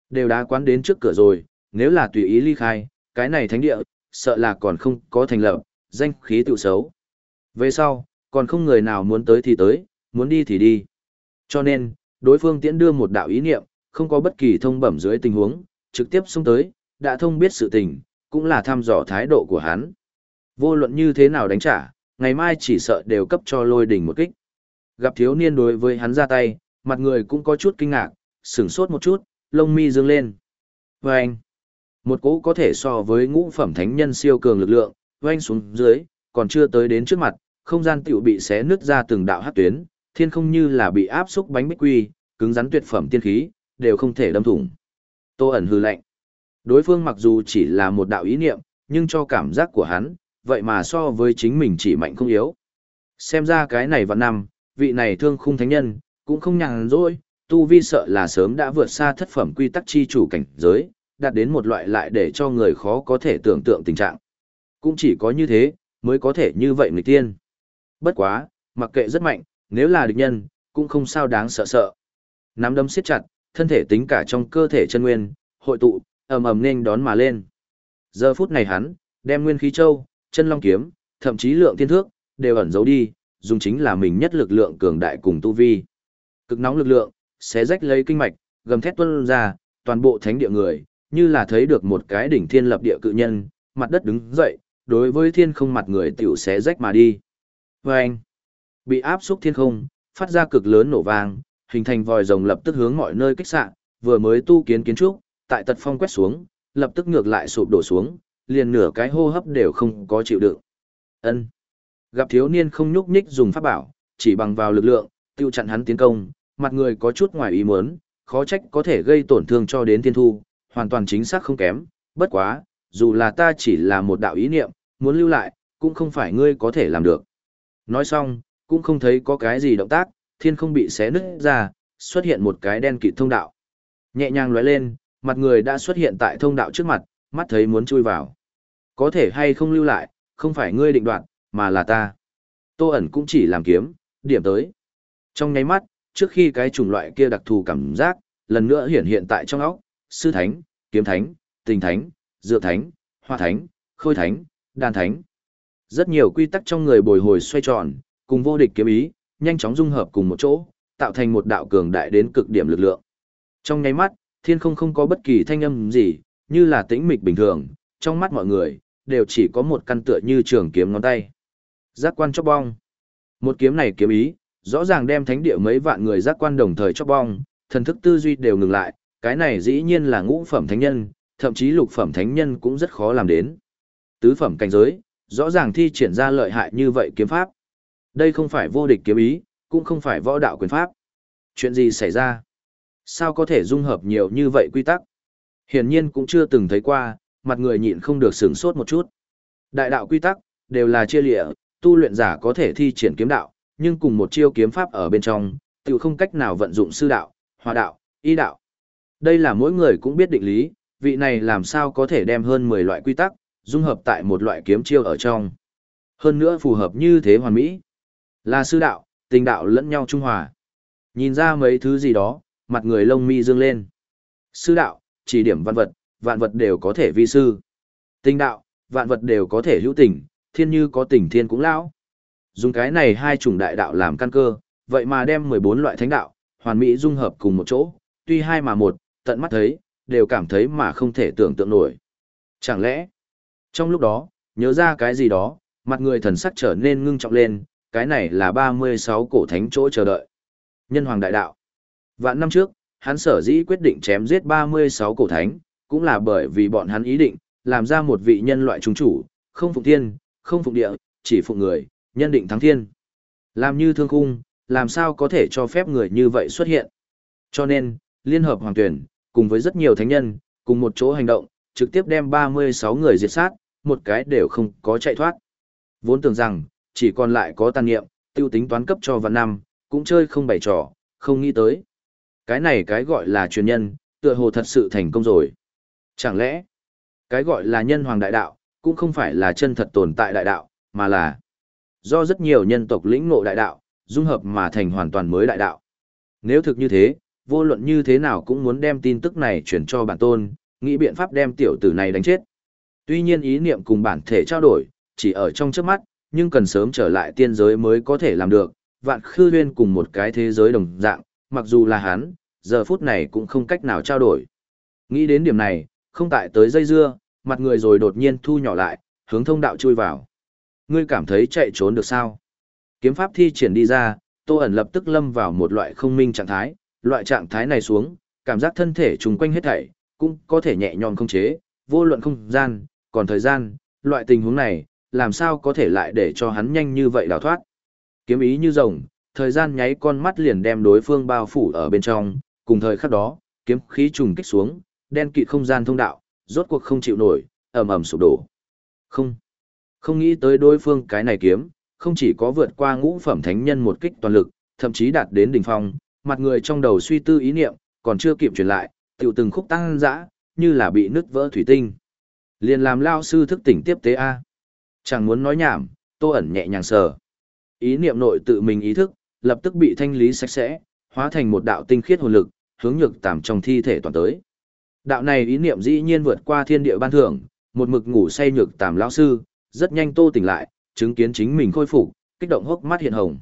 Đều đã quán đến trước cửa rồi, nếu là tùy ý ly khai, cái này thánh địa, sợ là còn không có thành lập, danh khí tự xấu. Về sau, còn không người nào muốn tới thì tới, muốn đi thì đi. Cho nên, đối phương tiễn đưa một đạo ý niệm, không có bất kỳ thông bẩm dưới tình huống, trực tiếp xông tới, đã thông biết sự tình, cũng là thăm dò thái độ của hắn. Vô luận như thế nào đánh trả, ngày mai chỉ sợ đều cấp cho lôi đỉnh một kích. Gặp thiếu niên đối với hắn ra tay, mặt người cũng có chút kinh ngạc, sửng sốt một chút, lông mi dương lên. Vâng! Một cỗ có thể so với ngũ phẩm thánh nhân siêu cường lực lượng, vâng xuống dưới, còn chưa tới đến trước mặt, không gian tiểu bị xé nứt ra từng đạo hát tuyến, thiên không như là bị áp xúc bánh bích quy, cứng rắn tuyệt phẩm tiên khí, đều không thể đâm thủng. Tô ẩn hư lạnh. Đối phương mặc dù chỉ là một đạo ý niệm, nhưng cho cảm giác của hắn, vậy mà so với chính mình chỉ mạnh không yếu. Xem ra cái này vạn năm, vị này thương khung thánh nhân, cũng không nhàn rỗi, tu vi sợ là sớm đã vượt xa thất phẩm quy tắc chi chủ cảnh giới, đạt đến một loại lại để cho người khó có thể tưởng tượng tình trạng. Cũng chỉ có như thế, mới có thể như vậy người tiên. Bất quá, mặc kệ rất mạnh, nếu là địch nhân, cũng không sao đáng sợ sợ. Nắm đấm siết chặt, thân thể tính cả trong cơ thể chân nguyên, hội tụ, ầm ầm nên đón mà lên. Giờ phút này hắn, đem nguyên khí châu, chân long kiếm, thậm chí lượng thiên thước, đều ẩn giấu đi, dùng chính là mình nhất lực lượng cường đại cùng tu vi. Cực nóng lực lượng, xé rách lấy kinh mạch, gầm thét tuôn ra, toàn bộ thánh địa người, như là thấy được một cái đỉnh thiên lập địa cự nhân, mặt đất đứng dậy, đối với thiên không mặt người tiểu xé rách mà đi. Vâng! Bị áp xúc thiên không, phát ra cực lớn nổ vang, hình thành vòi rồng lập tức hướng mọi nơi kích xạ, vừa mới tu kiến kiến trúc, tại tật phong quét xuống, lập tức ngược lại sụp đổ xuống, liền nửa cái hô hấp đều không có chịu đựng. Ân. Gặp thiếu niên không nhúc nhích dùng pháp bảo, chỉ bằng vào lực lượng, tiêu chặn hắn tiến công, mặt người có chút ngoài ý muốn, khó trách có thể gây tổn thương cho đến thiên thu, hoàn toàn chính xác không kém, bất quá, dù là ta chỉ là một đạo ý niệm, muốn lưu lại, cũng không phải ngươi có thể làm được. Nói xong, cũng không thấy có cái gì động tác, thiên không bị xé nứt ra, xuất hiện một cái đen kịt thông đạo. Nhẹ nhàng lóe lên, mặt người đã xuất hiện tại thông đạo trước mặt, mắt thấy muốn chui vào. Có thể hay không lưu lại, không phải ngươi định đoạt, mà là ta. Tô ẩn cũng chỉ làm kiếm, điểm tới. Trong nháy mắt, trước khi cái chủng loại kia đặc thù cảm giác, lần nữa hiển hiện tại trong óc, sư thánh, kiếm thánh, tình thánh, dựa thánh, hoa thánh, khôi thánh, đan thánh. Rất nhiều quy tắc trong người bồi hồi xoay tròn, cùng vô địch kiếm ý, nhanh chóng dung hợp cùng một chỗ, tạo thành một đạo cường đại đến cực điểm lực lượng. Trong nháy mắt, thiên không không có bất kỳ thanh âm gì, như là tĩnh mịch bình thường, trong mắt mọi người, đều chỉ có một căn tựa như trường kiếm ngón tay. Giác quan chóc bong. Một kiếm này kiếm ý, rõ ràng đem thánh địa mấy vạn người giác quan đồng thời chóc bong, thần thức tư duy đều ngừng lại, cái này dĩ nhiên là ngũ phẩm thánh nhân, thậm chí lục phẩm thánh nhân cũng rất khó làm đến. Tứ phẩm cảnh giới, rõ ràng thi triển ra lợi hại như vậy kiếm pháp. Đây không phải vô địch kiếm ý, cũng không phải võ đạo quyền pháp. Chuyện gì xảy ra? Sao có thể dung hợp nhiều như vậy quy tắc? Hiển nhiên cũng chưa từng thấy qua, mặt người nhịn không được sửng sốt một chút. Đại đạo quy tắc, đều là chia lịa, tu luyện giả có thể thi triển kiếm đạo, nhưng cùng một chiêu kiếm pháp ở bên trong, tự không cách nào vận dụng sư đạo, hòa đạo, y đạo. Đây là mỗi người cũng biết định lý, vị này làm sao có thể đem hơn 10 loại quy tắc, dung hợp tại một loại kiếm chiêu ở trong. Hơn nữa phù hợp như thế hoàn mỹ. Là sư đạo, tình đạo lẫn nhau trung hòa. Nhìn ra mấy thứ gì đó, mặt người lông mi dương lên. Sư đạo, chỉ điểm văn vật, vạn vật đều có thể vi sư. tinh đạo, vạn vật đều có thể hữu tình, thiên như có tình thiên cũng lão. Dùng cái này hai chủng đại đạo làm căn cơ, vậy mà đem 14 loại thánh đạo, hoàn mỹ dung hợp cùng một chỗ, tuy hai mà một, tận mắt thấy, đều cảm thấy mà không thể tưởng tượng nổi. Chẳng lẽ, trong lúc đó, nhớ ra cái gì đó, mặt người thần sắc trở nên ngưng trọng lên, cái này là 36 cổ thánh chỗ chờ đợi. Nhân hoàng đại đạo. Vạn năm trước, hắn sở dĩ quyết định chém giết 36 cổ thánh, cũng là bởi vì bọn hắn ý định, làm ra một vị nhân loại trung chủ, không phụng thiên, không phụng địa, chỉ phụng người, nhân định thắng thiên. Làm như thương khung, làm sao có thể cho phép người như vậy xuất hiện. Cho nên, Liên hợp Hoàng Tuyển, cùng với rất nhiều thánh nhân, cùng một chỗ hành động, trực tiếp đem 36 người diệt sát, một cái đều không có chạy thoát. Vốn tưởng rằng, chỉ còn lại có tàn nghiệm, tiêu tính toán cấp cho vạn năm, cũng chơi không bày trò, không nghĩ tới. Cái này cái gọi là truyền nhân, tựa hồ thật sự thành công rồi. Chẳng lẽ, cái gọi là nhân hoàng đại đạo, cũng không phải là chân thật tồn tại đại đạo, mà là do rất nhiều nhân tộc lĩnh ngộ đại đạo, dung hợp mà thành hoàn toàn mới đại đạo. Nếu thực như thế, vô luận như thế nào cũng muốn đem tin tức này chuyển cho bản tôn, nghĩ biện pháp đem tiểu tử này đánh chết. Tuy nhiên ý niệm cùng bản thể trao đổi, chỉ ở trong trước mắt, nhưng cần sớm trở lại tiên giới mới có thể làm được, vạn khư huyên cùng một cái thế giới đồng dạng, mặc dù là hắn, giờ phút này cũng không cách nào trao đổi. Nghĩ đến điểm này, không tại tới dây dưa, mặt người rồi đột nhiên thu nhỏ lại, hướng thông đạo chui vào. Ngươi cảm thấy chạy trốn được sao? Kiếm pháp thi triển đi ra, Tô ẩn lập tức lâm vào một loại không minh trạng thái, loại trạng thái này xuống, cảm giác thân thể trùng quanh hết thảy, cũng có thể nhẹ nhõm không chế, vô luận không gian, còn thời gian, loại tình huống này, làm sao có thể lại để cho hắn nhanh như vậy đào thoát. Kiếm ý như rồng, thời gian nháy con mắt liền đem đối phương bao phủ ở bên trong, cùng thời khắc đó, kiếm khí trùng kích xuống, đen kịt không gian thông đạo, rốt cuộc không chịu nổi, ầm ầm sụp đổ. Không, không nghĩ tới đối phương cái này kiếm, không chỉ có vượt qua ngũ phẩm thánh nhân một kích toàn lực, thậm chí đạt đến đỉnh phong, mặt người trong đầu suy tư ý niệm, còn chưa kịp truyền lại, tiểu từng khúc tăng dã, như là bị nứt vỡ thủy tinh. Liền làm lao sư thức tỉnh tiếp tế A. Chẳng muốn nói nhảm, tô ẩn nhẹ nhàng sờ. Ý niệm nội tự mình ý thức, lập tức bị thanh lý sạch sẽ, hóa thành một đạo tinh khiết hồn lực, hướng nhược tàm trong thi thể toàn tới. Đạo này ý niệm dĩ nhiên vượt qua thiên địa ban thưởng, một mực ngủ say nhược tàm lão sư, rất nhanh tô tỉnh lại, chứng kiến chính mình khôi phục, kích động hốc mắt hiện hồng.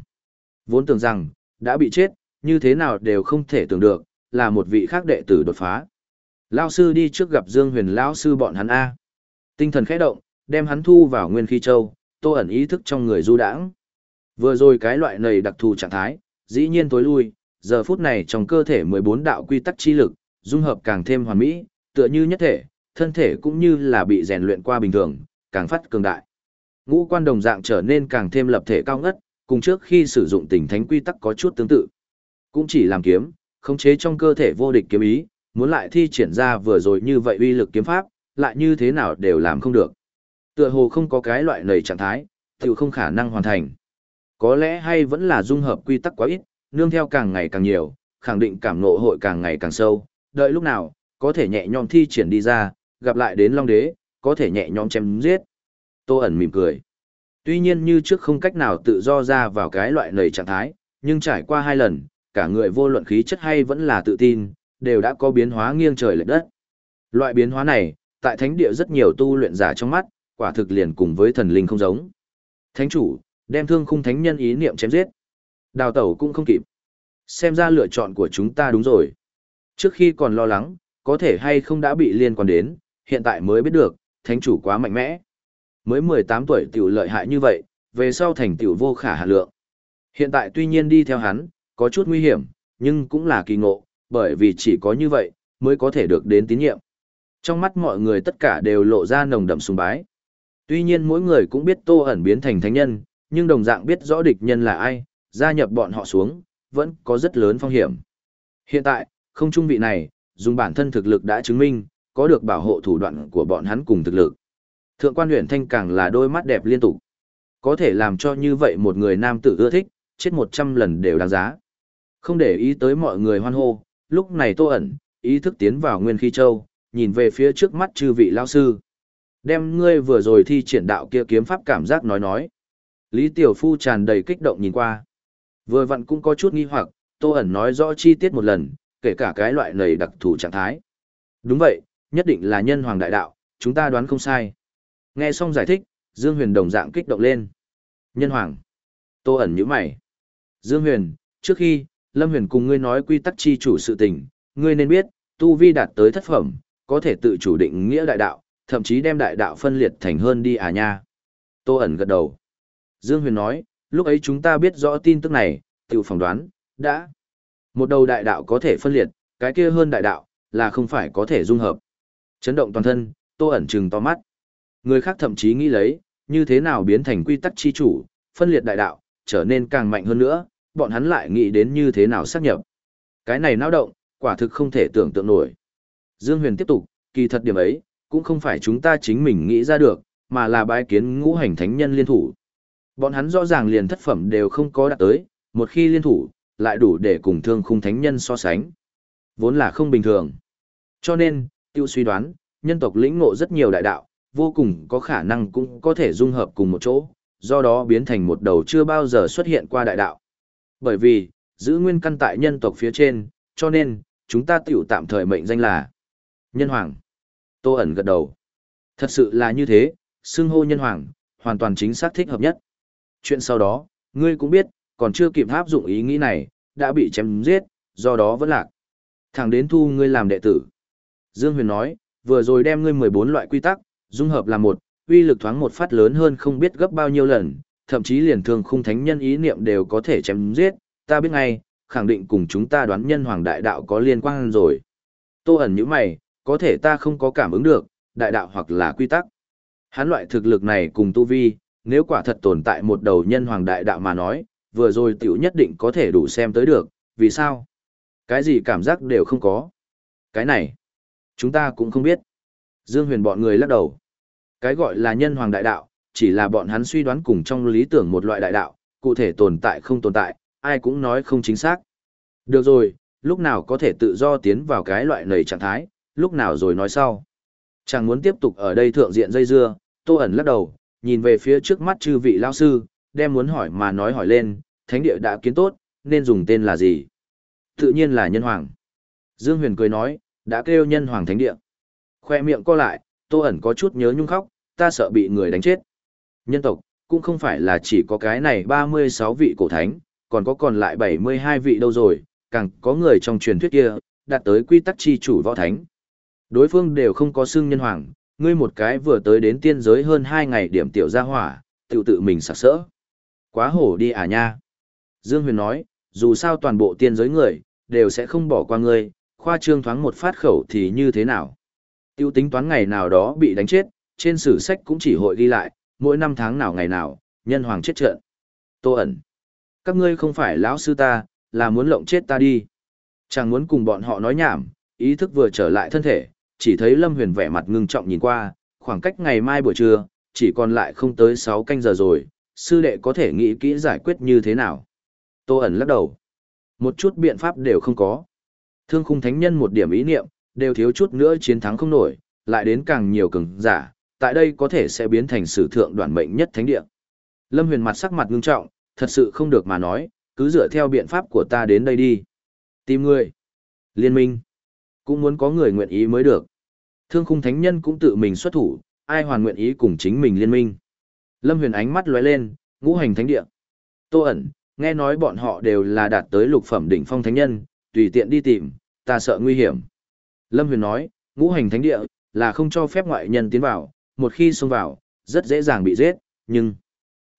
Vốn tưởng rằng, đã bị chết, như thế nào đều không thể tưởng được, là một vị khác đệ tử đột phá. Lão sư đi trước gặp Dương Huyền lão sư bọn hắn a. Tinh thần khẽ động, đem hắn thu vào Nguyên Khí Châu, Tô ẩn ý thức trong người du đãng. Vừa rồi cái loại này đặc thù trạng thái, dĩ nhiên tối lui, giờ phút này trong cơ thể 14 đạo quy tắc chi lực, dung hợp càng thêm hoàn mỹ, tựa như nhất thể, thân thể cũng như là bị rèn luyện qua bình thường, càng phát cường đại. Ngũ quan đồng dạng trở nên càng thêm lập thể cao ngất, cùng trước khi sử dụng tình thánh quy tắc có chút tương tự. Cũng chỉ làm kiếm, khống chế trong cơ thể vô địch kiếm ý, muốn lại thi triển ra vừa rồi như vậy uy lực kiếm pháp, lại như thế nào đều làm không được. Tựa hồ không có cái loại nầy trạng thái, tự không khả năng hoàn thành. Có lẽ hay vẫn là dung hợp quy tắc quá ít, nương theo càng ngày càng nhiều, khẳng định cảm ngộ hội càng ngày càng sâu, đợi lúc nào, có thể nhẹ nhõm thi triển đi ra, gặp lại đến Long Đế, có thể nhẹ nhõm chém giết. Tô ẩn mỉm cười. Tuy nhiên như trước không cách nào tự do ra vào cái loại nầy trạng thái, nhưng trải qua hai lần, cả người vô luận khí chất hay vẫn là tự tin, đều đã có biến hóa nghiêng trời lệch đất. Loại biến hóa này, tại thánh địa rất nhiều tu luyện giả trong mắt, quả thực liền cùng với thần linh không giống. Thánh chủ, đem thương khung thánh nhân ý niệm chém giết. Đào tẩu cũng không kịp. Xem ra lựa chọn của chúng ta đúng rồi. Trước khi còn lo lắng, có thể hay không đã bị liên quan đến, hiện tại mới biết được, thánh chủ quá mạnh mẽ. Mới 18 tuổi tiểu lợi hại như vậy, về sau thành tiểu vô khả hạ lượng. Hiện tại tuy nhiên đi theo hắn, có chút nguy hiểm, nhưng cũng là kỳ ngộ, bởi vì chỉ có như vậy, mới có thể được đến tín nhiệm. Trong mắt mọi người tất cả đều lộ ra nồng đậm sùng bái. Tuy nhiên mỗi người cũng biết Tô ẩn biến thành thánh nhân, nhưng đồng dạng biết rõ địch nhân là ai, gia nhập bọn họ xuống, vẫn có rất lớn phong hiểm. Hiện tại, không trung vị này, dùng bản thân thực lực đã chứng minh, có được bảo hộ thủ đoạn của bọn hắn cùng thực lực. Thượng quan huyện thanh càng là đôi mắt đẹp liên tục. Có thể làm cho như vậy một người nam tử ưa thích, chết 100 lần đều đáng giá. Không để ý tới mọi người hoan hô, lúc này tô ẩn, ý thức tiến vào nguyên khí châu, nhìn về phía trước mắt chư vị lao sư. Đem ngươi vừa rồi thi triển đạo kia kiếm pháp cảm giác nói nói. Lý Tiểu Phu tràn đầy kích động nhìn qua. Vừa vặn cũng có chút nghi hoặc, Tô ẩn nói rõ chi tiết một lần, kể cả cái loại nầy đặc thù trạng thái. Đúng vậy, nhất định là nhân hoàng đại đạo, chúng ta đoán không sai. Nghe xong giải thích, Dương Huyền đồng dạng kích động lên. Nhân hoàng. Tô ẩn như mày. Dương Huyền, trước khi, Lâm Huyền cùng ngươi nói quy tắc chi chủ sự tình, ngươi nên biết, tu vi đạt tới thất phẩm, có thể tự chủ định nghĩa đại đạo, thậm chí đem đại đạo phân liệt thành hơn đi à nha. Tô ẩn gật đầu. Dương Huyền nói, lúc ấy chúng ta biết rõ tin tức này, tự phỏng đoán, đã. Một đầu đại đạo có thể phân liệt, cái kia hơn đại đạo, là không phải có thể dung hợp. Chấn động toàn thân, Tô ẩn trừng to mắt. Người khác thậm chí nghĩ lấy, như thế nào biến thành quy tắc chi chủ, phân liệt đại đạo, trở nên càng mạnh hơn nữa, bọn hắn lại nghĩ đến như thế nào xác nhập. Cái này náo động, quả thực không thể tưởng tượng nổi. Dương Huyền tiếp tục, kỳ thật điểm ấy, cũng không phải chúng ta chính mình nghĩ ra được, mà là bái kiến ngũ hành thánh nhân liên thủ. Bọn hắn rõ ràng liền thất phẩm đều không có đạt tới, một khi liên thủ, lại đủ để cùng thương khung thánh nhân so sánh. Vốn là không bình thường. Cho nên, tiêu suy đoán, nhân tộc lĩnh ngộ rất nhiều đại đạo, vô cùng có khả năng cũng có thể dung hợp cùng một chỗ, do đó biến thành một đầu chưa bao giờ xuất hiện qua đại đạo. Bởi vì, giữ nguyên căn tại nhân tộc phía trên, cho nên, chúng ta tiểu tạm thời mệnh danh là Nhân Hoàng. Tô ẩn gật đầu. Thật sự là như thế, xưng hô Nhân Hoàng, hoàn toàn chính xác thích hợp nhất. Chuyện sau đó, ngươi cũng biết, còn chưa kịp áp dụng ý nghĩ này, đã bị chém giết, do đó vẫn lạc. Thẳng đến thu ngươi làm đệ tử. Dương Huyền nói, vừa rồi đem ngươi 14 loại quy tắc, dung hợp là một, uy lực thoáng một phát lớn hơn không biết gấp bao nhiêu lần, thậm chí liền thường khung thánh nhân ý niệm đều có thể chém giết, ta biết ngay, khẳng định cùng chúng ta đoán nhân hoàng đại đạo có liên quan rồi. Tô ẩn như mày, có thể ta không có cảm ứng được, đại đạo hoặc là quy tắc. Hắn loại thực lực này cùng tu vi, nếu quả thật tồn tại một đầu nhân hoàng đại đạo mà nói, vừa rồi tiểu nhất định có thể đủ xem tới được, vì sao? Cái gì cảm giác đều không có. Cái này, chúng ta cũng không biết. Dương huyền bọn người lắc đầu. Cái gọi là nhân hoàng đại đạo, chỉ là bọn hắn suy đoán cùng trong lý tưởng một loại đại đạo, cụ thể tồn tại không tồn tại, ai cũng nói không chính xác. Được rồi, lúc nào có thể tự do tiến vào cái loại nầy trạng thái, lúc nào rồi nói sau. Chẳng muốn tiếp tục ở đây thượng diện dây dưa, tô ẩn lắc đầu, nhìn về phía trước mắt chư vị lao sư, đem muốn hỏi mà nói hỏi lên, thánh địa đã kiến tốt, nên dùng tên là gì? Tự nhiên là nhân hoàng. Dương Huyền cười nói, đã kêu nhân hoàng thánh địa. Khoe miệng co lại, tô ẩn có chút nhớ nhung khóc, ta sợ bị người đánh chết. Nhân tộc, cũng không phải là chỉ có cái này 36 vị cổ thánh, còn có còn lại 72 vị đâu rồi, càng có người trong truyền thuyết kia, đạt tới quy tắc chi chủ võ thánh. Đối phương đều không có xương nhân hoàng, ngươi một cái vừa tới đến tiên giới hơn hai ngày điểm tiểu gia hỏa, tự tự mình sặc sỡ. Quá hổ đi à nha. Dương Huyền nói, dù sao toàn bộ tiên giới người, đều sẽ không bỏ qua ngươi, khoa trương thoáng một phát khẩu thì như thế nào. Tiêu tính toán ngày nào đó bị đánh chết, trên sử sách cũng chỉ hội ghi lại, mỗi năm tháng nào ngày nào, nhân hoàng chết trận. Tô ẩn. Các ngươi không phải lão sư ta, là muốn lộng chết ta đi. Chẳng muốn cùng bọn họ nói nhảm, ý thức vừa trở lại thân thể, chỉ thấy Lâm Huyền vẻ mặt ngưng trọng nhìn qua, khoảng cách ngày mai buổi trưa, chỉ còn lại không tới 6 canh giờ rồi, sư đệ có thể nghĩ kỹ giải quyết như thế nào. Tô ẩn lắc đầu. Một chút biện pháp đều không có. Thương khung thánh nhân một điểm ý niệm, đều thiếu chút nữa chiến thắng không nổi, lại đến càng nhiều cường giả, tại đây có thể sẽ biến thành sử thượng đoàn mệnh nhất thánh địa. Lâm Huyền mặt sắc mặt ngưng trọng, thật sự không được mà nói, cứ dựa theo biện pháp của ta đến đây đi. Tìm người. Liên minh. Cũng muốn có người nguyện ý mới được. Thương khung thánh nhân cũng tự mình xuất thủ, ai hoàn nguyện ý cùng chính mình liên minh. Lâm Huyền ánh mắt lóe lên, ngũ hành thánh địa. Tô ẩn, nghe nói bọn họ đều là đạt tới lục phẩm đỉnh phong thánh nhân, tùy tiện đi tìm, ta sợ nguy hiểm. Lâm Huyền nói, ngũ hành thánh địa, là không cho phép ngoại nhân tiến vào, một khi xông vào, rất dễ dàng bị giết, nhưng...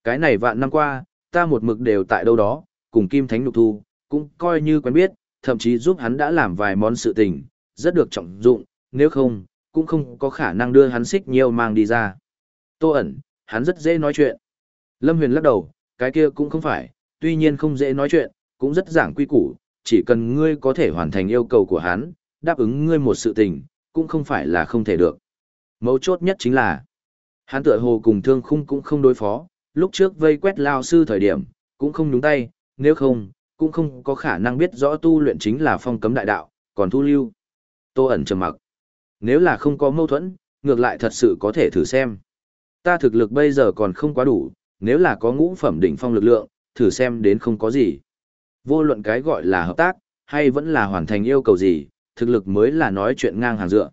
Cái này vạn năm qua, ta một mực đều tại đâu đó, cùng Kim Thánh Lục Thu, cũng coi như quen biết, thậm chí giúp hắn đã làm vài món sự tình, rất được trọng dụng, nếu không, cũng không có khả năng đưa hắn xích nhiều mang đi ra. Tô ẩn, hắn rất dễ nói chuyện. Lâm Huyền lắc đầu, cái kia cũng không phải, tuy nhiên không dễ nói chuyện, cũng rất giảng quy củ, chỉ cần ngươi có thể hoàn thành yêu cầu của hắn, đáp ứng ngươi một sự tình, cũng không phải là không thể được. Mấu chốt nhất chính là, hắn tựa hồ cùng thương khung cũng không đối phó, lúc trước vây quét lao sư thời điểm, cũng không nhúng tay, nếu không, cũng không có khả năng biết rõ tu luyện chính là phong cấm đại đạo, còn thu lưu. Tô ẩn trầm mặc. Nếu là không có mâu thuẫn, ngược lại thật sự có thể thử xem. Ta thực lực bây giờ còn không quá đủ, nếu là có ngũ phẩm đỉnh phong lực lượng, thử xem đến không có gì. Vô luận cái gọi là hợp tác, hay vẫn là hoàn thành yêu cầu gì, thực lực mới là nói chuyện ngang hàng dựa.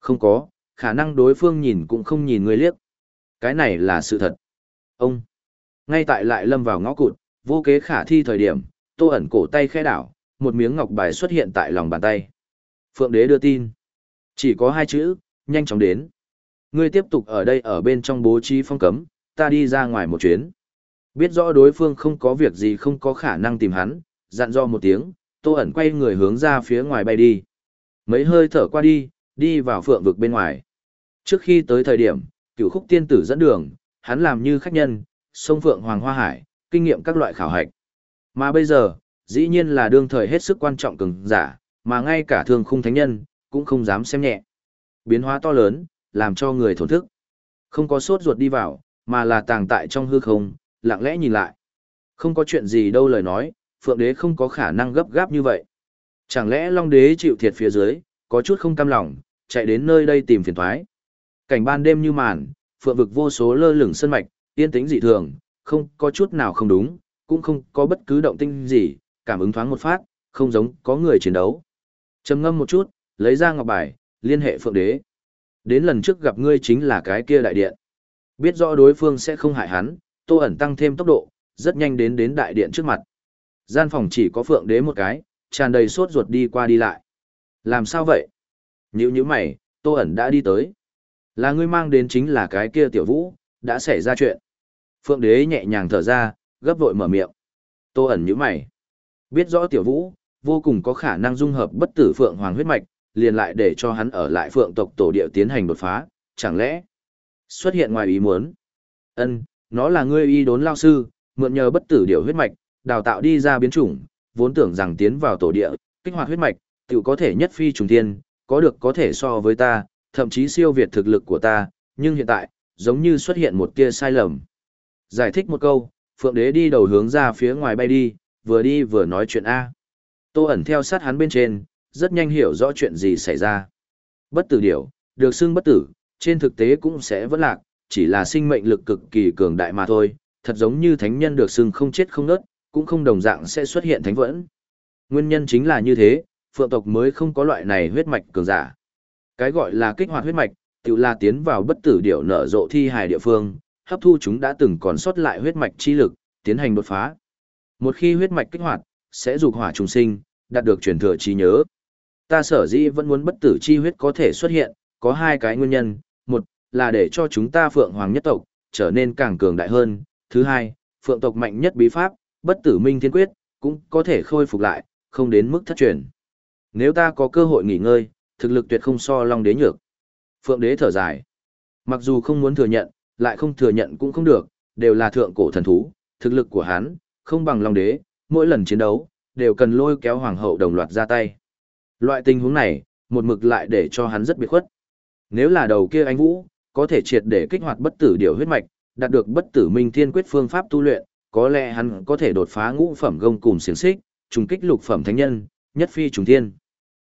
Không có, khả năng đối phương nhìn cũng không nhìn người liếc. Cái này là sự thật. Ông, ngay tại lại lâm vào ngõ cụt, vô kế khả thi thời điểm, tô ẩn cổ tay khẽ đảo, một miếng ngọc bài xuất hiện tại lòng bàn tay. Phượng đế đưa tin. Chỉ có hai chữ, nhanh chóng đến. Ngươi tiếp tục ở đây ở bên trong bố trí phong cấm, ta đi ra ngoài một chuyến. Biết rõ đối phương không có việc gì không có khả năng tìm hắn, dặn do một tiếng, tô ẩn quay người hướng ra phía ngoài bay đi. Mấy hơi thở qua đi, đi vào phượng vực bên ngoài. Trước khi tới thời điểm, cửu khúc tiên tử dẫn đường, hắn làm như khách nhân, sông phượng hoàng hoa hải, kinh nghiệm các loại khảo hạch. Mà bây giờ, dĩ nhiên là đương thời hết sức quan trọng cường giả, mà ngay cả thương khung thánh nhân, cũng không dám xem nhẹ. Biến hóa to lớn, làm cho người thổn thức. Không có sốt ruột đi vào, mà là tàng tại trong hư không, lặng lẽ nhìn lại. Không có chuyện gì đâu lời nói, Phượng Đế không có khả năng gấp gáp như vậy. Chẳng lẽ Long Đế chịu thiệt phía dưới, có chút không cam lòng, chạy đến nơi đây tìm phiền thoái. Cảnh ban đêm như màn, Phượng vực vô số lơ lửng sân mạch, yên tĩnh dị thường, không có chút nào không đúng, cũng không có bất cứ động tinh gì, cảm ứng thoáng một phát, không giống có người chiến đấu. Trầm ngâm một chút, lấy ra ngọc bài, liên hệ Phượng Đế. Đến lần trước gặp ngươi chính là cái kia đại điện. Biết rõ đối phương sẽ không hại hắn, Tô ẩn tăng thêm tốc độ, rất nhanh đến đến đại điện trước mặt. Gian phòng chỉ có Phượng Đế một cái, tràn đầy sốt ruột đi qua đi lại. Làm sao vậy? Nhữ như mày, Tô ẩn đã đi tới. Là ngươi mang đến chính là cái kia tiểu vũ, đã xảy ra chuyện. Phượng Đế nhẹ nhàng thở ra, gấp vội mở miệng. Tô ẩn như mày. Biết rõ tiểu vũ, vô cùng có khả năng dung hợp bất tử Phượng Hoàng huyết mạch, liền lại để cho hắn ở lại Phượng tộc tổ địa tiến hành đột phá, chẳng lẽ xuất hiện ngoài ý muốn. Ân, nó là ngươi y đốn lao sư, mượn nhờ bất tử điều huyết mạch, đào tạo đi ra biến chủng, vốn tưởng rằng tiến vào tổ địa, kích hoạt huyết mạch, tự có thể nhất phi trùng thiên, có được có thể so với ta, thậm chí siêu việt thực lực của ta, nhưng hiện tại, giống như xuất hiện một tia sai lầm. Giải thích một câu, Phượng Đế đi đầu hướng ra phía ngoài bay đi, vừa đi vừa nói chuyện A. Tô ẩn theo sát hắn bên trên, rất nhanh hiểu rõ chuyện gì xảy ra. Bất tử điểu, được xưng bất tử, trên thực tế cũng sẽ vẫn lạc, chỉ là sinh mệnh lực cực kỳ cường đại mà thôi, thật giống như thánh nhân được xưng không chết không nớt, cũng không đồng dạng sẽ xuất hiện thánh vẫn. Nguyên nhân chính là như thế, phượng tộc mới không có loại này huyết mạch cường giả. Cái gọi là kích hoạt huyết mạch, tự là tiến vào bất tử điểu nở rộ thi hài địa phương, hấp thu chúng đã từng còn sót lại huyết mạch chi lực, tiến hành đột phá. Một khi huyết mạch kích hoạt, sẽ dục hỏa trùng sinh, đạt được truyền thừa trí nhớ. Ta sở dĩ vẫn muốn bất tử chi huyết có thể xuất hiện, có hai cái nguyên nhân, một là để cho chúng ta phượng hoàng nhất tộc trở nên càng cường đại hơn, thứ hai, phượng tộc mạnh nhất bí pháp, bất tử minh thiên quyết, cũng có thể khôi phục lại, không đến mức thất truyền. Nếu ta có cơ hội nghỉ ngơi, thực lực tuyệt không so long đế nhược. Phượng đế thở dài. Mặc dù không muốn thừa nhận, lại không thừa nhận cũng không được, đều là thượng cổ thần thú, thực lực của hắn, không bằng long đế, mỗi lần chiến đấu, đều cần lôi kéo hoàng hậu đồng loạt ra tay. Loại tình huống này, một mực lại để cho hắn rất biệt khuất. Nếu là đầu kia anh Vũ, có thể triệt để kích hoạt bất tử điều huyết mạch, đạt được bất tử minh thiên quyết phương pháp tu luyện, có lẽ hắn có thể đột phá ngũ phẩm gông cùng xiển xích, trùng kích lục phẩm thánh nhân, nhất phi trùng thiên.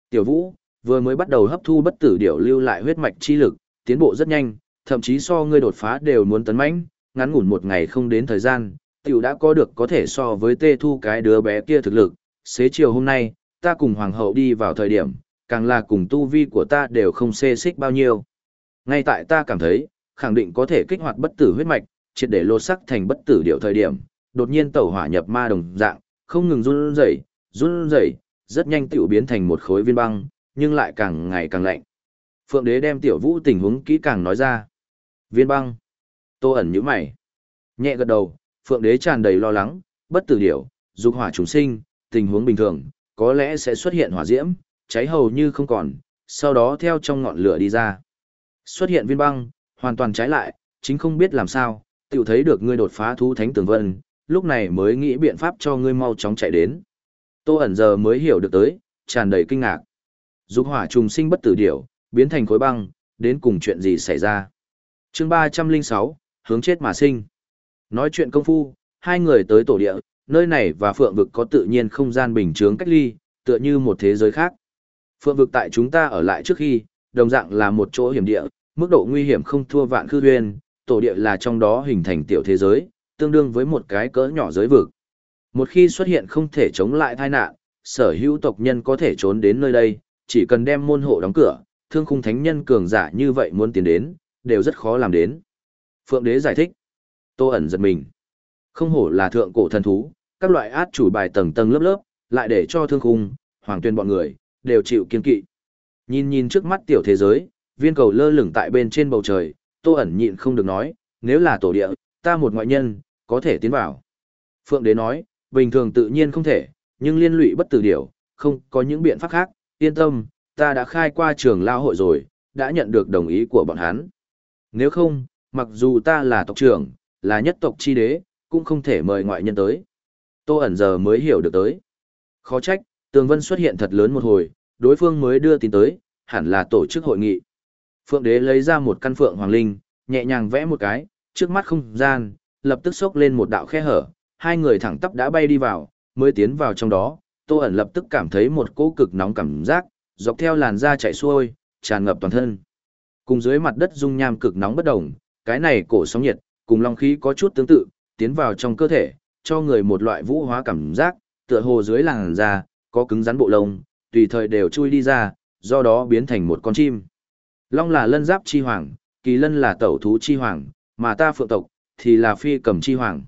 Tiểu Vũ vừa mới bắt đầu hấp thu bất tử điều lưu lại huyết mạch chi lực, tiến bộ rất nhanh, thậm chí so ngươi đột phá đều muốn tấn mãnh, ngắn ngủn một ngày không đến thời gian, tiểu đã có được có thể so với Tê Thu cái đứa bé kia thực lực. Xế chiều hôm nay, ta cùng hoàng hậu đi vào thời điểm, càng là cùng tu vi của ta đều không xê xích bao nhiêu. Ngay tại ta cảm thấy, khẳng định có thể kích hoạt bất tử huyết mạch, triệt để lột sắc thành bất tử điệu thời điểm, đột nhiên tẩu hỏa nhập ma đồng dạng, không ngừng run rẩy, run rẩy, rất nhanh tiểu biến thành một khối viên băng, nhưng lại càng ngày càng lạnh. Phượng đế đem tiểu vũ tình huống kỹ càng nói ra. Viên băng. Tô ẩn như mày. Nhẹ gật đầu, Phượng đế tràn đầy lo lắng, bất tử điểu, dục hỏa chúng sinh, tình huống bình thường, có lẽ sẽ xuất hiện hỏa diễm, cháy hầu như không còn, sau đó theo trong ngọn lửa đi ra. Xuất hiện viên băng, hoàn toàn trái lại, chính không biết làm sao, tiểu thấy được ngươi đột phá thú thánh tường vân, lúc này mới nghĩ biện pháp cho ngươi mau chóng chạy đến. Tô ẩn giờ mới hiểu được tới, tràn đầy kinh ngạc. Dục hỏa trùng sinh bất tử điểu, biến thành khối băng, đến cùng chuyện gì xảy ra. chương 306, hướng chết mà sinh. Nói chuyện công phu, hai người tới tổ địa, nơi này và phượng vực có tự nhiên không gian bình chướng cách ly, tựa như một thế giới khác. Phượng vực tại chúng ta ở lại trước khi, đồng dạng là một chỗ hiểm địa, mức độ nguy hiểm không thua vạn khư huyền, tổ địa là trong đó hình thành tiểu thế giới, tương đương với một cái cỡ nhỏ giới vực. Một khi xuất hiện không thể chống lại tai nạn, sở hữu tộc nhân có thể trốn đến nơi đây, chỉ cần đem môn hộ đóng cửa, thương khung thánh nhân cường giả như vậy muốn tiến đến, đều rất khó làm đến. Phượng đế giải thích. Tô ẩn giật mình. Không hổ là thượng cổ thần thú, các loại át chủ bài tầng tầng lớp lớp, lại để cho thương khung, hoàng tuyên bọn người, đều chịu kiên kỵ. Nhìn nhìn trước mắt tiểu thế giới, viên cầu lơ lửng tại bên trên bầu trời, tô ẩn nhịn không được nói, nếu là tổ địa, ta một ngoại nhân, có thể tiến vào. Phượng đế nói, bình thường tự nhiên không thể, nhưng liên lụy bất tử điều không có những biện pháp khác, yên tâm, ta đã khai qua trường lao hội rồi, đã nhận được đồng ý của bọn hắn. Nếu không, mặc dù ta là tộc trưởng, là nhất tộc chi đế, cũng không thể mời ngoại nhân tới. Tô ẩn giờ mới hiểu được tới. Khó trách, tường vân xuất hiện thật lớn một hồi, đối phương mới đưa tin tới, hẳn là tổ chức hội nghị. Phượng đế lấy ra một căn phượng hoàng linh, nhẹ nhàng vẽ một cái, trước mắt không gian, lập tức xốc lên một đạo khe hở, hai người thẳng tắp đã bay đi vào, mới tiến vào trong đó, Tô ẩn lập tức cảm thấy một cỗ cực nóng cảm giác, dọc theo làn da chạy xuôi, tràn ngập toàn thân. Cùng dưới mặt đất dung nham cực nóng bất động, cái này cổ sóng nhiệt, cùng long khí có chút tương tự, tiến vào trong cơ thể, cho người một loại vũ hóa cảm giác, tựa hồ dưới làn da, có cứng rắn bộ lông, tùy thời đều chui đi ra, do đó biến thành một con chim. Long là lân giáp chi hoàng, kỳ lân là tẩu thú chi hoàng, mà ta phượng tộc, thì là phi cầm chi hoàng.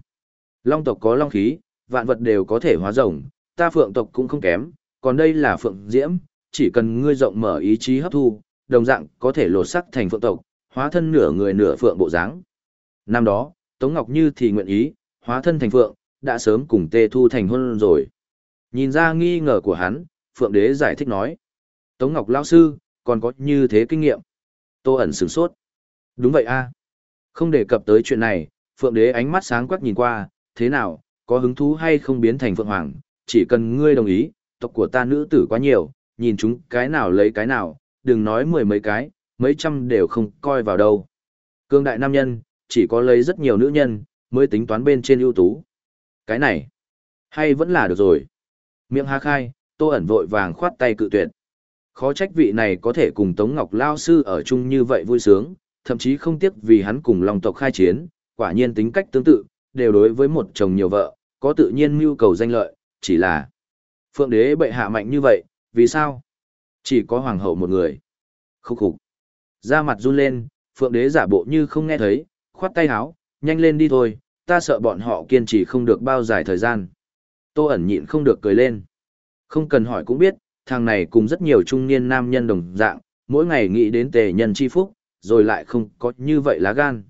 Long tộc có long khí, vạn vật đều có thể hóa rồng, ta phượng tộc cũng không kém, còn đây là phượng diễm, chỉ cần ngươi rộng mở ý chí hấp thu, đồng dạng có thể lột sắc thành phượng tộc, hóa thân nửa người nửa phượng bộ dáng. Năm đó, Tống Ngọc Như thì nguyện ý, hóa thân thành phượng, đã sớm cùng Tê Thu thành hôn rồi. Nhìn ra nghi ngờ của hắn, Phượng Đế giải thích nói. Tống Ngọc Lao Sư, còn có như thế kinh nghiệm. Tô ẩn sửng sốt. Đúng vậy a Không đề cập tới chuyện này, Phượng Đế ánh mắt sáng quắc nhìn qua, thế nào, có hứng thú hay không biến thành Phượng Hoàng, chỉ cần ngươi đồng ý, tộc của ta nữ tử quá nhiều, nhìn chúng cái nào lấy cái nào, đừng nói mười mấy cái, mấy trăm đều không coi vào đâu. Cương đại nam nhân, chỉ có lấy rất nhiều nữ nhân, mới tính toán bên trên ưu tú. Cái này, Hay vẫn là được rồi. Miệng há khai, tô ẩn vội vàng khoát tay cự tuyệt. Khó trách vị này có thể cùng Tống Ngọc Lao Sư ở chung như vậy vui sướng, thậm chí không tiếc vì hắn cùng Long tộc khai chiến, quả nhiên tính cách tương tự, đều đối với một chồng nhiều vợ, có tự nhiên mưu cầu danh lợi, chỉ là Phượng đế bệ hạ mạnh như vậy, vì sao? Chỉ có hoàng hậu một người. Khúc khục. Da mặt run lên, Phượng đế giả bộ như không nghe thấy, khoát tay háo, nhanh lên đi thôi, ta sợ bọn họ kiên trì không được bao dài thời gian. Tô ẩn nhịn không được cười lên. Không cần hỏi cũng biết, thằng này cùng rất nhiều trung niên nam nhân đồng dạng, mỗi ngày nghĩ đến tề nhân chi phúc, rồi lại không có như vậy lá gan.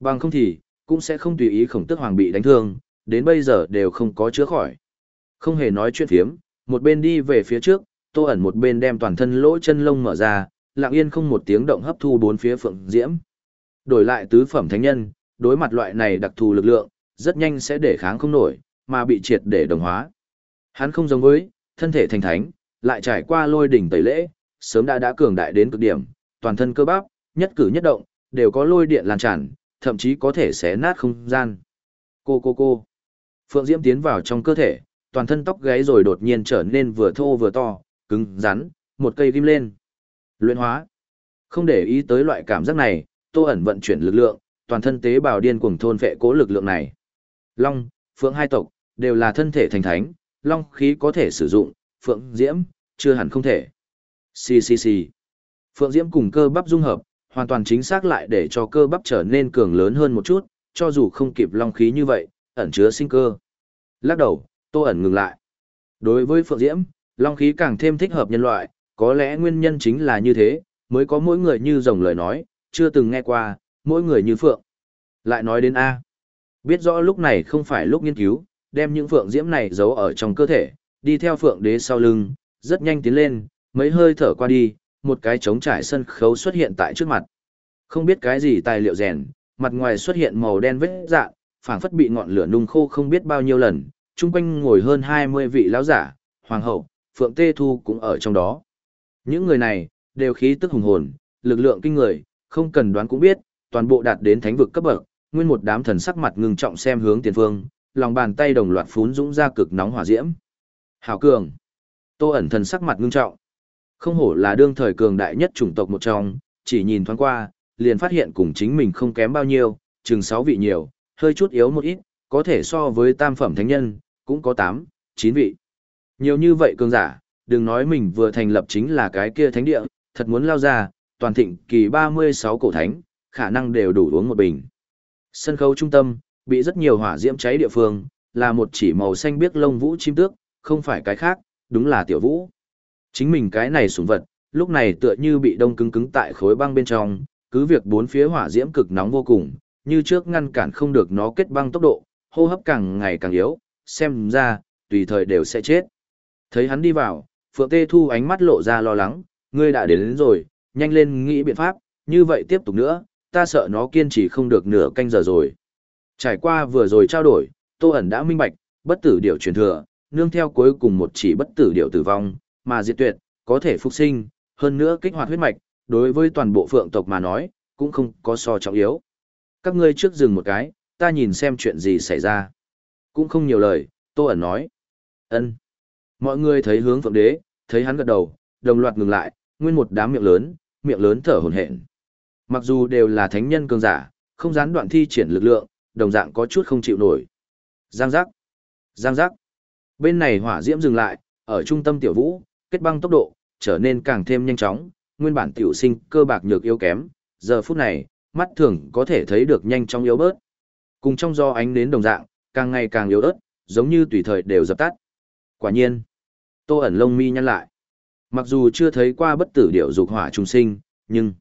Bằng không thì, cũng sẽ không tùy ý khổng tức hoàng bị đánh thương, đến bây giờ đều không có chữa khỏi. Không hề nói chuyện phiếm, một bên đi về phía trước, tô ẩn một bên đem toàn thân lỗ chân lông mở ra, lặng yên không một tiếng động hấp thu bốn phía phượng diễm. Đổi lại tứ phẩm thánh nhân, đối mặt loại này đặc thù lực lượng, rất nhanh sẽ để kháng không nổi, mà bị triệt để đồng hóa. Hắn không giống với, thân thể thành thánh, lại trải qua lôi đỉnh tẩy lễ, sớm đã đã cường đại đến cực điểm, toàn thân cơ bắp, nhất cử nhất động, đều có lôi điện lan tràn, thậm chí có thể xé nát không gian. Cô cô cô. Phượng Diễm tiến vào trong cơ thể, toàn thân tóc gáy rồi đột nhiên trở nên vừa thô vừa to, cứng, rắn, một cây ghim lên. Luyện hóa. Không để ý tới loại cảm giác này, Tô ẩn vận chuyển lực lượng, toàn thân tế bào điên cuồng thôn vệ cố lực lượng này. Long, Phượng hai tộc, đều là thân thể thành thánh, long khí có thể sử dụng, Phượng Diễm, chưa hẳn không thể. Xì xì xì. Phượng Diễm cùng cơ bắp dung hợp, hoàn toàn chính xác lại để cho cơ bắp trở nên cường lớn hơn một chút, cho dù không kịp long khí như vậy, ẩn chứa sinh cơ. Lắc đầu, Tô ẩn ngừng lại. Đối với Phượng Diễm, long khí càng thêm thích hợp nhân loại, có lẽ nguyên nhân chính là như thế, mới có mỗi người như rồng lời nói, chưa từng nghe qua, mỗi người như Phượng. Lại nói đến A. Biết rõ lúc này không phải lúc nghiên cứu, đem những Phượng Diễm này giấu ở trong cơ thể, đi theo Phượng Đế sau lưng, rất nhanh tiến lên, mấy hơi thở qua đi, một cái trống trải sân khấu xuất hiện tại trước mặt. Không biết cái gì tài liệu rèn, mặt ngoài xuất hiện màu đen vết dạ phảng phất bị ngọn lửa nung khô không biết bao nhiêu lần, chung quanh ngồi hơn 20 vị lão giả, hoàng hậu, Phượng Tê Thu cũng ở trong đó. Những người này, đều khí tức hùng hồn, lực lượng kinh người, không cần đoán cũng biết, toàn bộ đạt đến thánh vực cấp bậc, nguyên một đám thần sắc mặt ngưng trọng xem hướng tiền phương, lòng bàn tay đồng loạt phún dũng ra cực nóng hỏa diễm. Hảo cường. Tô ẩn thần sắc mặt ngưng trọng. Không hổ là đương thời cường đại nhất chủng tộc một trong, chỉ nhìn thoáng qua, liền phát hiện cùng chính mình không kém bao nhiêu, chừng 6 vị nhiều, hơi chút yếu một ít, có thể so với tam phẩm thánh nhân, cũng có 8, 9 vị. Nhiều như vậy cường giả, đừng nói mình vừa thành lập chính là cái kia thánh địa, thật muốn lao ra, toàn thịnh kỳ 36 cổ thánh, khả năng đều đủ uống một bình. Sân khấu trung tâm, bị rất nhiều hỏa diễm cháy địa phương, là một chỉ màu xanh biếc lông vũ chim tước, không phải cái khác, đúng là tiểu vũ. Chính mình cái này sủng vật, lúc này tựa như bị đông cứng cứng tại khối băng bên trong, cứ việc bốn phía hỏa diễm cực nóng vô cùng, như trước ngăn cản không được nó kết băng tốc độ, hô hấp càng ngày càng yếu, xem ra, tùy thời đều sẽ chết. Thấy hắn đi vào, Phượng Tê Thu ánh mắt lộ ra lo lắng, ngươi đã đến, đến rồi, nhanh lên nghĩ biện pháp, như vậy tiếp tục nữa, ta sợ nó kiên trì không được nửa canh giờ rồi. Trải qua vừa rồi trao đổi, Tô ẩn đã minh bạch, bất tử điểu truyền thừa, nương theo cuối cùng một chỉ bất tử điểu tử vong, mà diệt tuyệt, có thể phục sinh, hơn nữa kích hoạt huyết mạch, đối với toàn bộ phượng tộc mà nói, cũng không có so trọng yếu. Các ngươi trước dừng một cái, ta nhìn xem chuyện gì xảy ra. Cũng không nhiều lời, Tô ẩn nói. ân Mọi người thấy hướng phượng đế, thấy hắn gật đầu, đồng loạt ngừng lại, nguyên một đám miệng lớn, miệng lớn thở hổn hển. Mặc dù đều là thánh nhân cường giả, không gián đoạn thi triển lực lượng, đồng dạng có chút không chịu nổi. Giang giác. Giang giác. Bên này hỏa diễm dừng lại, ở trung tâm tiểu vũ, kết băng tốc độ, trở nên càng thêm nhanh chóng, nguyên bản tiểu sinh cơ bạc nhược yếu kém, giờ phút này, mắt thường có thể thấy được nhanh chóng yếu bớt. Cùng trong do ánh đến đồng dạng, càng ngày càng yếu ớt, giống như tùy thời đều dập tắt. Quả nhiên, Tô ẩn lông mi nhăn lại. Mặc dù chưa thấy qua bất tử điệu dục hỏa trùng sinh, nhưng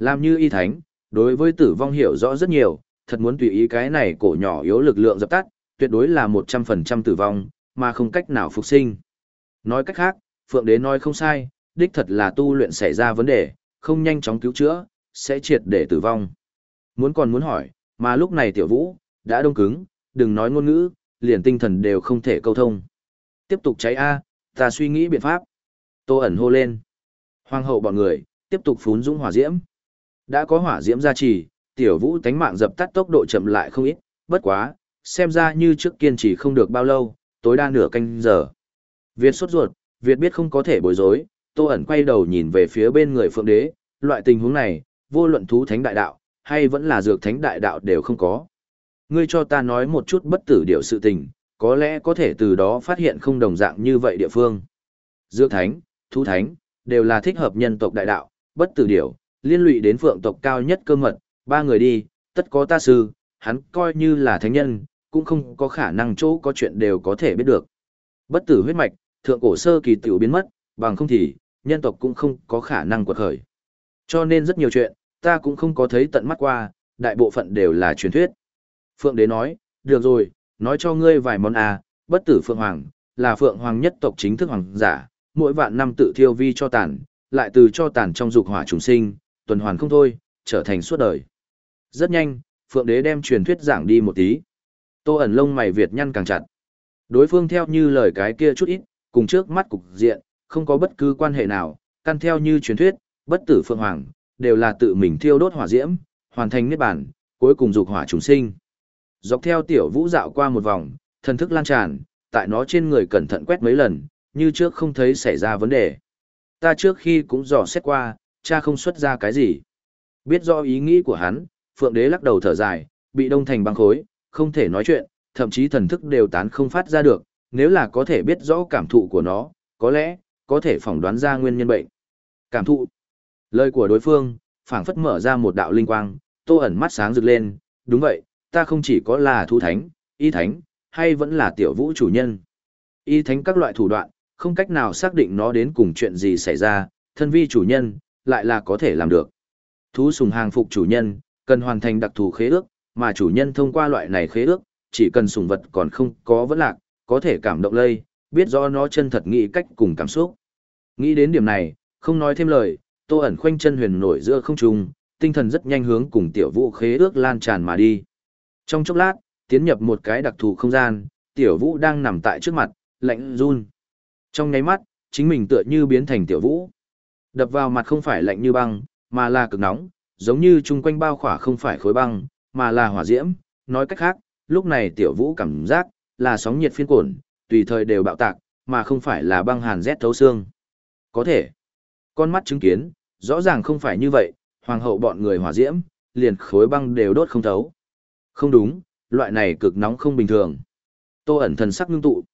làm như y thánh, đối với tử vong hiểu rõ rất nhiều, thật muốn tùy ý cái này cổ nhỏ yếu lực lượng dập tắt, tuyệt đối là 100% tử vong, mà không cách nào phục sinh. Nói cách khác, Phượng Đế nói không sai, đích thật là tu luyện xảy ra vấn đề, không nhanh chóng cứu chữa, sẽ triệt để tử vong. Muốn còn muốn hỏi, mà lúc này tiểu vũ, đã đông cứng, đừng nói ngôn ngữ, liền tinh thần đều không thể câu thông. Tiếp tục cháy A, ta suy nghĩ biện pháp. Tô ẩn hô lên. Hoàng hậu bọn người, tiếp tục phún dũng hỏa diễm. Đã có hỏa diễm gia trì, tiểu vũ tánh mạng dập tắt tốc độ chậm lại không ít, bất quá, xem ra như trước kiên trì không được bao lâu, tối đa nửa canh giờ. Việt sốt ruột, Việt biết không có thể bối rối, Tô ẩn quay đầu nhìn về phía bên người Phượng Đế, loại tình huống này, vô luận thú thánh đại đạo, hay vẫn là dược thánh đại đạo đều không có. Ngươi cho ta nói một chút bất tử điều sự tình, có lẽ có thể từ đó phát hiện không đồng dạng như vậy địa phương. Dược thánh, thú thánh, đều là thích hợp nhân tộc đại đạo, bất tử điều liên lụy đến phượng tộc cao nhất cơ mật, ba người đi, tất có ta sư, hắn coi như là thánh nhân, cũng không có khả năng chỗ có chuyện đều có thể biết được. Bất tử huyết mạch, thượng cổ sơ kỳ tiểu biến mất, bằng không thì, nhân tộc cũng không có khả năng quật khởi. Cho nên rất nhiều chuyện, ta cũng không có thấy tận mắt qua, đại bộ phận đều là truyền thuyết. Phượng đế nói, được rồi, nói cho ngươi vài món à, bất tử Phượng Hoàng, là Phượng Hoàng nhất tộc chính thức hoàng giả, mỗi vạn năm tự thiêu vi cho tàn, lại từ cho tàn trong dục hỏa trùng sinh, tuần hoàn không thôi, trở thành suốt đời. Rất nhanh, Phượng Đế đem truyền thuyết giảng đi một tí. Tô ẩn lông mày Việt nhăn càng chặt. Đối phương theo như lời cái kia chút ít, cùng trước mắt cục diện, không có bất cứ quan hệ nào, căn theo như truyền thuyết, bất tử Phượng Hoàng, đều là tự mình thiêu đốt hỏa diễm, hoàn thành niết bản, cuối cùng dục hỏa trùng sinh. Dọc theo tiểu vũ dạo qua một vòng, thần thức lan tràn, tại nó trên người cẩn thận quét mấy lần, như trước không thấy xảy ra vấn đề. Ta trước khi cũng dò xét qua, cha không xuất ra cái gì. Biết do ý nghĩ của hắn, Phượng Đế lắc đầu thở dài, bị đông thành băng khối, không thể nói chuyện, thậm chí thần thức đều tán không phát ra được, nếu là có thể biết rõ cảm thụ của nó, có lẽ, có thể phỏng đoán ra nguyên nhân bệnh. Cảm thụ. Lời của đối phương, phảng phất mở ra một đạo linh quang, tô ẩn mắt sáng rực lên, đúng vậy, ta không chỉ có là thu thánh, y thánh, hay vẫn là tiểu vũ chủ nhân. Y thánh các loại thủ đoạn, không cách nào xác định nó đến cùng chuyện gì xảy ra, thân vi chủ nhân, lại là có thể làm được. Thú sùng hàng phục chủ nhân, cần hoàn thành đặc thù khế ước, mà chủ nhân thông qua loại này khế ước, chỉ cần sùng vật còn không có vấn lạc, có thể cảm động lây, biết rõ nó chân thật nghĩ cách cùng cảm xúc. Nghĩ đến điểm này, không nói thêm lời, tô ẩn khoanh chân huyền nổi giữa không trung, tinh thần rất nhanh hướng cùng tiểu vũ khế ước lan tràn mà đi. Trong chốc lát, tiến nhập một cái đặc thù không gian, tiểu vũ đang nằm tại trước mặt, lạnh run. Trong ngáy mắt, chính mình tựa như biến thành tiểu vũ. Đập vào mặt không phải lạnh như băng, mà là cực nóng, giống như chung quanh bao khỏa không phải khối băng, mà là hỏa diễm. Nói cách khác, lúc này tiểu vũ cảm giác là sóng nhiệt phiên cổn, tùy thời đều bạo tạc, mà không phải là băng hàn rét thấu xương. Có thể, con mắt chứng kiến, rõ ràng không phải như vậy, hoàng hậu bọn người hỏa diễm, liền khối băng đều đốt không thấu. Không đúng, loại này cực nóng không bình thường. Tô ẩn thần sắc ngưng tụ.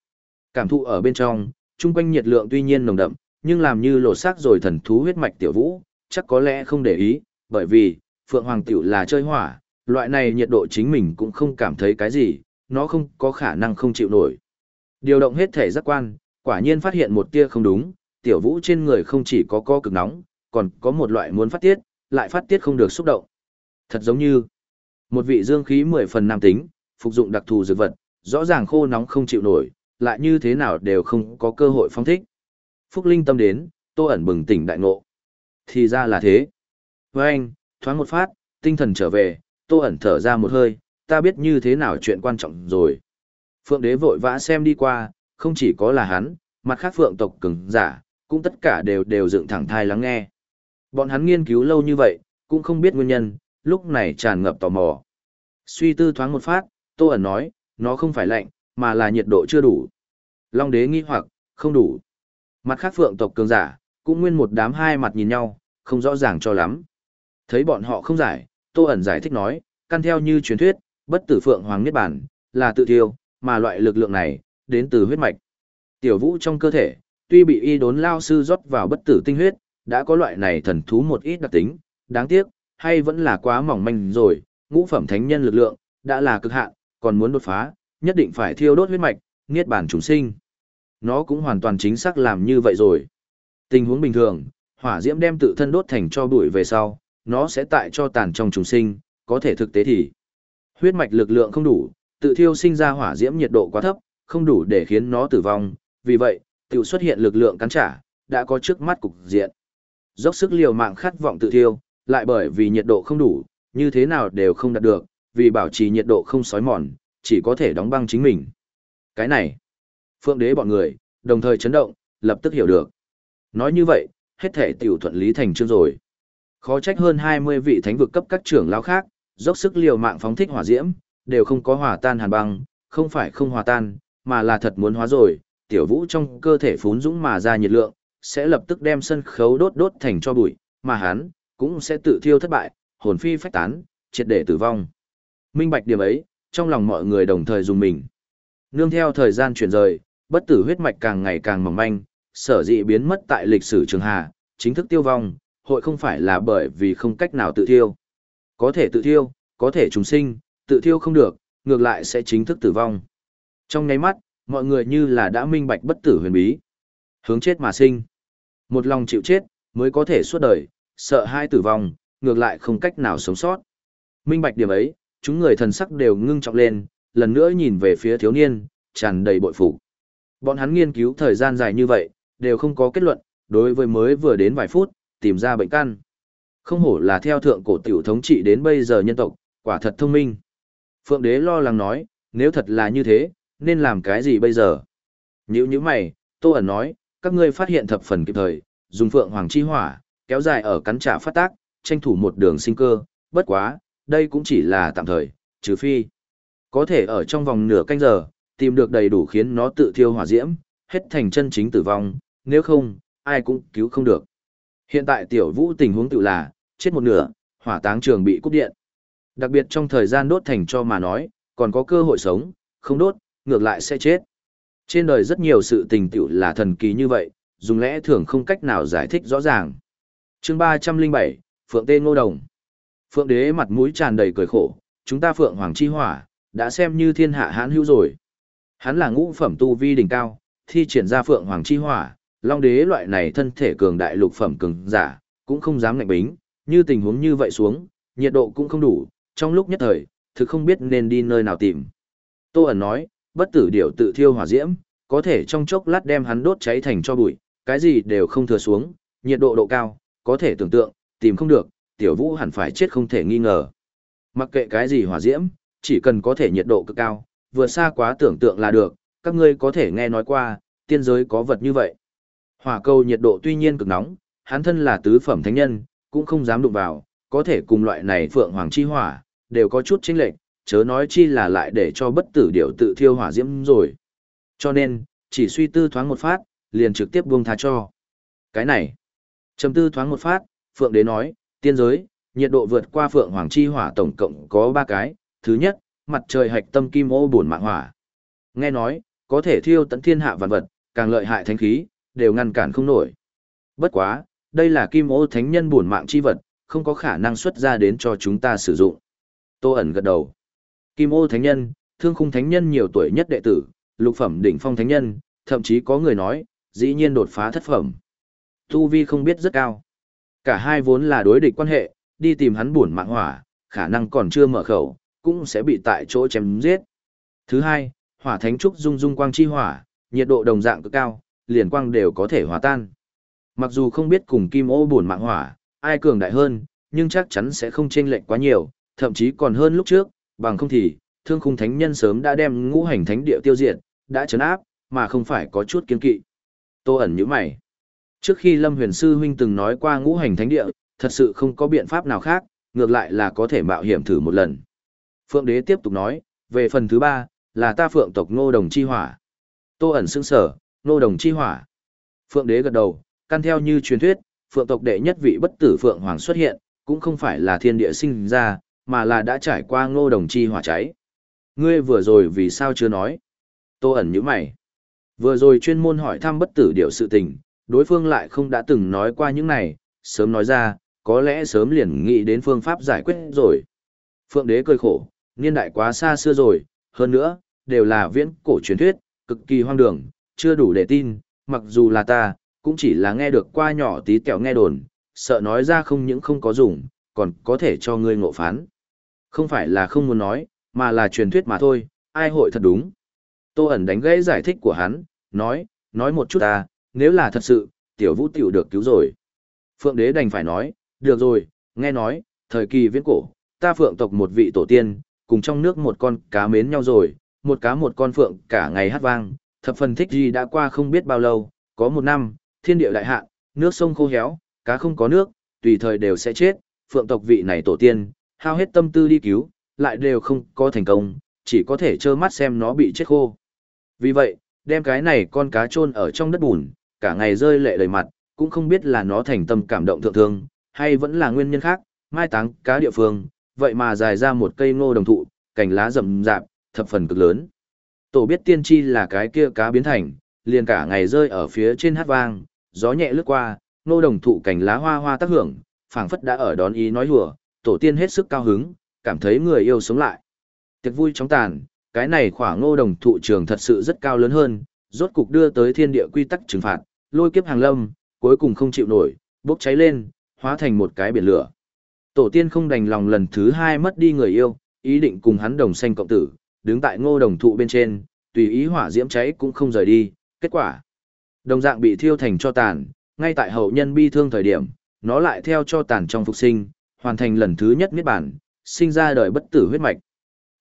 Cảm thụ ở bên trong, chung quanh nhiệt lượng tuy nhiên nồng đậm, nhưng làm như lột xác rồi thần thú huyết mạch tiểu vũ, chắc có lẽ không để ý, bởi vì, Phượng Hoàng tiểu là chơi hỏa, loại này nhiệt độ chính mình cũng không cảm thấy cái gì, nó không có khả năng không chịu nổi. Điều động hết thể giác quan, quả nhiên phát hiện một tia không đúng, tiểu vũ trên người không chỉ có co cực nóng, còn có một loại muốn phát tiết, lại phát tiết không được xúc động. Thật giống như một vị dương khí mười phần nam tính, phục dụng đặc thù dược vật, rõ ràng khô nóng không chịu nổi, lại như thế nào đều không có cơ hội phong thích. Phúc Linh tâm đến, tô ẩn bừng tỉnh đại ngộ. Thì ra là thế. Với anh, thoáng một phát, tinh thần trở về, tô ẩn thở ra một hơi, ta biết như thế nào chuyện quan trọng rồi. Phượng đế vội vã xem đi qua, không chỉ có là hắn, mặt khác phượng tộc cứng giả, cũng tất cả đều đều dựng thẳng thai lắng nghe. Bọn hắn nghiên cứu lâu như vậy, cũng không biết nguyên nhân, lúc này tràn ngập tò mò. Suy tư thoáng một phát, Tô ẩn nói, nó không phải lạnh, mà là nhiệt độ chưa đủ. Long đế nghi hoặc, không đủ. Mặt khác phượng tộc cường giả, cũng nguyên một đám hai mặt nhìn nhau, không rõ ràng cho lắm. Thấy bọn họ không giải, Tô ẩn giải thích nói, căn theo như truyền thuyết, bất tử phượng hoàng niết bản, là tự thiêu, mà loại lực lượng này, đến từ huyết mạch. Tiểu vũ trong cơ thể, tuy bị y đốn lao sư rót vào bất tử tinh huyết, đã có loại này thần thú một ít đặc tính, đáng tiếc, hay vẫn là quá mỏng manh rồi, ngũ phẩm thánh nhân lực lượng, đã là cực hạn, còn muốn đột phá, nhất định phải thiêu đốt huyết mạch, niết bản chúng sinh. Nó cũng hoàn toàn chính xác làm như vậy rồi. Tình huống bình thường, hỏa diễm đem tự thân đốt thành cho bụi về sau, nó sẽ tại cho tàn trong chúng sinh, có thể thực tế thì huyết mạch lực lượng không đủ, tự thiêu sinh ra hỏa diễm nhiệt độ quá thấp, không đủ để khiến nó tử vong, vì vậy, tự xuất hiện lực lượng cắn trả, đã có trước mắt cục diện. Dốc sức liều mạng khát vọng tự thiêu, lại bởi vì nhiệt độ không đủ, như thế nào đều không đạt được, vì bảo trì nhiệt độ không sói mòn, chỉ có thể đóng băng chính mình. Cái này, phượng đế bọn người, đồng thời chấn động, lập tức hiểu được. Nói như vậy, hết thể tiểu thuận lý thành chương rồi. Khó trách hơn 20 vị thánh vực cấp các trưởng lão khác, dốc sức liều mạng phóng thích hỏa diễm, đều không có hòa tan hàn băng, không phải không hòa tan, mà là thật muốn hóa rồi, tiểu vũ trong cơ thể phún dũng mà ra nhiệt lượng, sẽ lập tức đem sân khấu đốt đốt thành cho bụi, mà hắn cũng sẽ tự thiêu thất bại, hồn phi phách tán, triệt để tử vong. Minh bạch điểm ấy, trong lòng mọi người đồng thời dùng mình. Nương theo thời gian chuyển rời, bất tử huyết mạch càng ngày càng mỏng manh, sở dĩ biến mất tại lịch sử trường hà, chính thức tiêu vong, hội không phải là bởi vì không cách nào tự thiêu. Có thể tự thiêu, có thể trùng sinh, tự thiêu không được, ngược lại sẽ chính thức tử vong. Trong nháy mắt, mọi người như là đã minh bạch bất tử huyền bí. Hướng chết mà sinh. Một lòng chịu chết, mới có thể suốt đời, sợ hai tử vong, ngược lại không cách nào sống sót. Minh bạch điểm ấy, chúng người thần sắc đều ngưng trọng lên, lần nữa nhìn về phía thiếu niên, tràn đầy bội phục. Bọn hắn nghiên cứu thời gian dài như vậy, đều không có kết luận, đối với mới vừa đến vài phút, tìm ra bệnh căn. Không hổ là theo thượng cổ tiểu thống trị đến bây giờ nhân tộc, quả thật thông minh. Phượng đế lo lắng nói, nếu thật là như thế, nên làm cái gì bây giờ? Nhữ như mày, Tô ẩn nói, các ngươi phát hiện thập phần kịp thời, dùng Phượng Hoàng chi hỏa, kéo dài ở cắn trả phát tác, tranh thủ một đường sinh cơ, bất quá, đây cũng chỉ là tạm thời, trừ phi. Có thể ở trong vòng nửa canh giờ, tìm được đầy đủ khiến nó tự thiêu hỏa diễm, hết thành chân chính tử vong, nếu không, ai cũng cứu không được. Hiện tại tiểu vũ tình huống tự là, chết một nửa, hỏa táng trường bị cúp điện. Đặc biệt trong thời gian đốt thành cho mà nói, còn có cơ hội sống, không đốt, ngược lại sẽ chết. Trên đời rất nhiều sự tình tiểu là thần kỳ như vậy, dùng lẽ thường không cách nào giải thích rõ ràng. chương 307, Phượng Tê Ngô Đồng. Phượng Đế mặt mũi tràn đầy cười khổ, chúng ta Phượng Hoàng Chi Hỏa, đã xem như thiên hạ hãn hữu rồi. Hắn là ngũ phẩm tu vi đỉnh cao, thi triển ra Phượng Hoàng Chi Hỏa, Long Đế loại này thân thể cường đại lục phẩm cường giả, cũng không dám ngạnh bính, như tình huống như vậy xuống, nhiệt độ cũng không đủ, trong lúc nhất thời, thực không biết nên đi nơi nào tìm. Tô ẩn nói, bất tử điểu tự thiêu hỏa diễm, có thể trong chốc lát đem hắn đốt cháy thành cho bụi, cái gì đều không thừa xuống, nhiệt độ độ cao, có thể tưởng tượng, tìm không được, tiểu vũ hẳn phải chết không thể nghi ngờ. Mặc kệ cái gì hỏa diễm, chỉ cần có thể nhiệt độ cực cao, vừa xa quá tưởng tượng là được, các ngươi có thể nghe nói qua, tiên giới có vật như vậy. Hỏa cầu nhiệt độ tuy nhiên cực nóng, hắn thân là tứ phẩm thánh nhân, cũng không dám đụng vào, có thể cùng loại này phượng hoàng chi hỏa, đều có chút chênh lệch, chớ nói chi là lại để cho bất tử điểu tự thiêu hỏa diễm rồi. Cho nên, chỉ suy tư thoáng một phát, liền trực tiếp buông tha cho. Cái này, trầm tư thoáng một phát, Phượng Đế nói, tiên giới, nhiệt độ vượt qua Phượng Hoàng chi hỏa tổng cộng có ba cái, thứ nhất, mặt trời hạch tâm kim ô bổn mạng hỏa. Nghe nói, có thể thiêu tận thiên hạ vạn vật, càng lợi hại thánh khí, đều ngăn cản không nổi. Bất quá, đây là kim ô thánh nhân bổn mạng chi vật, không có khả năng xuất ra đến cho chúng ta sử dụng. Tô ẩn gật đầu. Kim ô thánh nhân, thương khung thánh nhân nhiều tuổi nhất đệ tử, lục phẩm đỉnh phong thánh nhân, thậm chí có người nói, dĩ nhiên đột phá thất phẩm. Tu vi không biết rất cao. Cả hai vốn là đối địch quan hệ, đi tìm hắn buồn mạng hỏa, khả năng còn chưa mở khẩu, cũng sẽ bị tại chỗ chém giết. Thứ hai, hỏa thánh trúc dung dung quang chi hỏa, nhiệt độ đồng dạng cực cao, liền quang đều có thể hòa tan. Mặc dù không biết cùng kim ô buồn mạng hỏa, ai cường đại hơn, nhưng chắc chắn sẽ không chênh lệch quá nhiều, thậm chí còn hơn lúc trước, bằng không thì, thương khung thánh nhân sớm đã đem ngũ hành thánh địa tiêu diệt, đã chấn áp, mà không phải có chút kiên kỵ. Tô ẩn như mày. Trước khi Lâm Huyền Sư Huynh từng nói qua ngũ hành thánh địa, thật sự không có biện pháp nào khác, ngược lại là có thể mạo hiểm thử một lần. Phượng Đế tiếp tục nói, về phần thứ ba, là ta Phượng tộc Ngô Đồng Chi Hỏa. Tô ẩn sững sở, Ngô Đồng Chi Hỏa. Phượng Đế gật đầu, căn theo như truyền thuyết, Phượng tộc đệ nhất vị bất tử Phượng Hoàng xuất hiện, cũng không phải là thiên địa sinh ra, mà là đã trải qua Ngô Đồng Chi Hỏa cháy. Ngươi vừa rồi vì sao chưa nói? Tô ẩn như mày. Vừa rồi chuyên môn hỏi thăm bất tử điều sự tình, đối phương lại không đã từng nói qua những này, sớm nói ra, có lẽ sớm liền nghĩ đến phương pháp giải quyết rồi. Phượng đế cười khổ, niên đại quá xa xưa rồi, hơn nữa, đều là viễn cổ truyền thuyết, cực kỳ hoang đường, chưa đủ để tin, mặc dù là ta, cũng chỉ là nghe được qua nhỏ tí tẹo nghe đồn, sợ nói ra không những không có dùng, còn có thể cho ngươi ngộ phán. Không phải là không muốn nói, mà là truyền thuyết mà thôi, ai hội thật đúng. Tô ẩn đánh gãy giải thích của hắn, nói, nói một chút ta, nếu là thật sự, tiểu vũ tiểu được cứu rồi. Phượng đế đành phải nói, được rồi, nghe nói, thời kỳ viễn cổ, ta phượng tộc một vị tổ tiên, cùng trong nước một con cá mến nhau rồi, một cá một con phượng cả ngày hát vang, thập phần thích gì đã qua không biết bao lâu, có một năm, thiên địa đại hạn, nước sông khô héo, cá không có nước, tùy thời đều sẽ chết, phượng tộc vị này tổ tiên, hao hết tâm tư đi cứu, lại đều không có thành công, chỉ có thể trơ mắt xem nó bị chết khô. Vì vậy, đem cái này con cá chôn ở trong đất bùn, cả ngày rơi lệ đầy mặt, cũng không biết là nó thành tâm cảm động thượng thương, hay vẫn là nguyên nhân khác, mai táng cá địa phương, vậy mà dài ra một cây ngô đồng thụ, cành lá rậm rạp, thập phần cực lớn. Tổ biết tiên tri là cái kia cá biến thành, liền cả ngày rơi ở phía trên hát vang, gió nhẹ lướt qua, ngô đồng thụ cành lá hoa hoa tác hưởng, phảng phất đã ở đón ý nói hùa, tổ tiên hết sức cao hứng, cảm thấy người yêu sống lại. Tiệc vui chóng tàn, cái này khỏa ngô đồng thụ trường thật sự rất cao lớn hơn, rốt cục đưa tới thiên địa quy tắc trừng phạt, lôi kiếp hàng lâm, cuối cùng không chịu nổi, bốc cháy lên, hóa thành một cái biển lửa. Tổ tiên không đành lòng lần thứ hai mất đi người yêu, ý định cùng hắn đồng sanh cộng tử, đứng tại ngô đồng thụ bên trên, tùy ý hỏa diễm cháy cũng không rời đi, kết quả. Đồng dạng bị thiêu thành cho tàn, ngay tại hậu nhân bi thương thời điểm, nó lại theo cho tàn trong phục sinh, hoàn thành lần thứ nhất niết bản, sinh ra đời bất tử huyết mạch.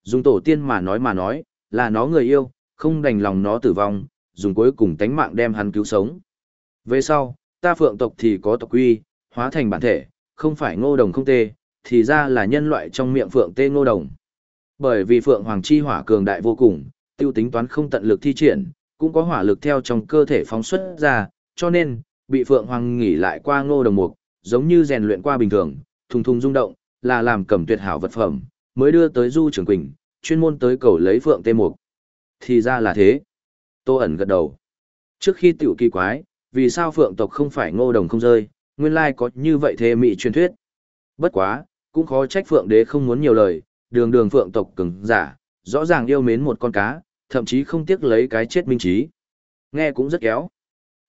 Dùng tổ tiên mà nói mà nói, là nó người yêu, không đành lòng nó tử vong, dùng cuối cùng tánh mạng đem hắn cứu sống. Về sau, ta phượng tộc thì có tộc quy, hóa thành bản thể, không phải ngô đồng không tê, thì ra là nhân loại trong miệng phượng tê ngô đồng. Bởi vì phượng hoàng chi hỏa cường đại vô cùng, tiêu tính toán không tận lực thi triển, cũng có hỏa lực theo trong cơ thể phóng xuất ra, cho nên, bị phượng hoàng nghỉ lại qua ngô đồng mục, giống như rèn luyện qua bình thường, thùng thùng rung động, là làm cầm tuyệt hảo vật phẩm, mới đưa tới Du Trường Quỳnh, chuyên môn tới cầu lấy phượng tê mục. Thì ra là thế. Tô ẩn gật đầu. Trước khi tiểu kỳ quái, vì sao phượng tộc không phải ngô đồng không rơi, nguyên lai có như vậy thế, mị truyền thuyết. Bất quá, cũng khó trách phượng đế không muốn nhiều lời, đường đường phượng tộc cứng giả, rõ ràng yêu mến một con cá, thậm chí không tiếc lấy cái chết minh trí. Nghe cũng rất kéo.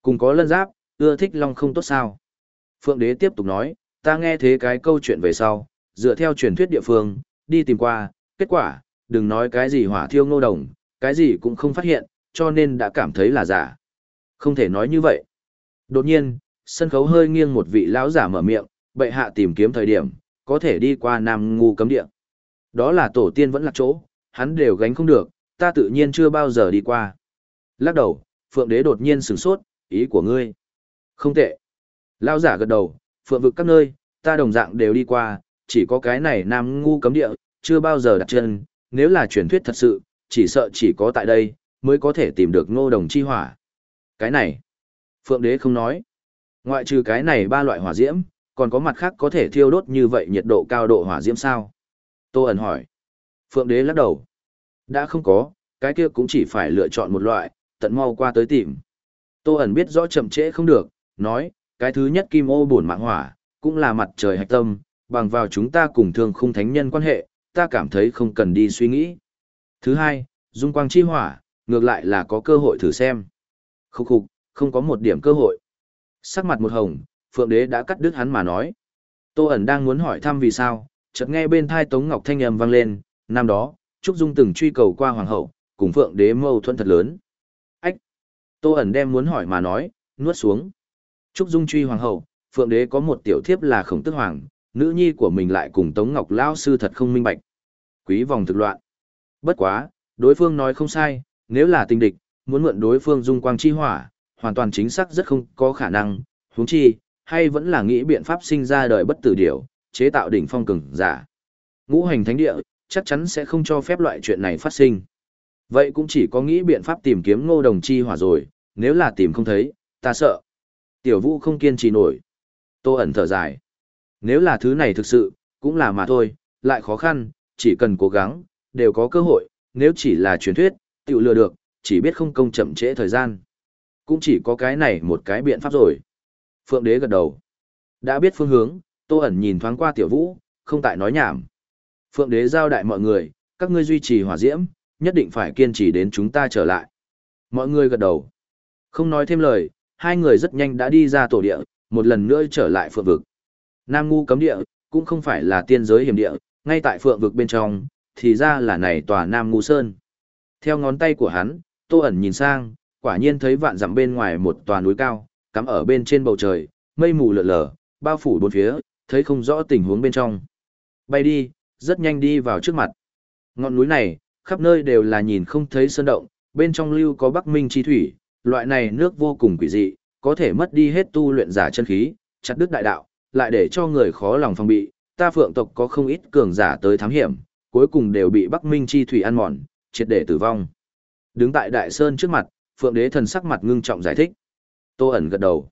Cùng có lân giáp, ưa thích long không tốt sao. Phượng đế tiếp tục nói, ta nghe thế cái câu chuyện về sau, dựa theo truyền thuyết địa phương, đi tìm qua, kết quả, đừng nói cái gì hỏa thiêu ngô đồng, cái gì cũng không phát hiện, cho nên đã cảm thấy là giả. Không thể nói như vậy. Đột nhiên, sân khấu hơi nghiêng một vị lão giả mở miệng, bệ hạ tìm kiếm thời điểm, có thể đi qua Nam Ngu cấm địa. Đó là tổ tiên vẫn là chỗ, hắn đều gánh không được, ta tự nhiên chưa bao giờ đi qua. Lắc đầu, Phượng Đế đột nhiên sửng sốt, ý của ngươi. Không tệ. Lão giả gật đầu, Phượng vực các nơi, ta đồng dạng đều đi qua, chỉ có cái này Nam Ngu cấm địa, chưa bao giờ đặt chân, nếu là truyền thuyết thật sự, chỉ sợ chỉ có tại đây, mới có thể tìm được ngô đồng chi hỏa. Cái này, Phượng Đế không nói. Ngoại trừ cái này ba loại hỏa diễm, còn có mặt khác có thể thiêu đốt như vậy nhiệt độ cao độ hỏa diễm sao? Tô ẩn hỏi. Phượng Đế lắc đầu. Đã không có, cái kia cũng chỉ phải lựa chọn một loại, tận mau qua tới tìm. Tô ẩn biết rõ chậm trễ không được, nói, cái thứ nhất kim ô bổn mạng hỏa, cũng là mặt trời hạch tâm, bằng vào chúng ta cùng thương khung thánh nhân quan hệ, ta cảm thấy không cần đi suy nghĩ. Thứ hai, dung quang chi hỏa, ngược lại là có cơ hội thử xem. Khúc khục, không có một điểm cơ hội. Sắc mặt một hồng, Phượng Đế đã cắt đứt hắn mà nói. Tô ẩn đang muốn hỏi thăm vì sao, chợt nghe bên thai Tống Ngọc Thanh âm vang lên, năm đó, Trúc Dung từng truy cầu qua Hoàng hậu, cùng Phượng Đế mâu thuẫn thật lớn. Ách! Tô ẩn đem muốn hỏi mà nói, nuốt xuống. Trúc Dung truy Hoàng hậu, Phượng Đế có một tiểu thiếp là khổng tức hoàng, nữ nhi của mình lại cùng Tống Ngọc Lao sư thật không minh bạch. Quý vòng thực loạn. Bất quá, đối phương nói không sai, nếu là tình địch, muốn mượn đối phương dung quang chi hỏa, hoàn toàn chính xác rất không có khả năng, huống chi, hay vẫn là nghĩ biện pháp sinh ra đời bất tử điểu, chế tạo đỉnh phong cường giả. Ngũ hành thánh địa, chắc chắn sẽ không cho phép loại chuyện này phát sinh. Vậy cũng chỉ có nghĩ biện pháp tìm kiếm ngô đồng chi hỏa rồi, nếu là tìm không thấy, ta sợ. Tiểu vũ không kiên trì nổi. Tô ẩn thở dài. Nếu là thứ này thực sự, cũng là mà thôi, lại khó khăn, chỉ cần cố gắng, đều có cơ hội, nếu chỉ là truyền thuyết, tự lừa được, chỉ biết không công chậm trễ thời gian. Cũng chỉ có cái này một cái biện pháp rồi. Phượng đế gật đầu. Đã biết phương hướng, Tô ẩn nhìn thoáng qua tiểu vũ, không tại nói nhảm. Phượng đế giao đại mọi người, các ngươi duy trì hỏa diễm, nhất định phải kiên trì đến chúng ta trở lại. Mọi người gật đầu. Không nói thêm lời, hai người rất nhanh đã đi ra tổ địa, một lần nữa trở lại phượng vực. Nam ngu cấm địa, cũng không phải là tiên giới hiểm địa, ngay tại phượng vực bên trong, thì ra là này tòa Nam ngu sơn. Theo ngón tay của hắn, Tô ẩn nhìn sang, quả nhiên thấy vạn dặm bên ngoài một tòa núi cao, cắm ở bên trên bầu trời, mây mù lờ lờ, bao phủ bốn phía, thấy không rõ tình huống bên trong. Bay đi, rất nhanh đi vào trước mặt. Ngọn núi này, khắp nơi đều là nhìn không thấy sơn động, bên trong lưu có Bắc Minh chi thủy, loại này nước vô cùng quỷ dị, có thể mất đi hết tu luyện giả chân khí, chặt đứt đại đạo, lại để cho người khó lòng phòng bị. Ta phượng tộc có không ít cường giả tới thám hiểm, cuối cùng đều bị Bắc Minh chi thủy ăn mòn, triệt để tử vong. Đứng tại Đại Sơn trước mặt, Phượng Đế thần sắc mặt ngưng trọng giải thích. Tô ẩn gật đầu.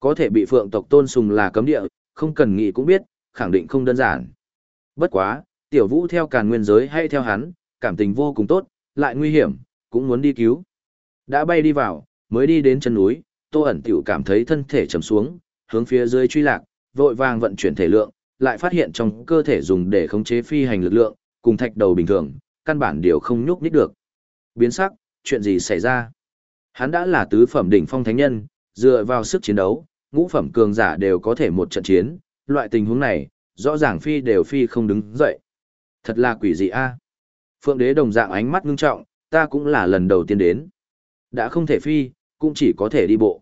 Có thể bị Phượng tộc tôn sùng là cấm địa, không cần nghĩ cũng biết, khẳng định không đơn giản. Bất quá, tiểu vũ theo càn nguyên giới hay theo hắn, cảm tình vô cùng tốt, lại nguy hiểm, cũng muốn đi cứu. Đã bay đi vào, mới đi đến chân núi, Tô ẩn tiểu cảm thấy thân thể trầm xuống, hướng phía dưới truy lạc, vội vàng vận chuyển thể lượng, lại phát hiện trong cơ thể dùng để khống chế phi hành lực lượng, cùng thạch đầu bình thường, căn bản điều không nhúc nhích được. Biến sắc, chuyện gì xảy ra? Hắn đã là tứ phẩm đỉnh phong thánh nhân, dựa vào sức chiến đấu, ngũ phẩm cường giả đều có thể một trận chiến, loại tình huống này, rõ ràng phi đều phi không đứng dậy. Thật là quỷ dị a. Phượng đế đồng dạng ánh mắt ngưng trọng, ta cũng là lần đầu tiên đến. Đã không thể phi, cũng chỉ có thể đi bộ.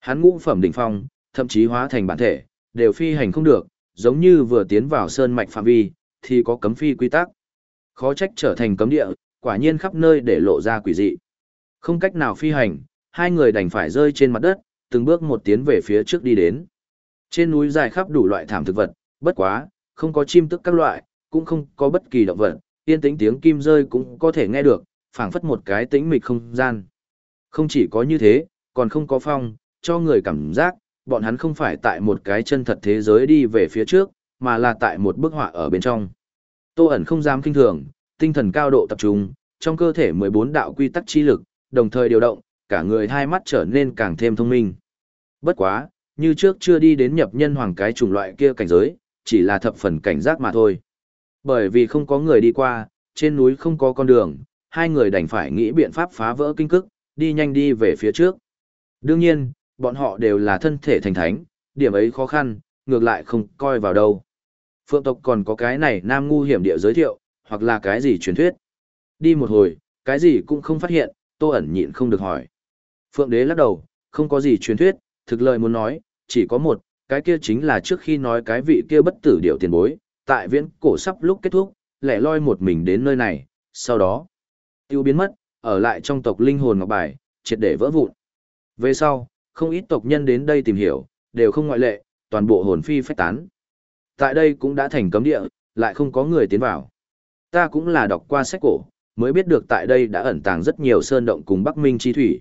Hắn ngũ phẩm đỉnh phong, thậm chí hóa thành bản thể, đều phi hành không được, giống như vừa tiến vào sơn mạch phạm vi, thì có cấm phi quy tắc. Khó trách trở thành cấm địa, quả nhiên khắp nơi để lộ ra quỷ dị. Không cách nào phi hành, hai người đành phải rơi trên mặt đất, từng bước một tiến về phía trước đi đến. Trên núi dài khắp đủ loại thảm thực vật, bất quá, không có chim tức các loại, cũng không có bất kỳ động vật, yên tĩnh tiếng kim rơi cũng có thể nghe được, phảng phất một cái tĩnh mịch không gian. Không chỉ có như thế, còn không có phong, cho người cảm giác, bọn hắn không phải tại một cái chân thật thế giới đi về phía trước, mà là tại một bức họa ở bên trong. Tô ẩn không dám kinh thường, tinh thần cao độ tập trung, trong cơ thể 14 đạo quy tắc chi lực, đồng thời điều động, cả người hai mắt trở nên càng thêm thông minh. Bất quá, như trước chưa đi đến nhập nhân hoàng cái chủng loại kia cảnh giới, chỉ là thập phần cảnh giác mà thôi. Bởi vì không có người đi qua, trên núi không có con đường, hai người đành phải nghĩ biện pháp phá vỡ kinh cức, đi nhanh đi về phía trước. Đương nhiên, bọn họ đều là thân thể thành thánh, điểm ấy khó khăn, ngược lại không coi vào đâu. Phượng tộc còn có cái này nam ngu hiểm địa giới thiệu, hoặc là cái gì truyền thuyết. Đi một hồi, cái gì cũng không phát hiện, tô ẩn nhịn không được hỏi. Phượng đế lắc đầu, không có gì truyền thuyết, thực lời muốn nói, chỉ có một, cái kia chính là trước khi nói cái vị kia bất tử điệu tiền bối, tại viễn cổ sắp lúc kết thúc, lẻ loi một mình đến nơi này, sau đó, tiêu biến mất, ở lại trong tộc linh hồn ngọc bài, triệt để vỡ vụn. Về sau, không ít tộc nhân đến đây tìm hiểu, đều không ngoại lệ, toàn bộ hồn phi phách tán. Tại đây cũng đã thành cấm địa, lại không có người tiến vào. Ta cũng là đọc qua sách cổ, mới biết được tại đây đã ẩn tàng rất nhiều sơn động cùng Bắc Minh chi thủy.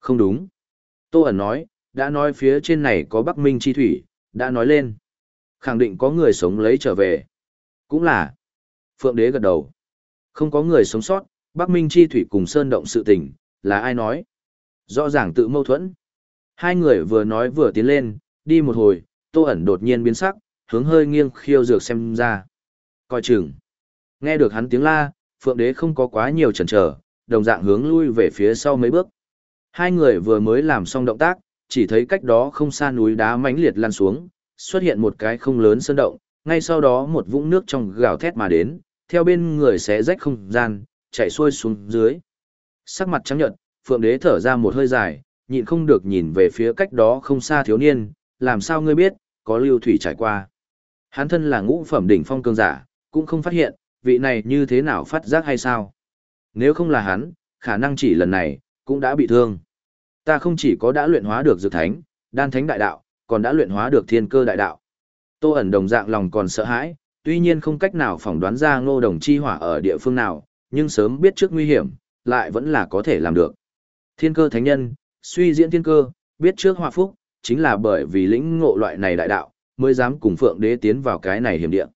Không đúng. Tô ẩn nói, đã nói phía trên này có Bắc Minh chi thủy, đã nói lên. Khẳng định có người sống lấy trở về. Cũng là. Phượng đế gật đầu. Không có người sống sót, Bắc Minh chi thủy cùng sơn động sự tình, là ai nói? Rõ ràng tự mâu thuẫn. Hai người vừa nói vừa tiến lên, đi một hồi, tô ẩn đột nhiên biến sắc, hướng hơi nghiêng khiêu dược xem ra. Coi chừng. Nghe được hắn tiếng la, Phượng Đế không có quá nhiều chần chờ, đồng dạng hướng lui về phía sau mấy bước. Hai người vừa mới làm xong động tác, chỉ thấy cách đó không xa núi đá mãnh liệt lăn xuống, xuất hiện một cái không lớn sơn động, ngay sau đó một vũng nước trong gào thét mà đến, theo bên người xé rách không gian, chảy xuôi xuống dưới. Sắc mặt trắng nhợt, Phượng Đế thở ra một hơi dài, nhịn không được nhìn về phía cách đó không xa thiếu niên, làm sao ngươi biết, có lưu thủy trải qua. Hắn thân là ngũ phẩm đỉnh phong cường giả, cũng không phát hiện, vị này như thế nào phát giác hay sao. Nếu không là hắn, khả năng chỉ lần này, cũng đã bị thương. Ta không chỉ có đã luyện hóa được dược thánh, đan thánh đại đạo, còn đã luyện hóa được thiên cơ đại đạo. Tô ẩn đồng dạng lòng còn sợ hãi, tuy nhiên không cách nào phỏng đoán ra ngô đồng chi hỏa ở địa phương nào, nhưng sớm biết trước nguy hiểm, lại vẫn là có thể làm được. Thiên cơ thánh nhân, suy diễn thiên cơ, biết trước hòa phúc, chính là bởi vì lĩnh ngộ loại này đại đạo, mới dám cùng phượng đế tiến vào cái này hiểm địa.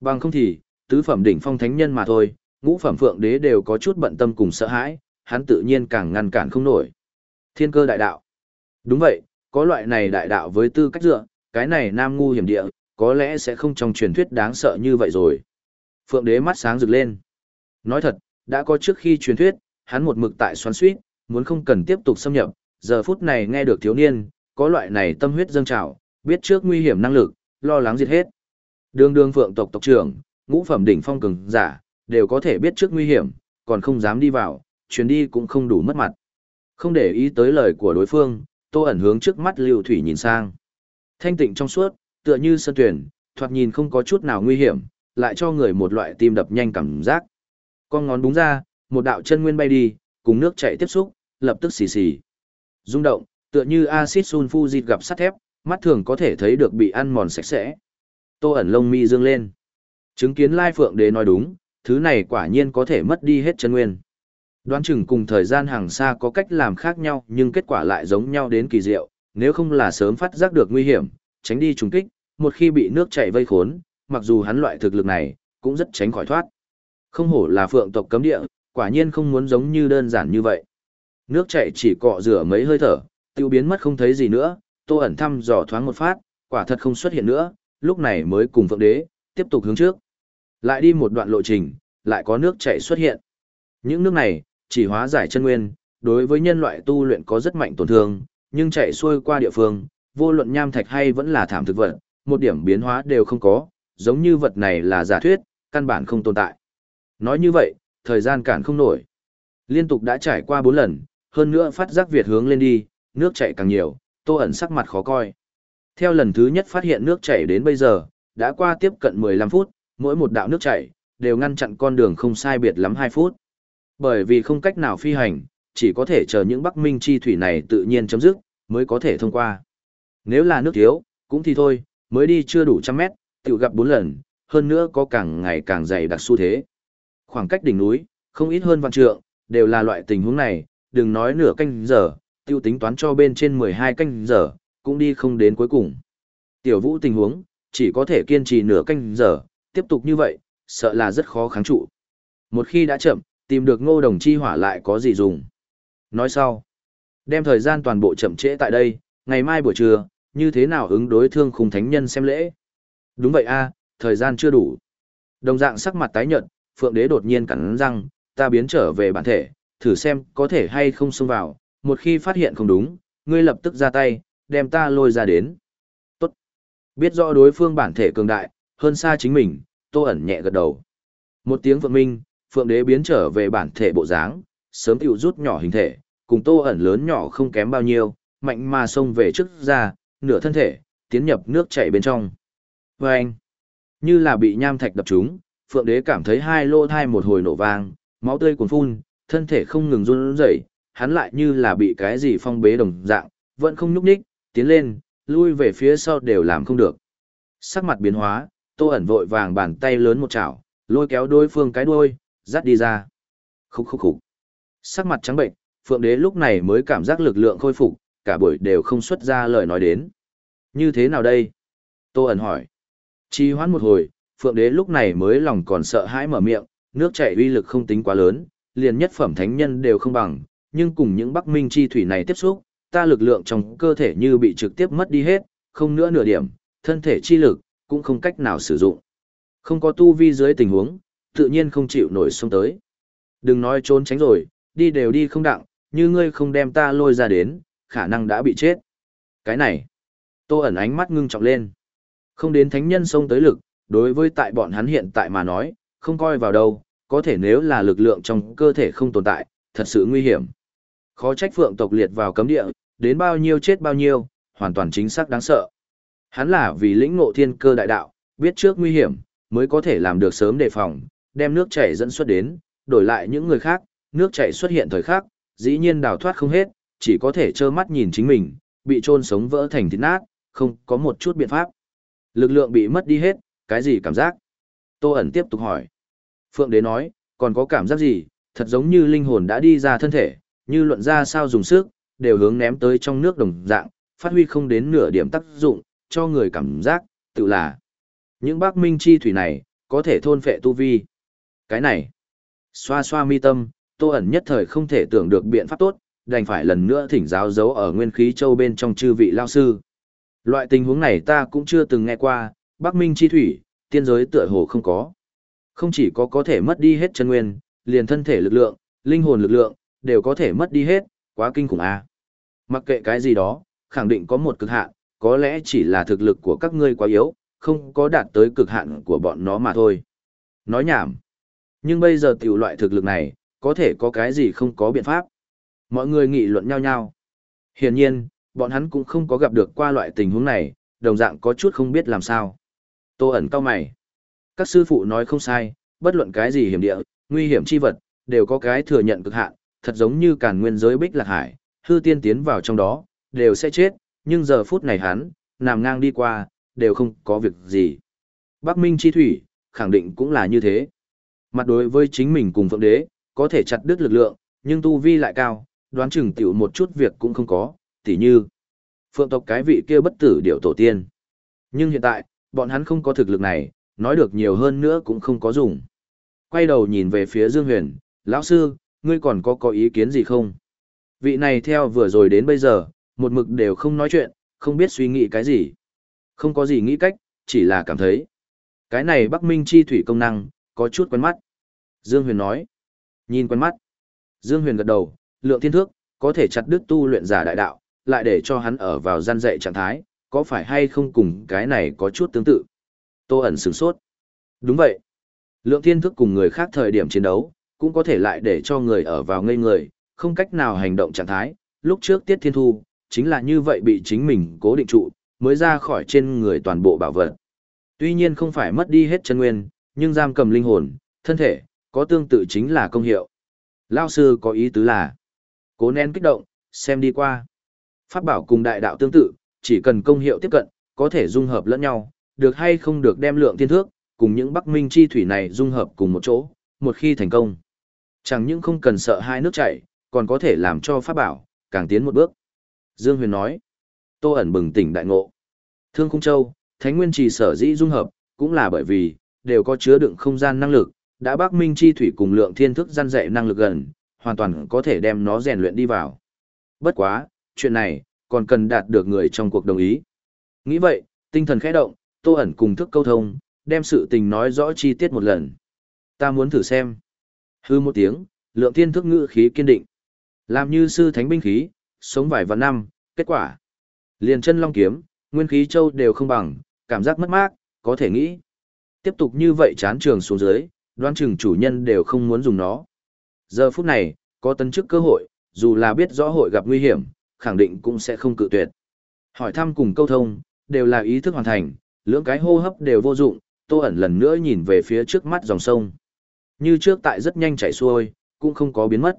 Bằng không thì, tứ phẩm đỉnh phong thánh nhân mà thôi, ngũ phẩm phượng đế đều có chút bận tâm cùng sợ hãi, hắn tự nhiên càng ngăn cản không nổi. Thiên cơ đại đạo. Đúng vậy, có loại này đại đạo với tư cách dựa, cái này nam ngu hiểm địa, có lẽ sẽ không trong truyền thuyết đáng sợ như vậy rồi. Phượng đế mắt sáng rực lên. Nói thật, đã có trước khi truyền thuyết, hắn một mực tại xoắn suýt, muốn không cần tiếp tục xâm nhập, giờ phút này nghe được thiếu niên, có loại này tâm huyết dâng trào, biết trước nguy hiểm năng lực, lo lắng diệt hết. Đường đường phượng tộc tộc trưởng, ngũ phẩm đỉnh phong cường giả, đều có thể biết trước nguy hiểm, còn không dám đi vào, chuyến đi cũng không đủ mất mặt. Không để ý tới lời của đối phương, tô ẩn hướng trước mắt lưu thủy nhìn sang. Thanh tịnh trong suốt, tựa như sân tuyển, thoạt nhìn không có chút nào nguy hiểm, lại cho người một loại tim đập nhanh cảm giác. Con ngón búng ra, một đạo chân nguyên bay đi, cùng nước chảy tiếp xúc, lập tức xì xì. Rung động, tựa như axit sulfuric gặp sắt thép, mắt thường có thể thấy được bị ăn mòn sạch sẽ. Tô ẩn lông mi dương lên. Chứng kiến Lai Phượng Đế nói đúng, thứ này quả nhiên có thể mất đi hết chân nguyên. Đoán chừng cùng thời gian hàng xa có cách làm khác nhau nhưng kết quả lại giống nhau đến kỳ diệu, nếu không là sớm phát giác được nguy hiểm, tránh đi trùng kích, một khi bị nước chảy vây khốn, mặc dù hắn loại thực lực này, cũng rất tránh khỏi thoát. Không hổ là phượng tộc cấm địa, quả nhiên không muốn giống như đơn giản như vậy. Nước chảy chỉ cọ rửa mấy hơi thở, tiêu biến mất không thấy gì nữa, tô ẩn thăm dò thoáng một phát, quả thật không xuất hiện nữa, lúc này mới cùng phượng đế, tiếp tục hướng trước. Lại đi một đoạn lộ trình, lại có nước chảy xuất hiện. Những nước này, chỉ hóa giải chân nguyên, đối với nhân loại tu luyện có rất mạnh tổn thương, nhưng chạy xuôi qua địa phương, vô luận nham thạch hay vẫn là thảm thực vật, một điểm biến hóa đều không có, giống như vật này là giả thuyết, căn bản không tồn tại. Nói như vậy, thời gian cản không nổi. Liên tục đã trải qua 4 lần, hơn nữa phát giác Việt hướng lên đi, nước chảy càng nhiều, tô ẩn sắc mặt khó coi. Theo lần thứ nhất phát hiện nước chảy đến bây giờ, đã qua tiếp cận 15 phút, mỗi một đạo nước chảy, đều ngăn chặn con đường không sai biệt lắm hai phút. Bởi vì không cách nào phi hành, chỉ có thể chờ những Bắc Minh chi thủy này tự nhiên chấm dứt, mới có thể thông qua. Nếu là nước thiếu, cũng thì thôi, mới đi chưa đủ trăm mét, tự gặp bốn lần, hơn nữa có càng ngày càng dày đặc xu thế. Khoảng cách đỉnh núi, không ít hơn vạn trượng, đều là loại tình huống này, đừng nói nửa canh giờ, tiêu tính toán cho bên trên 12 canh giờ, cũng đi không đến cuối cùng. Tiểu vũ tình huống, chỉ có thể kiên trì nửa canh giờ, tiếp tục như vậy, sợ là rất khó kháng trụ. Một khi đã chậm, tìm được ngô đồng chi hỏa lại có gì dùng. Nói sau, đem thời gian toàn bộ chậm trễ tại đây, ngày mai buổi trưa, như thế nào ứng đối thương khung thánh nhân xem lễ. Đúng vậy a, thời gian chưa đủ. Đồng dạng sắc mặt tái nhợt, Phượng Đế đột nhiên cắn răng, ta biến trở về bản thể, thử xem có thể hay không xông vào, một khi phát hiện không đúng, ngươi lập tức ra tay, đem ta lôi ra đến. Tốt. Biết rõ đối phương bản thể cường đại, hơn xa chính mình, Tô ẩn nhẹ gật đầu. Một tiếng Phượng Minh, Phượng Đế biến trở về bản thể bộ dáng, sớm tiểu rút nhỏ hình thể, cùng Tô ẩn lớn nhỏ không kém bao nhiêu, mạnh mà xông về trước ra, nửa thân thể, tiến nhập nước chảy bên trong. Và anh, như là bị nham thạch đập trúng, Phượng Đế cảm thấy hai lô thai một hồi nổ vang, máu tươi cuồn phun, thân thể không ngừng run rẩy, hắn lại như là bị cái gì phong bế đồng dạng, vẫn không nhúc nhích, tiến lên, lui về phía sau đều làm không được. Sắc mặt biến hóa, Tô ẩn vội vàng bàn tay lớn một chảo, lôi kéo đối phương cái đuôi, dắt đi ra. Khúc khúc khúc. Sắc mặt trắng bệnh, Phượng Đế lúc này mới cảm giác lực lượng khôi phục, cả buổi đều không xuất ra lời nói đến. Như thế nào đây? Tô ẩn hỏi. Chi hoãn một hồi, Phượng Đế lúc này mới lòng còn sợ hãi mở miệng, nước chảy uy lực không tính quá lớn, liền nhất phẩm thánh nhân đều không bằng, nhưng cùng những Bắc Minh chi thủy này tiếp xúc, ta lực lượng trong cơ thể như bị trực tiếp mất đi hết, không nữa nửa điểm, thân thể chi lực cũng không cách nào sử dụng. Không có tu vi dưới tình huống, tự nhiên không chịu nổi xông tới. Đừng nói trốn tránh rồi, đi đều đi không đặng, như ngươi không đem ta lôi ra đến, khả năng đã bị chết. Cái này, tô ẩn ánh mắt ngưng trọng lên. Không đến thánh nhân xông tới lực, đối với tại bọn hắn hiện tại mà nói, không coi vào đâu, có thể nếu là lực lượng trong cơ thể không tồn tại, thật sự nguy hiểm. Khó trách phượng tộc liệt vào cấm địa, đến bao nhiêu chết bao nhiêu, hoàn toàn chính xác đáng sợ. Hắn là vì lĩnh ngộ thiên cơ đại đạo, biết trước nguy hiểm, mới có thể làm được sớm đề phòng, đem nước chảy dẫn xuất đến, đổi lại những người khác, nước chảy xuất hiện thời khắc, dĩ nhiên đào thoát không hết, chỉ có thể trơ mắt nhìn chính mình, bị trôn sống vỡ thành thịt nát, không có một chút biện pháp. Lực lượng bị mất đi hết, cái gì cảm giác? Tô ẩn tiếp tục hỏi. Phượng đế nói, còn có cảm giác gì, thật giống như linh hồn đã đi ra thân thể, như luận ra sao dùng sức, đều hướng ném tới trong nước đồng dạng, phát huy không đến nửa điểm tác dụng, cho người cảm giác, tự là. Những bác minh chi thủy này, có thể thôn phệ tu vi. Cái này, xoa xoa mi tâm, tô ẩn nhất thời không thể tưởng được biện pháp tốt, đành phải lần nữa thỉnh giáo giấu ở nguyên khí châu bên trong chư vị lao sư. Loại tình huống này ta cũng chưa từng nghe qua, Bắc Minh chi thủy, tiên giới tựa hồ không có. Không chỉ có có thể mất đi hết chân nguyên, liền thân thể lực lượng, linh hồn lực lượng, đều có thể mất đi hết, quá kinh khủng a. À. Mặc kệ cái gì đó, khẳng định có một cực hạn, có lẽ chỉ là thực lực của các ngươi quá yếu, không có đạt tới cực hạn của bọn nó mà thôi. Nói nhảm. Nhưng bây giờ tiểu loại thực lực này, có thể có cái gì không có biện pháp. Mọi người nghị luận nhau nhau. Hiển nhiên, bọn hắn cũng không có gặp được qua loại tình huống này, đồng dạng có chút không biết làm sao. Tô ẩn cao mày. Các sư phụ nói không sai, bất luận cái gì hiểm địa, nguy hiểm chi vật, đều có cái thừa nhận cực hạn, thật giống như càn nguyên giới bích lạc hải, hư tiên tiến vào trong đó, đều sẽ chết, nhưng giờ phút này hắn, nằm ngang đi qua, đều không có việc gì. Bắc Minh chi thủy, khẳng định cũng là như thế. Mặt đối với chính mình cùng phượng đế, có thể chặt đứt lực lượng, nhưng tu vi lại cao, đoán chừng tiểu một chút việc cũng không có, tỉ như phượng tộc cái vị kia bất tử điệu tổ tiên. Nhưng hiện tại, bọn hắn không có thực lực này, nói được nhiều hơn nữa cũng không có dùng. Quay đầu nhìn về phía Dương Huyền, lão sư, ngươi còn có có ý kiến gì không? Vị này theo vừa rồi đến bây giờ, một mực đều không nói chuyện, không biết suy nghĩ cái gì. Không có gì nghĩ cách, chỉ là cảm thấy. Cái này Bắc Minh chi thủy công năng, có chút quen mắt. Dương Huyền nói. Nhìn quen mắt. Dương Huyền gật đầu, lượng thiên thước, có thể chặt đứt tu luyện giả đại đạo, lại để cho hắn ở vào gian dạy trạng thái, có phải hay không cùng cái này có chút tương tự. Tô ẩn sửng sốt. Đúng vậy. Lượng thiên thức cùng người khác thời điểm chiến đấu, cũng có thể lại để cho người ở vào ngây người, không cách nào hành động trạng thái. Lúc trước Tiết Thiên Thu, chính là như vậy bị chính mình cố định trụ, mới ra khỏi trên người toàn bộ bảo vật. Tuy nhiên không phải mất đi hết chân nguyên, nhưng giam cầm linh hồn, thân thể, có tương tự chính là công hiệu. Lao sư có ý tứ là, cố nén kích động, xem đi qua. Pháp bảo cùng đại đạo tương tự, chỉ cần công hiệu tiếp cận, có thể dung hợp lẫn nhau, được hay không được đem lượng thiên thước, cùng những Bắc Minh chi thủy này dung hợp cùng một chỗ, một khi thành công. Chẳng những không cần sợ hai nước chảy, còn có thể làm cho pháp bảo, càng tiến một bước. Dương Huyền nói, Tô ẩn bừng tỉnh đại ngộ. Thương Khung Châu, Thánh Nguyên Trì sở dĩ dung hợp, cũng là bởi vì, đều có chứa đựng không gian năng lực, đã Bắc Minh chi thủy cùng lượng thiên thức gian dạy năng lực gần, hoàn toàn có thể đem nó rèn luyện đi vào. Bất quá, chuyện này, còn cần đạt được người trong cuộc đồng ý. Nghĩ vậy, tinh thần khẽ động, Tô ẩn cùng thức câu thông, đem sự tình nói rõ chi tiết một lần. Ta muốn thử xem. Hư một tiếng, lượng thiên thức ngữ khí kiên định. Làm như sư thánh binh khí, sống vài vạn năm, kết quả. Liền chân long kiếm, nguyên khí châu đều không bằng, cảm giác mất mát, có thể nghĩ. Tiếp tục như vậy chán trường xuống dưới, đoan chừng chủ nhân đều không muốn dùng nó. Giờ phút này, có tấn chức cơ hội, dù là biết rõ hội gặp nguy hiểm, khẳng định cũng sẽ không cự tuyệt. Hỏi thăm cùng câu thông, đều là ý thức hoàn thành, lưỡng cái hô hấp đều vô dụng, tô ẩn lần nữa nhìn về phía trước mắt dòng sông. Như trước tại rất nhanh chảy xuôi, cũng không có biến mất.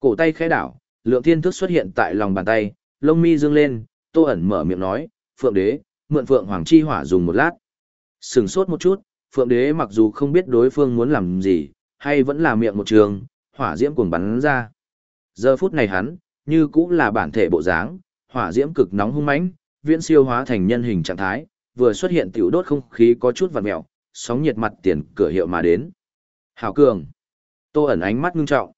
Cổ tay khẽ đảo, lượng thiên thức xuất hiện tại lòng bàn tay, lông mi dương lên, tô ẩn mở miệng nói, phượng đế, mượn phượng hoàng chi hỏa dùng một lát. Sừng sốt một chút, phượng đế mặc dù không biết đối phương muốn làm gì, hay vẫn là miệng một trường, hỏa diễm cuồng bắn ra. Giờ phút này hắn, như cũng là bản thể bộ dáng, hỏa diễm cực nóng hung mãnh, viễn siêu hóa thành nhân hình trạng thái, vừa xuất hiện tiểu đốt không khí có chút vặn mèo, sóng nhiệt mặt tiền cửa hiệu mà đến. Hảo cường. Tô ẩn ánh mắt ngưng trọng.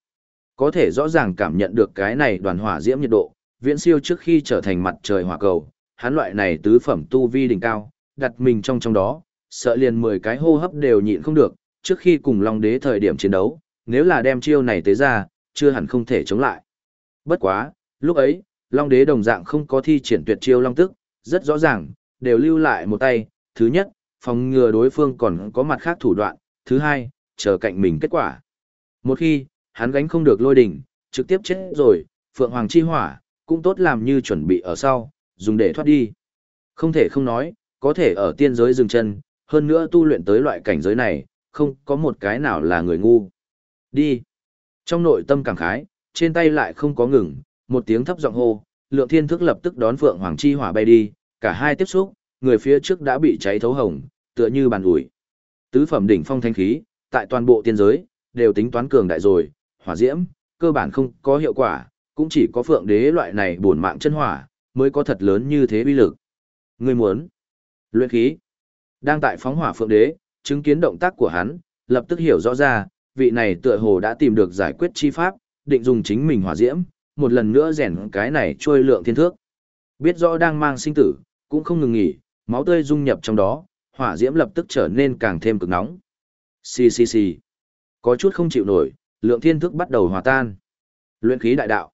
Có thể rõ ràng cảm nhận được cái này đoàn hỏa diễm nhiệt độ, viễn siêu trước khi trở thành mặt trời hỏa cầu, hắn loại này tứ phẩm tu vi đỉnh cao, đặt mình trong trong đó, sợ liền 10 cái hô hấp đều nhịn không được, trước khi cùng Long Đế thời điểm chiến đấu, nếu là đem chiêu này tới ra, chưa hẳn không thể chống lại. Bất quá, lúc ấy, Long Đế đồng dạng không có thi triển tuyệt chiêu Long Tức, rất rõ ràng, đều lưu lại một tay, thứ nhất, phòng ngừa đối phương còn có mặt khác thủ đoạn, thứ hai, chờ cạnh mình kết quả. Một khi, hắn gánh không được lôi đỉnh, trực tiếp chết rồi, Phượng Hoàng chi hỏa, cũng tốt làm như chuẩn bị ở sau, dùng để thoát đi. Không thể không nói, có thể ở tiên giới dừng chân, hơn nữa tu luyện tới loại cảnh giới này, không có một cái nào là người ngu. Đi. Trong nội tâm cảm khái, trên tay lại không có ngừng, một tiếng thấp giọng hô, lượng thiên thức lập tức đón Phượng Hoàng chi hỏa bay đi, cả hai tiếp xúc, người phía trước đã bị cháy thấu hồng, tựa như bàn ủi. Tứ phẩm đỉnh phong thanh khí, tại toàn bộ tiên giới, đều tính toán cường đại rồi, hỏa diễm, cơ bản không có hiệu quả, cũng chỉ có phượng đế loại này bổn mạng chân hỏa, mới có thật lớn như thế uy lực. Ngươi muốn luyện khí. Đang tại phóng hỏa phượng đế, chứng kiến động tác của hắn, lập tức hiểu rõ ra, vị này tựa hồ đã tìm được giải quyết chi pháp, định dùng chính mình hỏa diễm, một lần nữa rèn cái này trôi lượng thiên thước. Biết rõ đang mang sinh tử, cũng không ngừng nghỉ, máu tươi dung nhập trong đó, hỏa diễm lập tức trở nên càng thêm cực nóng. Xì xì xì. Có chút không chịu nổi, lượng thiên thức bắt đầu hòa tan. Luyện khí đại đạo.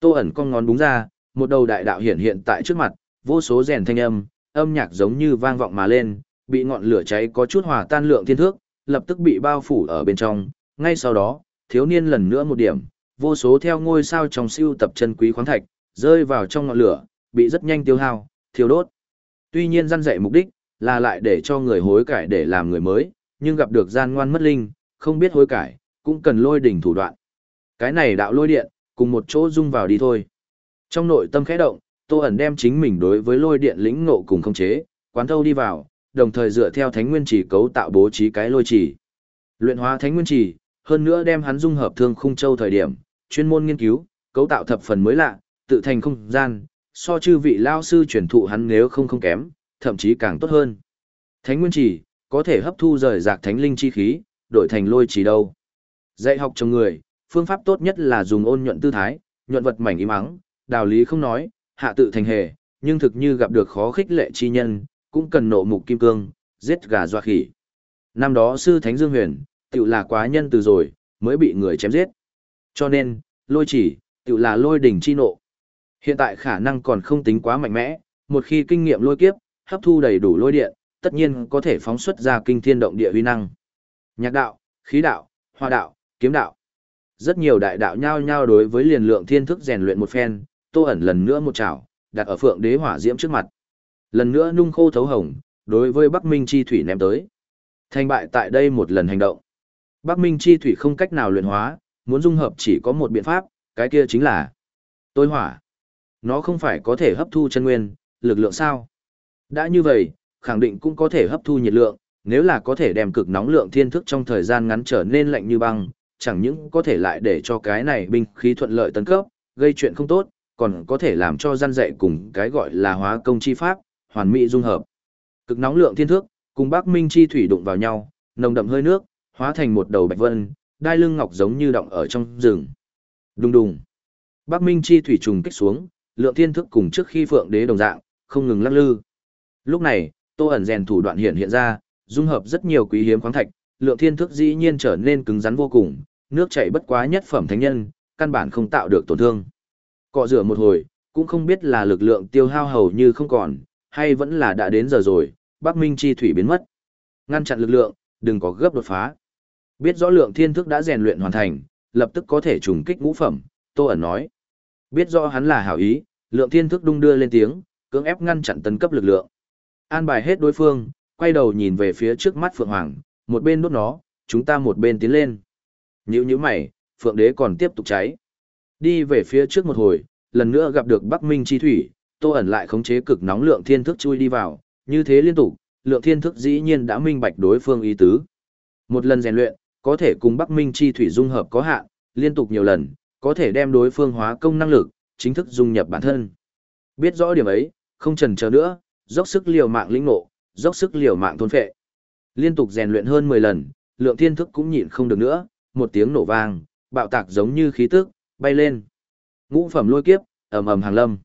Tô ẩn con ngón búng ra, một đầu đại đạo hiện hiện tại trước mặt, vô số rèn thanh âm, âm nhạc giống như vang vọng mà lên, bị ngọn lửa cháy có chút hòa tan lượng thiên thước, lập tức bị bao phủ ở bên trong. Ngay sau đó, thiếu niên lần nữa một điểm, vô số theo ngôi sao trong siêu tập chân quý khoáng thạch, rơi vào trong ngọn lửa, bị rất nhanh tiêu hao, thiêu đốt. Tuy nhiên răn dạy mục đích, là lại để cho người hối cải để làm người mới, nhưng gặp được gian ngoan mất linh, không biết hối cải, cũng cần lôi đỉnh thủ đoạn. Cái này đạo lôi điện, cùng một chỗ dung vào đi thôi. Trong nội tâm khẽ động, Tô ẩn đem chính mình đối với lôi điện lĩnh ngộ cùng không chế, quán thâu đi vào, đồng thời dựa theo thánh nguyên chỉ cấu tạo bố trí cái lôi chỉ. Luyện hóa thánh nguyên chỉ, hơn nữa đem hắn dung hợp thương khung châu thời điểm, chuyên môn nghiên cứu, cấu tạo thập phần mới lạ, tự thành không gian, so chư vị lao sư truyền thụ hắn nếu không không kém, thậm chí càng tốt hơn. Thánh nguyên chỉ, có thể hấp thu rời rạc thánh linh chi khí, đổi thành lôi chỉ đâu. Dạy học cho người, phương pháp tốt nhất là dùng ôn nhuận tư thái, nhuận vật mảnh im ắng, đạo lý không nói, hạ tự thành hề, nhưng thực như gặp được khó khích lệ chi nhân, cũng cần nộ mục kim cương, giết gà doa khỉ. Năm đó sư Thánh Dương Huyền, tự là quá nhân từ rồi, mới bị người chém giết. Cho nên, lôi chỉ, tự là lôi đỉnh chi nộ. Hiện tại khả năng còn không tính quá mạnh mẽ, một khi kinh nghiệm lôi kiếp, hấp thu đầy đủ lôi điện, tất nhiên có thể phóng xuất ra kinh thiên động địa uy năng. Nhạc đạo, khí đạo, hoa đạo, kiếm đạo. Rất nhiều đại đạo nhao nhao đối với liền lượng thiên thức rèn luyện một phen, tô ẩn lần nữa một chảo, đặt ở phượng đế hỏa diễm trước mặt. Lần nữa nung khô thấu hồng, đối với Bắc Minh chi thủy ném tới. Thành bại tại đây một lần hành động. Bắc Minh chi thủy không cách nào luyện hóa, muốn dung hợp chỉ có một biện pháp, cái kia chính là tối hỏa. Nó không phải có thể hấp thu chân nguyên, lực lượng sao? Đã như vậy, khẳng định cũng có thể hấp thu nhiệt lượng, nếu là có thể đem cực nóng lượng thiên thức trong thời gian ngắn trở nên lạnh như băng, chẳng những có thể lại để cho cái này binh khí thuận lợi tấn cấp, gây chuyện không tốt, còn có thể làm cho gian dạy cùng cái gọi là hóa công chi pháp, hoàn mỹ dung hợp. Cực nóng lượng thiên thước, cùng Bắc Minh chi thủy đụng vào nhau, nồng đậm hơi nước, hóa thành một đầu bạch vân, đai lưng ngọc giống như động ở trong rừng. Đùng đùng. Bắc Minh chi thủy trùng kích xuống, lượng thiên thước cùng trước khi phượng đế đồng dạng, không ngừng lắc lư. Lúc này, Tô ẩn rèn thủ đoạn hiện hiện ra, dung hợp rất nhiều quý hiếm khoáng thạch, lượng thiên thức dĩ nhiên trở nên cứng rắn vô cùng, nước chảy bất quá nhất phẩm thánh nhân, căn bản không tạo được tổn thương. Cọ rửa một hồi, cũng không biết là lực lượng tiêu hao hầu như không còn, hay vẫn là đã đến giờ rồi, Bắc Minh chi thủy biến mất. Ngăn chặn lực lượng, đừng có gấp đột phá. Biết rõ lượng thiên thức đã rèn luyện hoàn thành, lập tức có thể trùng kích ngũ phẩm, Tô ẩn nói. Biết rõ hắn là hảo ý, lượng thiên thức đung đưa lên tiếng, cưỡng ép ngăn chặn tấn cấp lực lượng. An bài hết đối phương, quay đầu nhìn về phía trước mắt Phượng Hoàng, một bên đốt nó, chúng ta một bên tiến lên. Nhữ nhữ mày, Phượng Đế còn tiếp tục cháy. Đi về phía trước một hồi, lần nữa gặp được Bắc Minh chi thủy, Tô ẩn lại khống chế cực nóng lượng thiên thức chui đi vào, như thế liên tục, lượng thiên thức dĩ nhiên đã minh bạch đối phương ý tứ. Một lần rèn luyện, có thể cùng Bắc Minh chi thủy dung hợp có hạn, liên tục nhiều lần, có thể đem đối phương hóa công năng lực, chính thức dung nhập bản thân. Biết rõ điểm ấy, không chần chờ nữa, dốc sức liều mạng lĩnh ngộ, dốc sức liều mạng thôn phệ. Liên tục rèn luyện hơn 10 lần, lượng thiên thức cũng nhịn không được nữa, một tiếng nổ vang, bạo tạc giống như khí tức, bay lên. Ngũ phẩm lôi kiếp, ầm ầm hàng lâm.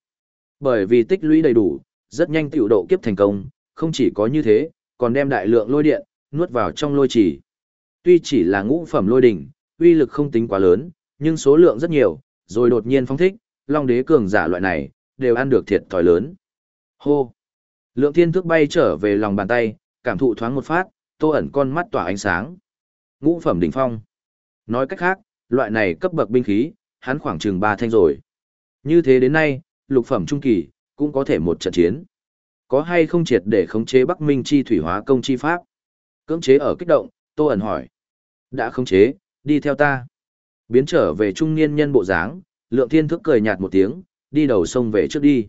Bởi vì tích lũy đầy đủ, rất nhanh tiểu độ kiếp thành công, không chỉ có như thế, còn đem đại lượng lôi điện nuốt vào trong lôi chỉ. Tuy chỉ là ngũ phẩm lôi đỉnh, uy lực không tính quá lớn, nhưng số lượng rất nhiều, rồi đột nhiên phong thích, Long đế cường giả loại này, đều ăn được thiệt thòi lớn. Hô! Lượng thiên thức bay trở về lòng bàn tay, cảm thụ thoáng một phát, tô ẩn con mắt tỏa ánh sáng. Ngũ phẩm đỉnh phong. Nói cách khác, loại này cấp bậc binh khí, hắn khoảng chừng ba thanh rồi. Như thế đến nay, lục phẩm trung kỳ, cũng có thể một trận chiến. Có hay không triệt để khống chế Bắc Minh chi thủy hóa công chi pháp? Cưỡng chế ở kích động, Tô ẩn hỏi. Đã khống chế, đi theo ta. Biến trở về trung niên nhân bộ dáng, lượng thiên thức cười nhạt một tiếng, đi đầu sông về trước đi.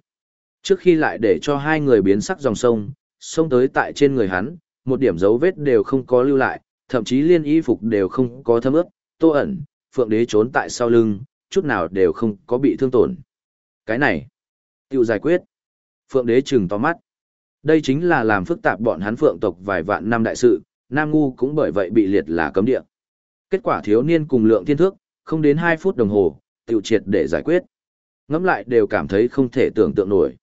Trước khi lại để cho hai người biến sắc dòng sông, sông tới tại trên người hắn, một điểm dấu vết đều không có lưu lại, thậm chí liên y phục đều không có thấm ướt, tô ẩn, phượng đế trốn tại sau lưng, chút nào đều không có bị thương tổn. Cái này, tiêu giải quyết. Phượng đế trừng to mắt. Đây chính là làm phức tạp bọn hắn phượng tộc vài vạn năm đại sự, Nam Ngu cũng bởi vậy bị liệt là cấm địa. Kết quả thiếu niên cùng lượng thiên thước, không đến 2 phút đồng hồ, tiêu triệt để giải quyết. Ngắm lại đều cảm thấy không thể tưởng tượng nổi.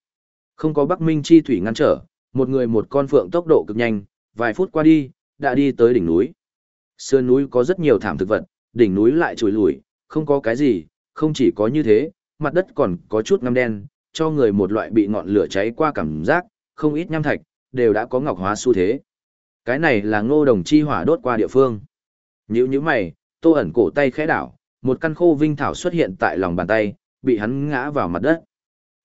Không có Bắc Minh chi thủy ngăn trở, một người một con phượng tốc độ cực nhanh, vài phút qua đi, đã đi tới đỉnh núi. Sơn núi có rất nhiều thảm thực vật, đỉnh núi lại trồi lùi, không có cái gì, không chỉ có như thế, mặt đất còn có chút ngăm đen, cho người một loại bị ngọn lửa cháy qua cảm giác, không ít nham thạch, đều đã có ngọc hóa xu thế. Cái này là ngô đồng chi hỏa đốt qua địa phương. Nhữ như mày, tô ẩn cổ tay khẽ đảo, một căn khô vinh thảo xuất hiện tại lòng bàn tay, bị hắn ngã vào mặt đất.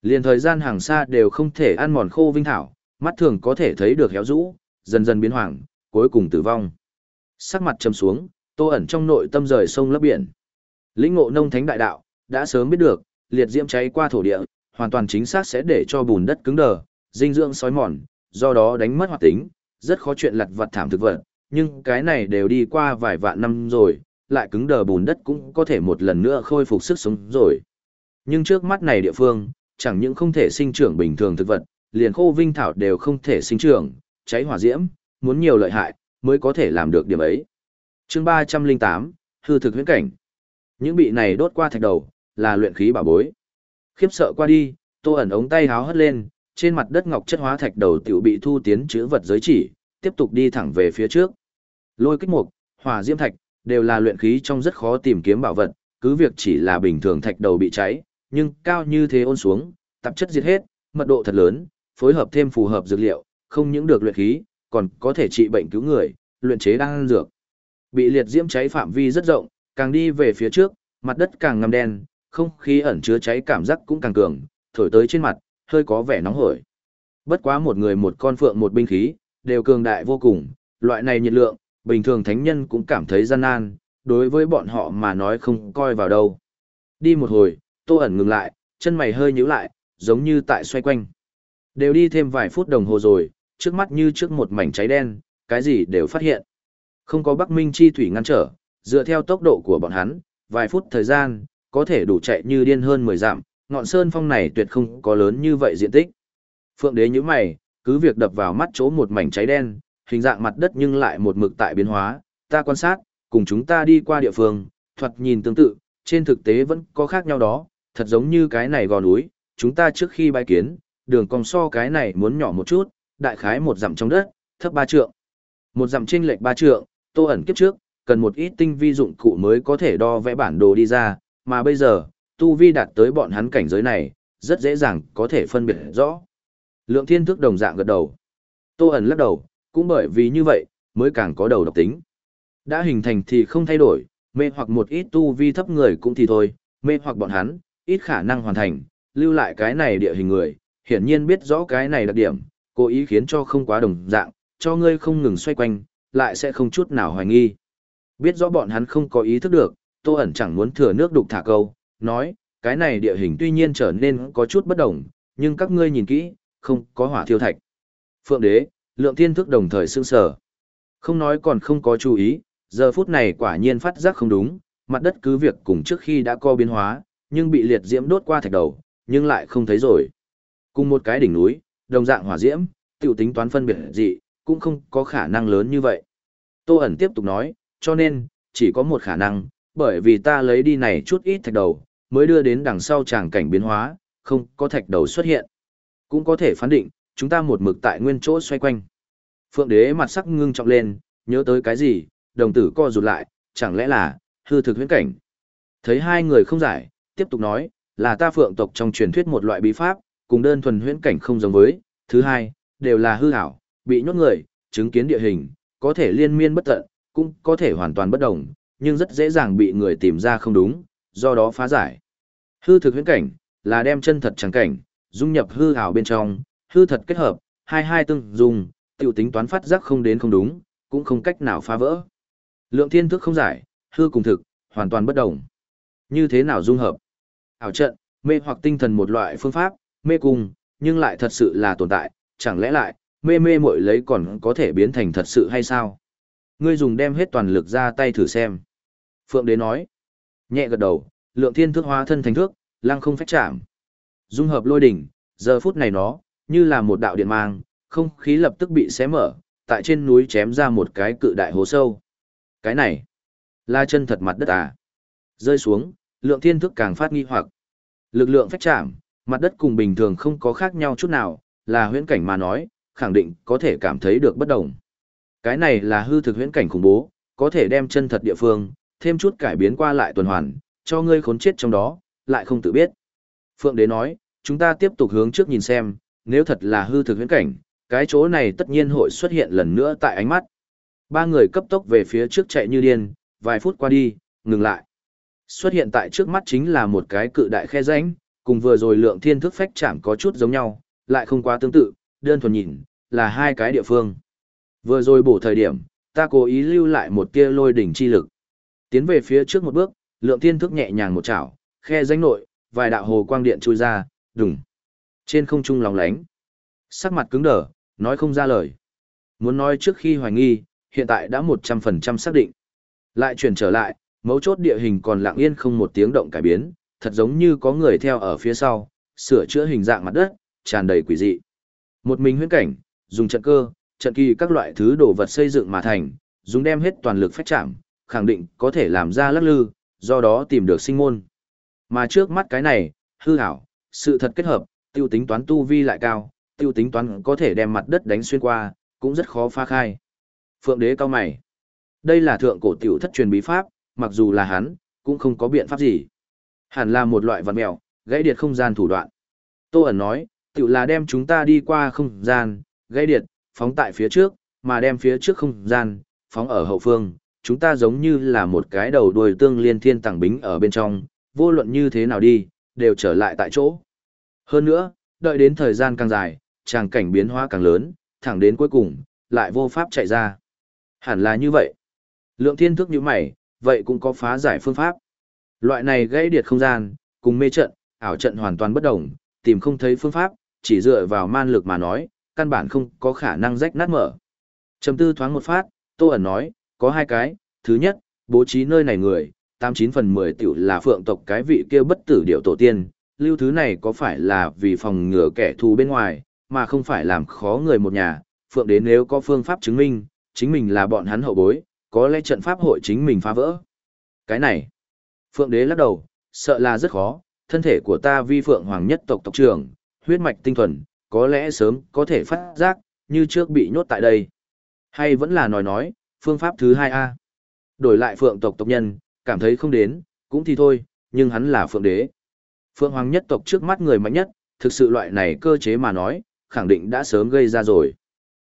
Liền thời gian hàng xa đều không thể ăn mòn khô vinh thảo, mắt thường có thể thấy được héo rũ, dần dần biến hoàng, cuối cùng tử vong. Sắc mặt trầm xuống, tô ẩn trong nội tâm rời sông lấp biển. Lĩnh ngộ nông thánh đại đạo, đã sớm biết được, liệt diễm cháy qua thổ địa, hoàn toàn chính xác sẽ để cho bùn đất cứng đờ, dinh dưỡng sói mòn, do đó đánh mất hoạt tính, rất khó chuyện lặt vật thảm thực vật, nhưng cái này đều đi qua vài vạn năm rồi, lại cứng đờ bùn đất cũng có thể một lần nữa khôi phục sức sống rồi. Nhưng trước mắt này địa phương, chẳng những không thể sinh trưởng bình thường thực vật, liền khô vinh thảo đều không thể sinh trưởng, cháy hỏa diễm, muốn nhiều lợi hại, mới có thể làm được điểm ấy chương 308, hư thực huyễn cảnh. Những bị này đốt qua thạch đầu, là luyện khí bảo bối. Khiếp sợ qua đi, tô ẩn ống tay háo hất lên, trên mặt đất ngọc chất hóa thạch đầu tiểu bị thu tiến chữ vật giới chỉ, tiếp tục đi thẳng về phía trước. Lôi kích mục, hỏa diễm thạch, đều là luyện khí trong rất khó tìm kiếm bảo vật, cứ việc chỉ là bình thường thạch đầu bị cháy, nhưng cao như thế ôn xuống, tạp chất diệt hết, mật độ thật lớn, phối hợp thêm phù hợp dược liệu, không những được luyện khí, còn có thể trị bệnh cứu người, luyện chế đan dược. Bị liệt diễm cháy phạm vi rất rộng, càng đi về phía trước, mặt đất càng ngầm đen, không khí ẩn chứa cháy cảm giác cũng càng cường, thổi tới trên mặt, hơi có vẻ nóng hổi. Bất quá một người một con phượng một binh khí, đều cường đại vô cùng, loại này nhiệt lượng, bình thường thánh nhân cũng cảm thấy gian nan, đối với bọn họ mà nói không coi vào đâu. Đi một hồi, tô ẩn ngừng lại, chân mày hơi nhíu lại, giống như tại xoay quanh. Đều đi thêm vài phút đồng hồ rồi, trước mắt như trước một mảnh cháy đen, cái gì đều phát hiện. Không có Bắc Minh chi thủy ngăn trở, dựa theo tốc độ của bọn hắn, vài phút thời gian, có thể đủ chạy như điên hơn 10 dặm, ngọn sơn phong này tuyệt không có lớn như vậy diện tích. Phượng đế như mày, cứ việc đập vào mắt chỗ một mảnh cháy đen, hình dạng mặt đất nhưng lại một mực tại biến hóa, ta quan sát, cùng chúng ta đi qua địa phương, thuật nhìn tương tự, trên thực tế vẫn có khác nhau đó, thật giống như cái này gò núi, chúng ta trước khi bay kiến, đường cong so cái này muốn nhỏ một chút, đại khái một dặm trong đất, thấp ba trượng. Một dặm trên lệch ba trượng, tô ẩn kiếp trước, cần một ít tinh vi dụng cụ mới có thể đo vẽ bản đồ đi ra, mà bây giờ, tu vi đạt tới bọn hắn cảnh giới này, rất dễ dàng có thể phân biệt rõ. Lượng thiên thức đồng dạng gật đầu. Tô ẩn lắc đầu, cũng bởi vì như vậy, mới càng có đầu độc tính. Đã hình thành thì không thay đổi, mê hoặc một ít tu vi thấp người cũng thì thôi, mê hoặc bọn hắn, ít khả năng hoàn thành, lưu lại cái này địa hình người, hiển nhiên biết rõ cái này đặc điểm, cố ý khiến cho không quá đồng dạng, cho ngươi không ngừng xoay quanh, lại sẽ không chút nào hoài nghi. Biết rõ bọn hắn không có ý thức được, Tô ẩn chẳng muốn thừa nước đục thả câu, nói, cái này địa hình tuy nhiên trở nên có chút bất đồng, nhưng các ngươi nhìn kỹ, không có hỏa thiêu thạch. Phượng đế, lượng thiên thức đồng thời sương sở. Không nói còn không có chú ý, giờ phút này quả nhiên phát giác không đúng, mặt đất cứ việc cùng trước khi đã co biến hóa, nhưng bị liệt diễm đốt qua thạch đầu, nhưng lại không thấy rồi. Cùng một cái đỉnh núi, đồng dạng hỏa diễm, tiểu tính toán phân biệt dị, cũng không có khả năng lớn như vậy. Tô ẩn tiếp tục nói, cho nên, chỉ có một khả năng, bởi vì ta lấy đi này chút ít thạch đầu, mới đưa đến đằng sau tràng cảnh biến hóa, không có thạch đầu xuất hiện. Cũng có thể phán định, chúng ta một mực tại nguyên chỗ xoay quanh. Phượng đế mặt sắc ngưng trọng lên, nhớ tới cái gì, đồng tử co rụt lại, chẳng lẽ là, hư thực huyễn cảnh. Thấy hai người không giải, tiếp tục nói, là ta phượng tộc trong truyền thuyết một loại bí pháp, cùng đơn thuần huyễn cảnh không giống với, thứ hai, đều là hư ảo, bị nhốt người, chứng kiến địa hình, có thể liên miên bất tận, cũng có thể hoàn toàn bất đồng, nhưng rất dễ dàng bị người tìm ra không đúng, do đó phá giải. Hư thực huyễn cảnh, là đem chân thật chẳng cảnh, dung nhập hư ảo bên trong, hư thật kết hợp, hai hai tương dung, tiểu tính toán phát giác không đến không đúng, cũng không cách nào phá vỡ. Lượng thiên thức không giải, hư cùng thực, hoàn toàn bất đồng. Như thế nào dung hợp? Ảo trận, mê hoặc tinh thần một loại phương pháp, mê cùng, nhưng lại thật sự là tồn tại, chẳng lẽ lại, mê mê muội lấy còn có thể biến thành thật sự hay sao? Ngươi dùng đem hết toàn lực ra tay thử xem. Phượng đế nói, nhẹ gật đầu, lượng thiên thức hóa thân thành thước, lăng không phách chạm. Dung hợp lôi đỉnh, giờ phút này nó, như là một đạo điện mang, không khí lập tức bị xé mở, tại trên núi chém ra một cái cự đại hố sâu. Cái này, là chân thật mặt đất à? Rơi xuống, lượng thiên thức càng phát nghi hoặc. Lực lượng phách chạm, mặt đất cùng bình thường không có khác nhau chút nào, là huyễn cảnh mà nói, khẳng định có thể cảm thấy được bất đồng. Cái này là hư thực huyễn cảnh khủng bố, có thể đem chân thật địa phương, thêm chút cải biến qua lại tuần hoàn, cho ngươi khốn chết trong đó, lại không tự biết. Phượng Đế nói, chúng ta tiếp tục hướng trước nhìn xem, nếu thật là hư thực huyễn cảnh, cái chỗ này tất nhiên hội xuất hiện lần nữa tại ánh mắt. Ba người cấp tốc về phía trước chạy như điên, vài phút qua đi, ngừng lại. Xuất hiện tại trước mắt chính là một cái cự đại khe rãnh, cùng vừa rồi lượng thiên thức phách chạm có chút giống nhau, lại không quá tương tự, đơn thuần nhìn, là hai cái địa phương. Vừa rồi bổ thời điểm, ta cố ý lưu lại một tia lôi đỉnh chi lực. Tiến về phía trước một bước, lượng thiên thức nhẹ nhàng một chảo, khe rãnh nội, vài đạo hồ quang điện chui ra, đùng. Trên không trung lóng lánh. Sắc mặt cứng đờ, nói không ra lời. Muốn nói trước khi hoài nghi, hiện tại đã 100% xác định. Lại chuyển trở lại, mấu chốt địa hình còn lặng yên không một tiếng động cải biến, thật giống như có người theo ở phía sau, sửa chữa hình dạng mặt đất, tràn đầy quỷ dị. Một mình huyễn cảnh, dùng trận cơ, trận kỳ các loại thứ đồ vật xây dựng mà thành, dùng đem hết toàn lực phách chạm, khẳng định có thể làm ra lắc lư, do đó tìm được sinh môn. Mà trước mắt cái này, hư hảo, sự thật kết hợp, tiêu tính toán tu vi lại cao, tiêu tính toán có thể đem mặt đất đánh xuyên qua, cũng rất khó phá khai. Phượng đế cao mày. Đây là thượng cổ tiểu thất truyền bí pháp, mặc dù là hắn, cũng không có biện pháp gì. Hẳn là một loại vật mèo, gãy điệt không gian thủ đoạn. Tô ẩn nói, tự là đem chúng ta đi qua không gian, gây điệt, phóng tại phía trước, mà đem phía trước không gian, phóng ở hậu phương. Chúng ta giống như là một cái đầu đuôi tương liên thiên tàng bính ở bên trong, vô luận như thế nào đi, đều trở lại tại chỗ. Hơn nữa, đợi đến thời gian càng dài, tràng cảnh biến hóa càng lớn, thẳng đến cuối cùng, lại vô pháp chạy ra. Hẳn là như vậy. Lượng thiên thức như mày, vậy cũng có phá giải phương pháp. Loại này gây điệt không gian, cùng mê trận, ảo trận hoàn toàn bất đồng, tìm không thấy phương pháp, chỉ dựa vào man lực mà nói, căn bản không có khả năng rách nát mở. Trầm tư thoáng một phát, Tô ẩn nói, có hai cái, thứ nhất, bố trí nơi này người, 89 phần 10 tiểu là phượng tộc cái vị kia bất tử điệu tổ tiên, lưu thứ này có phải là vì phòng ngừa kẻ thù bên ngoài, mà không phải làm khó người một nhà, phượng đến nếu có phương pháp chứng minh, chính mình là bọn hắn hậu bối, có lẽ trận pháp hội chính mình phá vỡ. Cái này, Phượng đế lắc đầu, sợ là rất khó, thân thể của ta vi Phượng Hoàng nhất tộc tộc trưởng, huyết mạch tinh thuần, có lẽ sớm có thể phát giác, như trước bị nhốt tại đây. Hay vẫn là nói nói, phương pháp thứ hai a Đổi lại Phượng tộc tộc nhân, cảm thấy không đến, cũng thì thôi, nhưng hắn là Phượng đế. Phượng Hoàng nhất tộc trước mắt người mạnh nhất, thực sự loại này cơ chế mà nói, khẳng định đã sớm gây ra rồi.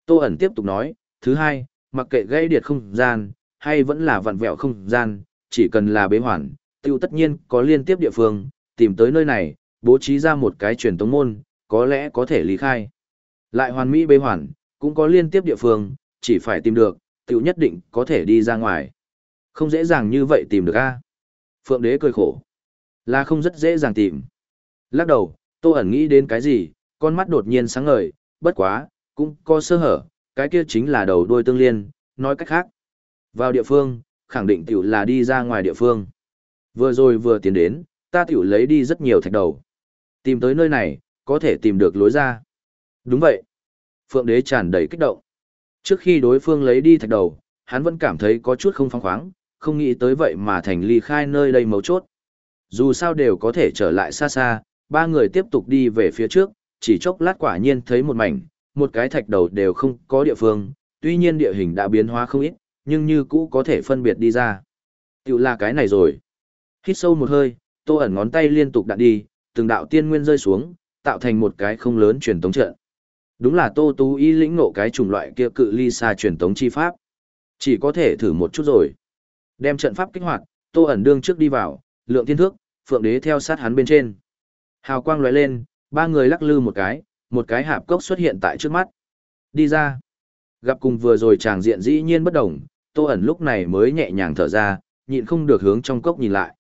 Tô ẩn tiếp tục nói, thứ hai, mặc kệ gây điệt không gian, hay vẫn là vặn vẹo không gian, chỉ cần là bế hoàn, tiêu tất nhiên có liên tiếp địa phương, tìm tới nơi này, bố trí ra một cái truyền tống môn, có lẽ có thể lý khai. Lại hoàn mỹ bê hoàn, cũng có liên tiếp địa phương, chỉ phải tìm được, tiểu nhất định có thể đi ra ngoài. Không dễ dàng như vậy tìm được a Phượng đế cười khổ. Là không rất dễ dàng tìm. Lắc đầu, tô ẩn nghĩ đến cái gì, con mắt đột nhiên sáng ngời, bất quá, cũng có sơ hở, cái kia chính là đầu đuôi tương liên, nói cách khác. Vào địa phương, khẳng định tiểu là đi ra ngoài địa phương. Vừa rồi vừa tiến đến, ta tiểu lấy đi rất nhiều thạch đầu. Tìm tới nơi này, có thể tìm được lối ra. Đúng vậy. Phượng đế tràn đầy kích động. Trước khi đối phương lấy đi thạch đầu, hắn vẫn cảm thấy có chút không phong khoáng, không nghĩ tới vậy mà thành ly khai nơi đây mấu chốt. Dù sao đều có thể trở lại xa xa, ba người tiếp tục đi về phía trước, chỉ chốc lát quả nhiên thấy một mảnh, một cái thạch đầu đều không có địa phương, tuy nhiên địa hình đã biến hóa không ít, nhưng như cũ có thể phân biệt đi ra. Tiểu là cái này rồi. Hít sâu một hơi, tô ẩn ngón tay liên tục đạn đi, từng đạo tiên nguyên rơi xuống, tạo thành một cái không lớn truyền tống trận. Đúng là tô tú y lĩnh ngộ cái chủng loại kia cự ly xa truyền tống chi pháp. Chỉ có thể thử một chút rồi. Đem trận pháp kích hoạt, tô ẩn đương trước đi vào, lượng tiên thước, phượng đế theo sát hắn bên trên. Hào quang lóe lên, ba người lắc lư một cái, một cái hạp cốc xuất hiện tại trước mắt. Đi ra. Gặp cùng vừa rồi chàng diện dĩ nhiên bất động Tô ẩn lúc này mới nhẹ nhàng thở ra, nhịn không được hướng trong cốc nhìn lại.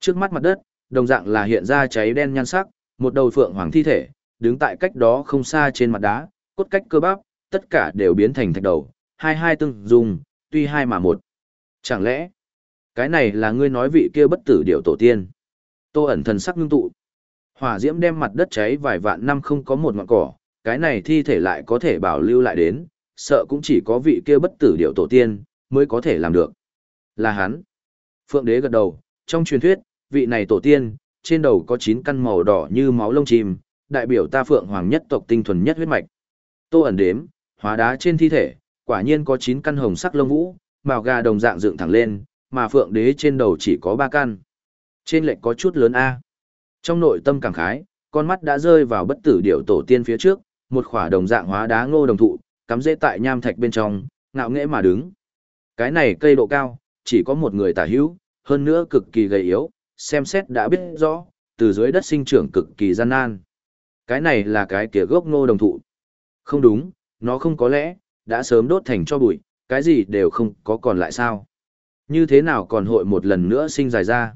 Trước mắt mặt đất, đồng dạng là hiện ra cháy đen nhan sắc, một đầu phượng hoàng thi thể, đứng tại cách đó không xa trên mặt đá, cốt cách cơ bắp, tất cả đều biến thành thạch đầu, hai hai tương dùng, tuy hai mà một. Chẳng lẽ, cái này là ngươi nói vị kia bất tử điệu tổ tiên? Tô ẩn thần sắc ngưng tụ. Hỏa diễm đem mặt đất cháy vài vạn năm không có một ngọn cỏ, cái này thi thể lại có thể bảo lưu lại đến, sợ cũng chỉ có vị kia bất tử điệu tổ tiên, mới có thể làm được. Là hắn. Phượng đế gật đầu, trong truyền thuyết, vị này tổ tiên, trên đầu có 9 căn màu đỏ như máu lông chim, đại biểu ta Phượng Hoàng nhất tộc tinh thuần nhất huyết mạch. Tô ẩn đếm, hóa đá trên thi thể, quả nhiên có 9 căn hồng sắc lông vũ, màu gà đồng dạng dựng thẳng lên, mà Phượng đế trên đầu chỉ có 3 căn. Trên lệnh có chút lớn A. Trong nội tâm cảm khái, con mắt đã rơi vào bất tử điểu tổ tiên phía trước, một khỏa đồng dạng hóa đá ngô đồng thụ, cắm rễ tại nham thạch bên trong, ngạo nghễ mà đứng. Cái này cây độ cao, chỉ có một người tả hữu, hơn nữa cực kỳ gầy yếu, xem xét đã biết rõ, từ dưới đất sinh trưởng cực kỳ gian nan. Cái này là cái kia gốc ngô đồng thụ. Không đúng, nó không có lẽ, đã sớm đốt thành cho bụi, cái gì đều không có còn lại sao. Như thế nào còn hội một lần nữa sinh dài ra.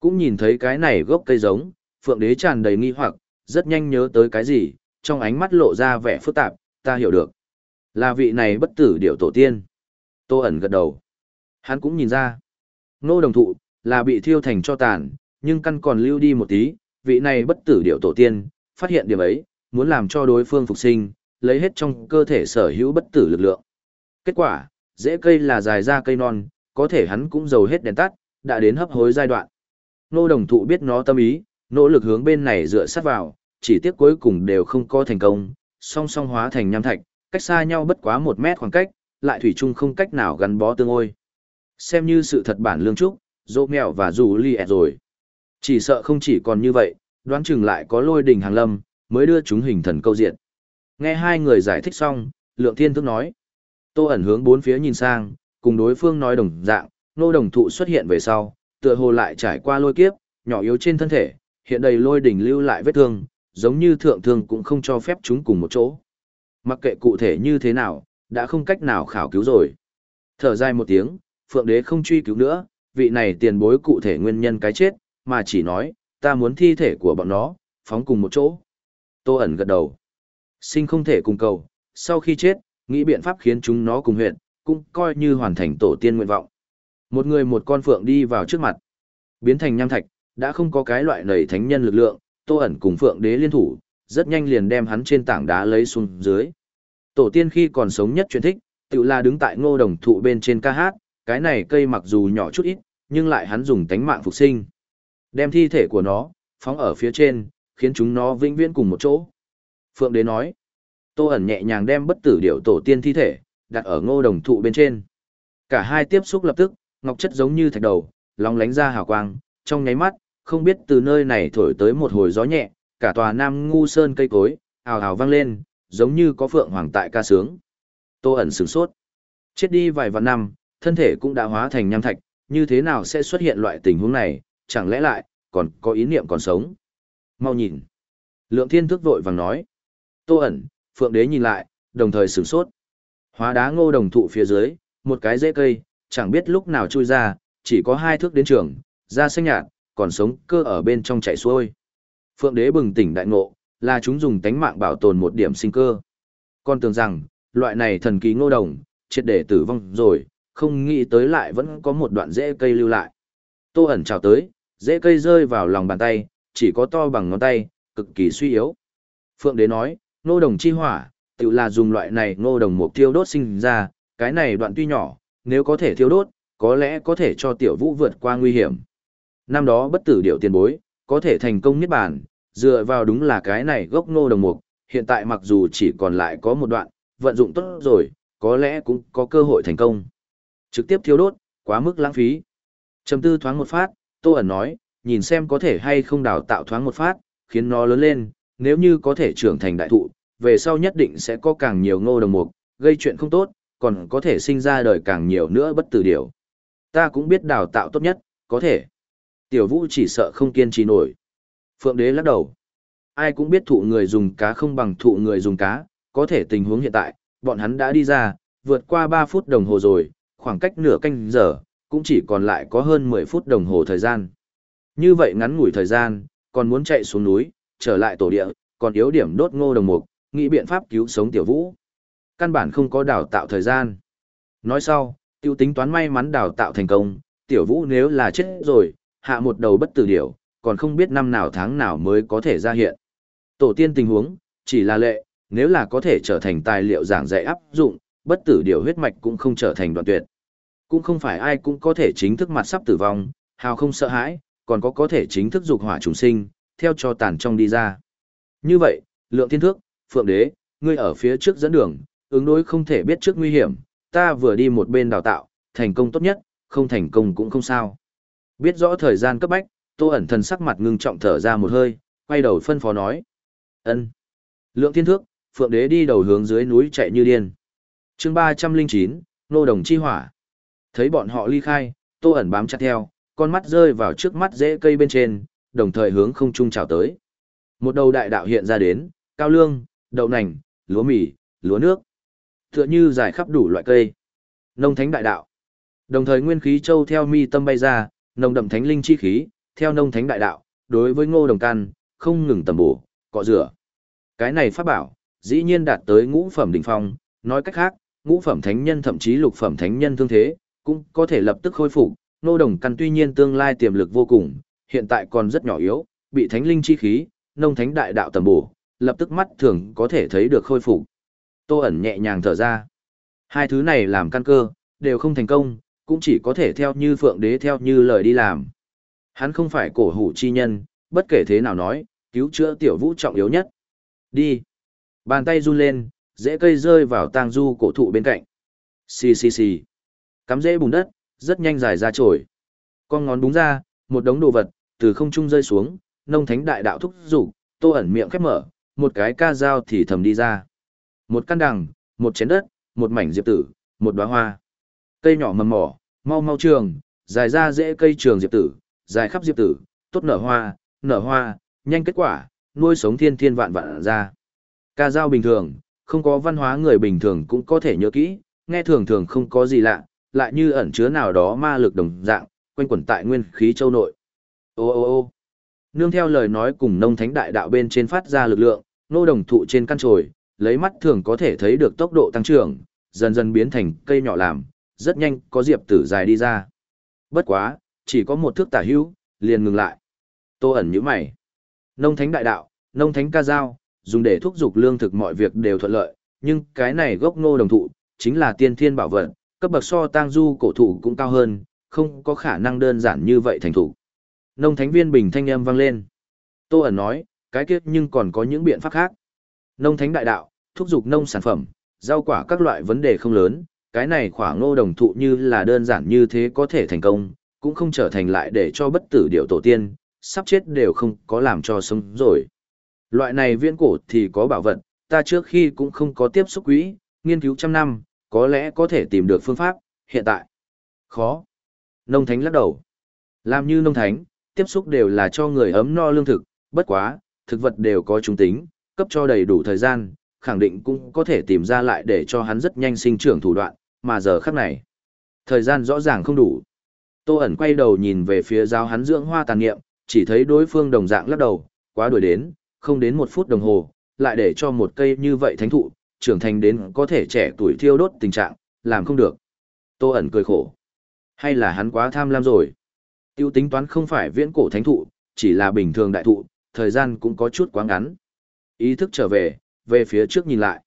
Cũng nhìn thấy cái này gốc cây giống, phượng đế tràn đầy nghi hoặc, rất nhanh nhớ tới cái gì, trong ánh mắt lộ ra vẻ phức tạp, ta hiểu được. Là vị này bất tử điệu tổ tiên. Tô ẩn gật đầu. Hắn cũng nhìn ra. Ngô đồng thụ, là bị thiêu thành cho tàn, nhưng căn còn lưu đi một tí, vị này bất tử điệu tổ tiên, phát hiện điểm ấy, muốn làm cho đối phương phục sinh, lấy hết trong cơ thể sở hữu bất tử lực lượng. Kết quả, dễ cây là dài ra cây non, có thể hắn cũng dầu hết đèn tắt, đã đến hấp hối giai đoạn. Nô đồng thụ biết nó tâm ý, nỗ lực hướng bên này dựa sát vào, chỉ tiếc cuối cùng đều không có thành công, song song hóa thành nham thạch, cách xa nhau bất quá một mét khoảng cách, lại thủy chung không cách nào gắn bó tương ôi. Xem như sự thật bản lương trúc, dỗ mèo và dù li rồi. Chỉ sợ không chỉ còn như vậy, đoán chừng lại có lôi đình hàng lâm, mới đưa chúng hình thần câu diện. Nghe hai người giải thích xong, lượng thiên thức nói. Tô ẩn hướng bốn phía nhìn sang, cùng đối phương nói đồng dạng, nô đồng thụ xuất hiện về sau, tựa hồ lại trải qua lôi kiếp, nhỏ yếu trên thân thể, hiện đầy lôi đỉnh lưu lại vết thương, giống như thượng thương cũng không cho phép chúng cùng một chỗ. Mặc kệ cụ thể như thế nào, đã không cách nào khảo cứu rồi. Thở dài một tiếng, Phượng Đế không truy cứu nữa, vị này tiền bối cụ thể nguyên nhân cái chết, mà chỉ nói, ta muốn thi thể của bọn nó, phóng cùng một chỗ. Tô ẩn gật đầu. Sinh không thể cùng cầu, sau khi chết, nghĩ biện pháp khiến chúng nó cùng huyện, cũng coi như hoàn thành tổ tiên nguyện vọng. Một người một con phượng đi vào trước mặt. Biến thành nham thạch, đã không có cái loại nầy thánh nhân lực lượng, tô ẩn cùng phượng đế liên thủ, rất nhanh liền đem hắn trên tảng đá lấy xuống dưới. Tổ tiên khi còn sống nhất truyền thích, tự là đứng tại ngô đồng thụ bên trên ca hát, cái này cây mặc dù nhỏ chút ít, nhưng lại hắn dùng tánh mạng phục sinh. Đem thi thể của nó, phóng ở phía trên, khiến chúng nó vĩnh viễn cùng một chỗ. Phượng đế nói, tô ẩn nhẹ nhàng đem bất tử điểu tổ tiên thi thể, đặt ở ngô đồng thụ bên trên. Cả hai tiếp xúc lập tức, ngọc chất giống như thạch đầu, long lánh ra hào quang, trong nháy mắt, không biết từ nơi này thổi tới một hồi gió nhẹ, cả tòa nam ngu sơn cây cối, ào ào vang lên, giống như có phượng hoàng tại ca sướng. Tô ẩn sửng sốt. Chết đi vài vạn năm, thân thể cũng đã hóa thành nham thạch, như thế nào sẽ xuất hiện loại tình huống này, chẳng lẽ lại, còn có ý niệm còn sống. Mau nhìn. Lượng thiên thức vội vàng nói. Tô ẩn, phượng đế nhìn lại, đồng thời sửng sốt. Hóa đá ngô đồng thụ phía dưới, một cái rễ cây, chẳng biết lúc nào chui ra, chỉ có hai thước đến trường, da xanh nhạt, còn sống cơ ở bên trong chảy xuôi. Phượng đế bừng tỉnh đại ngộ, là chúng dùng tánh mạng bảo tồn một điểm sinh cơ. Con tưởng rằng, loại này thần kỳ ngô đồng, triệt để tử vong rồi, không nghĩ tới lại vẫn có một đoạn rễ cây lưu lại. Tô ẩn chào tới, rễ cây rơi vào lòng bàn tay, chỉ có to bằng ngón tay, cực kỳ suy yếu. Phượng đế nói, ngô đồng chi hỏa, tự là dùng loại này ngô đồng mục tiêu đốt sinh ra, cái này đoạn tuy nhỏ, nếu có thể thiêu đốt, có lẽ có thể cho tiểu vũ vượt qua nguy hiểm. Năm đó bất tử điệu tiền bối, có thể thành công nhất bản, dựa vào đúng là cái này gốc ngô đồng mục, hiện tại mặc dù chỉ còn lại có một đoạn, vận dụng tốt rồi, có lẽ cũng có cơ hội thành công. Trực tiếp thiêu đốt, quá mức lãng phí. Trầm tư thoáng một phát, Tô ẩn nói, nhìn xem có thể hay không đào tạo thoáng một phát, khiến nó lớn lên, nếu như có thể trưởng thành đại thụ, về sau nhất định sẽ có càng nhiều ngô đồng mục, gây chuyện không tốt, còn có thể sinh ra đời càng nhiều nữa bất tử điều. Ta cũng biết đào tạo tốt nhất, có thể. Tiểu vũ chỉ sợ không kiên trì nổi. Phượng đế lắc đầu. Ai cũng biết thụ người dùng cá không bằng thụ người dùng cá, có thể tình huống hiện tại, bọn hắn đã đi ra, vượt qua 3 phút đồng hồ rồi, khoảng cách nửa canh giờ, cũng chỉ còn lại có hơn 10 phút đồng hồ thời gian. Như vậy ngắn ngủi thời gian, còn muốn chạy xuống núi, trở lại tổ địa, còn yếu điểm đốt ngô đồng mục, nghĩ biện pháp cứu sống tiểu vũ. Căn bản không có đào tạo thời gian. Nói sau, tiêu tính toán may mắn đào tạo thành công, tiểu vũ nếu là chết rồi, hạ một đầu bất tử điểu, còn không biết năm nào tháng nào mới có thể ra hiện. Tổ tiên tình huống, chỉ là lệ, nếu là có thể trở thành tài liệu giảng dạy áp dụng, bất tử điều huyết mạch cũng không trở thành đoạn tuyệt. Cũng không phải ai cũng có thể chính thức mặt sắp tử vong, hào không sợ hãi, còn có có thể chính thức dục hỏa trùng sinh, theo cho tàn trong đi ra. Như vậy, lượng thiên thước, phượng đế, ngươi ở phía trước dẫn đường, ứng đối không thể biết trước nguy hiểm, ta vừa đi một bên đào tạo, thành công tốt nhất, không thành công cũng không sao. Biết rõ thời gian cấp bách, tô ẩn thần sắc mặt ngưng trọng thở ra một hơi, quay đầu phân phó nói. ân Lượng thiên thước, phượng đế đi đầu hướng dưới núi chạy như điên. chương ba trăm linh chín nô đồng chi hỏa. Thấy bọn họ ly khai, tô ẩn bám chặt theo, con mắt rơi vào trước mắt rễ cây bên trên, đồng thời hướng không trung chào tới. Một đầu đại đạo hiện ra đến, cao lương, đậu nành, lúa mì, lúa nước. Tựa như dài khắp đủ loại cây. Nông thánh đại đạo. Đồng thời nguyên khí châu theo mi tâm bay ra, nồng đậm thánh linh chi khí, theo nông thánh đại đạo, đối với ngô đồng can, không ngừng tầm bổ, cọ rửa. Cái này pháp bảo, dĩ nhiên đạt tới ngũ phẩm đỉnh phong, nói cách khác, ngũ phẩm thánh nhân thậm chí lục phẩm thánh nhân thương thế, cũng có thể lập tức khôi phục, nô đồng căn tuy nhiên tương lai tiềm lực vô cùng, hiện tại còn rất nhỏ yếu, bị thánh linh chi khí, nông thánh đại đạo tầm bổ, lập tức mắt thường có thể thấy được khôi phục. Tô ẩn nhẹ nhàng thở ra. Hai thứ này làm căn cơ, đều không thành công, cũng chỉ có thể theo như phượng đế theo như lời đi làm. Hắn không phải cổ hủ chi nhân, bất kể thế nào nói, cứu chữa tiểu vũ trọng yếu nhất. Đi. Bàn tay run lên, dễ cây rơi vào tang du cổ thụ bên cạnh. Xì xì xì. Cắm dễ bùn đất, rất nhanh dài ra trồi. Con ngón đúng ra, một đống đồ vật, từ không trung rơi xuống, nông thánh đại đạo thúc rủ, tô ẩn miệng khép mở, một cái ca dao thì thầm đi ra. Một căn đằng, một chén đất, một mảnh diệp tử, một đóa hoa. Cây nhỏ mầm mỏ, mau mau trường, dài ra dễ cây trường diệp tử, dài khắp diệp tử, tốt nở hoa, nở hoa, nhanh kết quả, nuôi sống thiên thiên vạn vạn ra. Ca dao bình thường, không có văn hóa người bình thường cũng có thể nhớ kỹ, nghe thường thường không có gì lạ, lại như ẩn chứa nào đó ma lực đồng dạng, quanh quẩn tại nguyên khí châu nội. Ô ô ô nương theo lời nói cùng nông thánh đại đạo bên trên phát ra lực lượng, nô đồng thụ trên căn trồi, lấy mắt thường có thể thấy được tốc độ tăng trưởng, dần dần biến thành cây nhỏ làm, rất nhanh có diệp tử dài đi ra. Bất quá, chỉ có một thước tả hữu, liền ngừng lại. Tô ẩn như mày. Nông thánh đại đạo, nông thánh ca dao, dùng để thúc giục lương thực mọi việc đều thuận lợi, nhưng cái này gốc nô đồng thụ, chính là tiên thiên bảo vật, cấp bậc so tang du cổ thụ cũng cao hơn, không có khả năng đơn giản như vậy thành thủ. Nông thánh viên bình thanh âm vang lên. Tô ẩn nói, cái kiếp nhưng còn có những biện pháp khác. Nông thánh đại đạo, thúc giục nông sản phẩm, rau quả các loại vấn đề không lớn, cái này khoảng ngô đồng thụ như là đơn giản như thế có thể thành công, cũng không trở thành lại để cho bất tử điệu tổ tiên, sắp chết đều không có làm cho sống rồi. Loại này viễn cổ thì có bảo vật, ta trước khi cũng không có tiếp xúc quỹ, nghiên cứu trăm năm, có lẽ có thể tìm được phương pháp, hiện tại. Khó. Nông thánh lắc đầu. Làm như nông thánh, tiếp xúc đều là cho người ấm no lương thực, bất quá, thực vật đều có trung tính, cấp cho đầy đủ thời gian, khẳng định cũng có thể tìm ra lại để cho hắn rất nhanh sinh trưởng thủ đoạn, mà giờ khắc này. Thời gian rõ ràng không đủ. Tô ẩn quay đầu nhìn về phía giáo hắn dưỡng hoa tàn nghiệm, chỉ thấy đối phương đồng dạng lắc đầu, quá đuổi đến, không đến một phút đồng hồ, lại để cho một cây như vậy thánh thụ, trưởng thành đến có thể trẻ tuổi thiêu đốt tình trạng, làm không được. Tô ẩn cười khổ. Hay là hắn quá tham lam rồi? Tiêu tính toán không phải viễn cổ thánh thụ, chỉ là bình thường đại thụ, thời gian cũng có chút quá ngắn. Ý thức trở về, về phía trước nhìn lại.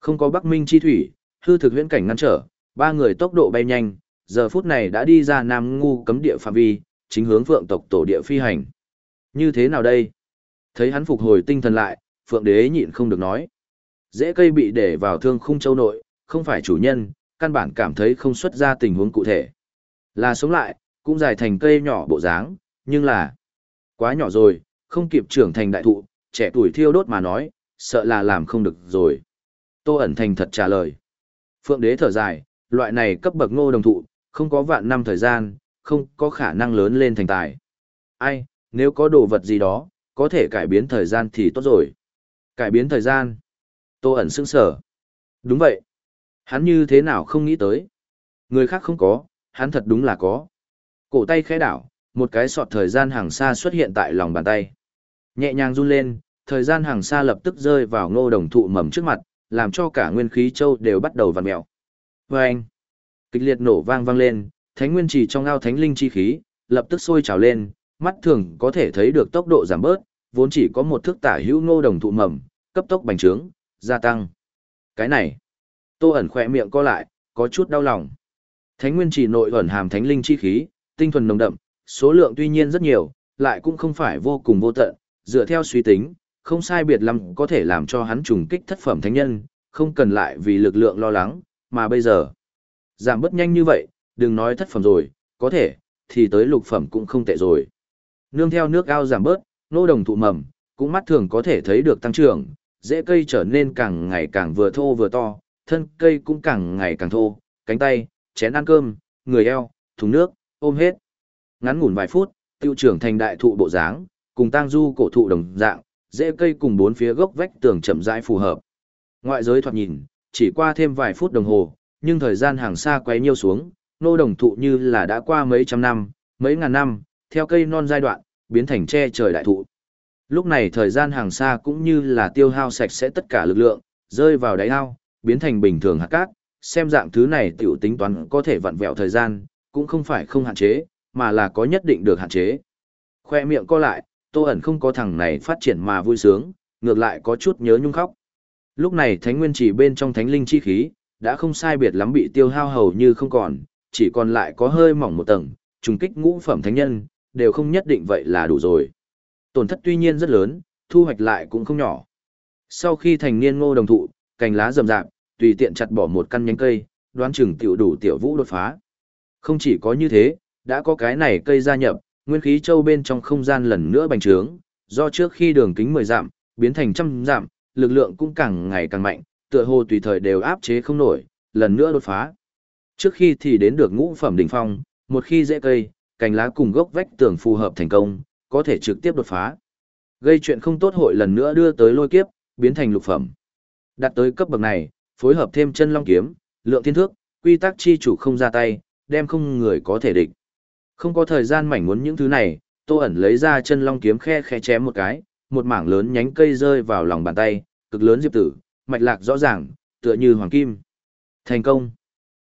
Không có Bắc Minh chi thủy, hư thực huyễn cảnh ngăn trở, ba người tốc độ bay nhanh, giờ phút này đã đi ra Nam Ngu cấm địa phạm vi, chính hướng Phượng tộc tổ địa phi hành. Như thế nào đây? Thấy hắn phục hồi tinh thần lại, Phượng đế nhịn không được nói. Dễ cây bị để vào thương khung châu nội, không phải chủ nhân, căn bản cảm thấy không xuất ra tình huống cụ thể. Là sống lại, cũng dài thành cây nhỏ bộ dáng, nhưng là quá nhỏ rồi, không kịp trưởng thành đại thụ, trẻ tuổi thiêu đốt mà nói, sợ là làm không được rồi. Tô ẩn thành thật trả lời. Phượng đế thở dài, loại này cấp bậc ngô đồng thụ, không có vạn năm thời gian, không có khả năng lớn lên thành tài. Ai, nếu có đồ vật gì đó, có thể cải biến thời gian thì tốt rồi. Cải biến thời gian. Tô ẩn sững sở. Đúng vậy. Hắn như thế nào không nghĩ tới. Người khác không có, hắn thật đúng là có. Cổ tay khẽ đảo, một cái sọt thời gian hàng xa xuất hiện tại lòng bàn tay. Nhẹ nhàng run lên, thời gian hàng xa lập tức rơi vào ngô đồng thụ mầm trước mặt, làm cho cả nguyên khí châu đều bắt đầu vằn mèo. Vâng! kịch liệt nổ vang vang lên, thánh nguyên trì trong ao thánh linh chi khí, lập tức sôi trào lên, mắt thường có thể thấy được tốc độ giảm bớt, vốn chỉ có một thước tả hữu ngô đồng thụ mầm, cấp tốc bành trướng, gia tăng. Cái này, tô ẩn khỏe miệng co lại, có chút đau lòng. Thánh nguyên chỉ nội ẩn hàm thánh linh chi khí, tinh thuần nồng đậm, số lượng tuy nhiên rất nhiều, lại cũng không phải vô cùng vô tận, dựa theo suy tính, không sai biệt lắm có thể làm cho hắn trùng kích thất phẩm thánh nhân, không cần lại vì lực lượng lo lắng, mà bây giờ, giảm bớt nhanh như vậy, đừng nói thất phẩm rồi, có thể, thì tới lục phẩm cũng không tệ rồi. Nương theo nước ao giảm bớt, nô đồng thụ mầm, cũng mắt thường có thể thấy được tăng trưởng, rễ cây trở nên càng ngày càng vừa thô vừa to, thân cây cũng càng ngày càng thô, cánh tay, chén ăn cơm, người eo, thùng nước, ôm hết. Ngắn ngủn vài phút, tiêu trưởng thành đại thụ bộ dáng, cùng tang du cổ thụ đồng dạng, rễ cây cùng bốn phía gốc vách tường chậm rãi phù hợp. Ngoại giới thoạt nhìn, chỉ qua thêm vài phút đồng hồ, nhưng thời gian hàng xa quay nhiêu xuống, nô đồng thụ như là đã qua mấy trăm năm, mấy ngàn năm, theo cây non giai đoạn, biến thành che trời đại thụ. Lúc này thời gian hàng xa cũng như là tiêu hao sạch sẽ tất cả lực lượng, rơi vào đáy ao, biến thành bình thường hạt cát, xem dạng thứ này tiểu tính toán có thể vặn vẹo thời gian, cũng không phải không hạn chế, mà là có nhất định được hạn chế. Khoe miệng co lại, tô ẩn không có thằng này phát triển mà vui sướng, ngược lại có chút nhớ nhung khóc. Lúc này thánh nguyên chỉ bên trong thánh linh chi khí, đã không sai biệt lắm bị tiêu hao hầu như không còn, chỉ còn lại có hơi mỏng một tầng, trùng kích ngũ phẩm thánh nhân, đều không nhất định vậy là đủ rồi. Tổn thất tuy nhiên rất lớn, thu hoạch lại cũng không nhỏ. Sau khi thành niên ngô đồng thụ, cành lá rậm rạp, tùy tiện chặt bỏ một căn nhánh cây, đoán chừng tiểu đủ tiểu vũ đột phá. Không chỉ có như thế, đã có cái này cây gia nhập, nguyên khí châu bên trong không gian lần nữa bành trướng, do trước khi đường kính 10 dặm, biến thành trăm dặm, lực lượng cũng càng ngày càng mạnh, tựa hồ tùy thời đều áp chế không nổi, lần nữa đột phá. Trước khi thì đến được ngũ phẩm đỉnh phong, một khi dễ cây, cành lá cùng gốc vách tường phù hợp thành công, có thể trực tiếp đột phá. Gây chuyện không tốt hội lần nữa đưa tới lôi kiếp, biến thành lục phẩm. Đạt tới cấp bậc này, phối hợp thêm chân long kiếm, lượng thiên thước, quy tắc chi chủ không ra tay, đem không người có thể địch. Không có thời gian mảnh muốn những thứ này, Tô ẩn lấy ra chân long kiếm khe khe chém một cái, một mảng lớn nhánh cây rơi vào lòng bàn tay, cực lớn diệp tử, mạch lạc rõ ràng, tựa như hoàng kim. Thành công.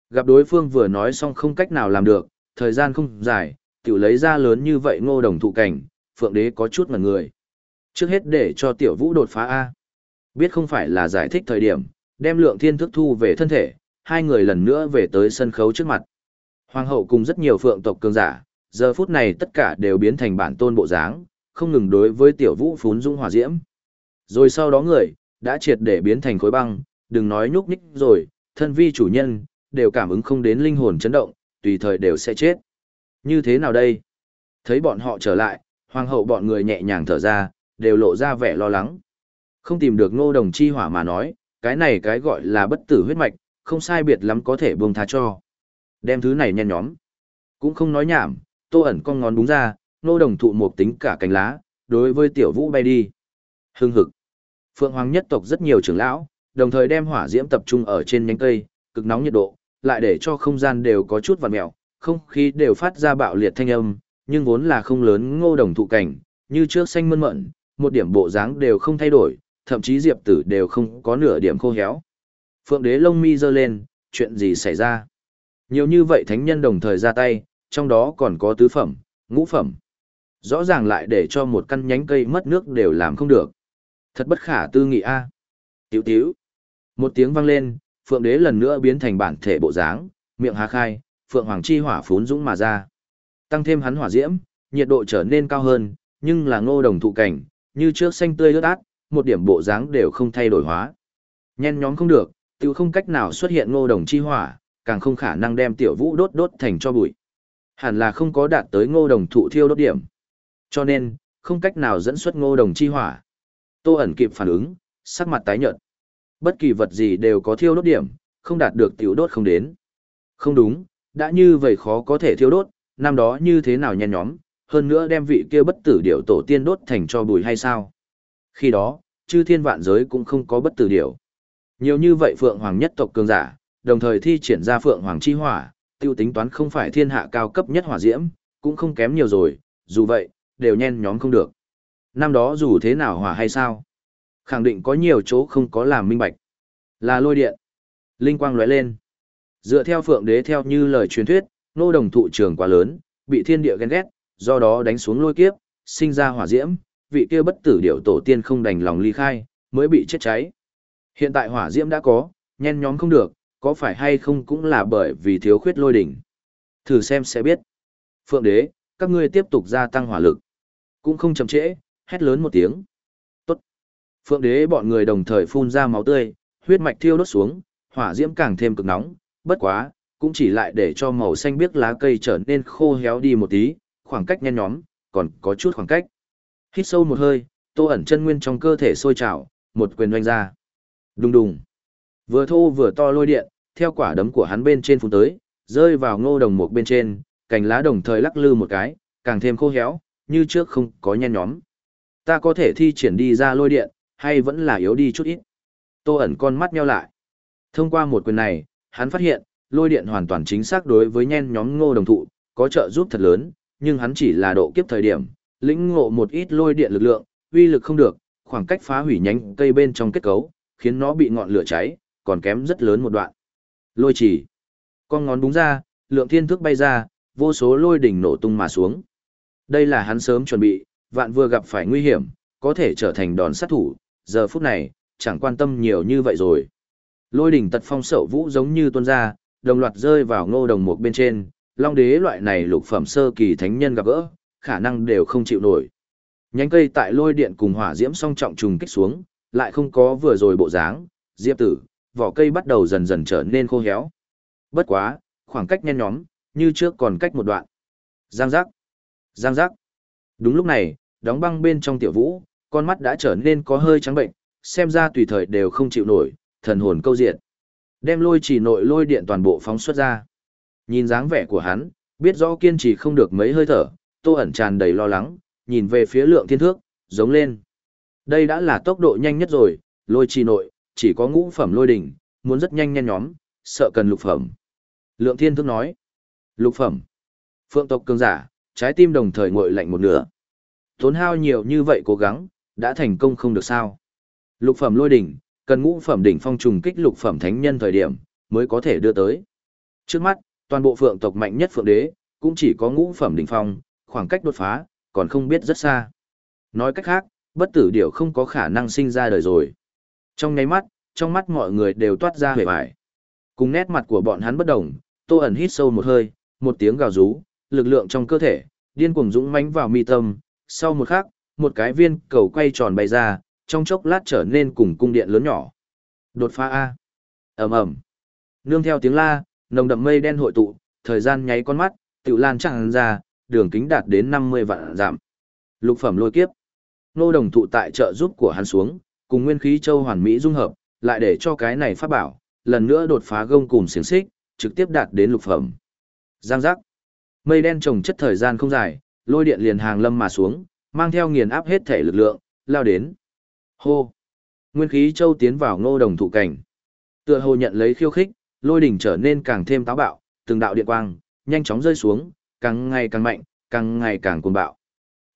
Gặp đối phương vừa nói xong không cách nào làm được, thời gian không dài, tiểu lấy ra lớn như vậy ngô đồng thụ cảnh, phượng đế có chút ngần người. Trước hết để cho tiểu vũ đột phá A. Biết không phải là giải thích thời điểm, đem lượng thiên thức thu về thân thể, hai người lần nữa về tới sân khấu trước mặt. Hoàng hậu cùng rất nhiều phượng tộc cường giả, giờ phút này tất cả đều biến thành bản tôn bộ dáng, không ngừng đối với tiểu vũ phún dung hỏa diễm. Rồi sau đó người, đã triệt để biến thành khối băng, đừng nói nhúc nhích rồi, thân vi chủ nhân, đều cảm ứng không đến linh hồn chấn động, tùy thời đều sẽ chết. Như thế nào đây? Thấy bọn họ trở lại, hoàng hậu bọn người nhẹ nhàng thở ra, đều lộ ra vẻ lo lắng. Không tìm được ngô đồng chi hỏa mà nói, cái này cái gọi là bất tử huyết mạch, không sai biệt lắm có thể buông tha cho. Đem thứ này nhen nhóm. Cũng không nói nhảm, tô ẩn con ngón đúng ra, ngô đồng thụ một tính cả cánh lá, đối với tiểu vũ bay đi. Hưng hực. Phượng Hoàng nhất tộc rất nhiều trưởng lão, đồng thời đem hỏa diễm tập trung ở trên nhánh cây, cực nóng nhiệt độ, lại để cho không gian đều có chút vặn mèo, không khí đều phát ra bạo liệt thanh âm, nhưng vốn là không lớn ngô đồng thụ cảnh, như trước xanh mơn mận, một điểm bộ dáng đều không thay đổi, thậm chí diệp tử đều không có nửa điểm khô héo. Phượng đế lông mi giơ lên, chuyện gì xảy ra? Nhiều như vậy thánh nhân đồng thời ra tay, trong đó còn có tứ phẩm, ngũ phẩm. Rõ ràng lại để cho một căn nhánh cây mất nước đều làm không được. Thật bất khả tư nghị a. À. Tiểu tiểu. Một tiếng vang lên, Phượng Đế lần nữa biến thành bản thể bộ dáng, miệng há khai, Phượng Hoàng chi hỏa phún dũng mà ra. Tăng thêm hắn hỏa diễm, nhiệt độ trở nên cao hơn, nhưng là ngô đồng thụ cảnh, như trước xanh tươi ướt át, một điểm bộ dáng đều không thay đổi hóa. Nhen nhóm không được, tiêu không cách nào xuất hiện ngô đồng chi hỏa, càng không khả năng đem tiểu vũ đốt đốt thành cho bụi. Hẳn là không có đạt tới ngô đồng thụ thiêu đốt điểm. Cho nên, không cách nào dẫn xuất ngô đồng chi hỏa. Tô ẩn kịp phản ứng, sắc mặt tái nhợt. Bất kỳ vật gì đều có thiêu đốt điểm, không đạt được tiểu đốt không đến. Không đúng, đã như vậy khó có thể thiêu đốt, năm đó như thế nào nhen nhóm, hơn nữa đem vị kia bất tử điểu tổ tiên đốt thành cho bùi hay sao? Khi đó, chư thiên vạn giới cũng không có bất tử điểu. Nhiều như vậy Phượng Hoàng nhất tộc cường giả, đồng thời thi triển ra Phượng Hoàng chi hỏa, tiêu tính toán không phải thiên hạ cao cấp nhất hỏa diễm, cũng không kém nhiều rồi, dù vậy, đều nhen nhóm không được. Năm đó dù thế nào hỏa hay sao? Khẳng định có nhiều chỗ không có làm minh bạch. Là lôi điện. Linh quang lóe lên. Dựa theo phượng đế theo như lời truyền thuyết, nô đồng thụ trường quá lớn, bị thiên địa ghen ghét, do đó đánh xuống lôi kiếp, sinh ra hỏa diễm, vị kia bất tử điệu tổ tiên không đành lòng ly khai, mới bị chết cháy. Hiện tại hỏa diễm đã có, nhen nhóm không được, có phải hay không cũng là bởi vì thiếu khuyết lôi đỉnh. Thử xem sẽ biết. Phượng đế, các ngươi tiếp tục gia tăng hỏa lực. Cũng không chậm trễ, hét lớn một tiếng. Tốt. Phượng đế bọn người đồng thời phun ra máu tươi, huyết mạch thiêu đốt xuống, hỏa diễm càng thêm cực nóng, bất quá, cũng chỉ lại để cho màu xanh biếc lá cây trở nên khô héo đi một tí, khoảng cách nhen nhóm, còn có chút khoảng cách. Hít sâu một hơi, tô ẩn chân nguyên trong cơ thể sôi trào, một quyền doanh ra. Đùng đùng. Vừa thô vừa to lôi điện, theo quả đấm của hắn bên trên phun tới, rơi vào ngô đồng một bên trên, cành lá đồng thời lắc lư một cái, càng thêm khô héo, như trước không có nhen nhóm. Ta có thể thi triển đi ra lôi điện, hay vẫn là yếu đi chút ít. Tô ẩn con mắt nheo lại. Thông qua một quyền này, hắn phát hiện, lôi điện hoàn toàn chính xác đối với nhen nhóm ngô đồng thụ, có trợ giúp thật lớn, nhưng hắn chỉ là độ kiếp thời điểm, lĩnh ngộ một ít lôi điện lực lượng, uy lực không được, khoảng cách phá hủy nhánh cây bên trong kết cấu, khiến nó bị ngọn lửa cháy, còn kém rất lớn một đoạn. Lôi chỉ. Con ngón búng ra, lượng thiên thước bay ra, vô số lôi đỉnh nổ tung mà xuống. Đây là hắn sớm chuẩn bị, vạn vừa gặp phải nguy hiểm, có thể trở thành đòn sát thủ, giờ phút này, chẳng quan tâm nhiều như vậy rồi. Lôi đỉnh tật phong sậu vũ giống như tuôn ra, đồng loạt rơi vào ngô đồng một bên trên, long đế loại này lục phẩm sơ kỳ thánh nhân gặp gỡ, khả năng đều không chịu nổi. Nhánh cây tại lôi điện cùng hỏa diễm song trọng trùng kích xuống, lại không có vừa rồi bộ dáng, diệp tử, vỏ cây bắt đầu dần dần trở nên khô héo. Bất quá, khoảng cách nhen nhóm, như trước còn cách một đoạn. Giang giác, giang giác. Đúng lúc này, đóng băng bên trong tiểu vũ, con mắt đã trở nên có hơi trắng bệnh, xem ra tùy thời đều không chịu nổi, thần hồn câu diện. Đem lôi chỉ nội lôi điện toàn bộ phóng xuất ra. Nhìn dáng vẻ của hắn, biết rõ kiên trì không được mấy hơi thở, tô ẩn tràn đầy lo lắng, nhìn về phía lượng thiên thước, giống lên. Đây đã là tốc độ nhanh nhất rồi, lôi trì nội, chỉ có ngũ phẩm lôi đỉnh, muốn rất nhanh nhanh nhóm, sợ cần lục phẩm. Lượng thiên thước nói, lục phẩm, phượng tộc cường giả, trái tim đồng thời ngội lạnh một nửa. Tốn hao nhiều như vậy cố gắng, đã thành công không được sao. Lục phẩm lôi đỉnh, cần ngũ phẩm đỉnh phong trùng kích lục phẩm thánh nhân thời điểm, mới có thể đưa tới. Trước mắt, toàn bộ phượng tộc mạnh nhất phượng đế, cũng chỉ có ngũ phẩm đỉnh phong, khoảng cách đột phá, còn không biết rất xa. Nói cách khác, bất tử điểu không có khả năng sinh ra đời rồi. Trong nháy mắt, trong mắt mọi người đều toát ra vẻ vải. Cùng nét mặt của bọn hắn bất đồng, Tô ẩn hít sâu một hơi, một tiếng gào rú, lực lượng trong cơ thể, điên cuồng dũng mãnh vào mi tâm, sau một khắc, một cái viên cầu quay tròn bay ra, trong chốc lát trở nên cùng cung điện lớn nhỏ. Đột phá A. ầm ầm Nương theo tiếng la, nồng đậm mây đen hội tụ, thời gian nháy con mắt, tự lan tràn ra, đường kính đạt đến 50 vạn giảm. Lục phẩm lôi kiếp. Nô đồng thụ tại trợ giúp của hắn xuống, cùng nguyên khí châu hoàn mỹ dung hợp, lại để cho cái này phát bảo, lần nữa đột phá gông cùng xiềng xích, trực tiếp đạt đến lục phẩm. Giang giác. Mây đen trồng chất thời gian không dài, lôi điện liền hàng lâm mà xuống, mang theo nghiền áp hết thể lực lượng, lao đến. Hô. Nguyên khí châu tiến vào ngô đồng thụ cảnh. Tựa hồ nhận lấy khiêu khích, lôi đỉnh trở nên càng thêm táo bạo, từng đạo điện quang, nhanh chóng rơi xuống, càng ngày càng mạnh, càng ngày càng cuồng bạo.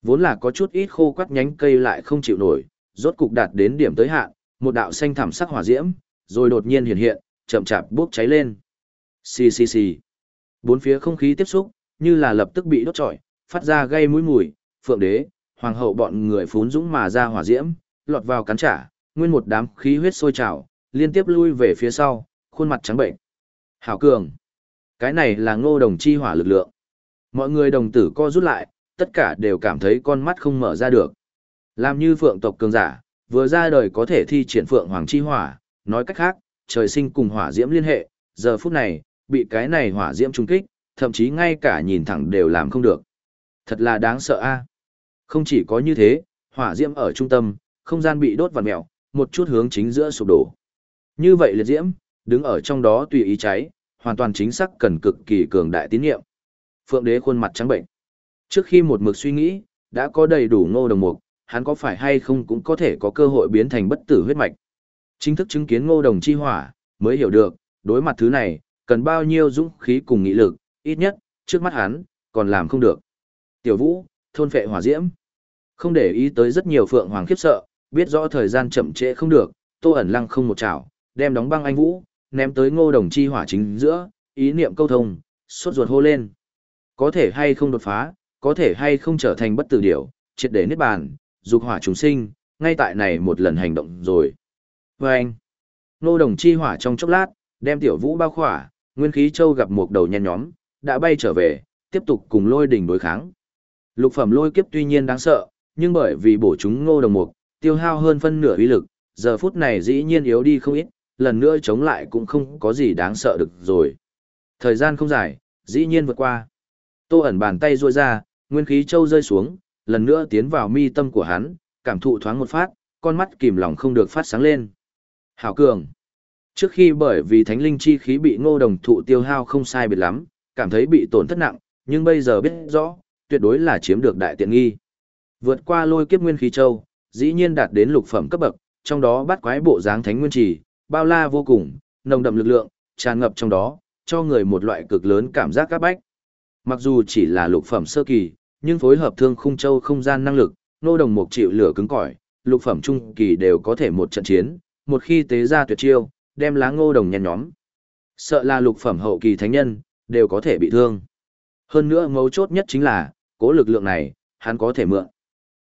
Vốn là có chút ít khô quắt nhánh cây lại không chịu nổi, rốt cục đạt đến điểm tới hạn, một đạo xanh thảm sắc hỏa diễm, rồi đột nhiên hiện hiện, chậm chạp bốc cháy lên. Xì xì xì. Bốn phía không khí tiếp xúc, như là lập tức bị đốt trọi, phát ra gây mũi mùi, phượng đế, hoàng hậu bọn người phún dũng mà ra hỏa diễm, lọt vào cắn trả, nguyên một đám khí huyết sôi trào, liên tiếp lui về phía sau, khuôn mặt trắng bệnh. Hảo cường. Cái này là ngô đồng chi hỏa lực lượng. Mọi người đồng tử co rút lại, tất cả đều cảm thấy con mắt không mở ra được. Làm như phượng tộc cường giả, vừa ra đời có thể thi triển phượng hoàng chi hỏa, nói cách khác, trời sinh cùng hỏa diễm liên hệ, giờ phút này, bị cái này hỏa diễm trung kích, thậm chí ngay cả nhìn thẳng đều làm không được. Thật là đáng sợ a. Không chỉ có như thế, hỏa diễm ở trung tâm, không gian bị đốt vằn mèo, một chút hướng chính giữa sụp đổ. Như vậy liệt diễm, đứng ở trong đó tùy ý cháy, hoàn toàn chính xác cần cực kỳ cường đại tín nhiệm. Phượng đế khuôn mặt trắng bệnh. Trước khi một mực suy nghĩ, đã có đầy đủ ngô đồng mục, hắn có phải hay không cũng có thể có cơ hội biến thành bất tử huyết mạch. Chính thức chứng kiến ngô đồng chi hỏa, mới hiểu được, đối mặt thứ này, cần bao nhiêu dũng khí cùng nghị lực, ít nhất, trước mắt hắn, còn làm không được. Tiểu vũ, thôn phệ hỏa diễm. Không để ý tới rất nhiều phượng hoàng khiếp sợ, biết rõ thời gian chậm trễ không được, tô ẩn lăng không một chảo, đem đóng băng anh vũ, ném tới ngô đồng chi hỏa chính giữa, ý niệm câu thông, suốt ruột hô lên. Có thể hay không đột phá, có thể hay không trở thành bất tử điểu, triệt để niết bàn, dục hỏa chúng sinh, ngay tại này một lần hành động rồi. Và anh, ngô đồng chi hỏa trong chốc lát, đem tiểu vũ bao khỏa, nguyên khí châu gặp một đầu nhen nhóm, đã bay trở về, tiếp tục cùng lôi đỉnh đối kháng. Lục phẩm lôi kiếp tuy nhiên đáng sợ, nhưng bởi vì bổ chúng ngô đồng mục, tiêu hao hơn phân nửa uy lực, giờ phút này dĩ nhiên yếu đi không ít, lần nữa chống lại cũng không có gì đáng sợ được rồi. Thời gian không dài, dĩ nhiên vượt qua. Tô ẩn bàn tay ruôi ra, nguyên khí châu rơi xuống, lần nữa tiến vào mi tâm của hắn, cảm thụ thoáng một phát, con mắt kìm lòng không được phát sáng lên. Hảo cường. Trước khi bởi vì thánh linh chi khí bị ngô đồng thụ tiêu hao không sai biệt lắm, cảm thấy bị tổn thất nặng, nhưng bây giờ biết rõ, tuyệt đối là chiếm được đại tiện nghi. Vượt qua lôi kiếp nguyên khí châu, dĩ nhiên đạt đến lục phẩm cấp bậc, trong đó bắt quái bộ dáng thánh nguyên trì, bao la vô cùng, nồng đậm lực lượng, tràn ngập trong đó, cho người một loại cực lớn cảm giác các bách. Mặc dù chỉ là lục phẩm sơ kỳ, nhưng phối hợp thương khung châu không gian năng lực, nô đồng mục chịu lửa cứng cỏi, lục phẩm trung kỳ đều có thể một trận chiến, một khi tế ra tuyệt chiêu, đem lá ngô đồng nhen nhóm. Sợ là lục phẩm hậu kỳ thánh nhân, đều có thể bị thương. Hơn nữa mấu chốt nhất chính là, cố lực lượng này, hắn có thể mượn.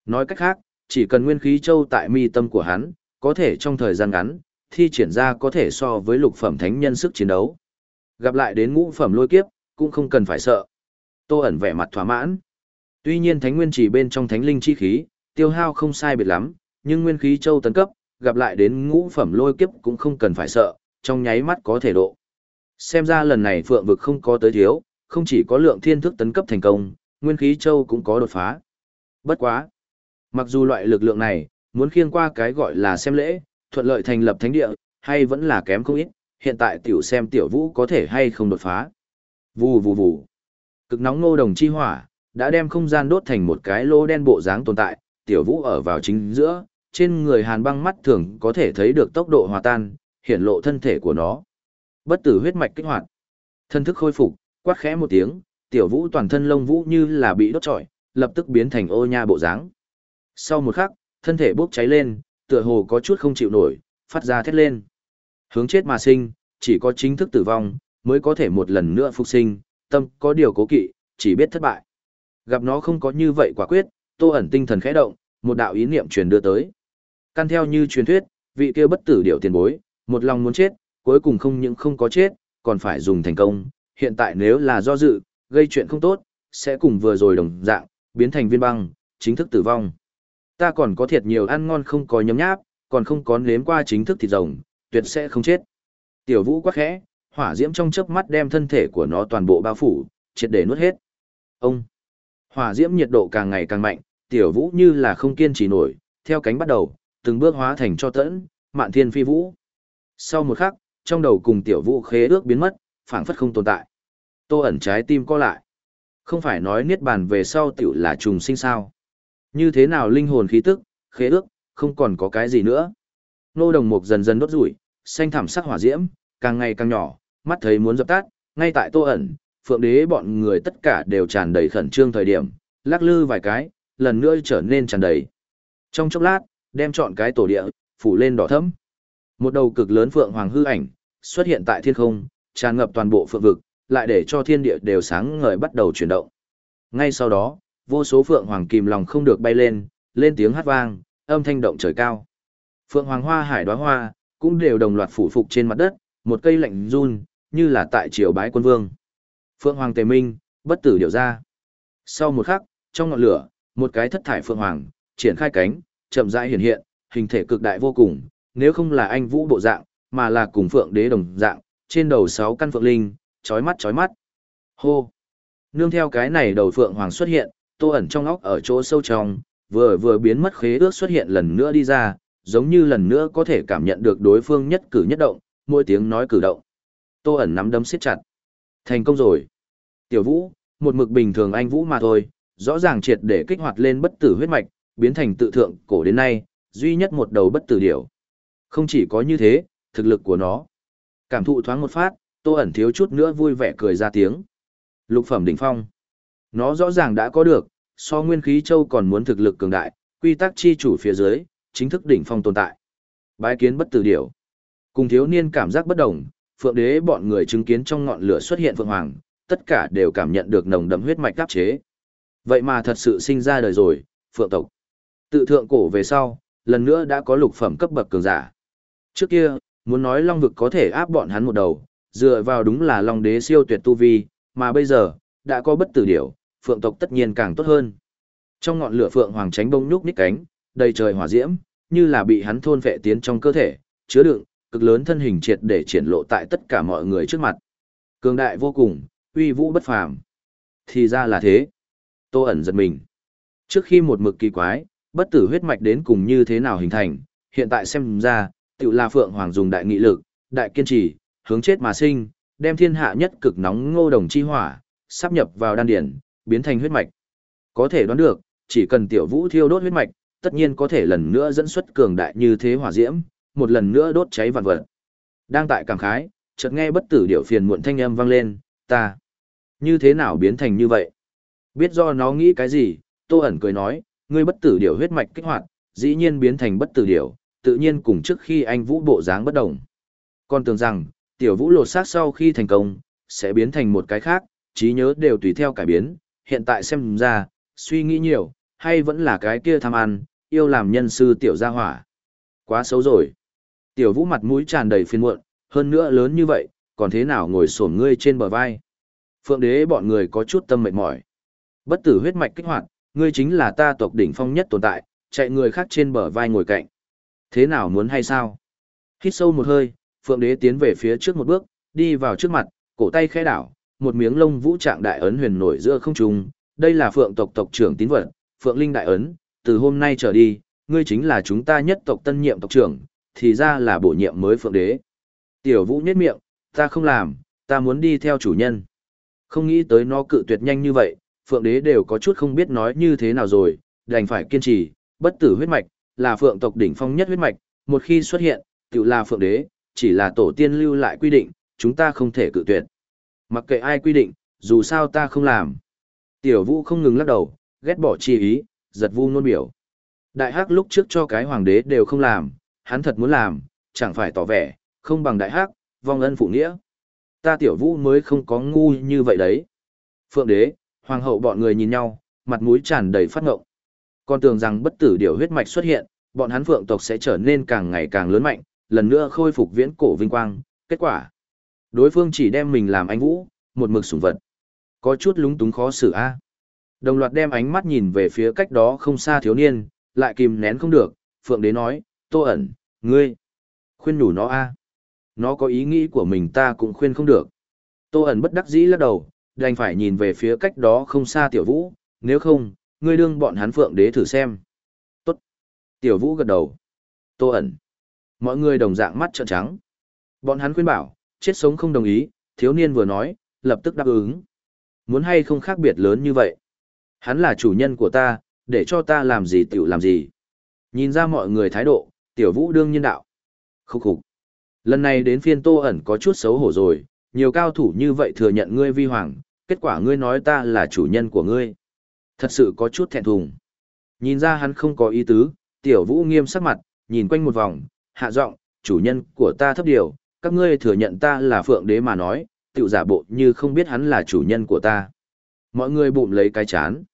Nói cách khác, chỉ cần nguyên khí châu tại mi tâm của hắn, có thể trong thời gian ngắn, thi triển ra có thể so với lục phẩm thánh nhân sức chiến đấu. Gặp lại đến ngũ phẩm lôi kiếp, cũng không cần phải sợ. Tô ẩn vẻ mặt thỏa mãn. Tuy nhiên thánh nguyên chỉ bên trong thánh linh chi khí, tiêu hao không sai biệt lắm, nhưng nguyên khí châu tấn cấp, gặp lại đến ngũ phẩm lôi kiếp cũng không cần phải sợ, trong nháy mắt có thể độ. Xem ra lần này phượng vực không có tới thiếu, không chỉ có lượng thiên thức tấn cấp thành công, nguyên khí châu cũng có đột phá. Bất quá. Mặc dù loại lực lượng này, muốn khiêng qua cái gọi là xem lễ, thuận lợi thành lập thánh địa, hay vẫn là kém không ít, hiện tại tiểu xem tiểu vũ có thể hay không đột phá. Vù vù vù. Cực nóng ngô đồng chi hỏa, đã đem không gian đốt thành một cái lô đen bộ dáng tồn tại, tiểu vũ ở vào chính giữa, trên người hàn băng mắt thường có thể thấy được tốc độ hòa tan, hiển lộ thân thể của nó. Bất tử huyết mạch kích hoạt. Thân thức khôi phục, quát khẽ một tiếng, tiểu vũ toàn thân lông vũ như là bị đốt trọi, lập tức biến thành ô nha bộ dáng. Sau một khắc, thân thể bốc cháy lên, tựa hồ có chút không chịu nổi, phát ra thét lên. Hướng chết mà sinh, chỉ có chính thức tử vong, mới có thể một lần nữa phục sinh, tâm có điều cố kỵ, chỉ biết thất bại. Gặp nó không có như vậy quả quyết, tô ẩn tinh thần khẽ động, một đạo ý niệm truyền đưa tới. Căn theo như truyền thuyết, vị kia bất tử điệu tiền bối, một lòng muốn chết, cuối cùng không những không có chết, còn phải dùng thành công. Hiện tại nếu là do dự, gây chuyện không tốt, sẽ cùng vừa rồi đồng dạng, biến thành viên băng, chính thức tử vong. Ta còn có thiệt nhiều ăn ngon không có nhấm nháp, còn không có nếm qua chính thức thịt rồng, tuyệt sẽ không chết. Tiểu vũ quá khẽ, hỏa diễm trong chớp mắt đem thân thể của nó toàn bộ bao phủ, triệt để nuốt hết. Ông! Hỏa diễm nhiệt độ càng ngày càng mạnh, tiểu vũ như là không kiên trì nổi, theo cánh bắt đầu, từng bước hóa thành cho tẫn, mạn thiên phi vũ. Sau một khắc, trong đầu cùng tiểu vũ khế ước biến mất, phảng phất không tồn tại. Tô ẩn trái tim co lại. Không phải nói niết bàn về sau tiểu là trùng sinh sao. Như thế nào linh hồn khí tức, khế ước, không còn có cái gì nữa. Nô đồng mục dần dần đốt rủi, xanh thảm sắc hỏa diễm, càng ngày càng nhỏ, mắt thấy muốn dập tắt, ngay tại tô ẩn, phượng đế bọn người tất cả đều tràn đầy khẩn trương thời điểm, lắc lư vài cái, lần nữa trở nên tràn đầy. Trong chốc lát, đem chọn cái tổ địa, phủ lên đỏ thẫm. Một đầu cực lớn phượng hoàng hư ảnh, xuất hiện tại thiên không, tràn ngập toàn bộ phượng vực, lại để cho thiên địa đều sáng ngời bắt đầu chuyển động. Ngay sau đó, vô số phượng hoàng kìm lòng không được bay lên, lên tiếng hát vang, âm thanh động trời cao. Phượng hoàng hoa hải đóa hoa, cũng đều đồng loạt phủ phục trên mặt đất, một cây lạnh run, như là tại triều bái quân vương. Phượng hoàng tề minh, bất tử điều ra. Sau một khắc, trong ngọn lửa, một cái thất thải phượng hoàng, triển khai cánh, chậm rãi hiện hiện, hình thể cực đại vô cùng, nếu không là anh vũ bộ dạng, mà là cùng phượng đế đồng dạng, trên đầu sáu căn phượng linh, chói mắt chói mắt. Hô! Nương theo cái này đầu phượng hoàng xuất hiện, tô ẩn trong óc ở chỗ sâu trong, vừa vừa biến mất khế ước xuất hiện lần nữa đi ra, giống như lần nữa có thể cảm nhận được đối phương nhất cử nhất động, mỗi tiếng nói cử động. Tô ẩn nắm đấm siết chặt. Thành công rồi. Tiểu vũ, một mực bình thường anh vũ mà thôi, rõ ràng triệt để kích hoạt lên bất tử huyết mạch, biến thành tự thượng cổ đến nay, duy nhất một đầu bất tử điểu. Không chỉ có như thế, thực lực của nó. Cảm thụ thoáng một phát, tô ẩn thiếu chút nữa vui vẻ cười ra tiếng. Lục phẩm đỉnh phong. Nó rõ ràng đã có được, so nguyên khí châu còn muốn thực lực cường đại, quy tắc chi chủ phía dưới, chính thức đỉnh phong tồn tại. Bái kiến bất tử điểu. Cùng thiếu niên cảm giác bất đồng, phượng đế bọn người chứng kiến trong ngọn lửa xuất hiện phượng hoàng, tất cả đều cảm nhận được nồng đậm huyết mạch áp chế. Vậy mà thật sự sinh ra đời rồi, phượng tộc. Tự thượng cổ về sau, lần nữa đã có lục phẩm cấp bậc cường giả. Trước kia, muốn nói long vực có thể áp bọn hắn một đầu, dựa vào đúng là long đế siêu tuyệt tu vi, mà bây giờ, đã có bất tử điểu, phượng tộc tất nhiên càng tốt hơn. Trong ngọn lửa phượng hoàng tránh bông nhúc nhích cánh, đầy trời hỏa diễm, như là bị hắn thôn vệ tiến trong cơ thể, chứa đựng, cực lớn thân hình triệt để triển lộ tại tất cả mọi người trước mặt. Cường đại vô cùng, uy vũ bất phàm. Thì ra là thế. Tô ẩn giật mình. Trước khi một mực kỳ quái, bất tử huyết mạch đến cùng như thế nào hình thành, hiện tại xem ra, tự là Phượng Hoàng dùng đại nghị lực, đại kiên trì, hướng chết mà sinh, đem thiên hạ nhất cực nóng ngô đồng chi hỏa, sắp nhập vào đan điển, biến thành huyết mạch. Có thể đoán được, chỉ cần tiểu vũ thiêu đốt huyết mạch, tất nhiên có thể lần nữa dẫn xuất cường đại như thế hỏa diễm, một lần nữa đốt cháy vạn vật. Đang tại cảm khái, chợt nghe bất tử điệu phiền muộn thanh âm vang lên, ta, như thế nào biến thành như vậy? Biết do nó nghĩ cái gì, Tô ẩn cười nói, ngươi bất tử điểu huyết mạch kích hoạt, dĩ nhiên biến thành bất tử điểu, tự nhiên cùng trước khi anh vũ bộ dáng bất động Con tưởng rằng, tiểu vũ lột xác sau khi thành công, sẽ biến thành một cái khác, trí nhớ đều tùy theo cải biến, hiện tại xem ra, suy nghĩ nhiều, hay vẫn là cái kia tham ăn, yêu làm nhân sư tiểu gia hỏa. Quá xấu rồi. Tiểu vũ mặt mũi tràn đầy phiền muộn, hơn nữa lớn như vậy, còn thế nào ngồi sổm ngươi trên bờ vai. Phượng đế bọn người có chút tâm mệt mỏi. Bất tử huyết mạch kích hoạt, ngươi chính là ta tộc đỉnh phong nhất tồn tại, chạy người khác trên bờ vai ngồi cạnh. Thế nào muốn hay sao? Hít sâu một hơi, Phượng đế tiến về phía trước một bước, đi vào trước mặt, cổ tay khẽ đảo, một miếng lông vũ trạng đại ấn huyền nổi giữa không trung, đây là Phượng tộc tộc trưởng tín vật, Phượng Linh đại ấn, từ hôm nay trở đi, ngươi chính là chúng ta nhất tộc tân nhiệm tộc trưởng, thì ra là bổ nhiệm mới Phượng đế. Tiểu Vũ nhếch miệng, ta không làm, ta muốn đi theo chủ nhân. Không nghĩ tới nó cự tuyệt nhanh như vậy, Phượng đế đều có chút không biết nói như thế nào rồi, đành phải kiên trì, bất tử huyết mạch, là Phượng tộc đỉnh phong nhất huyết mạch, một khi xuất hiện, tự là Phượng đế, chỉ là tổ tiên lưu lại quy định, chúng ta không thể cự tuyệt. Mặc kệ ai quy định, dù sao ta không làm. Tiểu vũ không ngừng lắc đầu, ghét bỏ chi ý, giật vu nôn biểu. Đại hắc lúc trước cho cái hoàng đế đều không làm, hắn thật muốn làm, chẳng phải tỏ vẻ, không bằng đại hắc, vong ân phụ nghĩa. Ta tiểu vũ mới không có ngu như vậy đấy. Phượng đế, hoàng hậu bọn người nhìn nhau, mặt mũi tràn đầy phát ngộng. Con tưởng rằng bất tử điều huyết mạch xuất hiện, bọn hắn phượng tộc sẽ trở nên càng ngày càng lớn mạnh, lần nữa khôi phục viễn cổ vinh quang, kết quả. Đối phương chỉ đem mình làm anh vũ, một mực sủng vật. Có chút lúng túng khó xử a. Đồng loạt đem ánh mắt nhìn về phía cách đó không xa thiếu niên, lại kìm nén không được, Phượng Đế nói, Tô ẩn, ngươi, khuyên nhủ nó a. Nó có ý nghĩ của mình ta cũng khuyên không được. Tô ẩn bất đắc dĩ lắc đầu, đành phải nhìn về phía cách đó không xa tiểu vũ, nếu không, ngươi đương bọn hắn Phượng Đế thử xem. Tốt. Tiểu vũ gật đầu. Tô ẩn. Mọi người đồng dạng mắt trợn trắng. Bọn hắn khuyên bảo, chết sống không đồng ý, thiếu niên vừa nói, lập tức đáp ứng. Muốn hay không khác biệt lớn như vậy. Hắn là chủ nhân của ta, để cho ta làm gì tiểu làm gì. Nhìn ra mọi người thái độ, tiểu vũ đương nhiên đạo. Khúc khục. Lần này đến phiên tô ẩn có chút xấu hổ rồi, nhiều cao thủ như vậy thừa nhận ngươi vi hoàng, kết quả ngươi nói ta là chủ nhân của ngươi. Thật sự có chút thẹn thùng. Nhìn ra hắn không có ý tứ, tiểu vũ nghiêm sắc mặt, nhìn quanh một vòng, hạ giọng, chủ nhân của ta thấp điều, các ngươi thừa nhận ta là phượng đế mà nói, tự giả bộ như không biết hắn là chủ nhân của ta. Mọi người bụng lấy cái chán.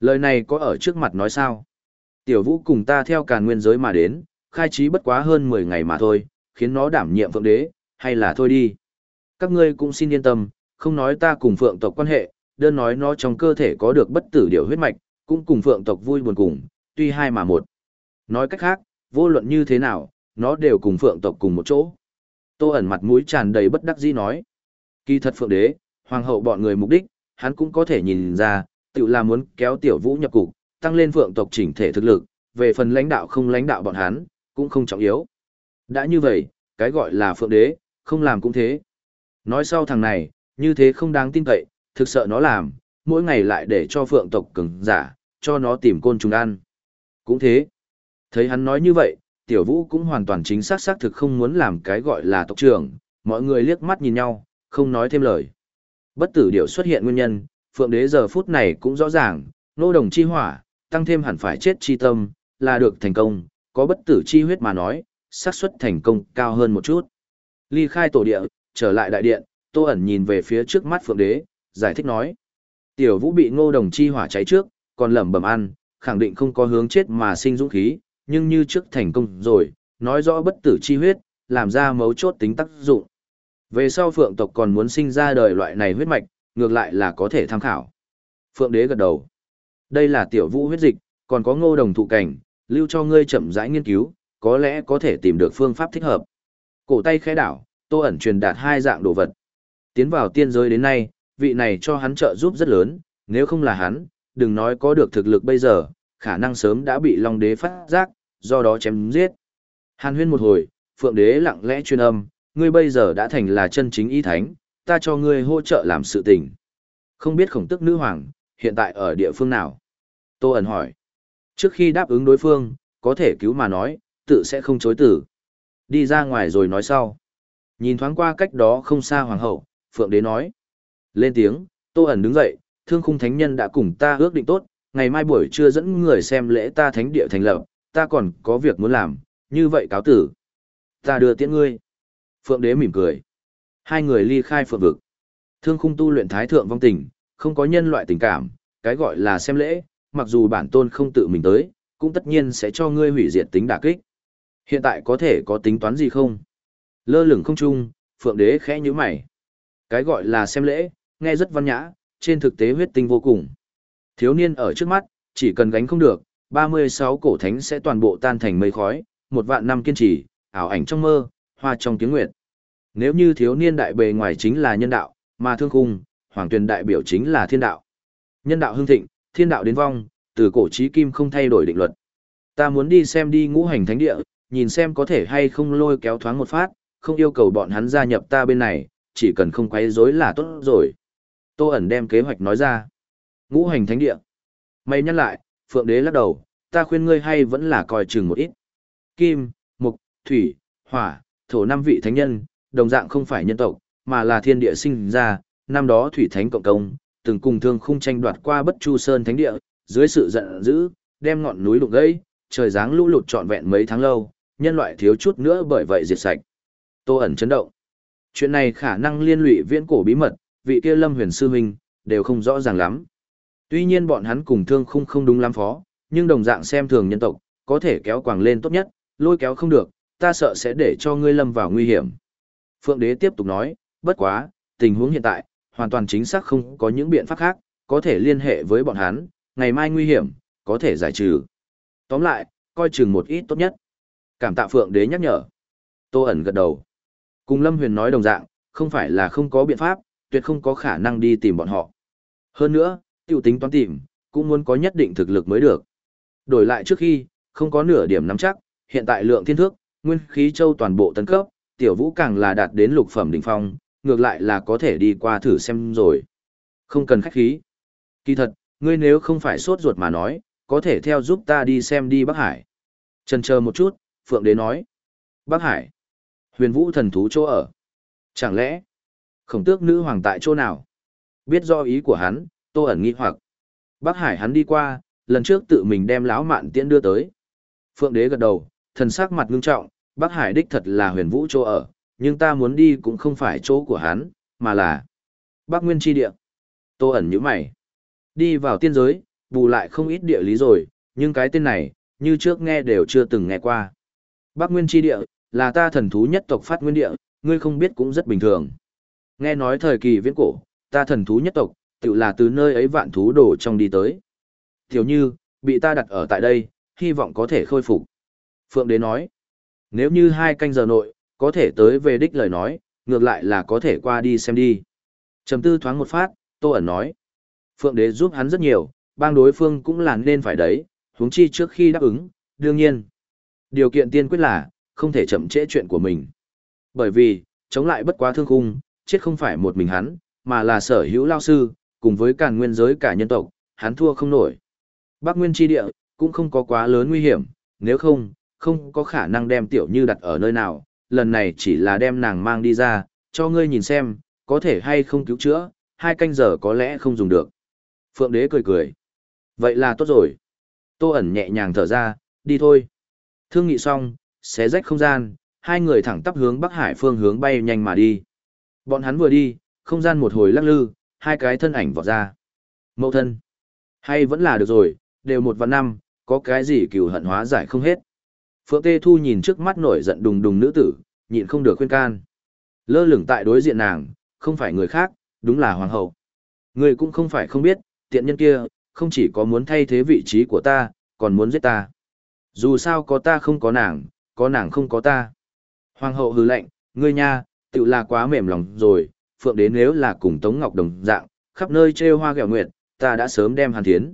Lời này có ở trước mặt nói sao? Tiểu vũ cùng ta theo càn nguyên giới mà đến, khai trí bất quá hơn 10 ngày mà thôi, khiến nó đảm nhiệm phượng đế, hay là thôi đi. Các ngươi cũng xin yên tâm, không nói ta cùng phượng tộc quan hệ, đơn nói nó trong cơ thể có được bất tử điều huyết mạch, cũng cùng phượng tộc vui buồn cùng, tuy hai mà một. Nói cách khác, vô luận như thế nào, nó đều cùng phượng tộc cùng một chỗ. Tô ẩn mặt mũi tràn đầy bất đắc dĩ nói. Kỳ thật phượng đế, hoàng hậu bọn người mục đích, hắn cũng có thể nhìn ra, tự là muốn kéo tiểu vũ nhập cục, tăng lên phượng tộc chỉnh thể thực lực, về phần lãnh đạo không lãnh đạo bọn hắn, cũng không trọng yếu. Đã như vậy, cái gọi là phượng đế, không làm cũng thế. Nói sau thằng này, như thế không đáng tin cậy, thực sợ nó làm, mỗi ngày lại để cho phượng tộc cứng giả, cho nó tìm côn trùng ăn. Cũng thế. Thấy hắn nói như vậy, tiểu vũ cũng hoàn toàn chính xác xác thực không muốn làm cái gọi là tộc trưởng, mọi người liếc mắt nhìn nhau, không nói thêm lời. Bất tử điệu xuất hiện nguyên nhân, phượng đế giờ phút này cũng rõ ràng, nô đồng chi hỏa, tăng thêm hẳn phải chết chi tâm, là được thành công, có bất tử chi huyết mà nói, xác suất thành công cao hơn một chút. Ly khai tổ địa, trở lại đại điện, tô ẩn nhìn về phía trước mắt phượng đế, giải thích nói. Tiểu vũ bị ngô đồng chi hỏa cháy trước, còn lẩm bẩm ăn, khẳng định không có hướng chết mà sinh dũng khí, nhưng như trước thành công rồi, nói rõ bất tử chi huyết, làm ra mấu chốt tính tác dụng. Về sau phượng tộc còn muốn sinh ra đời loại này huyết mạch, ngược lại là có thể tham khảo. Phượng đế gật đầu. Đây là tiểu vũ huyết dịch, còn có ngô đồng thụ cảnh, lưu cho ngươi chậm rãi nghiên cứu, có lẽ có thể tìm được phương pháp thích hợp. Cổ tay khẽ đảo, tô ẩn truyền đạt hai dạng đồ vật. Tiến vào tiên giới đến nay, vị này cho hắn trợ giúp rất lớn, nếu không là hắn, đừng nói có được thực lực bây giờ, khả năng sớm đã bị Long Đế phát giác, do đó chém giết. Hàn huyên một hồi, Phượng Đế lặng lẽ truyền âm, ngươi bây giờ đã thành là chân chính y thánh, ta cho ngươi hỗ trợ làm sự tình. Không biết khổng tức nữ hoàng, hiện tại ở địa phương nào? Tô ẩn hỏi. Trước khi đáp ứng đối phương, có thể cứu mà nói, tự sẽ không chối tử. Đi ra ngoài rồi nói sau. Nhìn thoáng qua cách đó không xa hoàng hậu, Phượng Đế nói. Lên tiếng, Tô ẩn đứng dậy, thương khung thánh nhân đã cùng ta ước định tốt, ngày mai buổi trưa dẫn người xem lễ ta thánh địa thành lập, ta còn có việc muốn làm, như vậy cáo tử. Ta đưa tiễn ngươi. Phượng đế mỉm cười. Hai người ly khai phượng vực. Thương khung tu luyện thái thượng vong tình, không có nhân loại tình cảm, cái gọi là xem lễ, mặc dù bản tôn không tự mình tới, cũng tất nhiên sẽ cho ngươi hủy diệt tính đả kích. Hiện tại có thể có tính toán gì không? Lơ lửng không trung, phượng đế khẽ nhíu mày. Cái gọi là xem lễ, nghe rất văn nhã, trên thực tế huyết tinh vô cùng. Thiếu niên ở trước mắt, chỉ cần gánh không được, 36 cổ thánh sẽ toàn bộ tan thành mây khói, một vạn năm kiên trì, ảo ảnh trong mơ, hoa trong tiếng nguyệt. Nếu như thiếu niên đại bề ngoài chính là nhân đạo, mà thương khung, hoàng tuyển đại biểu chính là thiên đạo. Nhân đạo hưng thịnh, thiên đạo đến vong, từ cổ chí kim không thay đổi định luật. Ta muốn đi xem đi ngũ hành thánh địa, nhìn xem có thể hay không lôi kéo thoáng một phát, không yêu cầu bọn hắn gia nhập ta bên này, chỉ cần không quấy rối là tốt rồi. Tô ẩn đem kế hoạch nói ra. Ngũ hành thánh địa. Mày nhắc lại, Phượng Đế lắc đầu, ta khuyên ngươi hay vẫn là coi chừng một ít. Kim, Mục, Thủy, Hỏa, Thổ năm vị thánh nhân, đồng dạng không phải nhân tộc, mà là thiên địa sinh ra, năm đó Thủy Thánh cộng công, từng cùng thương khung tranh đoạt qua bất chu sơn thánh địa, dưới sự giận dữ, đem ngọn núi đụng gãy, trời giáng lũ lụt trọn vẹn mấy tháng lâu, nhân loại thiếu chút nữa bởi vậy diệt sạch. Tô ẩn chấn động. Chuyện này khả năng liên lụy viễn cổ bí mật, vị kia Lâm Huyền sư huynh đều không rõ ràng lắm. Tuy nhiên bọn hắn cùng thương khung không đúng lắm phó, nhưng đồng dạng xem thường nhân tộc, có thể kéo quàng lên tốt nhất, lôi kéo không được, ta sợ sẽ để cho ngươi lâm vào nguy hiểm. Phượng đế tiếp tục nói, bất quá, tình huống hiện tại, hoàn toàn chính xác không có những biện pháp khác, có thể liên hệ với bọn hắn, ngày mai nguy hiểm, có thể giải trừ. Tóm lại, coi chừng một ít tốt nhất. Cảm tạ Phượng đế nhắc nhở. Tô ẩn gật đầu. Cùng Lâm Huyền nói đồng dạng, không phải là không có biện pháp, tuyệt không có khả năng đi tìm bọn họ. Hơn nữa, tiêu tính toán tìm, cũng muốn có nhất định thực lực mới được. Đổi lại trước khi, không có nửa điểm nắm chắc, hiện tại lượng thiên thước, nguyên khí châu toàn bộ tấn cấp, tiểu vũ càng là đạt đến lục phẩm đỉnh phong, ngược lại là có thể đi qua thử xem rồi. Không cần khách khí. Kỳ thật, ngươi nếu không phải sốt ruột mà nói, có thể theo giúp ta đi xem đi Bắc Hải. Chân chờ một chút, Phượng Đế nói. Bắc Hải. Huyền vũ thần thú chỗ ở. Chẳng lẽ, khổng tước nữ hoàng tại chỗ nào? Biết do ý của hắn, tô ẩn nghi hoặc. Bắc Hải hắn đi qua, lần trước tự mình đem lão mạn tiễn đưa tới. Phượng Đế gật đầu, thần sắc mặt ngưng trọng, Bắc Hải đích thật là huyền vũ chỗ ở, nhưng ta muốn đi cũng không phải chỗ của hắn, mà là Bắc Nguyên Tri Địa. Tô ẩn như mày. Đi vào tiên giới, bù lại không ít địa lý rồi, nhưng cái tên này, như trước nghe đều chưa từng nghe qua. Bắc Nguyên Tri Địa, là ta thần thú nhất tộc phát nguyên địa, ngươi không biết cũng rất bình thường. Nghe nói thời kỳ viễn cổ, ta thần thú nhất tộc, tự là từ nơi ấy vạn thú đồ trong đi tới. Tiểu như, bị ta đặt ở tại đây, hy vọng có thể khôi phục. Phượng Đế nói, nếu như hai canh giờ nội, có thể tới về đích lời nói, ngược lại là có thể qua đi xem đi. Trầm tư thoáng một phát, Tô ẩn nói, Phượng Đế giúp hắn rất nhiều, bang đối phương cũng là nên phải đấy, huống chi trước khi đáp ứng, đương nhiên. Điều kiện tiên quyết là, không thể chậm trễ chuyện của mình. Bởi vì, chống lại bất quá thương khung, chết không phải một mình hắn, mà là sở hữu lao sư, cùng với càn nguyên giới cả nhân tộc, hắn thua không nổi. Bắc Nguyên Tri Địa, cũng không có quá lớn nguy hiểm, nếu không, không có khả năng đem tiểu như đặt ở nơi nào, lần này chỉ là đem nàng mang đi ra, cho ngươi nhìn xem, có thể hay không cứu chữa, hai canh giờ có lẽ không dùng được. Phượng đế cười cười. Vậy là tốt rồi. Tô ẩn nhẹ nhàng thở ra, đi thôi. Thương nghị xong, xé rách không gian, hai người thẳng tắp hướng Bắc Hải phương hướng bay nhanh mà đi. Bọn hắn vừa đi, không gian một hồi lắc lư, hai cái thân ảnh vọt ra. mẫu thân. Hay vẫn là được rồi, đều một vạn năm, có cái gì cừu hận hóa giải không hết. Phượng Tê Thu nhìn trước mắt nổi giận đùng đùng nữ tử, nhịn không được khuyên can. Lơ lửng tại đối diện nàng, không phải người khác, đúng là hoàng hậu. Người cũng không phải không biết, tiện nhân kia, không chỉ có muốn thay thế vị trí của ta, còn muốn giết ta. Dù sao có ta không có nàng, có nàng không có ta. Hoàng hậu hừ lạnh, ngươi nha, tự là quá mềm lòng rồi, phượng đến nếu là cùng Tống Ngọc đồng dạng, khắp nơi trêu hoa ghẹo nguyệt, ta đã sớm đem hàn thiến.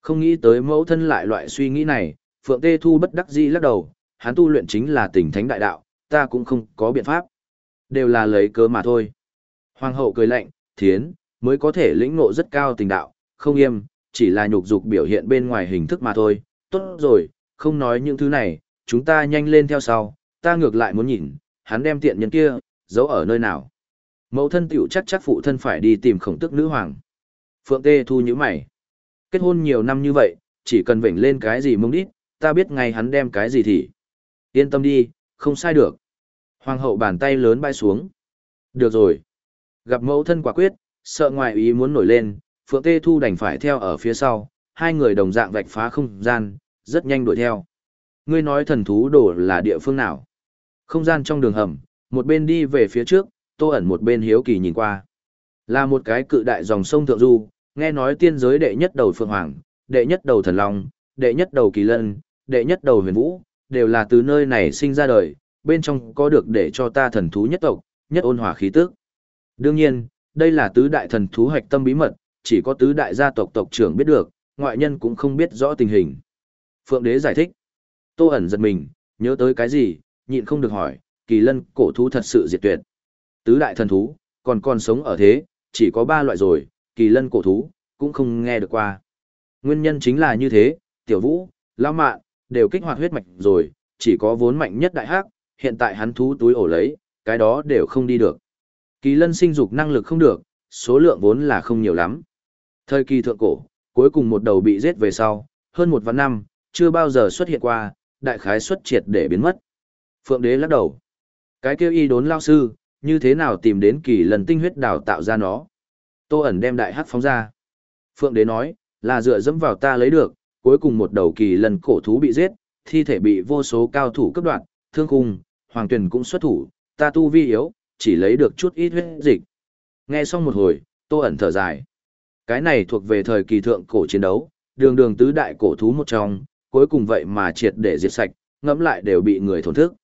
Không nghĩ tới mẫu thân lại loại suy nghĩ này, phượng tê thu bất đắc dĩ lắc đầu, hắn tu luyện chính là tình thánh đại đạo, ta cũng không có biện pháp. Đều là lấy cớ mà thôi. Hoàng hậu cười lạnh, thiến, mới có thể lĩnh ngộ rất cao tình đạo, không yêm, chỉ là nhục dục biểu hiện bên ngoài hình thức mà thôi. Tốt rồi, không nói những thứ này, chúng ta nhanh lên theo sau, ta ngược lại muốn nhìn, hắn đem tiện nhân kia, giấu ở nơi nào. Mẫu thân tiểu chắc chắc phụ thân phải đi tìm khổng tức nữ hoàng. Phượng Tê thu như mày. Kết hôn nhiều năm như vậy, chỉ cần vểnh lên cái gì mông đít, ta biết ngay hắn đem cái gì thì. Yên tâm đi, không sai được. Hoàng hậu bàn tay lớn bay xuống. Được rồi. Gặp mẫu thân quả quyết, sợ ngoại ý muốn nổi lên, Phượng Tê Thu đành phải theo ở phía sau, hai người đồng dạng vạch phá không gian, rất nhanh đuổi theo. Ngươi nói thần thú đổ là địa phương nào? Không gian trong đường hầm, một bên đi về phía trước, Tô ẩn một bên hiếu kỳ nhìn qua. Là một cái cự đại dòng sông Thượng Du, nghe nói tiên giới đệ nhất đầu Phượng Hoàng, đệ nhất đầu Thần Long, đệ nhất đầu Kỳ Lân, đệ nhất đầu Huyền Vũ, đều là từ nơi này sinh ra đời, bên trong có được để cho ta thần thú nhất tộc, nhất ôn hòa khí tức. Đương nhiên, đây là tứ đại thần thú hoạch tâm bí mật, chỉ có tứ đại gia tộc tộc trưởng biết được, ngoại nhân cũng không biết rõ tình hình. Phượng đế giải thích. Tô ẩn giật mình, nhớ tới cái gì, nhịn không được hỏi, kỳ lân cổ thú thật sự diệt tuyệt. Tứ đại thần thú, còn còn sống ở thế, chỉ có ba loại rồi, kỳ lân cổ thú, cũng không nghe được qua. Nguyên nhân chính là như thế, tiểu vũ, lao mạn, đều kích hoạt huyết mạch rồi, chỉ có vốn mạnh nhất đại hắc, hiện tại hắn thú túi ổ lấy, cái đó đều không đi được. Kỳ lân sinh dục năng lực không được, số lượng vốn là không nhiều lắm. Thời kỳ thượng cổ, cuối cùng một đầu bị giết về sau, hơn một vạn năm, chưa bao giờ xuất hiện qua, đại khái xuất triệt để biến mất. Phượng đế lắc đầu. Cái kêu y đốn lao sư, như thế nào tìm đến kỳ lần tinh huyết đào tạo ra nó. Tô ẩn đem đại hắc phóng ra. Phượng đế nói, là dựa dẫm vào ta lấy được, cuối cùng một đầu kỳ lần cổ thú bị giết, thi thể bị vô số cao thủ cấp đoạn, thương khung, hoàng tuyển cũng xuất thủ, ta tu vi yếu, chỉ lấy được chút ít huyết dịch. Nghe xong một hồi, tô ẩn thở dài. Cái này thuộc về thời kỳ thượng cổ chiến đấu, đường đường tứ đại cổ thú một trong, cuối cùng vậy mà triệt để diệt sạch, ngẫm lại đều bị người thổn thức.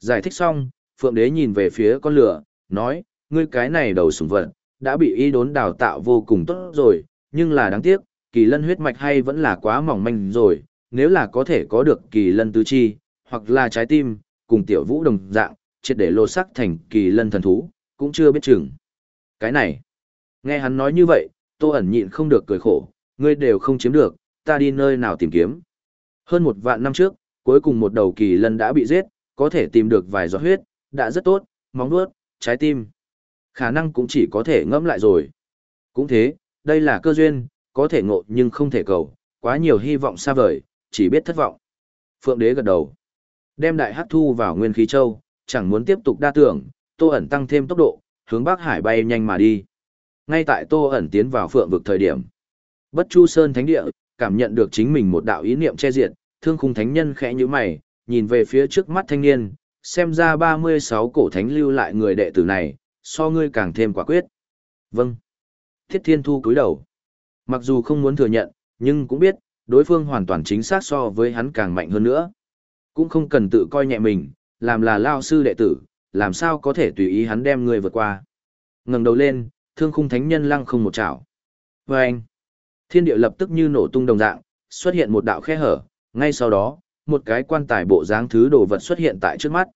Giải thích xong, Phượng Đế nhìn về phía con lửa, nói, ngươi cái này đầu sủng vật, đã bị y đốn đào tạo vô cùng tốt rồi, nhưng là đáng tiếc, kỳ lân huyết mạch hay vẫn là quá mỏng manh rồi, nếu là có thể có được kỳ lân tứ chi, hoặc là trái tim, cùng tiểu vũ đồng dạng, triệt để lô sắc thành kỳ lân thần thú, cũng chưa biết chừng. Cái này, nghe hắn nói như vậy, tô ẩn nhịn không được cười khổ, ngươi đều không chiếm được, ta đi nơi nào tìm kiếm. Hơn một vạn năm trước, cuối cùng một đầu kỳ lân đã bị giết, có thể tìm được vài giọt huyết, đã rất tốt, móng vuốt, trái tim. Khả năng cũng chỉ có thể ngẫm lại rồi. Cũng thế, đây là cơ duyên, có thể ngộ nhưng không thể cầu, quá nhiều hy vọng xa vời, chỉ biết thất vọng. Phượng đế gật đầu. Đem đại hắc thu vào nguyên khí châu, chẳng muốn tiếp tục đa tưởng, tô ẩn tăng thêm tốc độ, hướng Bắc Hải bay nhanh mà đi. Ngay tại tô ẩn tiến vào phượng vực thời điểm. Bất Chu Sơn Thánh Địa, cảm nhận được chính mình một đạo ý niệm che diệt, thương khung thánh nhân khẽ như mày, nhìn về phía trước mắt thanh niên, xem ra 36 cổ thánh lưu lại người đệ tử này, so ngươi càng thêm quả quyết. Vâng. Thiết Thiên Thu cúi đầu. Mặc dù không muốn thừa nhận, nhưng cũng biết, đối phương hoàn toàn chính xác so với hắn càng mạnh hơn nữa. Cũng không cần tự coi nhẹ mình, làm là lao sư đệ tử, làm sao có thể tùy ý hắn đem người vượt qua. ngẩng đầu lên, thương khung thánh nhân lăng không một chảo. Và anh, thiên địa lập tức như nổ tung đồng dạng, xuất hiện một đạo khe hở, ngay sau đó, một cái quan tài bộ dáng thứ đồ vật xuất hiện tại trước mắt.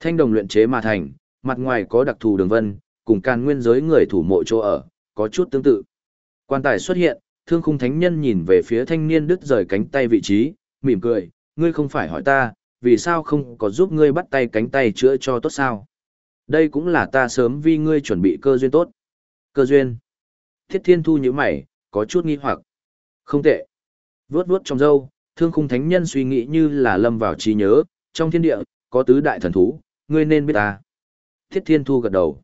Thanh đồng luyện chế mà thành, mặt ngoài có đặc thù đường vân, cùng can nguyên giới người thủ mộ chỗ ở, có chút tương tự. Quan tài xuất hiện, thương khung thánh nhân nhìn về phía thanh niên đứt rời cánh tay vị trí, mỉm cười, ngươi không phải hỏi ta, vì sao không có giúp ngươi bắt tay cánh tay chữa cho tốt sao? Đây cũng là ta sớm vì ngươi chuẩn bị cơ duyên tốt. Cơ duyên. Thiết thiên thu như mày, có chút nghi hoặc. Không tệ. Vướt vướt trong dâu, thương khung thánh nhân suy nghĩ như là lâm vào trí nhớ, trong thiên địa, có tứ đại thần thú, ngươi nên biết ta. Thiết thiên thu gật đầu.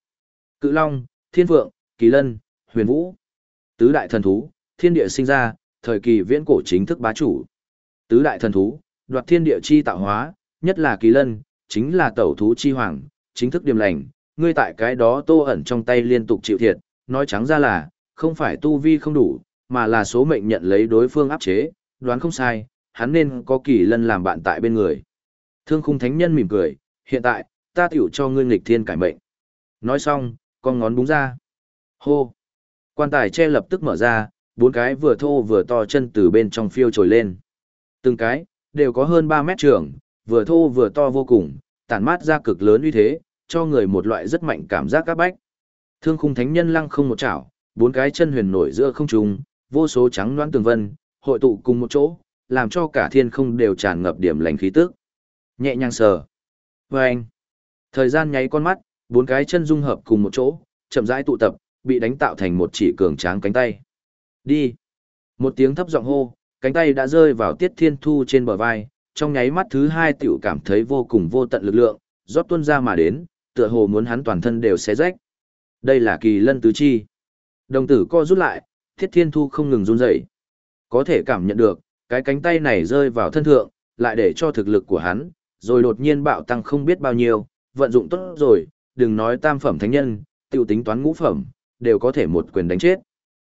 Cự Long, Thiên Phượng, Kỳ Lân, Huyền Vũ. Tứ đại thần thú, thiên địa sinh ra, thời kỳ viễn cổ chính thức bá chủ. Tứ đại thần thú, đoạt thiên địa chi tạo hóa, nhất là Kỳ Lân, chính là tẩu thú chi hoàng, chính thức điềm lành, ngươi tại cái đó tô ẩn trong tay liên tục chịu thiệt, nói trắng ra là, không phải tu vi không đủ, mà là số mệnh nhận lấy đối phương áp chế, đoán không sai, hắn nên có kỳ lân làm bạn tại bên người. Thương khung thánh nhân mỉm cười, hiện tại, ta tiểu cho ngươi nghịch thiên cải mệnh. Nói xong, con ngón búng ra. Hô! Quan tài che lập tức mở ra, bốn cái vừa thô vừa to chân từ bên trong phiêu trồi lên. Từng cái, đều có hơn 3 mét trường, vừa thô vừa to vô cùng, tản mát ra cực lớn uy thế, cho người một loại rất mạnh cảm giác các bách. Thương khung thánh nhân lăng không một chảo, bốn cái chân huyền nổi giữa không trung, vô số trắng loãng tường vân, hội tụ cùng một chỗ, làm cho cả thiên không đều tràn ngập điểm lành khí tức. Nhẹ nhàng sờ. Và anh. Thời gian nháy con mắt, bốn cái chân dung hợp cùng một chỗ, chậm rãi tụ tập, bị đánh tạo thành một chỉ cường tráng cánh tay. Đi. Một tiếng thấp giọng hô, cánh tay đã rơi vào tiết thiên thu trên bờ vai, trong nháy mắt thứ hai tiểu cảm thấy vô cùng vô tận lực lượng, rót tuôn ra mà đến, tựa hồ muốn hắn toàn thân đều xé rách. Đây là kỳ lân tứ chi. Đồng tử co rút lại, thiết thiên thu không ngừng run rẩy. Có thể cảm nhận được, cái cánh tay này rơi vào thân thượng, lại để cho thực lực của hắn, rồi đột nhiên bạo tăng không biết bao nhiêu, vận dụng tốt rồi, đừng nói tam phẩm thánh nhân, tiêu tính toán ngũ phẩm, đều có thể một quyền đánh chết.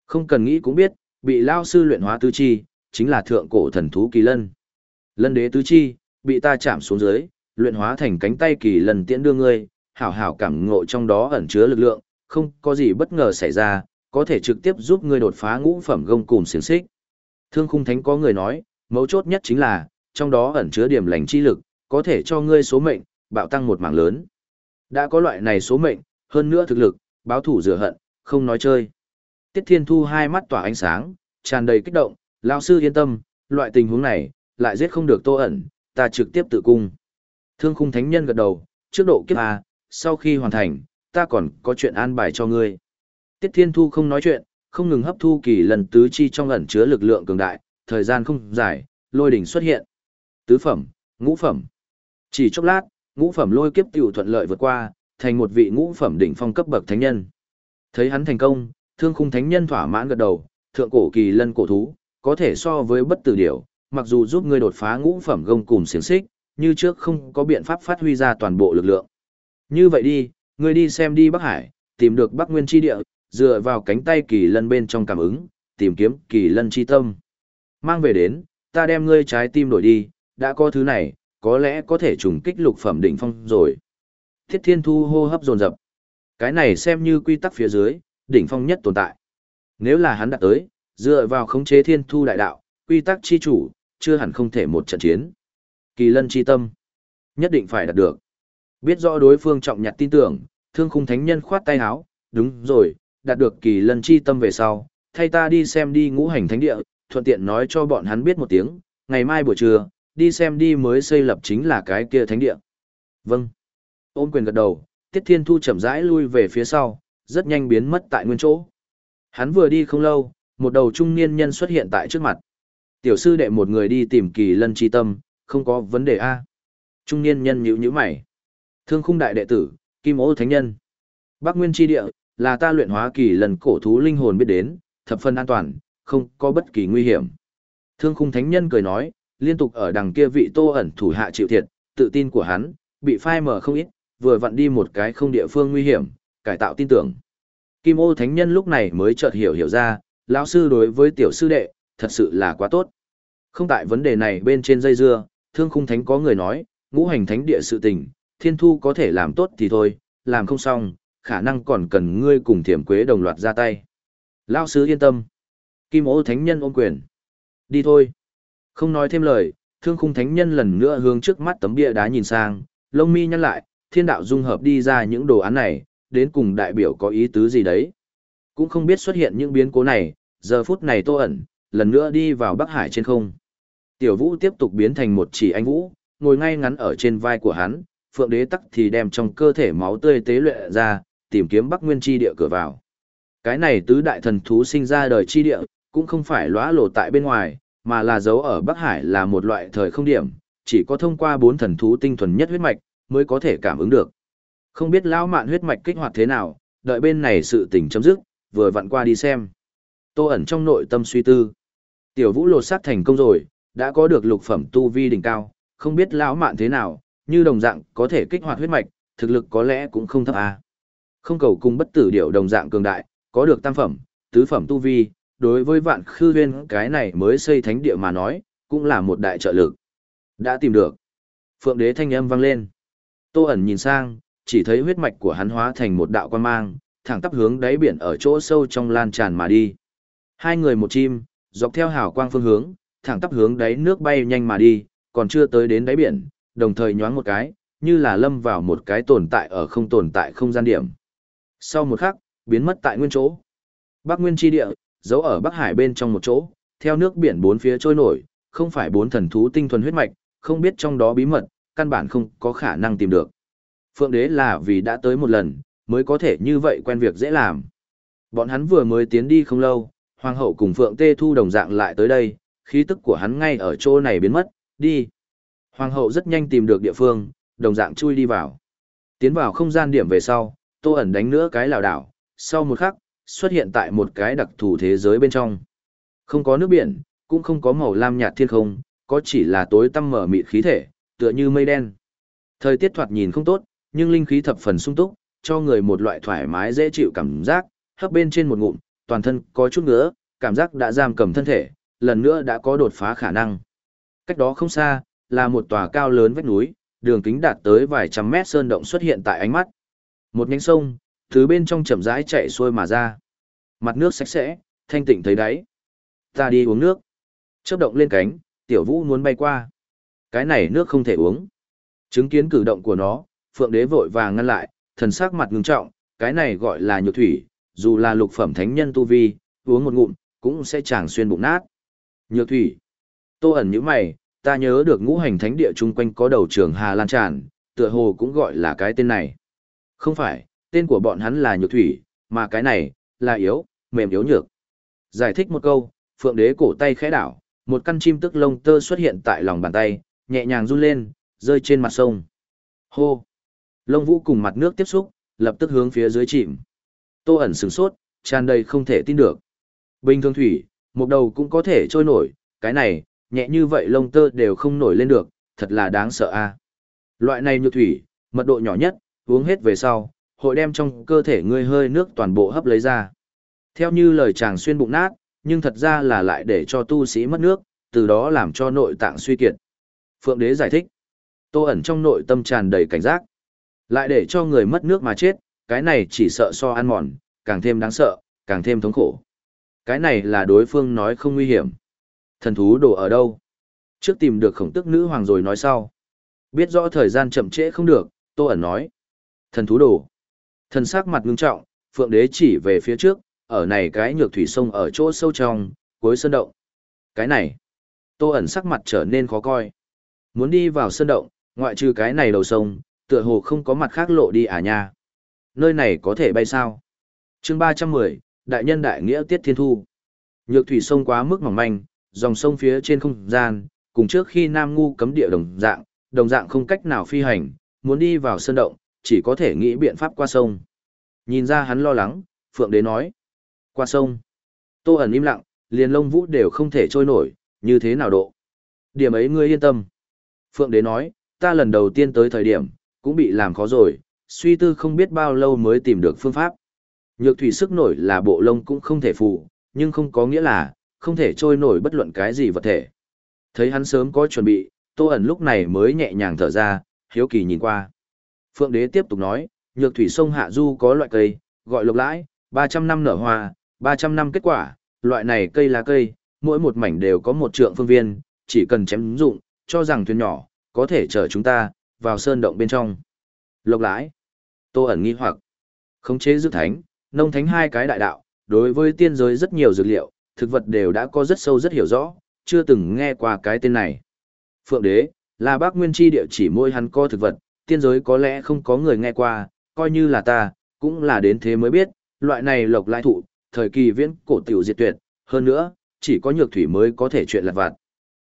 Không cần nghĩ cũng biết, bị lao sư luyện hóa tứ chi, chính là thượng cổ thần thú kỳ lân. Lân đế tứ chi, bị ta chạm xuống dưới, luyện hóa thành cánh tay kỳ lân tiễn đưa ngươi, hảo hảo cảm ngộ trong đó ẩn chứa lực lượng, không có gì bất ngờ xảy ra, có thể trực tiếp giúp ngươi đột phá ngũ phẩm gông cùng xiềng xích. Thương khung thánh có người nói, mấu chốt nhất chính là, trong đó ẩn chứa điểm lành chi lực, có thể cho ngươi số mệnh, bạo tăng một mảng lớn. Đã có loại này số mệnh, hơn nữa thực lực, báo thủ rửa hận, không nói chơi. Tiết Thiên Thu hai mắt tỏa ánh sáng, tràn đầy kích động, lão sư yên tâm, loại tình huống này, lại giết không được tô ẩn, ta trực tiếp tự cung. Thương khung thánh nhân gật đầu, trước độ kiếp A, sau khi hoàn thành, ta còn có chuyện an bài cho ngươi. Tiết Thiên Thu không nói chuyện, không ngừng hấp thu kỳ lần tứ chi trong ẩn chứa lực lượng cường đại, thời gian không dài, lôi đỉnh xuất hiện. Tứ phẩm, ngũ phẩm. Chỉ chốc lát, ngũ phẩm lôi kiếp tiểu thuận lợi vượt qua, thành một vị ngũ phẩm đỉnh phong cấp bậc thánh nhân. Thấy hắn thành công, thương khung thánh nhân thỏa mãn gật đầu, thượng cổ kỳ lân cổ thú, có thể so với bất tử điểu, mặc dù giúp ngươi đột phá ngũ phẩm gông cùng xiển xích, như trước không có biện pháp phát huy ra toàn bộ lực lượng. Như vậy đi, ngươi đi xem đi Bắc Hải, tìm được Bắc Nguyên chi địa, dựa vào cánh tay kỳ lân bên trong cảm ứng, tìm kiếm kỳ lân chi tâm. Mang về đến, ta đem ngươi trái tim đổi đi, đã có thứ này, có lẽ có thể trùng kích lục phẩm đỉnh phong rồi. Thiết Thiên Thu hô hấp dồn dập. Cái này xem như quy tắc phía dưới, đỉnh phong nhất tồn tại. Nếu là hắn đạt tới, dựa vào khống chế Thiên Thu đại đạo, quy tắc chi chủ, chưa hẳn không thể một trận chiến. Kỳ lân chi tâm, nhất định phải đạt được. Biết rõ đối phương trọng nhặt tin tưởng, thương khung thánh nhân khoát tay áo, đúng rồi, đạt được kỳ lân chi tâm về sau, thay ta đi xem đi ngũ hành thánh địa, thuận tiện nói cho bọn hắn biết một tiếng, ngày mai buổi trưa, đi xem đi mới xây lập chính là cái kia thánh địa. Vâng. Ôn quyền gật đầu, Tiết Thiên Thu chậm rãi lui về phía sau, rất nhanh biến mất tại nguyên chỗ. Hắn vừa đi không lâu, một đầu trung niên nhân xuất hiện tại trước mặt. Tiểu sư đệ một người đi tìm kỳ lân chi tâm, không có vấn đề A. Trung niên nhân nhíu nhíu mày. Thương khung đại đệ tử, kim ô thánh nhân. Bắc Nguyên chi địa, là ta luyện hóa kỳ lần cổ thú linh hồn biết đến, thập phần an toàn, không có bất kỳ nguy hiểm. Thương khung thánh nhân cười nói, liên tục ở đằng kia vị tô ẩn thủ hạ chịu thiệt, tự tin của hắn, bị phai mở không ít, vừa vặn đi một cái không địa phương nguy hiểm, cải tạo tin tưởng. Kim ô thánh nhân lúc này mới chợt hiểu hiểu ra, lão sư đối với tiểu sư đệ, thật sự là quá tốt. Không tại vấn đề này bên trên dây dưa, thương khung thánh có người nói, ngũ hành thánh địa sự tình, thiên thu có thể làm tốt thì thôi, làm không xong, khả năng còn cần ngươi cùng thiểm quế đồng loạt ra tay. Lão sứ yên tâm. Kim ô thánh nhân ôm quyền. Đi thôi. Không nói thêm lời, thương khung thánh nhân lần nữa hướng trước mắt tấm bia đá nhìn sang, lông mi nhăn lại, thiên đạo dung hợp đi ra những đồ án này, đến cùng đại biểu có ý tứ gì đấy. Cũng không biết xuất hiện những biến cố này, giờ phút này tô ẩn, lần nữa đi vào Bắc Hải trên không. Tiểu vũ tiếp tục biến thành một chỉ anh vũ, ngồi ngay ngắn ở trên vai của hắn, phượng đế tắc thì đem trong cơ thể máu tươi tế luyện ra, tìm kiếm Bắc Nguyên chi địa cửa vào. Cái này tứ đại thần thú sinh ra đời chi địa, cũng không phải lóa lộ tại bên ngoài, mà là dấu ở Bắc Hải là một loại thời không điểm, chỉ có thông qua bốn thần thú tinh thuần nhất huyết mạch, mới có thể cảm ứng được. Không biết lão mạn huyết mạch kích hoạt thế nào, đợi bên này sự tình chấm dứt, vừa vặn qua đi xem. Tô ẩn trong nội tâm suy tư. Tiểu vũ lột xác thành công rồi, đã có được lục phẩm tu vi đỉnh cao, không biết lão mạn thế nào, như đồng dạng có thể kích hoạt huyết mạch, thực lực có lẽ cũng không thấp à. Không cầu cung bất tử điệu đồng dạng cường đại, có được tam phẩm, tứ phẩm tu vi, đối với vạn khư huyên cái này mới xây thánh địa mà nói, cũng là một đại trợ lực. Đã tìm được. Phượng đế thanh âm vang lên. Tô ẩn nhìn sang, chỉ thấy huyết mạch của hắn hóa thành một đạo quan mang, thẳng tắp hướng đáy biển ở chỗ sâu trong lan tràn mà đi. Hai người một chim, dọc theo hào quang phương hướng, thẳng tắp hướng đáy nước bay nhanh mà đi, còn chưa tới đến đáy biển, đồng thời nhoáng một cái, như là lâm vào một cái tồn tại ở không tồn tại không gian điểm. Sau một khắc, biến mất tại nguyên chỗ. Bắc Nguyên chi địa, giấu ở Bắc Hải bên trong một chỗ, theo nước biển bốn phía trôi nổi, không phải bốn thần thú tinh thuần huyết mạch, không biết trong đó bí mật, căn bản không có khả năng tìm được. Phượng đế là vì đã tới một lần, mới có thể như vậy quen việc dễ làm. Bọn hắn vừa mới tiến đi không lâu, Hoàng hậu cùng Phượng Tê Thu đồng dạng lại tới đây, khí tức của hắn ngay ở chỗ này biến mất, đi. Hoàng hậu rất nhanh tìm được địa phương, đồng dạng chui đi vào. Tiến vào không gian điểm về sau, Tô ẩn đánh nữa cái lào đảo, sau một khắc, xuất hiện tại một cái đặc thù thế giới bên trong. Không có nước biển, cũng không có màu lam nhạt thiên không, có chỉ là tối tăm mở mịt khí thể, tựa như mây đen. Thời tiết thoạt nhìn không tốt, nhưng linh khí thập phần sung túc, cho người một loại thoải mái dễ chịu cảm giác, hấp bên trên một ngụm, toàn thân có chút ngứa, cảm giác đã giam cầm thân thể, lần nữa đã có đột phá khả năng. Cách đó không xa, là một tòa cao lớn vách núi, đường kính đạt tới vài trăm mét sơn động xuất hiện tại ánh mắt. Một nhánh sông, thứ bên trong chậm rãi chạy xuôi mà ra. Mặt nước sạch sẽ, thanh tịnh thấy đáy. Ta đi uống nước. Chớp động lên cánh, tiểu vũ muốn bay qua. Cái này nước không thể uống. Chứng kiến cử động của nó, phượng đế vội vàng ngăn lại, thần sắc mặt ngưng trọng, cái này gọi là nhược thủy, dù là lục phẩm thánh nhân tu vi, uống một ngụm, cũng sẽ chẳng xuyên bụng nát. Nhược thủy. Tô ẩn như mày, ta nhớ được ngũ hành thánh địa chung quanh có đầu trường Hà Lan Tràn, tựa hồ cũng gọi là cái tên này. Không phải, tên của bọn hắn là nhược thủy, mà cái này, là yếu, mềm yếu nhược. Giải thích một câu, phượng đế cổ tay khẽ đảo, một căn chim tức lông tơ xuất hiện tại lòng bàn tay, nhẹ nhàng run lên, rơi trên mặt sông. Hô! Lông vũ cùng mặt nước tiếp xúc, lập tức hướng phía dưới chìm. Tô ẩn sửng sốt, tràn đầy không thể tin được. Bình thường thủy, một đầu cũng có thể trôi nổi, cái này, nhẹ như vậy lông tơ đều không nổi lên được, thật là đáng sợ a. Loại này nhược thủy, mật độ nhỏ nhất, uống hết về sau, hội đem trong cơ thể ngươi hơi nước toàn bộ hấp lấy ra. Theo như lời chàng xuyên bụng nát, nhưng thật ra là lại để cho tu sĩ mất nước, từ đó làm cho nội tạng suy kiệt. Phượng đế giải thích, tô ẩn trong nội tâm tràn đầy cảnh giác. Lại để cho người mất nước mà chết, cái này chỉ sợ so ăn mòn, càng thêm đáng sợ, càng thêm thống khổ. Cái này là đối phương nói không nguy hiểm. Thần thú đồ ở đâu? Trước tìm được khổng tức nữ hoàng rồi nói sau. Biết rõ thời gian chậm trễ không được, Tô ẩn nói. Thần thú đồ. Thần sắc mặt ngưng trọng, Phượng đế chỉ về phía trước, ở này cái nhược thủy sông ở chỗ sâu trong, cuối sơn động. Cái này. Tô ẩn sắc mặt trở nên khó coi. Muốn đi vào sơn động, ngoại trừ cái này đầu sông, tựa hồ không có mặt khác lộ đi à nha. Nơi này có thể bay sao? chương 310, Đại nhân đại nghĩa tiết thiên thu. Nhược thủy sông quá mức mỏng manh, dòng sông phía trên không gian, cùng trước khi Nam Ngu cấm địa đồng dạng, đồng dạng không cách nào phi hành, muốn đi vào sơn động, chỉ có thể nghĩ biện pháp qua sông. Nhìn ra hắn lo lắng, Phượng Đế nói. Qua sông. Tô ẩn im lặng, liền lông vũ đều không thể trôi nổi, như thế nào độ. Điểm ấy ngươi yên tâm. Phượng Đế nói, ta lần đầu tiên tới thời điểm, cũng bị làm khó rồi, suy tư không biết bao lâu mới tìm được phương pháp. Nhược thủy sức nổi là bộ lông cũng không thể phụ, nhưng không có nghĩa là, không thể trôi nổi bất luận cái gì vật thể. Thấy hắn sớm có chuẩn bị, Tô ẩn lúc này mới nhẹ nhàng thở ra, hiếu kỳ nhìn qua. Phượng đế tiếp tục nói, nhược thủy sông Hạ Du có loại cây, gọi lộc lãi, 300 năm nở hoa, 300 năm kết quả, loại này cây là cây, mỗi một mảnh đều có một trượng phương viên, chỉ cần chém dụng, cho rằng thuyền nhỏ, có thể chở chúng ta, vào sơn động bên trong. Lộc lãi. Tô ẩn nghi hoặc. Khống chế dược thánh, nông thánh hai cái đại đạo, đối với tiên giới rất nhiều dược liệu, thực vật đều đã có rất sâu rất hiểu rõ, chưa từng nghe qua cái tên này. Phượng đế, là bác nguyên chi địa chỉ môi hắn có thực vật, tiên giới có lẽ không có người nghe qua, coi như là ta, cũng là đến thế mới biết, loại này lộc lai thụ, thời kỳ viễn cổ tiểu diệt tuyệt, hơn nữa, chỉ có nhược thủy mới có thể chuyện lặt vặt.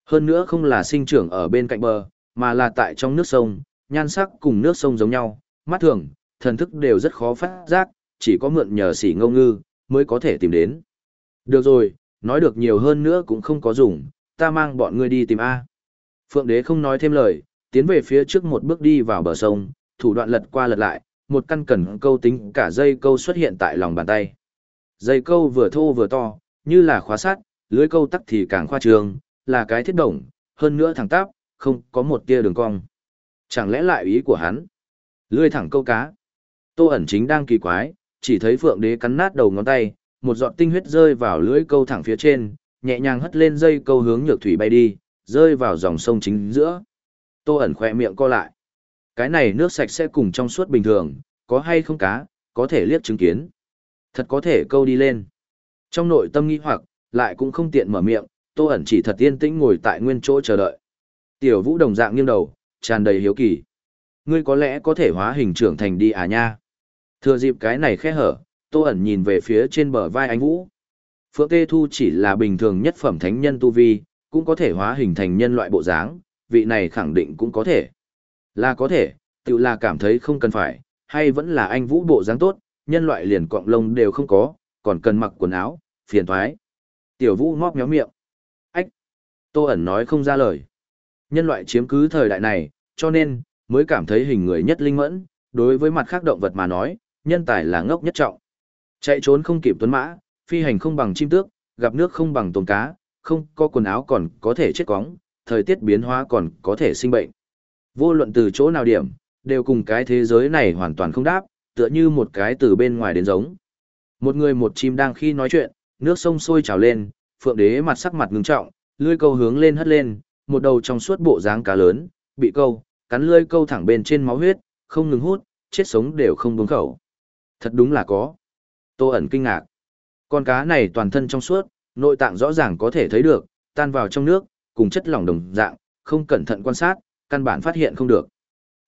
Hơn nữa không là sinh trưởng ở bên cạnh bờ, mà là tại trong nước sông, nhan sắc cùng nước sông giống nhau, mắt thường, thần thức đều rất khó phát giác, chỉ có mượn nhờ sỉ ngâu ngư, mới có thể tìm đến. Được rồi, nói được nhiều hơn nữa cũng không có dùng, ta mang bọn ngươi đi tìm A. Phượng đế không nói thêm lời, tiến về phía trước một bước đi vào bờ sông, thủ đoạn lật qua lật lại, một căn cần câu tính cả dây câu xuất hiện tại lòng bàn tay. Dây câu vừa thô vừa to, như là khóa sắt, lưới câu tắc thì càng khoa trường, là cái thiết đồng, hơn nữa thẳng tắp, không có một tia đường cong. Chẳng lẽ lại ý của hắn? Lưới thẳng câu cá. Tô ẩn chính đang kỳ quái, chỉ thấy phượng đế cắn nát đầu ngón tay, một giọt tinh huyết rơi vào lưới câu thẳng phía trên, nhẹ nhàng hất lên dây câu hướng nhược thủy bay đi, rơi vào dòng sông chính giữa. Tô ẩn khỏe miệng co lại. Cái này nước sạch sẽ cùng trong suốt bình thường, có hay không cá, có thể liếc chứng kiến. Thật có thể câu đi lên. Trong nội tâm nghi hoặc, lại cũng không tiện mở miệng, Tô ẩn chỉ thật yên tĩnh ngồi tại nguyên chỗ chờ đợi. Tiểu Vũ đồng dạng nghiêng đầu, tràn đầy hiếu kỳ. Ngươi có lẽ có thể hóa hình trưởng thành đi à nha. Thừa dịp cái này khẽ hở, Tô ẩn nhìn về phía trên bờ vai anh Vũ. Phượng Tê Thu chỉ là bình thường nhất phẩm thánh nhân tu vi, cũng có thể hóa hình thành nhân loại bộ dáng, vị này khẳng định cũng có thể. Là có thể, tự là cảm thấy không cần phải, hay vẫn là anh Vũ bộ dáng tốt, nhân loại liền cọng lông đều không có, còn cần mặc quần áo, phiền thoái. Tiểu vũ móc méo miệng. Ách! Tô ẩn nói không ra lời. Nhân loại chiếm cứ thời đại này, cho nên, mới cảm thấy hình người nhất linh mẫn, đối với mặt khác động vật mà nói, nhân tài là ngốc nhất trọng. Chạy trốn không kịp tuấn mã, phi hành không bằng chim tước, gặp nước không bằng tôm cá, không có quần áo còn có thể chết cóng, thời tiết biến hóa còn có thể sinh bệnh. Vô luận từ chỗ nào điểm, đều cùng cái thế giới này hoàn toàn không đáp, tựa như một cái từ bên ngoài đến giống. Một người một chim đang khi nói chuyện, nước sông sôi trào lên, phượng đế mặt sắc mặt ngưng trọng, lưỡi câu hướng lên hất lên, một đầu trong suốt bộ dáng cá lớn, bị câu, cắn lưỡi câu thẳng bên trên máu huyết, không ngừng hút, chết sống đều không buông khẩu. Thật đúng là có. Tô ẩn kinh ngạc. Con cá này toàn thân trong suốt, nội tạng rõ ràng có thể thấy được, tan vào trong nước, cùng chất lỏng đồng dạng, không cẩn thận quan sát, căn bản phát hiện không được.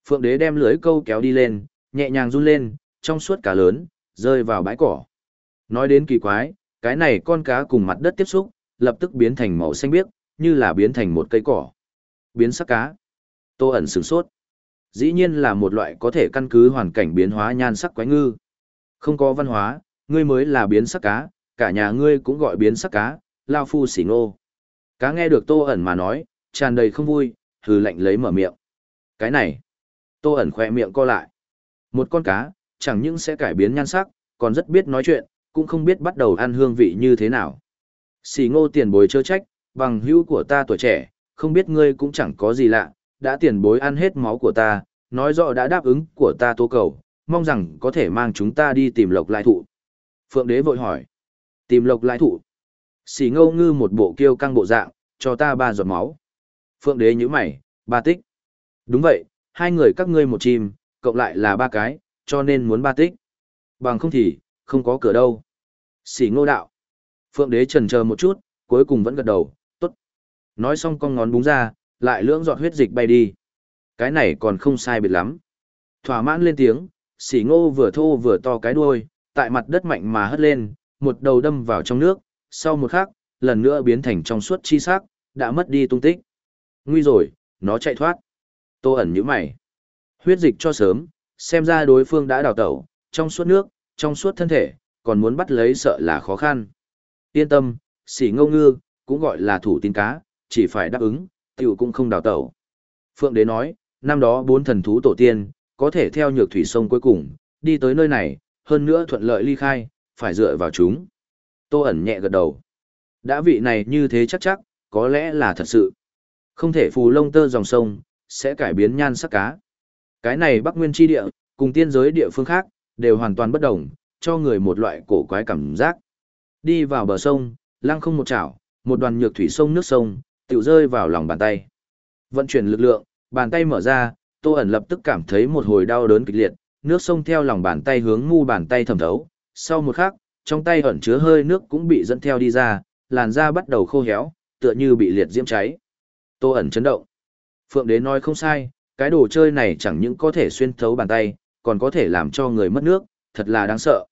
Phượng đế đem lưới câu kéo đi lên, nhẹ nhàng run lên, trong suốt cá lớn, rơi vào bãi cỏ. Nói đến kỳ quái, cái này con cá cùng mặt đất tiếp xúc, lập tức biến thành màu xanh biếc, như là biến thành một cây cỏ. Biến sắc cá. Tô ẩn sửng sốt. Dĩ nhiên là một loại có thể căn cứ hoàn cảnh biến hóa nhan sắc quái ngư. Không có văn hóa, ngươi mới là biến sắc cá, cả nhà ngươi cũng gọi biến sắc cá, lao phu xỉ ngô. Cá nghe được tô ẩn mà nói, tràn đầy không vui, hừ lạnh lấy mở miệng. Cái này, tô ẩn khoe miệng co lại. Một con cá, chẳng những sẽ cải biến nhan sắc, còn rất biết nói chuyện, cũng không biết bắt đầu ăn hương vị như thế nào. xì ngô tiền bối chớ trách, bằng hữu của ta tuổi trẻ, không biết ngươi cũng chẳng có gì lạ, đã tiền bối ăn hết máu của ta, nói rõ đã đáp ứng của ta tố cầu, mong rằng có thể mang chúng ta đi tìm lộc lai thụ. Phượng đế vội hỏi, tìm lộc lai thụ xì ngô ngư một bộ kiêu căng bộ dạng, cho ta ba giọt máu. Phượng đế nhíu mày, ba tích. Đúng vậy, hai người các ngươi một chim, cộng lại là ba cái, cho nên muốn ba tích. Bằng không thì, không có cửa đâu. Xì ngô đạo. Phượng đế trần chờ một chút, cuối cùng vẫn gật đầu, tốt. Nói xong con ngón búng ra, lại lưỡng giọt huyết dịch bay đi. Cái này còn không sai biệt lắm. Thỏa mãn lên tiếng, xỉ ngô vừa thô vừa to cái đuôi, tại mặt đất mạnh mà hất lên, một đầu đâm vào trong nước, sau một khắc, lần nữa biến thành trong suốt chi sắc, đã mất đi tung tích. Nguy rồi, nó chạy thoát. Tô ẩn như mày. Huyết dịch cho sớm, xem ra đối phương đã đào tẩu, trong suốt nước, trong suốt thân thể, còn muốn bắt lấy sợ là khó khăn. Yên tâm, xỉ ngâu ngư, cũng gọi là thủ tín cá, chỉ phải đáp ứng, tiểu cũng không đào tẩu. Phượng đế nói, năm đó bốn thần thú tổ tiên, có thể theo nhược thủy sông cuối cùng, đi tới nơi này, hơn nữa thuận lợi ly khai, phải dựa vào chúng. Tô ẩn nhẹ gật đầu. Đã vị này như thế chắc chắc, có lẽ là thật sự. Không thể phù lông tơ dòng sông, sẽ cải biến nhan sắc cá. Cái này Bắc Nguyên tri địa, cùng tiên giới địa phương khác, đều hoàn toàn bất đồng, cho người một loại cổ quái cảm giác. Đi vào bờ sông, lăng không một chảo, một đoàn nhược thủy sông nước sông, tiểu rơi vào lòng bàn tay. Vận chuyển lực lượng, bàn tay mở ra, Tô ẩn lập tức cảm thấy một hồi đau đớn kịch liệt, nước sông theo lòng bàn tay hướng mu bàn tay thẩm thấu. Sau một khắc, trong tay ẩn chứa hơi nước cũng bị dẫn theo đi ra, làn da bắt đầu khô héo, tựa như bị liệt diễm cháy. Tô ẩn chấn động. Phượng đế nói không sai, cái đồ chơi này chẳng những có thể xuyên thấu bàn tay, còn có thể làm cho người mất nước, thật là đáng sợ.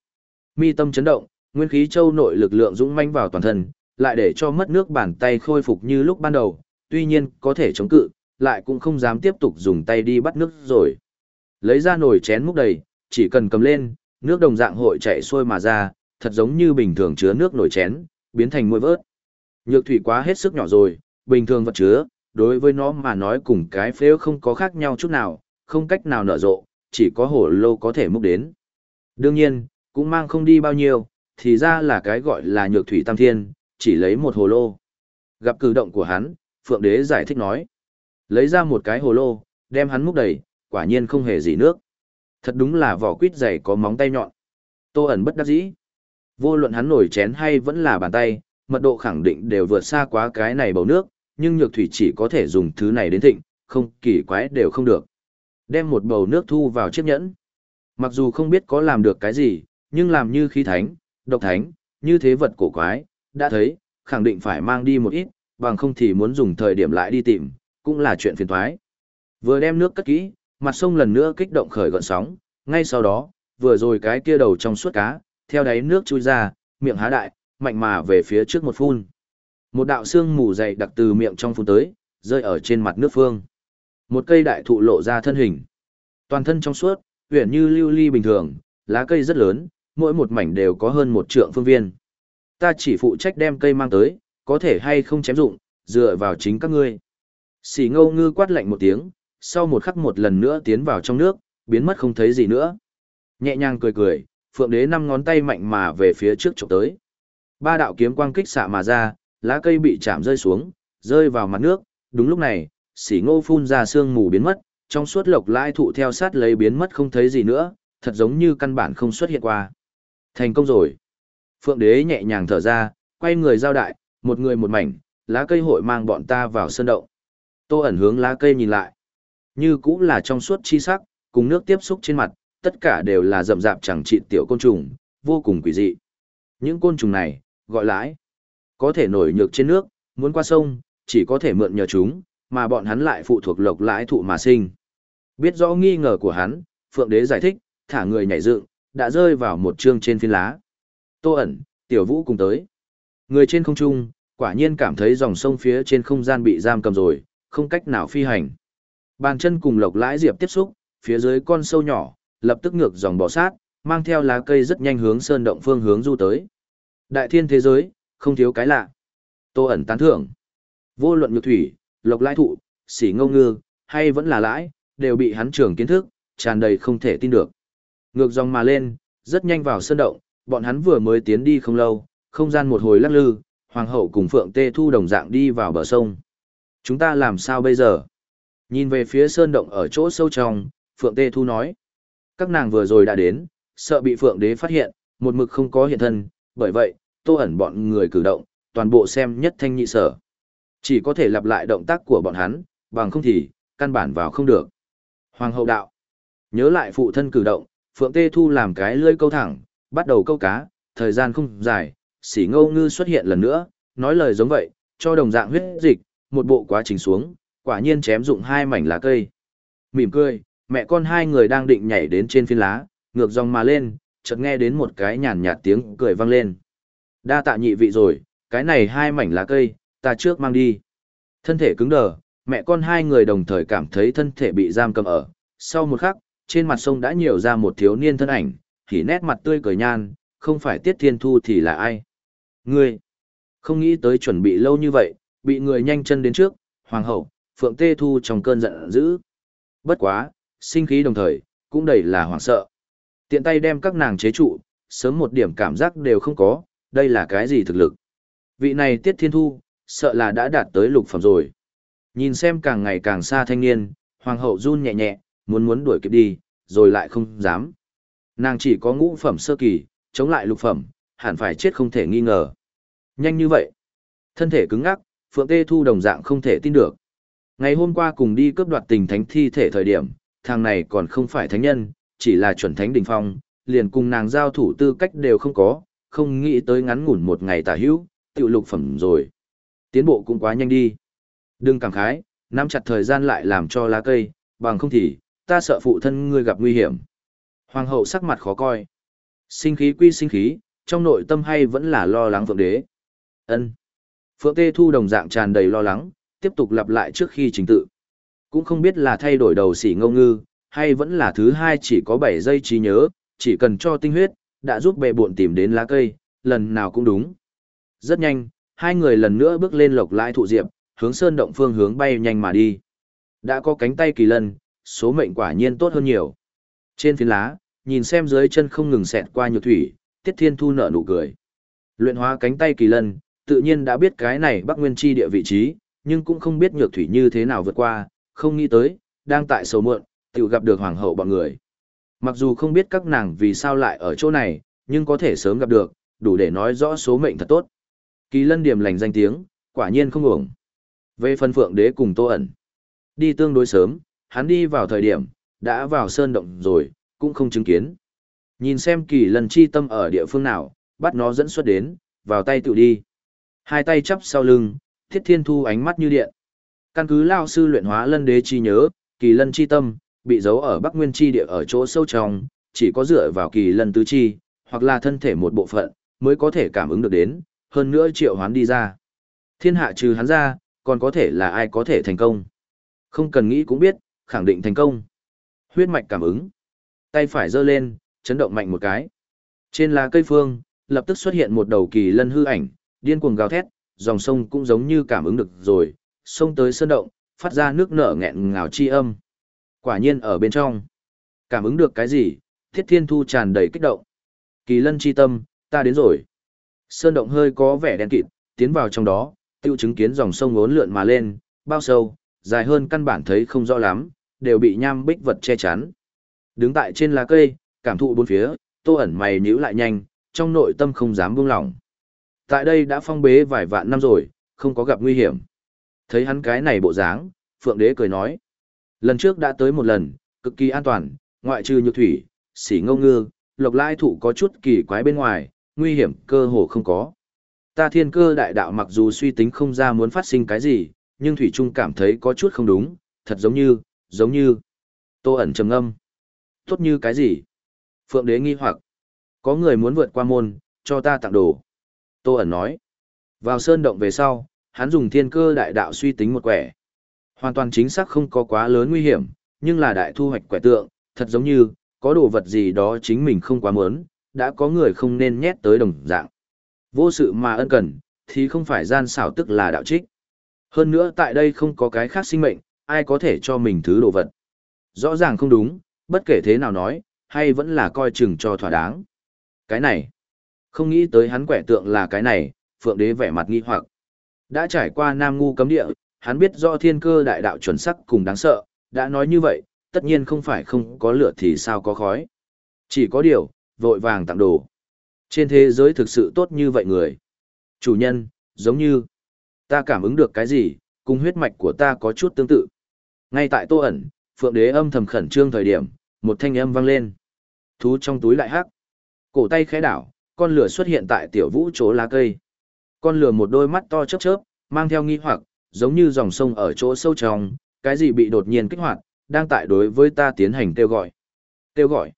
Mi tâm chấn động, nguyên khí châu nội lực lượng dũng manh vào toàn thân, lại để cho mất nước bàn tay khôi phục như lúc ban đầu, tuy nhiên có thể chống cự, lại cũng không dám tiếp tục dùng tay đi bắt nước rồi. Lấy ra nồi chén múc đầy, chỉ cần cầm lên, nước đồng dạng hội chạy xuôi mà ra, thật giống như bình thường chứa nước nổi chén, biến thành muôi vớt. Nhược thủy quá hết sức nhỏ rồi, bình thường vật chứa, đối với nó mà nói cùng cái phếu không có khác nhau chút nào, không cách nào nở rộ, chỉ có hổ lô có thể múc đến. Đương nhiên, cũng mang không đi bao nhiêu, thì ra là cái gọi là nhược thủy tam thiên, chỉ lấy một hồ lô. Gặp cử động của hắn, Phượng Đế giải thích nói. Lấy ra một cái hồ lô, đem hắn múc đầy, quả nhiên không hề gì nước. Thật đúng là vỏ quýt dày có móng tay nhọn. Tô ẩn bất đắc dĩ. Vô luận hắn nổi chén hay vẫn là bàn tay, mật độ khẳng định đều vượt xa quá cái này bầu nước, nhưng nhược thủy chỉ có thể dùng thứ này đến thịnh, không kỳ quái đều không được. Đem một bầu nước thu vào chiếc nhẫn. Mặc dù không biết có làm được cái gì, nhưng làm như khí thánh, độc thánh, như thế vật cổ quái, đã thấy, khẳng định phải mang đi một ít, bằng không thì muốn dùng thời điểm lại đi tìm, cũng là chuyện phiền toái. Vừa đem nước cất kỹ, mặt sông lần nữa kích động khởi gọn sóng, ngay sau đó, vừa rồi cái kia đầu trong suốt cá, theo đáy nước chui ra, miệng há đại, mạnh mà về phía trước một phun. Một đạo xương mù dày đặc từ miệng trong phun tới, rơi ở trên mặt nước phương. Một cây đại thụ lộ ra thân hình. Toàn thân trong suốt, huyền như lưu ly bình thường, lá cây rất lớn, mỗi một mảnh đều có hơn một trượng phương viên. Ta chỉ phụ trách đem cây mang tới, có thể hay không chém dụng, dựa vào chính các ngươi. Xỉ ngâu ngư quát lạnh một tiếng, sau một khắc một lần nữa tiến vào trong nước, biến mất không thấy gì nữa. Nhẹ nhàng cười cười, phượng đế năm ngón tay mạnh mà về phía trước chụp tới. Ba đạo kiếm quang kích xạ mà ra, lá cây bị chạm rơi xuống, rơi vào mặt nước, đúng lúc này, xỉ ngô phun ra sương mù biến mất, trong suốt lộc lai thụ theo sát lấy biến mất không thấy gì nữa, thật giống như căn bản không xuất hiện qua. Thành công rồi. Phượng đế nhẹ nhàng thở ra, quay người giao đại, một người một mảnh, lá cây hội mang bọn ta vào sơn động. Tô ẩn hướng lá cây nhìn lại. Như cũng là trong suốt chi sắc, cùng nước tiếp xúc trên mặt, tất cả đều là rậm rạp chẳng trị tiểu côn trùng, vô cùng quỷ dị. Những côn trùng này, gọi lãi, có thể nổi nhược trên nước, muốn qua sông, chỉ có thể mượn nhờ chúng, mà bọn hắn lại phụ thuộc lộc lãi thụ mà sinh. Biết rõ nghi ngờ của hắn, Phượng Đế giải thích, thả người nhảy dựng, đã rơi vào một chương trên phiến lá. Tô ẩn, Tiểu Vũ cùng tới. Người trên không trung, quả nhiên cảm thấy dòng sông phía trên không gian bị giam cầm rồi, không cách nào phi hành. Bàn chân cùng lộc lãi diệp tiếp xúc, phía dưới con sâu nhỏ, lập tức ngược dòng bỏ sát, mang theo lá cây rất nhanh hướng sơn động phương hướng du tới. Đại thiên thế giới, không thiếu cái lạ. Tô ẩn tán thưởng. Vô luận nhược thủy, lộc lãi thụ, xỉ ngâu ngư, hay vẫn là lãi, đều bị hắn trưởng kiến thức, tràn đầy không thể tin được. Ngược dòng mà lên, rất nhanh vào sơn động, bọn hắn vừa mới tiến đi không lâu, không gian một hồi lắc lư, hoàng hậu cùng phượng tê thu đồng dạng đi vào bờ sông. Chúng ta làm sao bây giờ? Nhìn về phía sơn động ở chỗ sâu trong, phượng tê thu nói. Các nàng vừa rồi đã đến, sợ bị phượng đế phát hiện, một mực không có hiện thân, bởi vậy, tô ẩn bọn người cử động, toàn bộ xem nhất thanh nhị sở. Chỉ có thể lặp lại động tác của bọn hắn, bằng không thì, căn bản vào không được. Hoàng hậu đạo. Nhớ lại phụ thân cử động, Phượng Tê Thu làm cái lưỡi câu thẳng, bắt đầu câu cá, thời gian không dài, xỉ ngâu ngư xuất hiện lần nữa, nói lời giống vậy, cho đồng dạng huyết dịch, một bộ quá trình xuống, quả nhiên chém dụng hai mảnh lá cây. Mỉm cười, mẹ con hai người đang định nhảy đến trên phiến lá, ngược dòng mà lên, chợt nghe đến một cái nhàn nhạt tiếng cười vang lên. Đa tạ nhị vị rồi, cái này hai mảnh lá cây, ta trước mang đi. Thân thể cứng đờ, mẹ con hai người đồng thời cảm thấy thân thể bị giam cầm ở. Sau một khắc, trên mặt sông đã nhiều ra một thiếu niên thân ảnh, thì nét mặt tươi cười nhan, không phải Tiết Thiên Thu thì là ai. Ngươi, không nghĩ tới chuẩn bị lâu như vậy, bị người nhanh chân đến trước, hoàng hậu, Phượng Tê Thu trong cơn giận dữ. Bất quá, sinh khí đồng thời, cũng đầy là hoảng sợ. Tiện tay đem các nàng chế trụ, sớm một điểm cảm giác đều không có, đây là cái gì thực lực. Vị này Tiết Thiên Thu, sợ là đã đạt tới lục phẩm rồi. Nhìn xem càng ngày càng xa thanh niên, hoàng hậu run nhẹ nhẹ, muốn muốn đuổi kịp đi, rồi lại không dám. Nàng chỉ có ngũ phẩm sơ kỳ, chống lại lục phẩm, hẳn phải chết không thể nghi ngờ. Nhanh như vậy. Thân thể cứng ngắc, Phượng Tê Thu đồng dạng không thể tin được. Ngày hôm qua cùng đi cướp đoạt tình thánh thi thể thời điểm, thằng này còn không phải thánh nhân, chỉ là chuẩn thánh đỉnh phong, liền cùng nàng giao thủ tư cách đều không có, không nghĩ tới ngắn ngủn một ngày tả hữu, tiểu lục phẩm rồi. Tiến bộ cũng quá nhanh đi. Đừng cảm khái, nắm chặt thời gian lại làm cho lá cây, bằng không thì, ta sợ phụ thân ngươi gặp nguy hiểm. Hoàng hậu sắc mặt khó coi. Sinh khí quy sinh khí, trong nội tâm hay vẫn là lo lắng phượng đế. ân Phượng Tê Thu đồng dạng tràn đầy lo lắng, tiếp tục lặp lại trước khi trình tự. Cũng không biết là thay đổi đầu xỉ ngâu ngư, hay vẫn là thứ hai chỉ có 7 giây trí nhớ, chỉ cần cho tinh huyết, đã giúp bệ buộn tìm đến lá cây, lần nào cũng đúng. Rất nhanh, hai người lần nữa bước lên lộc lãi thụ diệp, hướng sơn động phương hướng bay nhanh mà đi. Đã có cánh tay kỳ lân, số mệnh quả nhiên tốt hơn nhiều. Trên phiến lá, nhìn xem dưới chân không ngừng xẹt qua nhược thủy, Tiết Thiên Thu nở nụ cười. Luyện hóa cánh tay kỳ lân, tự nhiên đã biết cái này Bắc Nguyên chi địa vị trí, nhưng cũng không biết nhược thủy như thế nào vượt qua, không nghĩ tới, đang tại sầu muộn, tiểu gặp được hoàng hậu bọn người. Mặc dù không biết các nàng vì sao lại ở chỗ này, nhưng có thể sớm gặp được, đủ để nói rõ số mệnh thật tốt. Kỳ lân điểm lành danh tiếng, quả nhiên không ổng. Về phân phượng đế cùng tô ẩn. Đi tương đối sớm, hắn đi vào thời điểm, đã vào sơn động rồi, cũng không chứng kiến. Nhìn xem kỳ lân chi tâm ở địa phương nào, bắt nó dẫn xuất đến, vào tay tự đi. Hai tay chắp sau lưng, thiết thiên thu ánh mắt như điện. Căn cứ lao sư luyện hóa lân đế chi nhớ, kỳ lân chi tâm, bị giấu ở bắc nguyên chi địa ở chỗ sâu trong, chỉ có dựa vào kỳ lân tứ chi, hoặc là thân thể một bộ phận, mới có thể cảm ứng được đến, hơn nữa triệu hoán đi ra. Thiên hạ trừ hắn ra, còn có thể là ai có thể thành công. Không cần nghĩ cũng biết, khẳng định thành công. Huyết mạch cảm ứng. Tay phải giơ lên, chấn động mạnh một cái. Trên lá cây phương, lập tức xuất hiện một đầu kỳ lân hư ảnh, điên cuồng gào thét, dòng sông cũng giống như cảm ứng được rồi, xông tới sơn động, phát ra nước nở nghẹn ngào chi âm. Quả nhiên ở bên trong, cảm ứng được cái gì, thiết thiên thu tràn đầy kích động. Kỳ lân chi tâm, ta đến rồi. Sơn động hơi có vẻ đen kịt, tiến vào trong đó, tiêu chứng kiến dòng sông ốn lượn mà lên, bao sâu, dài hơn căn bản thấy không rõ lắm, đều bị nham bích vật che chắn. Đứng tại trên lá cây, cảm thụ bốn phía, tô ẩn mày nhíu lại nhanh, trong nội tâm không dám buông lỏng. Tại đây đã phong bế vài vạn năm rồi, không có gặp nguy hiểm. Thấy hắn cái này bộ dáng, Phượng Đế cười nói. Lần trước đã tới một lần, cực kỳ an toàn, ngoại trừ nhược thủy, xỉ ngâu ngư, lộc lai thụ có chút kỳ quái bên ngoài, nguy hiểm cơ hồ không có. Ta thiên cơ đại đạo mặc dù suy tính không ra muốn phát sinh cái gì, nhưng Thủy Trung cảm thấy có chút không đúng, thật giống như, giống như. Tô ẩn trầm ngâm. Tốt như cái gì? Phượng đế nghi hoặc. Có người muốn vượt qua môn, cho ta tặng đồ. Tô ẩn nói. Vào sơn động về sau, hắn dùng thiên cơ đại đạo suy tính một quẻ. Hoàn toàn chính xác không có quá lớn nguy hiểm, nhưng là đại thu hoạch quẻ tượng, thật giống như, có đồ vật gì đó chính mình không quá muốn, đã có người không nên nhét tới đồng dạng. Vô sự mà ân cần, thì không phải gian xảo tức là đạo trích. Hơn nữa tại đây không có cái khác sinh mệnh, ai có thể cho mình thứ đồ vật. Rõ ràng không đúng, bất kể thế nào nói, hay vẫn là coi chừng cho thỏa đáng. Cái này, không nghĩ tới hắn quẻ tượng là cái này, phượng đế vẻ mặt nghi hoặc. Đã trải qua nam ngu cấm địa, hắn biết do thiên cơ đại đạo chuẩn sắc cùng đáng sợ, đã nói như vậy, tất nhiên không phải không có lửa thì sao có khói. Chỉ có điều, vội vàng tặng đồ. Trên thế giới thực sự tốt như vậy người. Chủ nhân, giống như, ta cảm ứng được cái gì, cùng huyết mạch của ta có chút tương tự. Ngay tại tô ẩn, phượng đế âm thầm khẩn trương thời điểm, một thanh âm vang lên. Thú trong túi lại hắc. Cổ tay khẽ đảo, con lửa xuất hiện tại tiểu vũ chỗ lá cây. Con lừa một đôi mắt to chớp chớp, mang theo nghi hoặc, giống như dòng sông ở chỗ sâu trong, cái gì bị đột nhiên kích hoạt, đang tại đối với ta tiến hành kêu gọi. Kêu gọi.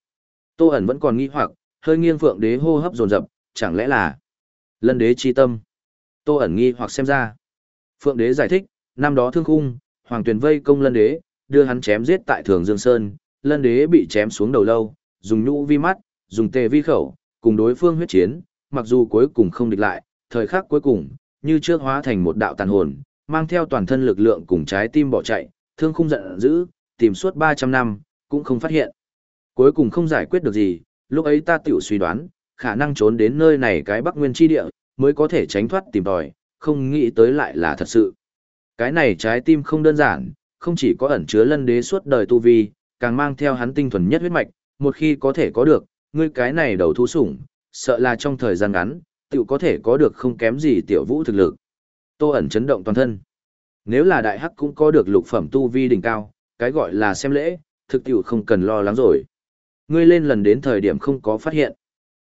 Tô ẩn vẫn còn nghi hoặc, hơi nghiêng phượng đế hô hấp dồn dập, chẳng lẽ là lân đế chi tâm. Tô ẩn nghi hoặc xem ra. Phượng đế giải thích, năm đó thương khung, hoàng tuyền vây công lân đế, đưa hắn chém giết tại thường dương sơn, lân đế bị chém xuống đầu lâu, dùng nhũ vi mắt, dùng tề vi khẩu, cùng đối phương huyết chiến, mặc dù cuối cùng không địch lại, thời khắc cuối cùng, như trước hóa thành một đạo tàn hồn, mang theo toàn thân lực lượng cùng trái tim bỏ chạy, thương không giận dữ, tìm suốt 300 năm, cũng không phát hiện. Cuối cùng không giải quyết được gì, lúc ấy ta tiểu suy đoán, khả năng trốn đến nơi này cái Bắc Nguyên chi địa, mới có thể tránh thoát tìm tòi, không nghĩ tới lại là thật sự. Cái này trái tim không đơn giản, không chỉ có ẩn chứa lân đế suốt đời tu vi, càng mang theo hắn tinh thuần nhất huyết mạch, một khi có thể có được, ngươi cái này đầu thú sủng, sợ là trong thời gian ngắn, tiểu có thể có được không kém gì tiểu vũ thực lực. Tô ẩn chấn động toàn thân. Nếu là đại hắc cũng có được lục phẩm tu vi đỉnh cao, cái gọi là xem lễ, thực tiểu không cần lo lắng rồi. Ngươi lên lần đến thời điểm không có phát hiện.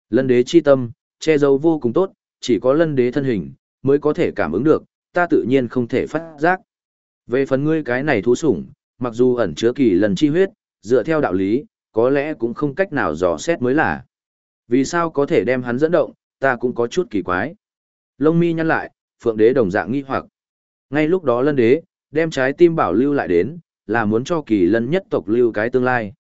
Lân đế chi tâm, che giấu vô cùng tốt, chỉ có lân đế thân hình, mới có thể cảm ứng được, ta tự nhiên không thể phát giác. Về phần ngươi cái này thú sủng, mặc dù ẩn chứa kỳ lần chi huyết, dựa theo đạo lý, có lẽ cũng không cách nào dò xét mới là. Vì sao có thể đem hắn dẫn động, ta cũng có chút kỳ quái. Lông mi nhăn lại, phượng đế đồng dạng nghi hoặc. Ngay lúc đó lân đế, đem trái tim bảo lưu lại đến, là muốn cho kỳ lân nhất tộc lưu cái tương lai.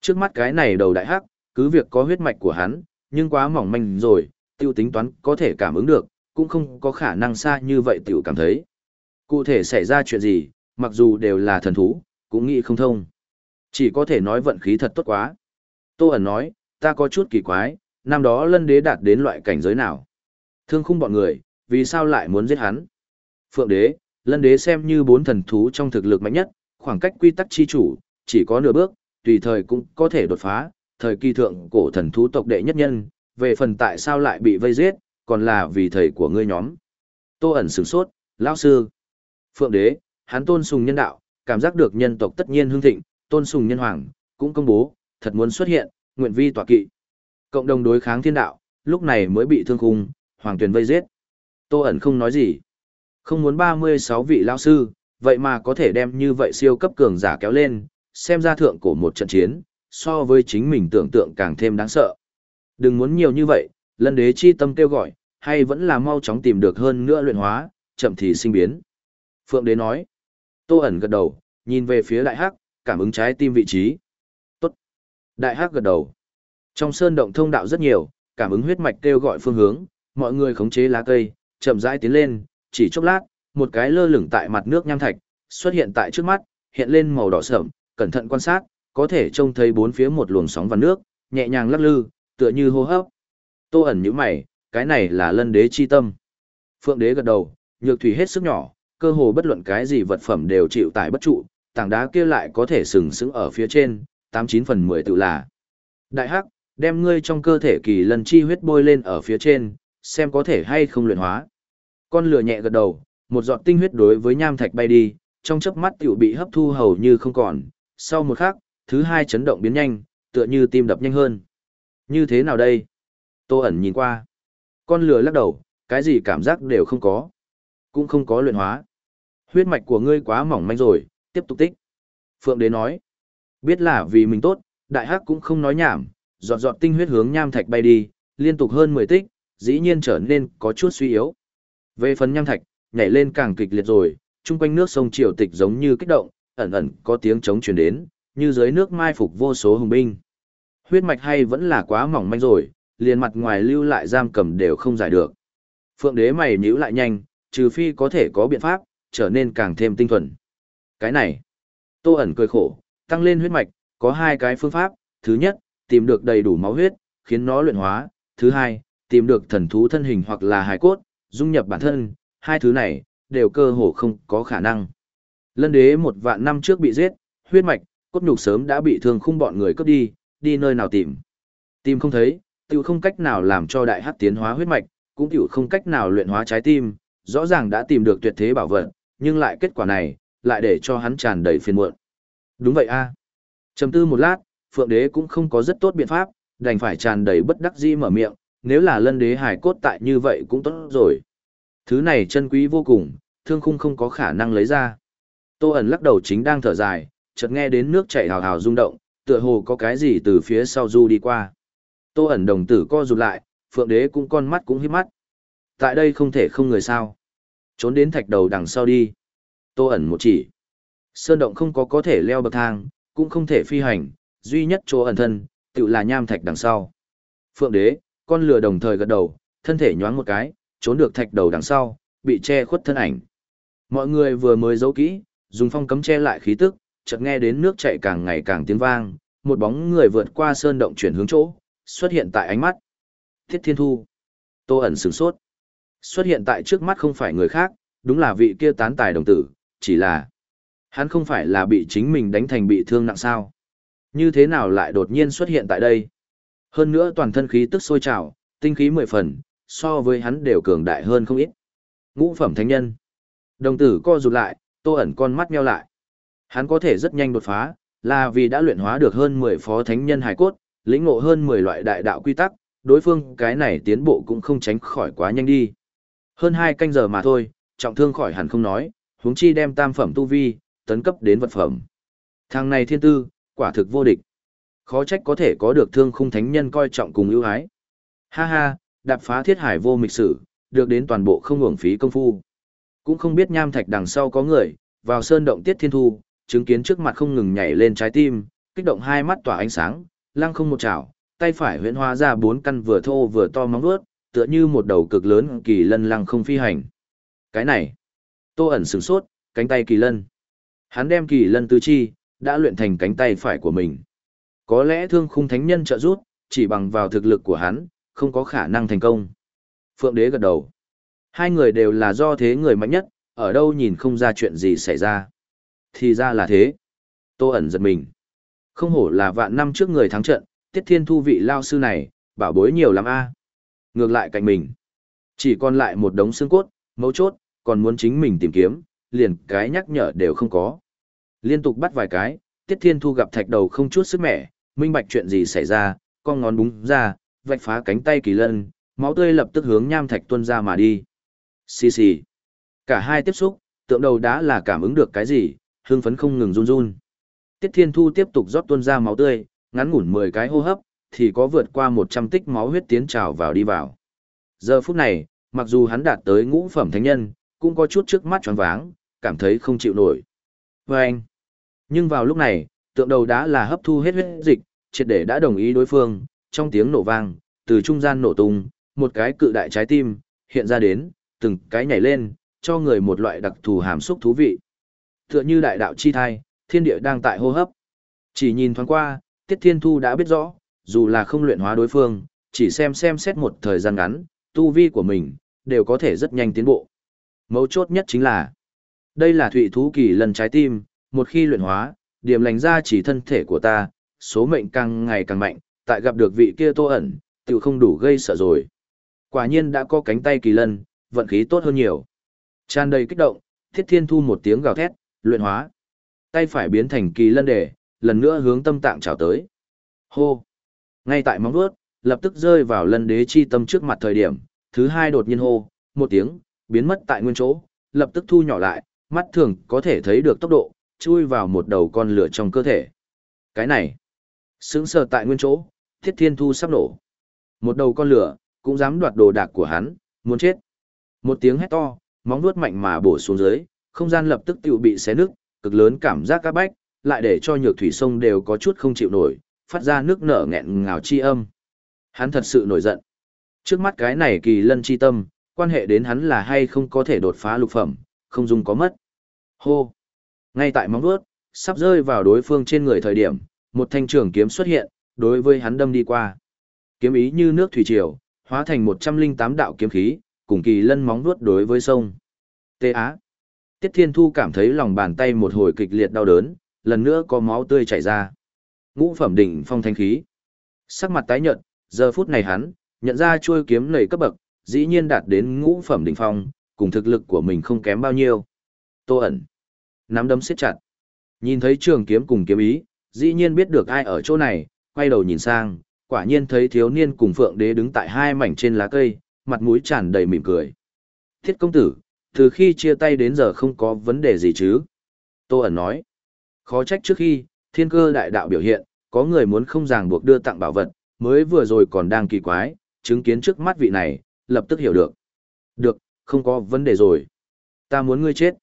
Trước mắt cái này đầu đại hắc, cứ việc có huyết mạch của hắn, nhưng quá mỏng manh rồi, tiêu tính toán có thể cảm ứng được, cũng không có khả năng xa như vậy tiểu cảm thấy. Cụ thể xảy ra chuyện gì, mặc dù đều là thần thú, cũng nghĩ không thông. Chỉ có thể nói vận khí thật tốt quá. Tô ẩn nói, ta có chút kỳ quái, năm đó lân đế đạt đến loại cảnh giới nào. Thương khung bọn người, vì sao lại muốn giết hắn? Phượng đế, lân đế xem như bốn thần thú trong thực lực mạnh nhất, khoảng cách quy tắc chi chủ, chỉ có nửa bước, tùy thời cũng có thể đột phá, thời kỳ thượng cổ thần thú tộc đệ nhất nhân, về phần tại sao lại bị vây giết, còn là vì thầy của ngươi nhóm. Tô ẩn sửng sốt, lão sư. Phượng đế, hắn tôn sùng nhân đạo, cảm giác được nhân tộc tất nhiên hương thịnh, tôn sùng nhân hoàng, cũng công bố, thật muốn xuất hiện, nguyện vi tọa kỵ. Cộng đồng đối kháng thiên đạo, lúc này mới bị thương khung, hoàng tuyển vây giết. Tô ẩn không nói gì. Không muốn 36 vị lão sư, vậy mà có thể đem như vậy siêu cấp cường giả kéo lên, xem ra thượng cổ một trận chiến, so với chính mình tưởng tượng càng thêm đáng sợ. Đừng muốn nhiều như vậy, lân đế chi tâm kêu gọi, hay vẫn là mau chóng tìm được hơn nữa luyện hóa, chậm thì sinh biến. Phượng đế nói, tô ẩn gật đầu, nhìn về phía đại hắc, cảm ứng trái tim vị trí. Tốt. Đại hắc gật đầu. Trong sơn động thông đạo rất nhiều, cảm ứng huyết mạch kêu gọi phương hướng, mọi người khống chế lá cây, chậm rãi tiến lên, chỉ chốc lát, một cái lơ lửng tại mặt nước nham thạch, xuất hiện tại trước mắt, hiện lên màu đỏ sẫm, cẩn thận quan sát, có thể trông thấy bốn phía một luồng sóng và nước, nhẹ nhàng lắc lư, tựa như hô hấp. Tô ẩn nhíu mày, cái này là lân đế chi tâm. Phượng đế gật đầu, nhược thủy hết sức nhỏ, cơ hồ bất luận cái gì vật phẩm đều chịu tải bất trụ, tảng đá kia lại có thể sừng sững ở phía trên, tám chín phần mười tự là. Đại hắc, đem ngươi trong cơ thể kỳ lần chi huyết bôi lên ở phía trên, xem có thể hay không luyện hóa. Con lửa nhẹ gật đầu, một giọt tinh huyết đối với nham thạch bay đi, trong chớp mắt tiểu bị hấp thu hầu như không còn, sau một khắc, thứ hai chấn động biến nhanh, tựa như tim đập nhanh hơn. Như thế nào đây? Tô ẩn nhìn qua. Con lửa lắc đầu, cái gì cảm giác đều không có. Cũng không có luyện hóa. Huyết mạch của ngươi quá mỏng manh rồi, tiếp tục tích. Phượng đế nói. Biết là vì mình tốt, đại hắc cũng không nói nhảm, giọt giọt tinh huyết hướng nham thạch bay đi, liên tục hơn 10 tích, dĩ nhiên trở nên có chút suy yếu. Về phần nham thạch, nhảy lên càng kịch liệt rồi, chung quanh nước sông triều tịch giống như kích động, ẩn ẩn có tiếng trống truyền đến, như dưới nước mai phục vô số hùng binh. Huyết mạch hay vẫn là quá mỏng manh rồi, liền mặt ngoài lưu lại giam cầm đều không giải được. Phượng đế mày nhíu lại nhanh, trừ phi có thể có biện pháp, trở nên càng thêm tinh thuần. Cái này, tô ẩn cười khổ, tăng lên huyết mạch, có hai cái phương pháp, thứ nhất, tìm được đầy đủ máu huyết, khiến nó luyện hóa, thứ hai, tìm được thần thú thân hình hoặc là hài cốt, dung nhập bản thân, hai thứ này, đều cơ hồ không có khả năng. Lân đế một vạn năm trước bị giết, huyết mạch, cốt nhục sớm đã bị thương khung bọn người cướp đi, đi nơi nào tìm. Tìm không thấy, tiểu không cách nào làm cho đại hắc tiến hóa huyết mạch, cũng tiểu không cách nào luyện hóa trái tim, rõ ràng đã tìm được tuyệt thế bảo vật, nhưng lại kết quả này, lại để cho hắn tràn đầy phiền muộn. Đúng vậy a. Trầm tư một lát, Phượng Đế cũng không có rất tốt biện pháp, đành phải tràn đầy bất đắc dĩ mở miệng, nếu là lân đế hải cốt tại như vậy cũng tốt rồi. Thứ này chân quý vô cùng, thương khung không có khả năng lấy ra. Tô ẩn lắc đầu chính đang thở dài, chợt nghe đến nước chảy hào hào rung động, tựa hồ có cái gì từ phía sau du đi qua. Tô ẩn đồng tử co rụt lại, phượng đế cũng con mắt cũng hít mắt. Tại đây không thể không người sao. Trốn đến thạch đầu đằng sau đi. Tô ẩn một chỉ. Sơn động không có có thể leo bậc thang, cũng không thể phi hành, duy nhất chỗ ẩn thân, tự là nham thạch đằng sau. Phượng đế, con lừa đồng thời gật đầu, thân thể nhoáng một cái, trốn được thạch đầu đằng sau, bị che khuất thân ảnh. Mọi người vừa mới giấu kỹ, dùng phong cấm che lại khí tức, chợt nghe đến nước chảy càng ngày càng tiếng vang, một bóng người vượt qua sơn động chuyển hướng chỗ, xuất hiện tại ánh mắt. Thiết Thiên Thu. Tô ẩn sửng sốt. Xuất hiện tại trước mắt không phải người khác, đúng là vị kia tán tài đồng tử, chỉ là hắn không phải là bị chính mình đánh thành bị thương nặng sao. Như thế nào lại đột nhiên xuất hiện tại đây? Hơn nữa toàn thân khí tức sôi trào, tinh khí mười phần, so với hắn đều cường đại hơn không ít. Ngũ phẩm thánh nhân. Đồng tử co rụt lại, tô ẩn con mắt meo lại. Hắn có thể rất nhanh đột phá, là vì đã luyện hóa được hơn 10 phó thánh nhân hải cốt, lĩnh ngộ hơn 10 loại đại đạo quy tắc, đối phương cái này tiến bộ cũng không tránh khỏi quá nhanh đi. Hơn 2 canh giờ mà thôi, trọng thương khỏi hẳn không nói, huống chi đem tam phẩm tu vi, tấn cấp đến vật phẩm. Thằng này thiên tư, quả thực vô địch. Khó trách có thể có được thương khung thánh nhân coi trọng cùng ưu ái. Ha ha, đạp phá thiết hải vô mịch sử, được đến toàn bộ không hưởng phí công phu. Cũng không biết nham thạch đằng sau có người, vào sơn động tiết thiên thu, chứng kiến trước mặt không ngừng nhảy lên trái tim, kích động hai mắt tỏa ánh sáng, lăng không một chảo, tay phải huyễn hóa ra bốn căn vừa thô vừa to móng vuốt, tựa như một đầu cực lớn kỳ lân lăng không phi hành. Cái này, Tô ẩn sửng sốt, cánh tay kỳ lân. Hắn đem kỳ lân tứ chi, đã luyện thành cánh tay phải của mình. Có lẽ thương khung thánh nhân trợ giúp, chỉ bằng vào thực lực của hắn, không có khả năng thành công. Phượng đế gật đầu. Hai người đều là do thế người mạnh nhất, ở đâu nhìn không ra chuyện gì xảy ra. Thì ra là thế. Tô ẩn giật mình. Không hổ là vạn năm trước người thắng trận, tiết thiên thu vị lao sư này, bảo bối nhiều lắm a Ngược lại cạnh mình. Chỉ còn lại một đống xương cốt, mấu chốt, còn muốn chính mình tìm kiếm, liền cái nhắc nhở đều không có. Liên tục bắt vài cái, tiết thiên thu gặp thạch đầu không chút sức mẻ, minh bạch chuyện gì xảy ra, con ngón búng ra, vạch phá cánh tay kỳ lân, máu tươi lập tức hướng nham thạch tuôn ra mà đi. Xì xì. Cả hai tiếp xúc, tượng đầu đã là cảm ứng được cái gì, hương phấn không ngừng run run. Tiết Thiên Thu tiếp tục rót tuôn ra máu tươi, ngắn ngủn 10 cái hô hấp, thì có vượt qua 100 tích máu huyết tiến trào vào đi vào. Giờ phút này, mặc dù hắn đạt tới ngũ phẩm thánh nhân, cũng có chút trước mắt choáng váng, cảm thấy không chịu nổi. Và anh. Nhưng vào lúc này, tượng đầu đá là hấp thu hết huyết dịch, triệt để đã đồng ý đối phương, trong tiếng nổ vang, từ trung gian nổ tung, một cái cự đại trái tim, hiện ra đến, từng cái nhảy lên, cho người một loại đặc thù hàm xúc thú vị. Tựa như đại đạo chi thai, thiên địa đang tại hô hấp. Chỉ nhìn thoáng qua, Tiết Thiên Thu đã biết rõ, dù là không luyện hóa đối phương, chỉ xem xem xét một thời gian ngắn, tu vi của mình, đều có thể rất nhanh tiến bộ. Mấu chốt nhất chính là, đây là thụy thú kỳ lần trái tim, một khi luyện hóa, điểm lành ra chỉ thân thể của ta, số mệnh càng ngày càng mạnh, tại gặp được vị kia tô ẩn, tự không đủ gây sợ rồi. Quả nhiên đã có cánh tay kỳ lân, vận khí tốt hơn nhiều. Tràn đầy kích động, thiết thiên thu một tiếng gào thét, luyện hóa. Tay phải biến thành kỳ lân để, lần nữa hướng tâm tạng trào tới. Hô! Ngay tại móng vuốt, lập tức rơi vào lân đế chi tâm trước mặt thời điểm, thứ hai đột nhiên hô, một tiếng, biến mất tại nguyên chỗ, lập tức thu nhỏ lại, mắt thường có thể thấy được tốc độ, chui vào một đầu con lửa trong cơ thể. Cái này, sững sờ tại nguyên chỗ, thiết thiên thu sắp nổ. Một đầu con lửa, cũng dám đoạt đồ đạc của hắn, muốn chết. Một tiếng hét to, móng vuốt mạnh mà bổ xuống dưới, không gian lập tức tiểu bị xé nứt, cực lớn cảm giác các bách, lại để cho nhược thủy sông đều có chút không chịu nổi, phát ra nước nở nghẹn ngào chi âm. Hắn thật sự nổi giận. Trước mắt cái này kỳ lân chi tâm, quan hệ đến hắn là hay không có thể đột phá lục phẩm, không dùng có mất. Hô! Ngay tại móng vuốt, sắp rơi vào đối phương trên người thời điểm, một thanh trường kiếm xuất hiện, đối với hắn đâm đi qua. Kiếm ý như nước thủy triều, hóa thành 108 đạo kiếm khí, cùng kỳ lân móng vuốt đối với sông. Tê Á. Tiết Thiên Thu cảm thấy lòng bàn tay một hồi kịch liệt đau đớn, lần nữa có máu tươi chảy ra. Ngũ phẩm đỉnh phong thanh khí. Sắc mặt tái nhợt, giờ phút này hắn, nhận ra chuôi kiếm lầy cấp bậc, dĩ nhiên đạt đến ngũ phẩm đỉnh phong, cùng thực lực của mình không kém bao nhiêu. Tô ẩn. Nắm đấm siết chặt. Nhìn thấy trường kiếm cùng kiếm ý, dĩ nhiên biết được ai ở chỗ này, quay đầu nhìn sang, quả nhiên thấy thiếu niên cùng phượng đế đứng tại hai mảnh trên lá cây, mặt mũi tràn đầy mỉm cười. Thiết công tử, từ khi chia tay đến giờ không có vấn đề gì chứ? Tô ẩn nói. Khó trách trước khi, thiên cơ đại đạo biểu hiện, có người muốn không ràng buộc đưa tặng bảo vật, mới vừa rồi còn đang kỳ quái, chứng kiến trước mắt vị này, lập tức hiểu được. Được, không có vấn đề rồi. Ta muốn ngươi chết.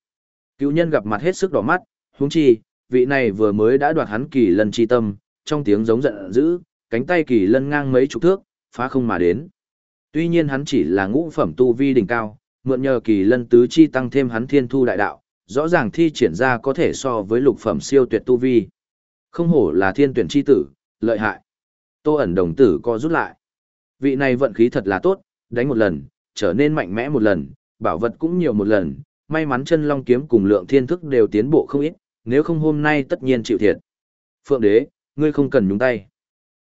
Cựu nhân gặp mặt hết sức đỏ mắt, huống chi, vị này vừa mới đã đoạt hắn kỳ lân chi tâm, trong tiếng giống giận dữ, cánh tay kỳ lân ngang mấy chục thước, phá không mà đến. Tuy nhiên hắn chỉ là ngũ phẩm tu vi đỉnh cao, mượn nhờ kỳ lân tứ chi tăng thêm hắn thiên thu đại đạo, rõ ràng thi triển ra có thể so với lục phẩm siêu tuyệt tu vi. Không hổ là thiên tuyển chi tử, lợi hại. Tô ẩn đồng tử co rút lại. Vị này vận khí thật là tốt, đánh một lần, trở nên mạnh mẽ một lần, bảo vật cũng nhiều một lần, may mắn chân long kiếm cùng lượng thiên thức đều tiến bộ không ít, nếu không hôm nay tất nhiên chịu thiệt. Phượng đế, ngươi không cần nhúng tay.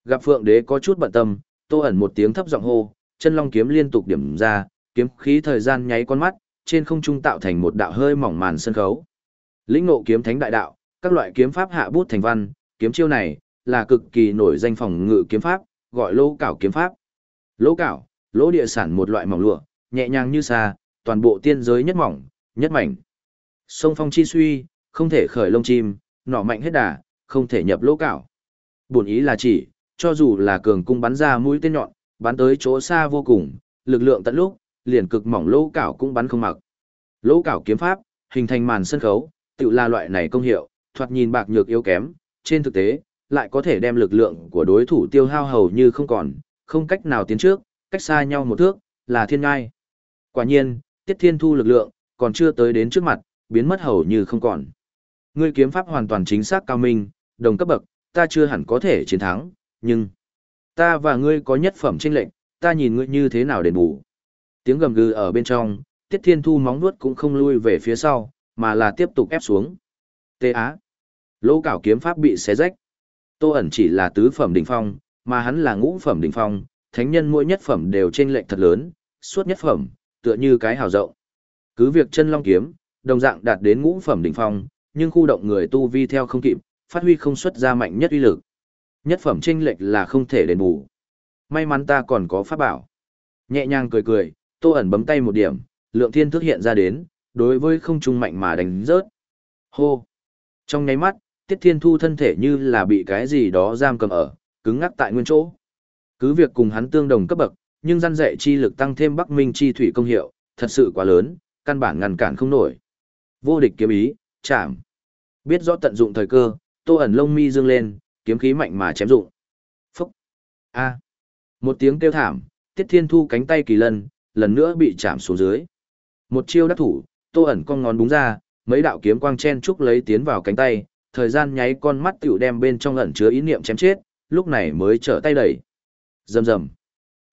Gặp Phượng đế có chút bận tâm, Tô ẩn một tiếng thấp giọng hô, chân long kiếm liên tục điểm ra, kiếm khí thời gian nháy con mắt, trên không trung tạo thành một đạo hơi mỏng màn sân khấu. Lĩnh ngộ kiếm thánh đại đạo, các loại kiếm pháp hạ bút thành văn, kiếm chiêu này là cực kỳ nổi danh phòng ngự kiếm pháp, gọi lỗ cảo kiếm pháp. Lỗ cảo, lỗ địa sản một loại mỏng lụa, nhẹ nhàng như xa, toàn bộ tiên giới nhất mỏng, nhất mảnh. Sông phong chi suy, không thể khởi lông chim, nỏ mạnh hết đà, không thể nhập lỗ cảo. Buồn ý là chỉ, cho dù là cường cung bắn ra mũi tên nhọn, bắn tới chỗ xa vô cùng, lực lượng tận lúc, liền cực mỏng lỗ cảo cũng bắn không mặc. Lỗ cảo kiếm pháp, hình thành màn sân khấu, tự là loại này công hiệu, thoạt nhìn bạc nhược yếu kém, trên thực tế, lại có thể đem lực lượng của đối thủ tiêu hao hầu như không còn, không cách nào tiến trước, cách xa nhau một thước, là thiên ngai. Quả nhiên, Tiết Thiên Thu lực lượng, còn chưa tới đến trước mặt, biến mất hầu như không còn. Ngươi kiếm pháp hoàn toàn chính xác cao minh, đồng cấp bậc, ta chưa hẳn có thể chiến thắng, nhưng ta và ngươi có nhất phẩm chênh lệnh, ta nhìn ngươi như thế nào đền bù. Tiếng gầm gừ ở bên trong, Tiết Thiên Thu móng vuốt cũng không lui về phía sau, mà là tiếp tục ép xuống. Tê Á. Lỗ cảo kiếm pháp bị xé rách. Tô ẩn chỉ là tứ phẩm đỉnh phong, mà hắn là ngũ phẩm đỉnh phong, thánh nhân mỗi nhất phẩm đều chênh lệch thật lớn, suốt nhất phẩm, tựa như cái hào rộng. Cứ việc chân long kiếm, đồng dạng đạt đến ngũ phẩm đỉnh phong, nhưng khu động người tu vi theo không kịp, phát huy không xuất ra mạnh nhất uy lực. Nhất phẩm chênh lệch là không thể đền bù. May mắn ta còn có pháp bảo. Nhẹ nhàng cười cười, Tô ẩn bấm tay một điểm, lượng thiên thức hiện ra đến, đối với không trung mạnh mà đánh rớt. Hô! Trong nháy mắt, Tiết Thiên Thu thân thể như là bị cái gì đó giam cầm ở, cứng ngắc tại nguyên chỗ. Cứ việc cùng hắn tương đồng cấp bậc, nhưng răn dạy chi lực tăng thêm Bắc Minh chi thủy công hiệu, thật sự quá lớn, căn bản ngăn cản không nổi. Vô địch kiếm ý, chạm. Biết rõ tận dụng thời cơ, Tô ẩn lông mi dương lên, kiếm khí mạnh mà chém dụng. Phúc! A! Một tiếng kêu thảm, Tiết Thiên Thu cánh tay kỳ lân, lần nữa bị chạm xuống dưới. Một chiêu đắc thủ, Tô ẩn con ngón đúng ra, mấy đạo kiếm quang chen trúc lấy tiến vào cánh tay, thời gian nháy con mắt tiểu đem bên trong ẩn chứa ý niệm chém chết, lúc này mới trở tay đẩy. Rầm rầm.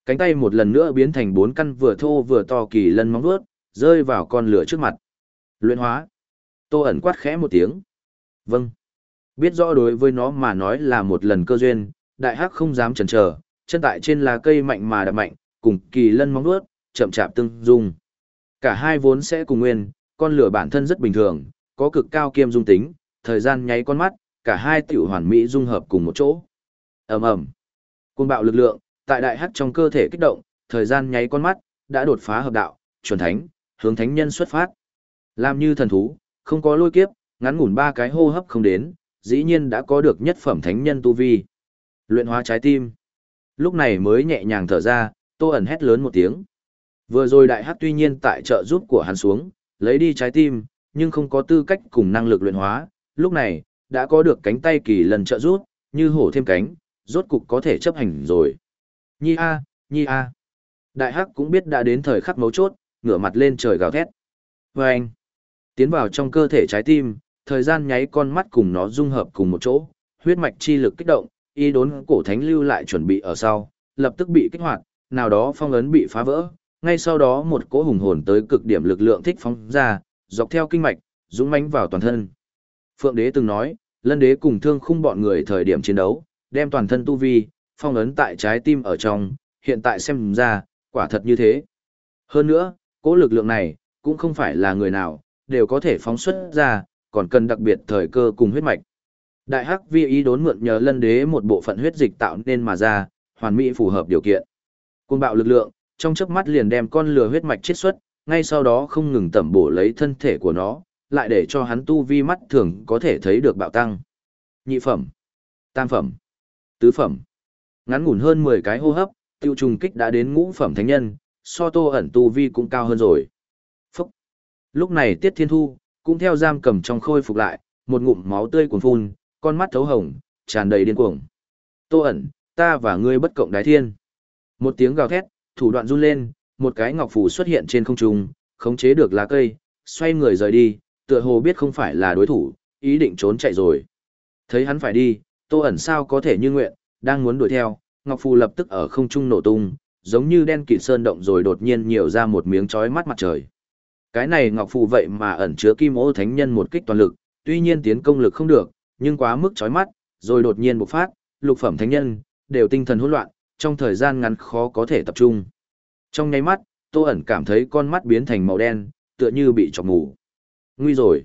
Cánh tay một lần nữa biến thành bốn căn vừa thô vừa to kỳ lân móng vuốt, rơi vào con lửa trước mặt. Luyện hóa. Tô ẩn quát khẽ một tiếng. Vâng. Biết rõ đối với nó mà nói là một lần cơ duyên, đại hắc không dám chần chờ, chân tại trên lá cây mạnh mà đập mạnh, cùng kỳ lân móng đuốt, chậm chạp tương dung. Cả hai vốn sẽ cùng nguyên, con lửa bản thân rất bình thường, có cực cao kiêm dung tính, thời gian nháy con mắt, cả hai tiểu hoàn mỹ dung hợp cùng một chỗ. Ầm ầm. Cuồng bạo lực lượng, tại đại hắc trong cơ thể kích động, thời gian nháy con mắt, đã đột phá hợp đạo, chuẩn thánh, hướng thánh nhân xuất phát. Làm như thần thú, không có lôi kiếp, ngắn ngủn ba cái hô hấp không đến, dĩ nhiên đã có được nhất phẩm thánh nhân tu vi. Luyện hóa trái tim. Lúc này mới nhẹ nhàng thở ra, Tô ẩn hét lớn một tiếng. Vừa rồi đại hắc tuy nhiên tại trợ giúp của hắn xuống, lấy đi trái tim, nhưng không có tư cách cùng năng lực luyện hóa, lúc này, đã có được cánh tay kỳ lần trợ giúp, như hổ thêm cánh, rốt cục có thể chấp hành rồi. Nhi a, nhi a. Đại hắc cũng biết đã đến thời khắc mấu chốt, ngửa mặt lên trời gào thét. Và anh, tiến vào trong cơ thể trái tim, thời gian nháy con mắt cùng nó dung hợp cùng một chỗ, huyết mạch chi lực kích động, y đốn cổ thánh lưu lại chuẩn bị ở sau, lập tức bị kích hoạt, nào đó phong ấn bị phá vỡ, ngay sau đó một cỗ hùng hồn tới cực điểm lực lượng thích phóng ra, dọc theo kinh mạch, dũng mãnh vào toàn thân. Phượng đế từng nói, lân đế cùng thương khung bọn người thời điểm chiến đấu, đem toàn thân tu vi, phong ấn tại trái tim ở trong, hiện tại xem ra, quả thật như thế. Hơn nữa, cỗ lực lượng này, cũng không phải là người nào, đều có thể phóng xuất ra, còn cần đặc biệt thời cơ cùng huyết mạch. Đại hắc vi ý đốn mượn nhờ lân đế một bộ phận huyết dịch tạo nên mà ra, hoàn mỹ phù hợp điều kiện. Côn bạo lực lượng, trong chớp mắt liền đem con lừa huyết mạch chiết xuất, ngay sau đó không ngừng tẩm bổ lấy thân thể của nó, lại để cho hắn tu vi mắt thường có thể thấy được bạo tăng. Nhị phẩm, tam phẩm, tứ phẩm. Ngắn ngủn hơn 10 cái hô hấp, tiêu trùng kích đã đến ngũ phẩm thánh nhân, so tô ẩn tu vi cũng cao hơn rồi. Phúc. Lúc này Tiết Thiên Thu, cũng theo giam cầm trong khôi phục lại, một ngụm máu tươi cuồn phun, con mắt thấu hồng, tràn đầy điên cuồng. Tô ẩn, ta và ngươi bất cộng đái thiên. Một tiếng gào thét, thủ đoạn run lên, một cái ngọc phù xuất hiện trên không trung, khống chế được lá cây, xoay người rời đi, tựa hồ biết không phải là đối thủ, ý định trốn chạy rồi. Thấy hắn phải đi, Tô ẩn sao có thể như nguyện, đang muốn đuổi theo, ngọc phù lập tức ở không trung nổ tung, giống như đen kịt sơn động rồi đột nhiên nhiều ra một miếng chói mắt mặt trời. Cái này ngọc phù vậy mà ẩn chứa kim ô thánh nhân một kích toàn lực, tuy nhiên tiến công lực không được, nhưng quá mức chói mắt, rồi đột nhiên bộc phát, lục phẩm thánh nhân đều tinh thần hỗn loạn, trong thời gian ngắn khó có thể tập trung. Trong nháy mắt, Tô ẩn cảm thấy con mắt biến thành màu đen, tựa như bị chọc mù. Nguy rồi.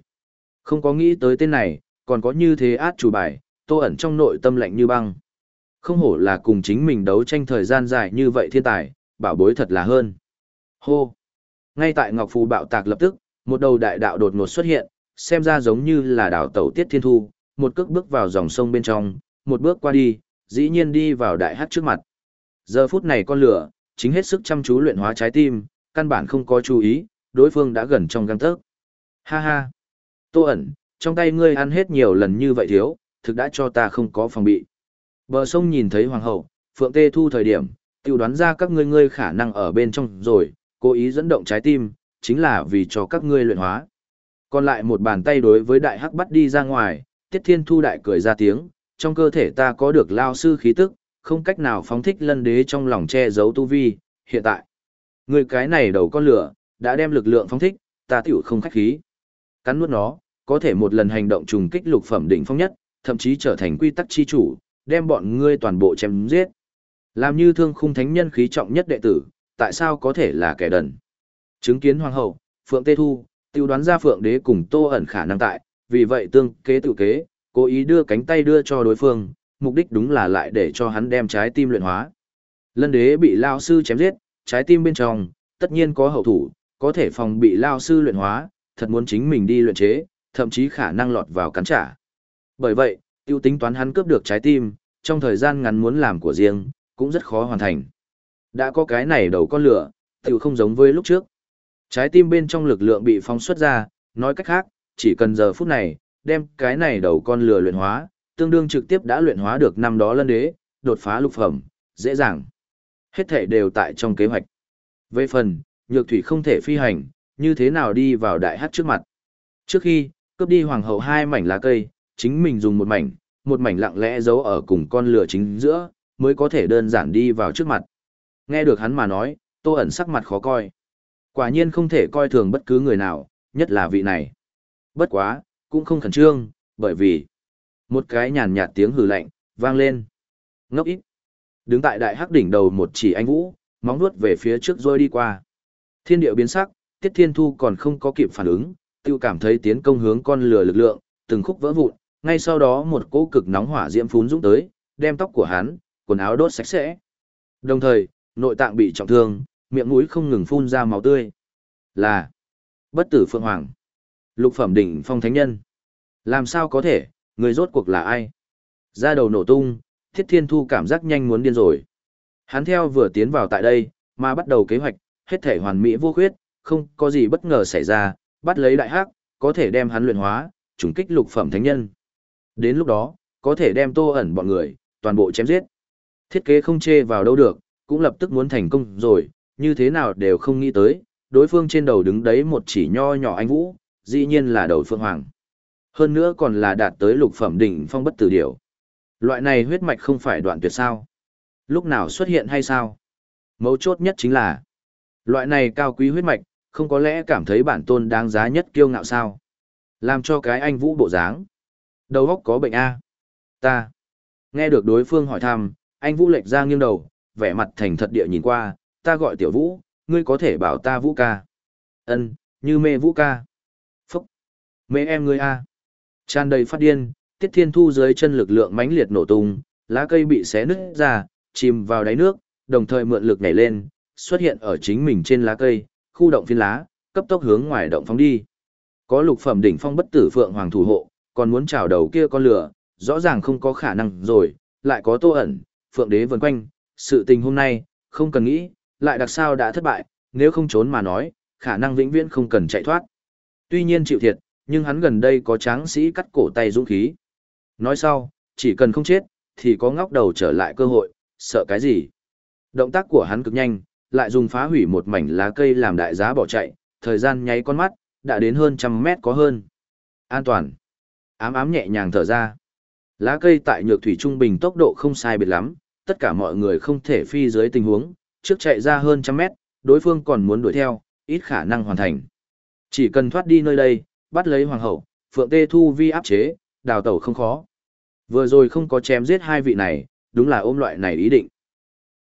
Không có nghĩ tới tên này, còn có như thế át chủ bài, Tô ẩn trong nội tâm lạnh như băng. Không hổ là cùng chính mình đấu tranh thời gian dài như vậy thiên tài, bảo bối thật là hơn. Hô. Ngay tại Ngọc Phù bạo tạc lập tức, một đầu đại đạo đột ngột xuất hiện, xem ra giống như là đảo tẩu tiết thiên thu, một cước bước vào dòng sông bên trong, một bước qua đi, dĩ nhiên đi vào đại hát trước mặt. Giờ phút này con lửa, chính hết sức chăm chú luyện hóa trái tim, căn bản không có chú ý, đối phương đã gần trong găng tớc. Ha ha! Tô ẩn, trong tay ngươi ăn hết nhiều lần như vậy thiếu, thực đã cho ta không có phòng bị. Bờ sông nhìn thấy hoàng hậu, phượng tê thu thời điểm, tiêu đoán ra các ngươi ngươi khả năng ở bên trong rồi, cố ý dẫn động trái tim, chính là vì cho các ngươi luyện hóa. Còn lại một bàn tay đối với đại hắc bắt đi ra ngoài, tiết thiên thu đại cười ra tiếng, trong cơ thể ta có được lao sư khí tức, không cách nào phóng thích lân đế trong lòng che giấu tu vi, hiện tại. Người cái này đầu con lửa, đã đem lực lượng phóng thích, ta tiểu không khách khí. Cắn nuốt nó, có thể một lần hành động trùng kích lục phẩm đỉnh phong nhất, thậm chí trở thành quy tắc chi chủ, đem bọn ngươi toàn bộ chém giết. Làm như thương khung thánh nhân khí trọng nhất đệ tử, tại sao có thể là kẻ đần? Chứng kiến hoàng hậu, Phượng Tê Thu, tiêu đoán ra Phượng Đế cùng Tô ẩn khả năng tại, vì vậy tương kế tự kế, cố ý đưa cánh tay đưa cho đối phương, mục đích đúng là lại để cho hắn đem trái tim luyện hóa. Lân đế bị lao sư chém giết, trái tim bên trong, tất nhiên có hậu thủ, có thể phòng bị lao sư luyện hóa, thật muốn chính mình đi luyện chế, thậm chí khả năng lọt vào cắn trả. Bởi vậy, tiêu tính toán hắn cướp được trái tim, trong thời gian ngắn muốn làm của riêng, cũng rất khó hoàn thành. Đã có cái này đầu con lửa, tiêu không giống với lúc trước. Trái tim bên trong lực lượng bị phóng xuất ra, nói cách khác, chỉ cần giờ phút này, đem cái này đầu con lửa luyện hóa, tương đương trực tiếp đã luyện hóa được năm đó lân đế, đột phá lục phẩm, dễ dàng. Hết thể đều tại trong kế hoạch. Về phần, nhược thủy không thể phi hành, như thế nào đi vào đại hát trước mặt. Trước khi, cướp đi hoàng hậu hai mảnh lá cây, chính mình dùng một mảnh, một mảnh lặng lẽ giấu ở cùng con lửa chính giữa, mới có thể đơn giản đi vào trước mặt. Nghe được hắn mà nói, tô ẩn sắc mặt khó coi. Quả nhiên không thể coi thường bất cứ người nào, nhất là vị này. Bất quá, cũng không khẩn trương, bởi vì một cái nhàn nhạt tiếng hừ lạnh vang lên. Ngốc ít. Đứng tại đại hắc đỉnh đầu một chỉ anh vũ, móng nuốt về phía trước rồi đi qua. Thiên điệu biến sắc, Tiết Thiên Thu còn không có kịp phản ứng, tiêu cảm thấy tiến công hướng con lửa lực lượng, từng khúc vỡ vụn, ngay sau đó một cỗ cực nóng hỏa diễm phún dũng tới, đem tóc của hắn, quần áo đốt sạch sẽ. Đồng thời, nội tạng bị trọng thương, miệng mũi không ngừng phun ra máu tươi. Là bất tử phượng hoàng. Lục phẩm đỉnh phong thánh nhân. Làm sao có thể, người rốt cuộc là ai? Ra đầu nổ tung, thiết thiên thu cảm giác nhanh muốn điên rồi. Hắn theo vừa tiến vào tại đây, mà bắt đầu kế hoạch, hết thể hoàn mỹ vô khuyết, không có gì bất ngờ xảy ra, bắt lấy đại hắc, có thể đem hắn luyện hóa, trùng kích lục phẩm thánh nhân. Đến lúc đó, có thể đem tô ẩn bọn người, toàn bộ chém giết. Thiết kế không chê vào đâu được, cũng lập tức muốn thành công rồi, như thế nào đều không nghĩ tới, đối phương trên đầu đứng đấy một chỉ nho nhỏ anh vũ, dĩ nhiên là đầu phương hoàng. Hơn nữa còn là đạt tới lục phẩm đỉnh phong bất tử điểu. Loại này huyết mạch không phải đoạn tuyệt sao? Lúc nào xuất hiện hay sao? Mấu chốt nhất chính là, loại này cao quý huyết mạch, không có lẽ cảm thấy bản tôn đáng giá nhất kiêu ngạo sao? Làm cho cái anh vũ bộ dáng. Đầu óc có bệnh A. Ta. Nghe được đối phương hỏi thăm, anh vũ lệch ra nghiêng đầu, vẻ mặt thành thật địa nhìn qua, ta gọi tiểu vũ, ngươi có thể bảo ta vũ ca. Ân, như mê vũ ca. Phúc. Mê em ngươi A. Tràn đầy phát điên, tiết thiên thu dưới chân lực lượng mãnh liệt nổ tung, lá cây bị xé nứt ra, chìm vào đáy nước, đồng thời mượn lực nhảy lên, xuất hiện ở chính mình trên lá cây, khu động phiến lá, cấp tốc hướng ngoài động phóng đi. Có lục phẩm đỉnh phong bất tử phượng hoàng thủ hộ, còn muốn chào đầu kia con lửa, rõ ràng không có khả năng rồi, lại có tô ẩn, phượng đế vần quanh, sự tình hôm nay, không cần nghĩ, lại đặc sao đã thất bại, nếu không trốn mà nói, khả năng vĩnh viễn không cần chạy thoát. Tuy nhiên chịu thiệt, nhưng hắn gần đây có tráng sĩ cắt cổ tay dũng khí. Nói sau, chỉ cần không chết, thì có ngóc đầu trở lại cơ hội, sợ cái gì. Động tác của hắn cực nhanh, lại dùng phá hủy một mảnh lá cây làm đại giá bỏ chạy, thời gian nháy con mắt, đã đến hơn trăm mét có hơn. An toàn. Ám ám nhẹ nhàng thở ra. Lá cây tại nhược thủy trung bình tốc độ không sai biệt lắm, tất cả mọi người không thể phi dưới tình huống, trước chạy ra hơn trăm mét, đối phương còn muốn đuổi theo, ít khả năng hoàn thành. Chỉ cần thoát đi nơi đây, bắt lấy hoàng hậu, phượng tê thu vi áp chế, đào tẩu không khó. Vừa rồi không có chém giết hai vị này, đúng là ôm loại này ý định.